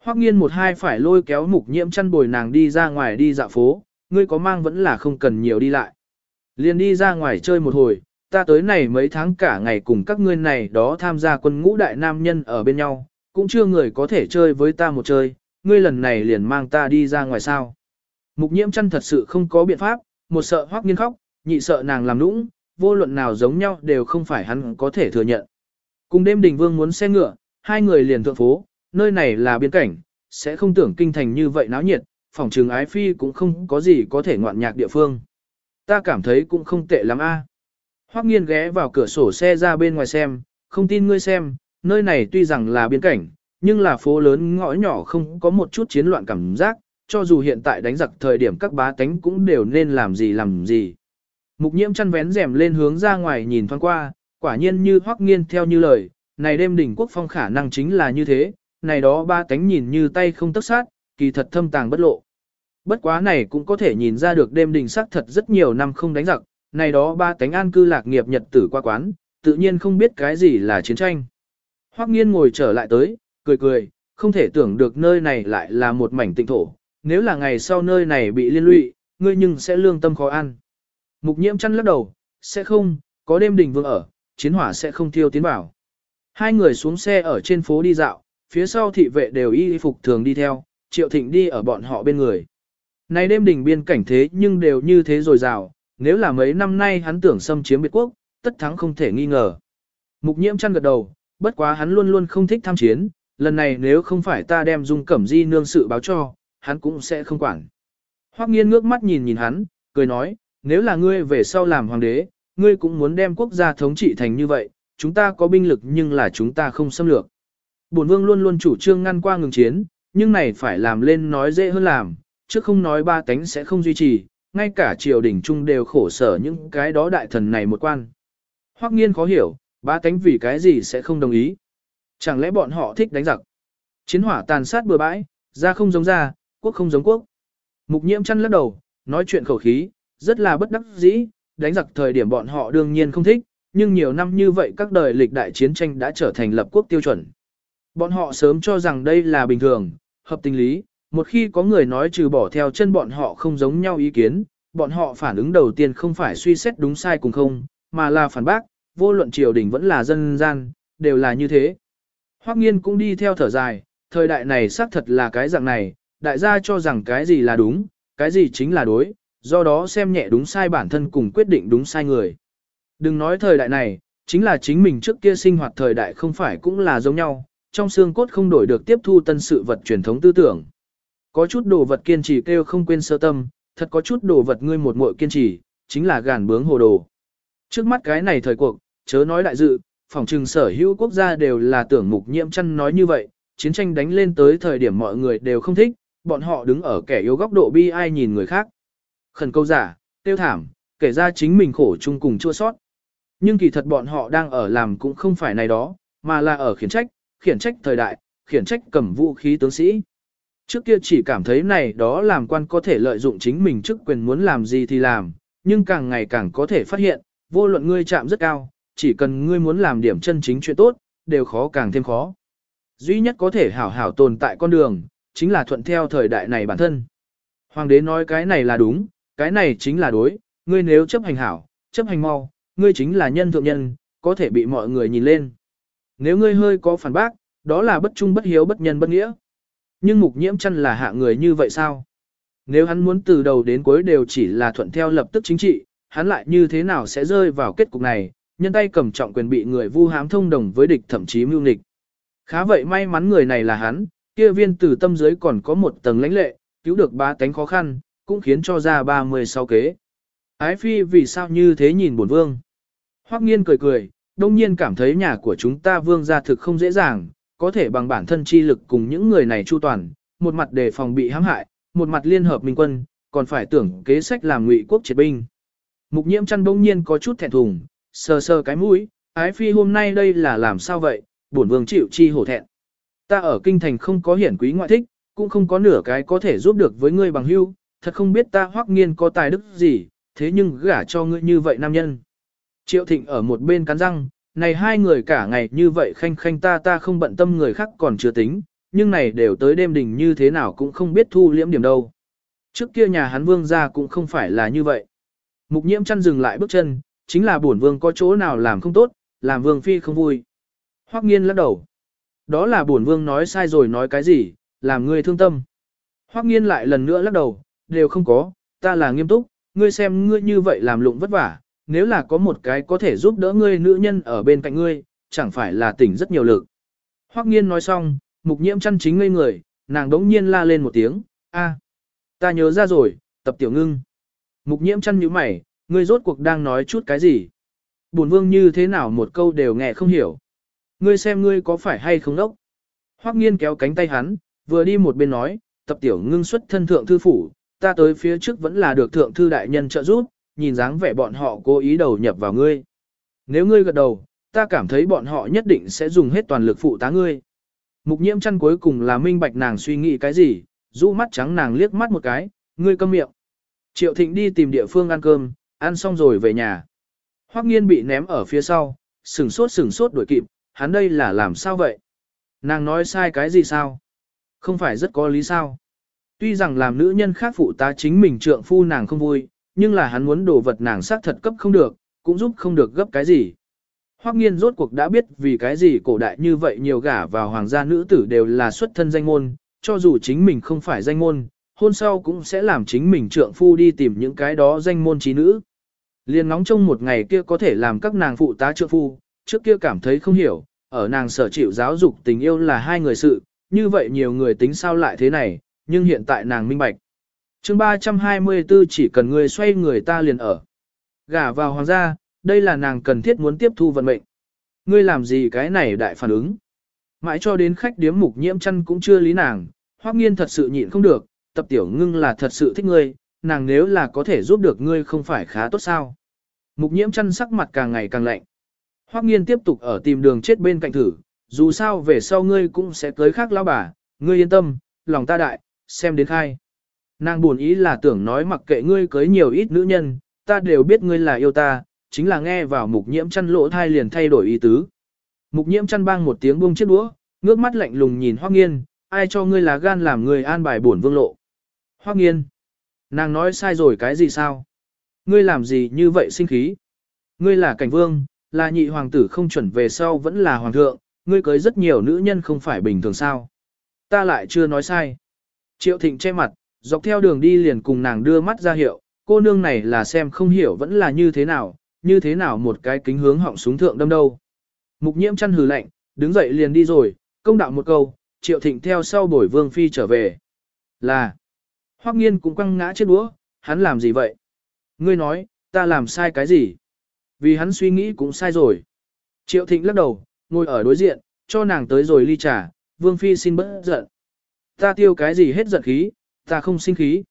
Hoắc nghiên một hai phải lôi kéo mục nhiễm chăn bồi nàng đi ra ngoài đi dạo phố, ngươi có mang vẫn là không cần nhiều đi lại. Liền đi ra ngoài chơi một hồi, ta tới này mấy tháng cả ngày cùng các ngươi này đó tham gia quân ngũ đại nam nhân ở bên nhau, cũng chưa người có thể chơi với ta một chơi, ngươi lần này liền mang ta đi ra ngoài sao. Mục nhiễm chăn thật sự không có biện pháp, một sợ hoắc nghiên khóc, nhị sợ nàng làm nũng, vô luận nào giống nhau đều không phải hắn có thể thừa nhận. Cùng đêm đình vương muốn xe ngựa, hai người liền thượng phố, nơi này là biên cảnh, sẽ không tưởng kinh thành như vậy náo nhiệt, phòng trường ái phi cũng không có gì có thể ngoạn nhạc địa phương. Ta cảm thấy cũng không tệ lắm a. Hoắc nghiên ghé vào cửa sổ xe ra bên ngoài xem, không tin ngươi xem, nơi này tuy rằng là biên cảnh, nhưng là phố lớn ngõ nhỏ không có một chút chiến loạn cảm giác, cho dù hiện tại đánh giặc thời điểm các bá tánh cũng đều nên làm gì làm gì. Mục nhiễm chăn vén rèm lên hướng ra ngoài nhìn thoáng qua, quả nhiên như hoắc nghiên theo như lời, này đêm đỉnh quốc phong khả năng chính là như thế, này đó ba cánh nhìn như tay không tất sát, kỳ thật thâm tàng bất lộ. Bất quá này cũng có thể nhìn ra được đêm đỉnh sắc thật rất nhiều năm không đánh giặc, này đó ba cánh an cư lạc nghiệp nhật tử qua quán, tự nhiên không biết cái gì là chiến tranh. Hoắc nghiên ngồi trở lại tới, cười cười, không thể tưởng được nơi này lại là một mảnh tịnh thổ, nếu là ngày sau nơi này bị liên lụy, ngươi nhưng sẽ lương tâm khó ăn. Mục nhiễm chăn lắc đầu, sẽ không, có đêm đình vương ở, chiến hỏa sẽ không thiêu tiến vào. Hai người xuống xe ở trên phố đi dạo, phía sau thị vệ đều y phục thường đi theo, triệu thịnh đi ở bọn họ bên người. nay đêm đỉnh biên cảnh thế nhưng đều như thế rồi rào, nếu là mấy năm nay hắn tưởng xâm chiếm biệt quốc, tất thắng không thể nghi ngờ. Mục nhiễm chăn gật đầu, bất quá hắn luôn luôn không thích tham chiến, lần này nếu không phải ta đem dung cẩm di nương sự báo cho, hắn cũng sẽ không quản. Hoắc nghiên ngước mắt nhìn nhìn hắn, cười nói, nếu là ngươi về sau làm hoàng đế, ngươi cũng muốn đem quốc gia thống trị thành như vậy, chúng ta có binh lực nhưng là chúng ta không xâm lược. Bổn vương luôn luôn chủ trương ngăn qua ngừng chiến, nhưng này phải làm lên nói dễ hơn làm, chứ không nói ba tánh sẽ không duy trì, ngay cả triều đình trung đều khổ sở những cái đó đại thần này một quan. Hoắc nghiên khó hiểu, ba tánh vì cái gì sẽ không đồng ý. Chẳng lẽ bọn họ thích đánh giặc? Chiến hỏa tàn sát bừa bãi, ra không giống ra, quốc không giống quốc. Mục nhiễm chăn lắc đầu, nói chuyện khẩu khí, rất là bất đắc dĩ, đánh giặc thời điểm bọn họ đương nhiên không thích, nhưng nhiều năm như vậy các đời lịch đại chiến tranh đã trở thành lập quốc tiêu chuẩn. Bọn họ sớm cho rằng đây là bình thường, hợp tình lý, một khi có người nói trừ bỏ theo chân bọn họ không giống nhau ý kiến, bọn họ phản ứng đầu tiên không phải suy xét đúng sai cùng không, mà là phản bác, vô luận triều đình vẫn là dân gian, đều là như thế. Hoắc nghiên cũng đi theo thở dài, thời đại này xác thật là cái dạng này, đại gia cho rằng cái gì là đúng, cái gì chính là đối, do đó xem nhẹ đúng sai bản thân cùng quyết định đúng sai người. Đừng nói thời đại này, chính là chính mình trước kia sinh hoạt thời đại không phải cũng là giống nhau, trong xương cốt không đổi được tiếp thu tân sự vật truyền thống tư tưởng. Có chút đồ vật kiên trì kêu không quên sơ tâm, thật có chút đồ vật ngươi một muội kiên trì, chính là gàn bướng hồ đồ. Trước mắt cái này thời cuộc, chớ nói đại dự, phòng trừng sở hữu quốc gia đều là tưởng mục nhiễm chăn nói như vậy, chiến tranh đánh lên tới thời điểm mọi người đều không thích, bọn họ đứng ở kẻ yếu góc độ bi ai nhìn người khác. Khẩn câu giả, tiêu thảm, kể ra chính mình khổ chung cùng chua sót. Nhưng kỳ thật bọn họ đang ở làm cũng không phải này đó, mà là ở khiển trách, khiển trách thời đại, khiển trách cầm vũ khí tướng sĩ. Trước kia chỉ cảm thấy này đó làm quan có thể lợi dụng chính mình chức quyền muốn làm gì thì làm, nhưng càng ngày càng có thể phát hiện, vô luận ngươi chạm rất cao, chỉ cần ngươi muốn làm điểm chân chính chuyện tốt, đều khó càng thêm khó. Duy nhất có thể hảo hảo tồn tại con đường, chính là thuận theo thời đại này bản thân. Hoàng đế nói cái này là đúng, cái này chính là đối, ngươi nếu chấp hành hảo, chấp hành mau, ngươi chính là nhân thượng nhân, có thể bị mọi người nhìn lên. Nếu ngươi hơi có phản bác, đó là bất trung bất hiếu bất nhân bất nghĩa. Nhưng mục nhiễm chăn là hạ người như vậy sao? Nếu hắn muốn từ đầu đến cuối đều chỉ là thuận theo lập tức chính trị, hắn lại như thế nào sẽ rơi vào kết cục này, nhân tay cầm trọng quyền bị người vu hám thông đồng với địch thậm chí mưu nghịch. Khá vậy may mắn người này là hắn, kia viên từ tâm dưới còn có một tầng lãnh lệ, cứu được ba tánh khó khăn, cũng khiến cho ra 36 kế. Ái phi vì sao như thế nhìn bổn vương. Hoắc nghiên cười cười, đông nhiên cảm thấy nhà của chúng ta vương gia thực không dễ dàng, có thể bằng bản thân chi lực cùng những người này chu toàn, một mặt để phòng bị hãm hại, một mặt liên hợp minh quân, còn phải tưởng kế sách làm ngụy quốc triệt binh. Mục nhiễm chăn bỗng nhiên có chút thẹn thùng, sờ sờ cái mũi, ái phi hôm nay đây là làm sao vậy, bổn vương chịu chi hổ thẹn. Ta ở kinh thành không có hiển quý ngoại thích, cũng không có nửa cái có thể giúp được với ngươi bằng hưu, thật không biết ta hoắc nghiên có tài đức gì, thế nhưng gả cho ngươi như vậy nam nhân. Triệu thịnh ở một bên cắn răng, này hai người cả ngày như vậy khanh khanh ta ta không bận tâm người khác còn chưa tính, nhưng này đều tới đêm đình như thế nào cũng không biết thu liễm điểm đâu. Trước kia nhà hắn vương ra cũng không phải là như vậy. Mục nhiễm chăn dừng lại bước chân, chính là bổn vương có chỗ nào làm không tốt, làm vương phi không vui. Hoắc nghiên lắc đầu. Đó là bổn vương nói sai rồi nói cái gì, làm ngươi thương tâm. Hoắc nghiên lại lần nữa lắc đầu, đều không có, ta là nghiêm túc, ngươi xem ngươi như vậy làm lụng vất vả, nếu là có một cái có thể giúp đỡ ngươi nữ nhân ở bên cạnh ngươi, chẳng phải là tỉnh rất nhiều lực. Hoắc nghiên nói xong, mục nhiễm chăn chính ngây người, nàng đống nhiên la lên một tiếng, a, ta nhớ ra rồi, tập tiểu ngưng. Mục nhiễm chăn nhíu mày, ngươi rốt cuộc đang nói chút cái gì? Bổn vương như thế nào một câu đều nghe không hiểu. Ngươi xem ngươi có phải hay không đốc? Hoắc nghiên kéo cánh tay hắn, vừa đi một bên nói, tập tiểu ngưng xuất thân thượng thư phủ, ta tới phía trước vẫn là được thượng thư đại nhân trợ giúp, nhìn dáng vẻ bọn họ cố ý đầu nhập vào ngươi. Nếu ngươi gật đầu, ta cảm thấy bọn họ nhất định sẽ dùng hết toàn lực phụ tá ngươi. Mục nhiễm chăn cuối cùng là minh bạch nàng suy nghĩ cái gì, rũ mắt trắng nàng liếc mắt một cái, ngươi câm miệng. Triệu thịnh đi tìm địa phương ăn cơm, ăn xong rồi về nhà. Hoắc nghiên bị ném ở phía sau, sừng sốt sừng sốt đuổi kịp, hắn đây là làm sao vậy? Nàng nói sai cái gì sao? Không phải rất có lý sao? Tuy rằng làm nữ nhân khác phụ tá chính mình trượng phu nàng không vui, nhưng là hắn muốn đồ vật nàng xác thật cấp không được, cũng giúp không được gấp cái gì. Hoắc nghiên rốt cuộc đã biết vì cái gì cổ đại như vậy nhiều gả vào hoàng gia nữ tử đều là xuất thân danh môn, cho dù chính mình không phải danh môn, hôn sau cũng sẽ làm chính mình trượng phu đi tìm những cái đó danh môn trí nữ. Liên nóng trong một ngày kia có thể làm các nàng phụ tá trượng phu, trước kia cảm thấy không hiểu, ở nàng sở chịu giáo dục tình yêu là hai người sự, như vậy nhiều người tính sao lại thế này, nhưng hiện tại nàng minh bạch. chương 324 chỉ cần người xoay người ta liền ở. Gả vào hoàng gia, đây là nàng cần thiết muốn tiếp thu vận mệnh. Ngươi làm gì cái này đại phản ứng. Mãi cho đến khách điếm mục nhiễm chăn cũng chưa lý nàng, hoắc nghiên thật sự nhịn không được, tập tiểu ngưng là thật sự thích ngươi, nàng nếu là có thể giúp được ngươi không phải khá tốt sao. Mục nhiễm chăn sắc mặt càng ngày càng lạnh. Hoắc nghiên tiếp tục ở tìm đường chết bên cạnh thử, dù sao về sau ngươi cũng sẽ cưới khác lão bà, ngươi yên tâm, lòng ta đại, xem đến khai. Nàng buồn ý là tưởng nói mặc kệ ngươi cưới nhiều ít nữ nhân, ta đều biết ngươi là yêu ta, chính là nghe vào mục nhiễm chăn lỗ thai liền thay đổi ý tứ. Mục nhiễm chăn bang một tiếng buông chiếc đũa, ngước mắt lạnh lùng nhìn Hoắc Nghiên, ai cho ngươi là gan làm người an bài buồn vương lộ. Hoắc Nghiên, nàng nói sai rồi cái gì sao? Ngươi làm gì như vậy sinh khí? Ngươi là cảnh vương, là nhị hoàng tử không chuẩn về sau vẫn là hoàng thượng, ngươi cưới rất nhiều nữ nhân không phải bình thường sao? Ta lại chưa nói sai. Triệu Thịnh che mặt, dọc theo đường đi liền cùng nàng đưa mắt ra hiệu, cô nương này là xem không hiểu vẫn là như thế nào, như thế nào một cái kính hướng họng súng thượng đâm đâu. Mục nhiễm chăn hừ lạnh, đứng dậy liền đi rồi, công đạo một câu, triệu thịnh theo sau bổi vương phi trở về. Là, hoắc nghiên cũng quăng ngã chết đũa, hắn làm gì vậy? Ngươi nói, ta làm sai cái gì? Vì hắn suy nghĩ cũng sai rồi. Triệu thịnh lắc đầu, ngồi ở đối diện, cho nàng tới rồi ly trà, vương phi xin bớt giận. Ta tiêu cái gì hết giận khí, ta không sinh khí.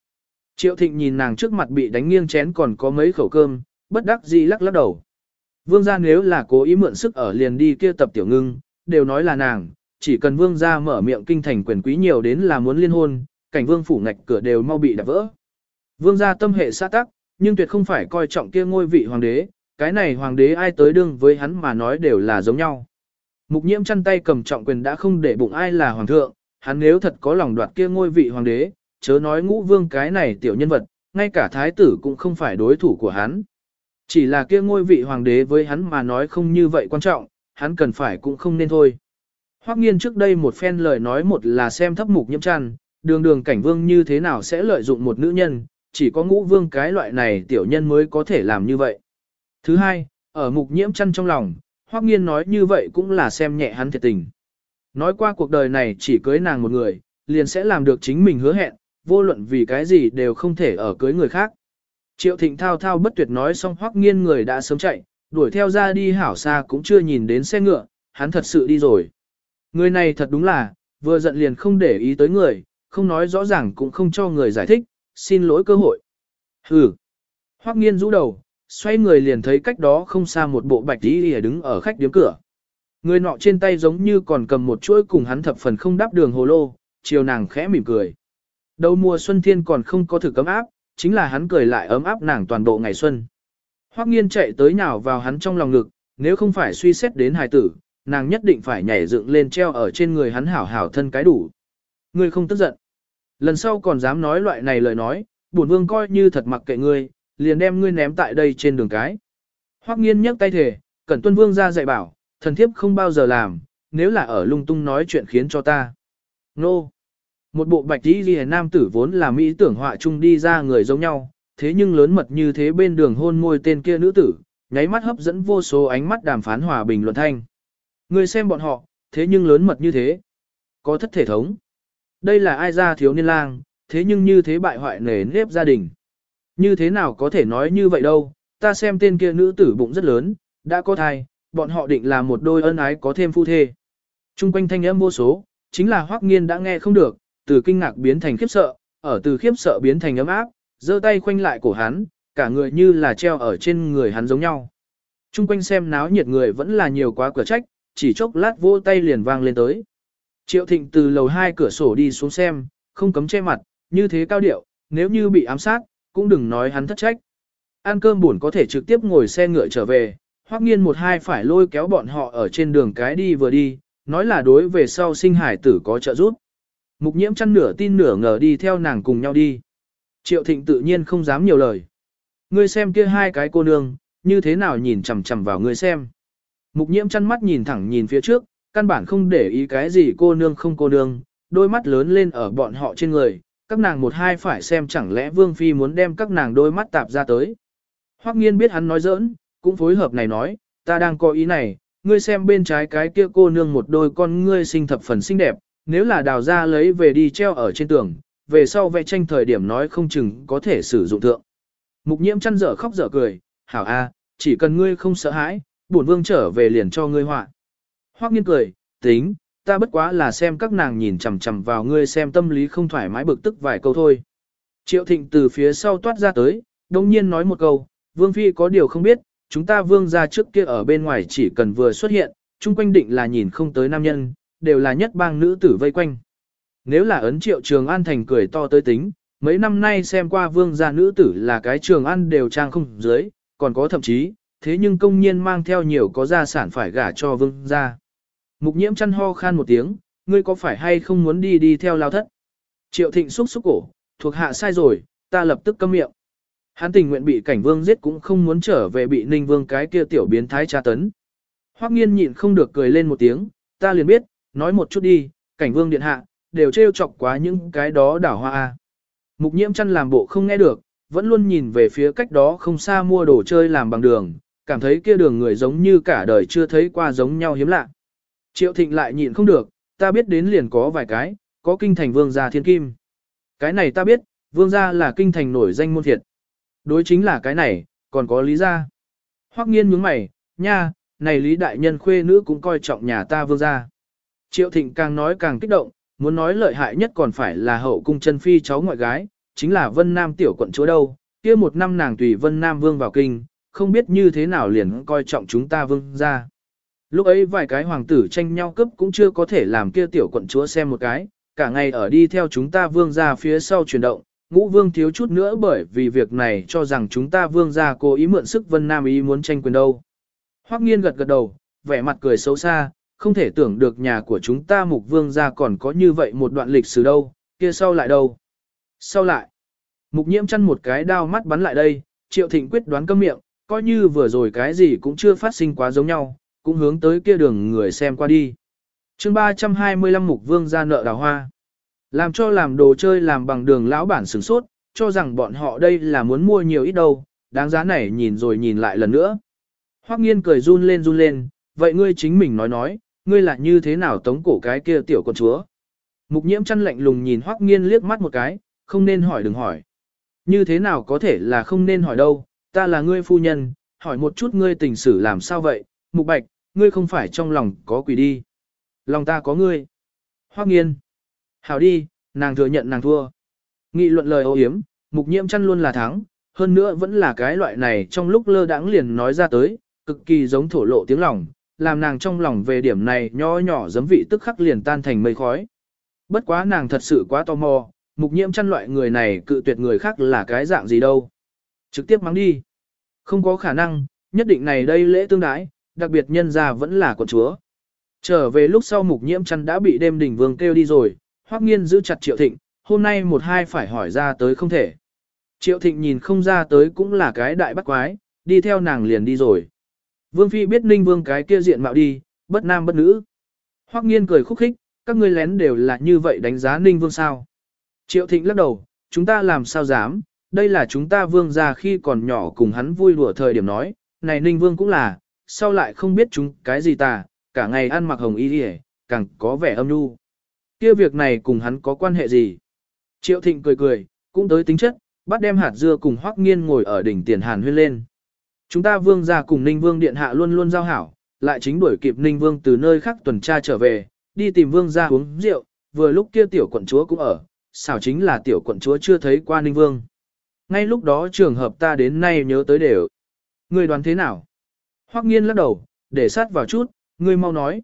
Triệu thịnh nhìn nàng trước mặt bị đánh nghiêng chén còn có mấy khẩu cơm, bất đắc dĩ lắc lắc đầu. Vương gia nếu là cố ý mượn sức ở liền đi kia tập tiểu ngưng, đều nói là nàng, chỉ cần vương gia mở miệng kinh thành quyền quý nhiều đến là muốn liên hôn, cảnh vương phủ ngạch cửa đều mau bị đập vỡ. Vương gia tâm hệ xã tắc, nhưng tuyệt không phải coi trọng kia ngôi vị hoàng đế, cái này hoàng đế ai tới đương với hắn mà nói đều là giống nhau. Mục nhiễm chăn tay cầm trọng quyền đã không để bụng ai là hoàng thượng, hắn nếu thật có lòng đoạt kia ngôi vị hoàng đế, chớ nói ngũ vương cái này tiểu nhân vật, ngay cả thái tử cũng không phải đối thủ của hắn. Chỉ là kia ngôi vị hoàng đế với hắn mà nói không như vậy quan trọng, hắn cần phải cũng không nên thôi. Hoắc nghiên trước đây một phen lời nói một là xem thấp mục nhiễm chăn, đường đường cảnh vương như thế nào sẽ lợi dụng một nữ nhân, chỉ có ngũ vương cái loại này tiểu nhân mới có thể làm như vậy. Thứ hai, ở mục nhiễm chăn trong lòng, Hoắc nghiên nói như vậy cũng là xem nhẹ hắn thiệt tình. Nói qua cuộc đời này chỉ cưới nàng một người, liền sẽ làm được chính mình hứa hẹn, vô luận vì cái gì đều không thể ở cưới người khác. Triệu thịnh thao thao bất tuyệt nói xong hoắc nghiên người đã sớm chạy, đuổi theo ra đi hảo xa cũng chưa nhìn đến xe ngựa, hắn thật sự đi rồi. Người này thật đúng là, vừa giận liền không để ý tới người, không nói rõ ràng cũng không cho người giải thích, xin lỗi cơ hội. Hừ. Hoắc nghiên rũ đầu, xoay người liền thấy cách đó không xa một bộ bạch tí đứng ở khách điếm cửa. Người nọ trên tay giống như còn cầm một chuỗi cùng hắn thập phần không đáp đường hồ lô, chiều nàng khẽ mỉm cười. Đầu mùa xuân thiên còn không có thử cấm áp, chính là hắn cười lại ấm áp nàng toàn bộ ngày xuân. Hoắc nghiên chạy tới nhào vào hắn trong lòng ngực, nếu không phải suy xét đến hài tử, nàng nhất định phải nhảy dựng lên treo ở trên người hắn hảo hảo thân cái đủ. Ngươi không tức giận. Lần sau còn dám nói loại này lời nói, bổn vương coi như thật mặc kệ ngươi, liền đem ngươi ném tại đây trên đường cái. Hoắc nghiên nhấc tay thề, cẩn tuân vương ra dạy bảo, thần thiếp không bao giờ làm, nếu là ở lung tung nói chuyện khiến cho ta. Nô! Một bộ bạch tí ghi nam tử vốn là mỹ tưởng họa chung đi ra người giống nhau, thế nhưng lớn mật như thế bên đường hôn môi tên kia nữ tử, nháy mắt hấp dẫn vô số ánh mắt đàm phán hòa bình luận thanh. Người xem bọn họ, thế nhưng lớn mật như thế. Có thất thể thống. Đây là ai ra thiếu niên lang, thế nhưng như thế bại hoại nề nếp gia đình. Như thế nào có thể nói như vậy đâu, ta xem tên kia nữ tử bụng rất lớn, đã có thai, bọn họ định là một đôi ân ái có thêm phu thê. Trung quanh thanh âm vô số, chính là Hoắc Nghiên đã nghe không được, từ kinh ngạc biến thành khiếp sợ, ở từ khiếp sợ biến thành ấm áp, giơ tay khoanh lại cổ hắn, cả người như là treo ở trên người hắn giống nhau. Trung quanh xem náo nhiệt người vẫn là nhiều quá cửa trách, chỉ chốc lát vỗ tay liền vang lên tới. Triệu Thịnh từ lầu hai cửa sổ đi xuống xem, không cấm che mặt, như thế cao điệu, nếu như bị ám sát, cũng đừng nói hắn thất trách. Ăn cơm buồn có thể trực tiếp ngồi xe ngựa trở về, hoắc nghiên một hai phải lôi kéo bọn họ ở trên đường cái đi vừa đi, nói là đối về sau sinh hải tử có trợ giúp. Mục nhiễm chăn nửa tin nửa ngờ đi theo nàng cùng nhau đi. Triệu thịnh tự nhiên không dám nhiều lời. Ngươi xem kia hai cái cô nương, như thế nào nhìn chằm chằm vào ngươi xem. Mục nhiễm chăn mắt nhìn thẳng nhìn phía trước, căn bản không để ý cái gì cô nương không cô nương, đôi mắt lớn lên ở bọn họ trên người, các nàng một hai phải xem chẳng lẽ Vương Phi muốn đem các nàng đôi mắt tạp ra tới. Hoắc nghiên biết hắn nói giỡn, cũng phối hợp này nói, ta đang có ý này, ngươi xem bên trái cái kia cô nương một đôi con ngươi sinh thập phần xinh đẹp, nếu là đào ra lấy về đi treo ở trên tường, về sau vẽ tranh thời điểm nói không chừng có thể sử dụng thượng. Mục nhiễm chăn dở khóc dở cười, hảo a, chỉ cần ngươi không sợ hãi, bổn vương trở về liền cho ngươi họa. Hoắc nghiên cười, tính, ta bất quá là xem các nàng nhìn chằm chằm vào ngươi xem tâm lý không thoải mái bực tức vài câu thôi. Triệu thịnh từ phía sau toát ra tới, đồng nhiên nói một câu, vương phi có điều không biết, chúng ta vương ra trước kia ở bên ngoài chỉ cần vừa xuất hiện, chung quanh định là nhìn không tới nam nhân, đều là nhất bang nữ tử vây quanh. Nếu là ấn triệu trường an thành cười to tới tính, mấy năm nay xem qua vương gia nữ tử là cái trường an đều trang không dưới, còn có thậm chí, thế nhưng công nhiên mang theo nhiều có gia sản phải gả cho vương gia. Mục nhiễm chăn ho khan một tiếng, ngươi có phải hay không muốn đi đi theo lao thất? Triệu thịnh xúc xúc cổ, thuộc hạ sai rồi, ta lập tức câm miệng. Hắn tình nguyện bị cảnh vương giết cũng không muốn trở về bị ninh vương cái kia tiểu biến thái tra tấn. Hoắc nghiên nhịn không được cười lên một tiếng, ta liền biết, nói một chút đi, cảnh vương điện hạ, đều trêu chọc quá những cái đó đảo hoa. a. Mục nhiễm chăn làm bộ không nghe được, vẫn luôn nhìn về phía cách đó không xa mua đồ chơi làm bằng đường, cảm thấy kia đường người giống như cả đời chưa thấy qua giống nhau hiếm lạ. Triệu thịnh lại nhịn không được, ta biết đến liền có vài cái, có kinh thành vương gia thiên kim. Cái này ta biết, vương gia là kinh thành nổi danh môn thiệt. Đối chính là cái này, còn có lý ra. Hoắc nghiên nhướng mày, nha, này lý đại nhân khuê nữ cũng coi trọng nhà ta vương gia. Triệu thịnh càng nói càng kích động, muốn nói lợi hại nhất còn phải là hậu cung chân phi cháu ngoại gái, chính là vân nam tiểu quận chúa đâu, kia một năm nàng tùy vân nam vương vào kinh, không biết như thế nào liền coi trọng chúng ta vương gia. Lúc ấy vài cái hoàng tử tranh nhau cấp cũng chưa có thể làm kia tiểu quận chúa xem một cái, cả ngày ở đi theo chúng ta vương gia phía sau chuyển động, ngũ vương thiếu chút nữa bởi vì việc này cho rằng chúng ta vương gia cố ý mượn sức vân nam ý muốn tranh quyền đâu. Hoắc nghiên gật gật đầu, vẻ mặt cười xấu xa, không thể tưởng được nhà của chúng ta mục vương gia còn có như vậy một đoạn lịch sử đâu, kia sau lại đâu. Sau lại, mục nhiễm chăn một cái đao mắt bắn lại đây, triệu thịnh quyết đoán câm miệng, coi như vừa rồi cái gì cũng chưa phát sinh quá giống nhau, cũng hướng tới kia đường người xem qua đi. chương 325 mục vương gia nợ đào hoa. Làm cho làm đồ chơi làm bằng đường lão bản sửng sốt, cho rằng bọn họ đây là muốn mua nhiều ít đâu, đáng giá này nhìn rồi nhìn lại lần nữa. Hoắc nghiên cười run lên run lên, vậy ngươi chính mình nói nói, ngươi là như thế nào tống cổ cái kia tiểu con chúa. Mục nhiễm chăn lạnh lùng nhìn Hoắc nghiên liếc mắt một cái, không nên hỏi đừng hỏi. Như thế nào có thể là không nên hỏi đâu, ta là ngươi phu nhân, hỏi một chút ngươi tình sử làm sao vậy, mục bạch, ngươi không phải trong lòng có quỷ đi. Lòng ta có ngươi. Hoắc nghiên. Hảo đi, nàng thừa nhận nàng thua. Nghị luận lời ô hiếm, mục nhiễm chăn luôn là thắng, hơn nữa vẫn là cái loại này trong lúc lơ đãng liền nói ra tới, cực kỳ giống thổ lộ tiếng lòng, làm nàng trong lòng về điểm này nho nhỏ giấm vị tức khắc liền tan thành mây khói. Bất quá nàng thật sự quá tò mò, mục nhiễm chăn loại người này cự tuyệt người khác là cái dạng gì đâu. Trực tiếp mắng đi. Không có khả năng, nhất định này đây lễ tương đái, đặc biệt nhân gia vẫn là con chúa. Trở về lúc sau mục nhiễm chăn đã bị đêm đỉnh vương kêu đi rồi, hoắc nghiên giữ chặt triệu thịnh, hôm nay một hai phải hỏi ra tới không thể. Triệu thịnh nhìn không ra tới cũng là cái đại bắt quái, đi theo nàng liền đi rồi. Vương phi biết ninh vương cái kia diện mạo đi, bất nam bất nữ. Hoắc nghiên cười khúc khích, các ngươi lén đều là như vậy đánh giá ninh vương sao. Triệu thịnh lắc đầu, chúng ta làm sao dám, đây là chúng ta vương gia khi còn nhỏ cùng hắn vui đùa thời điểm nói, này ninh vương cũng là, sau lại không biết chúng cái gì ta, cả ngày ăn mặc hồng y y càng có vẻ âm nhu kia việc này cùng hắn có quan hệ gì? Triệu Thịnh cười cười, cũng tới tính chất, bắt đem hạt dưa cùng Hoắc Nghiên ngồi ở đỉnh tiền Hàn huyên lên. Chúng ta vương gia cùng Ninh Vương điện hạ luôn luôn giao hảo, lại chính đuổi kịp Ninh Vương từ nơi khác tuần tra trở về, đi tìm vương gia uống rượu, vừa lúc kia tiểu quận chúa cũng ở, xảo chính là tiểu quận chúa chưa thấy qua Ninh Vương. Ngay lúc đó trường hợp ta đến nay nhớ tới đều. Ngươi đoán thế nào? Hoắc Nghiên lắc đầu, để sát vào chút, ngươi mau nói.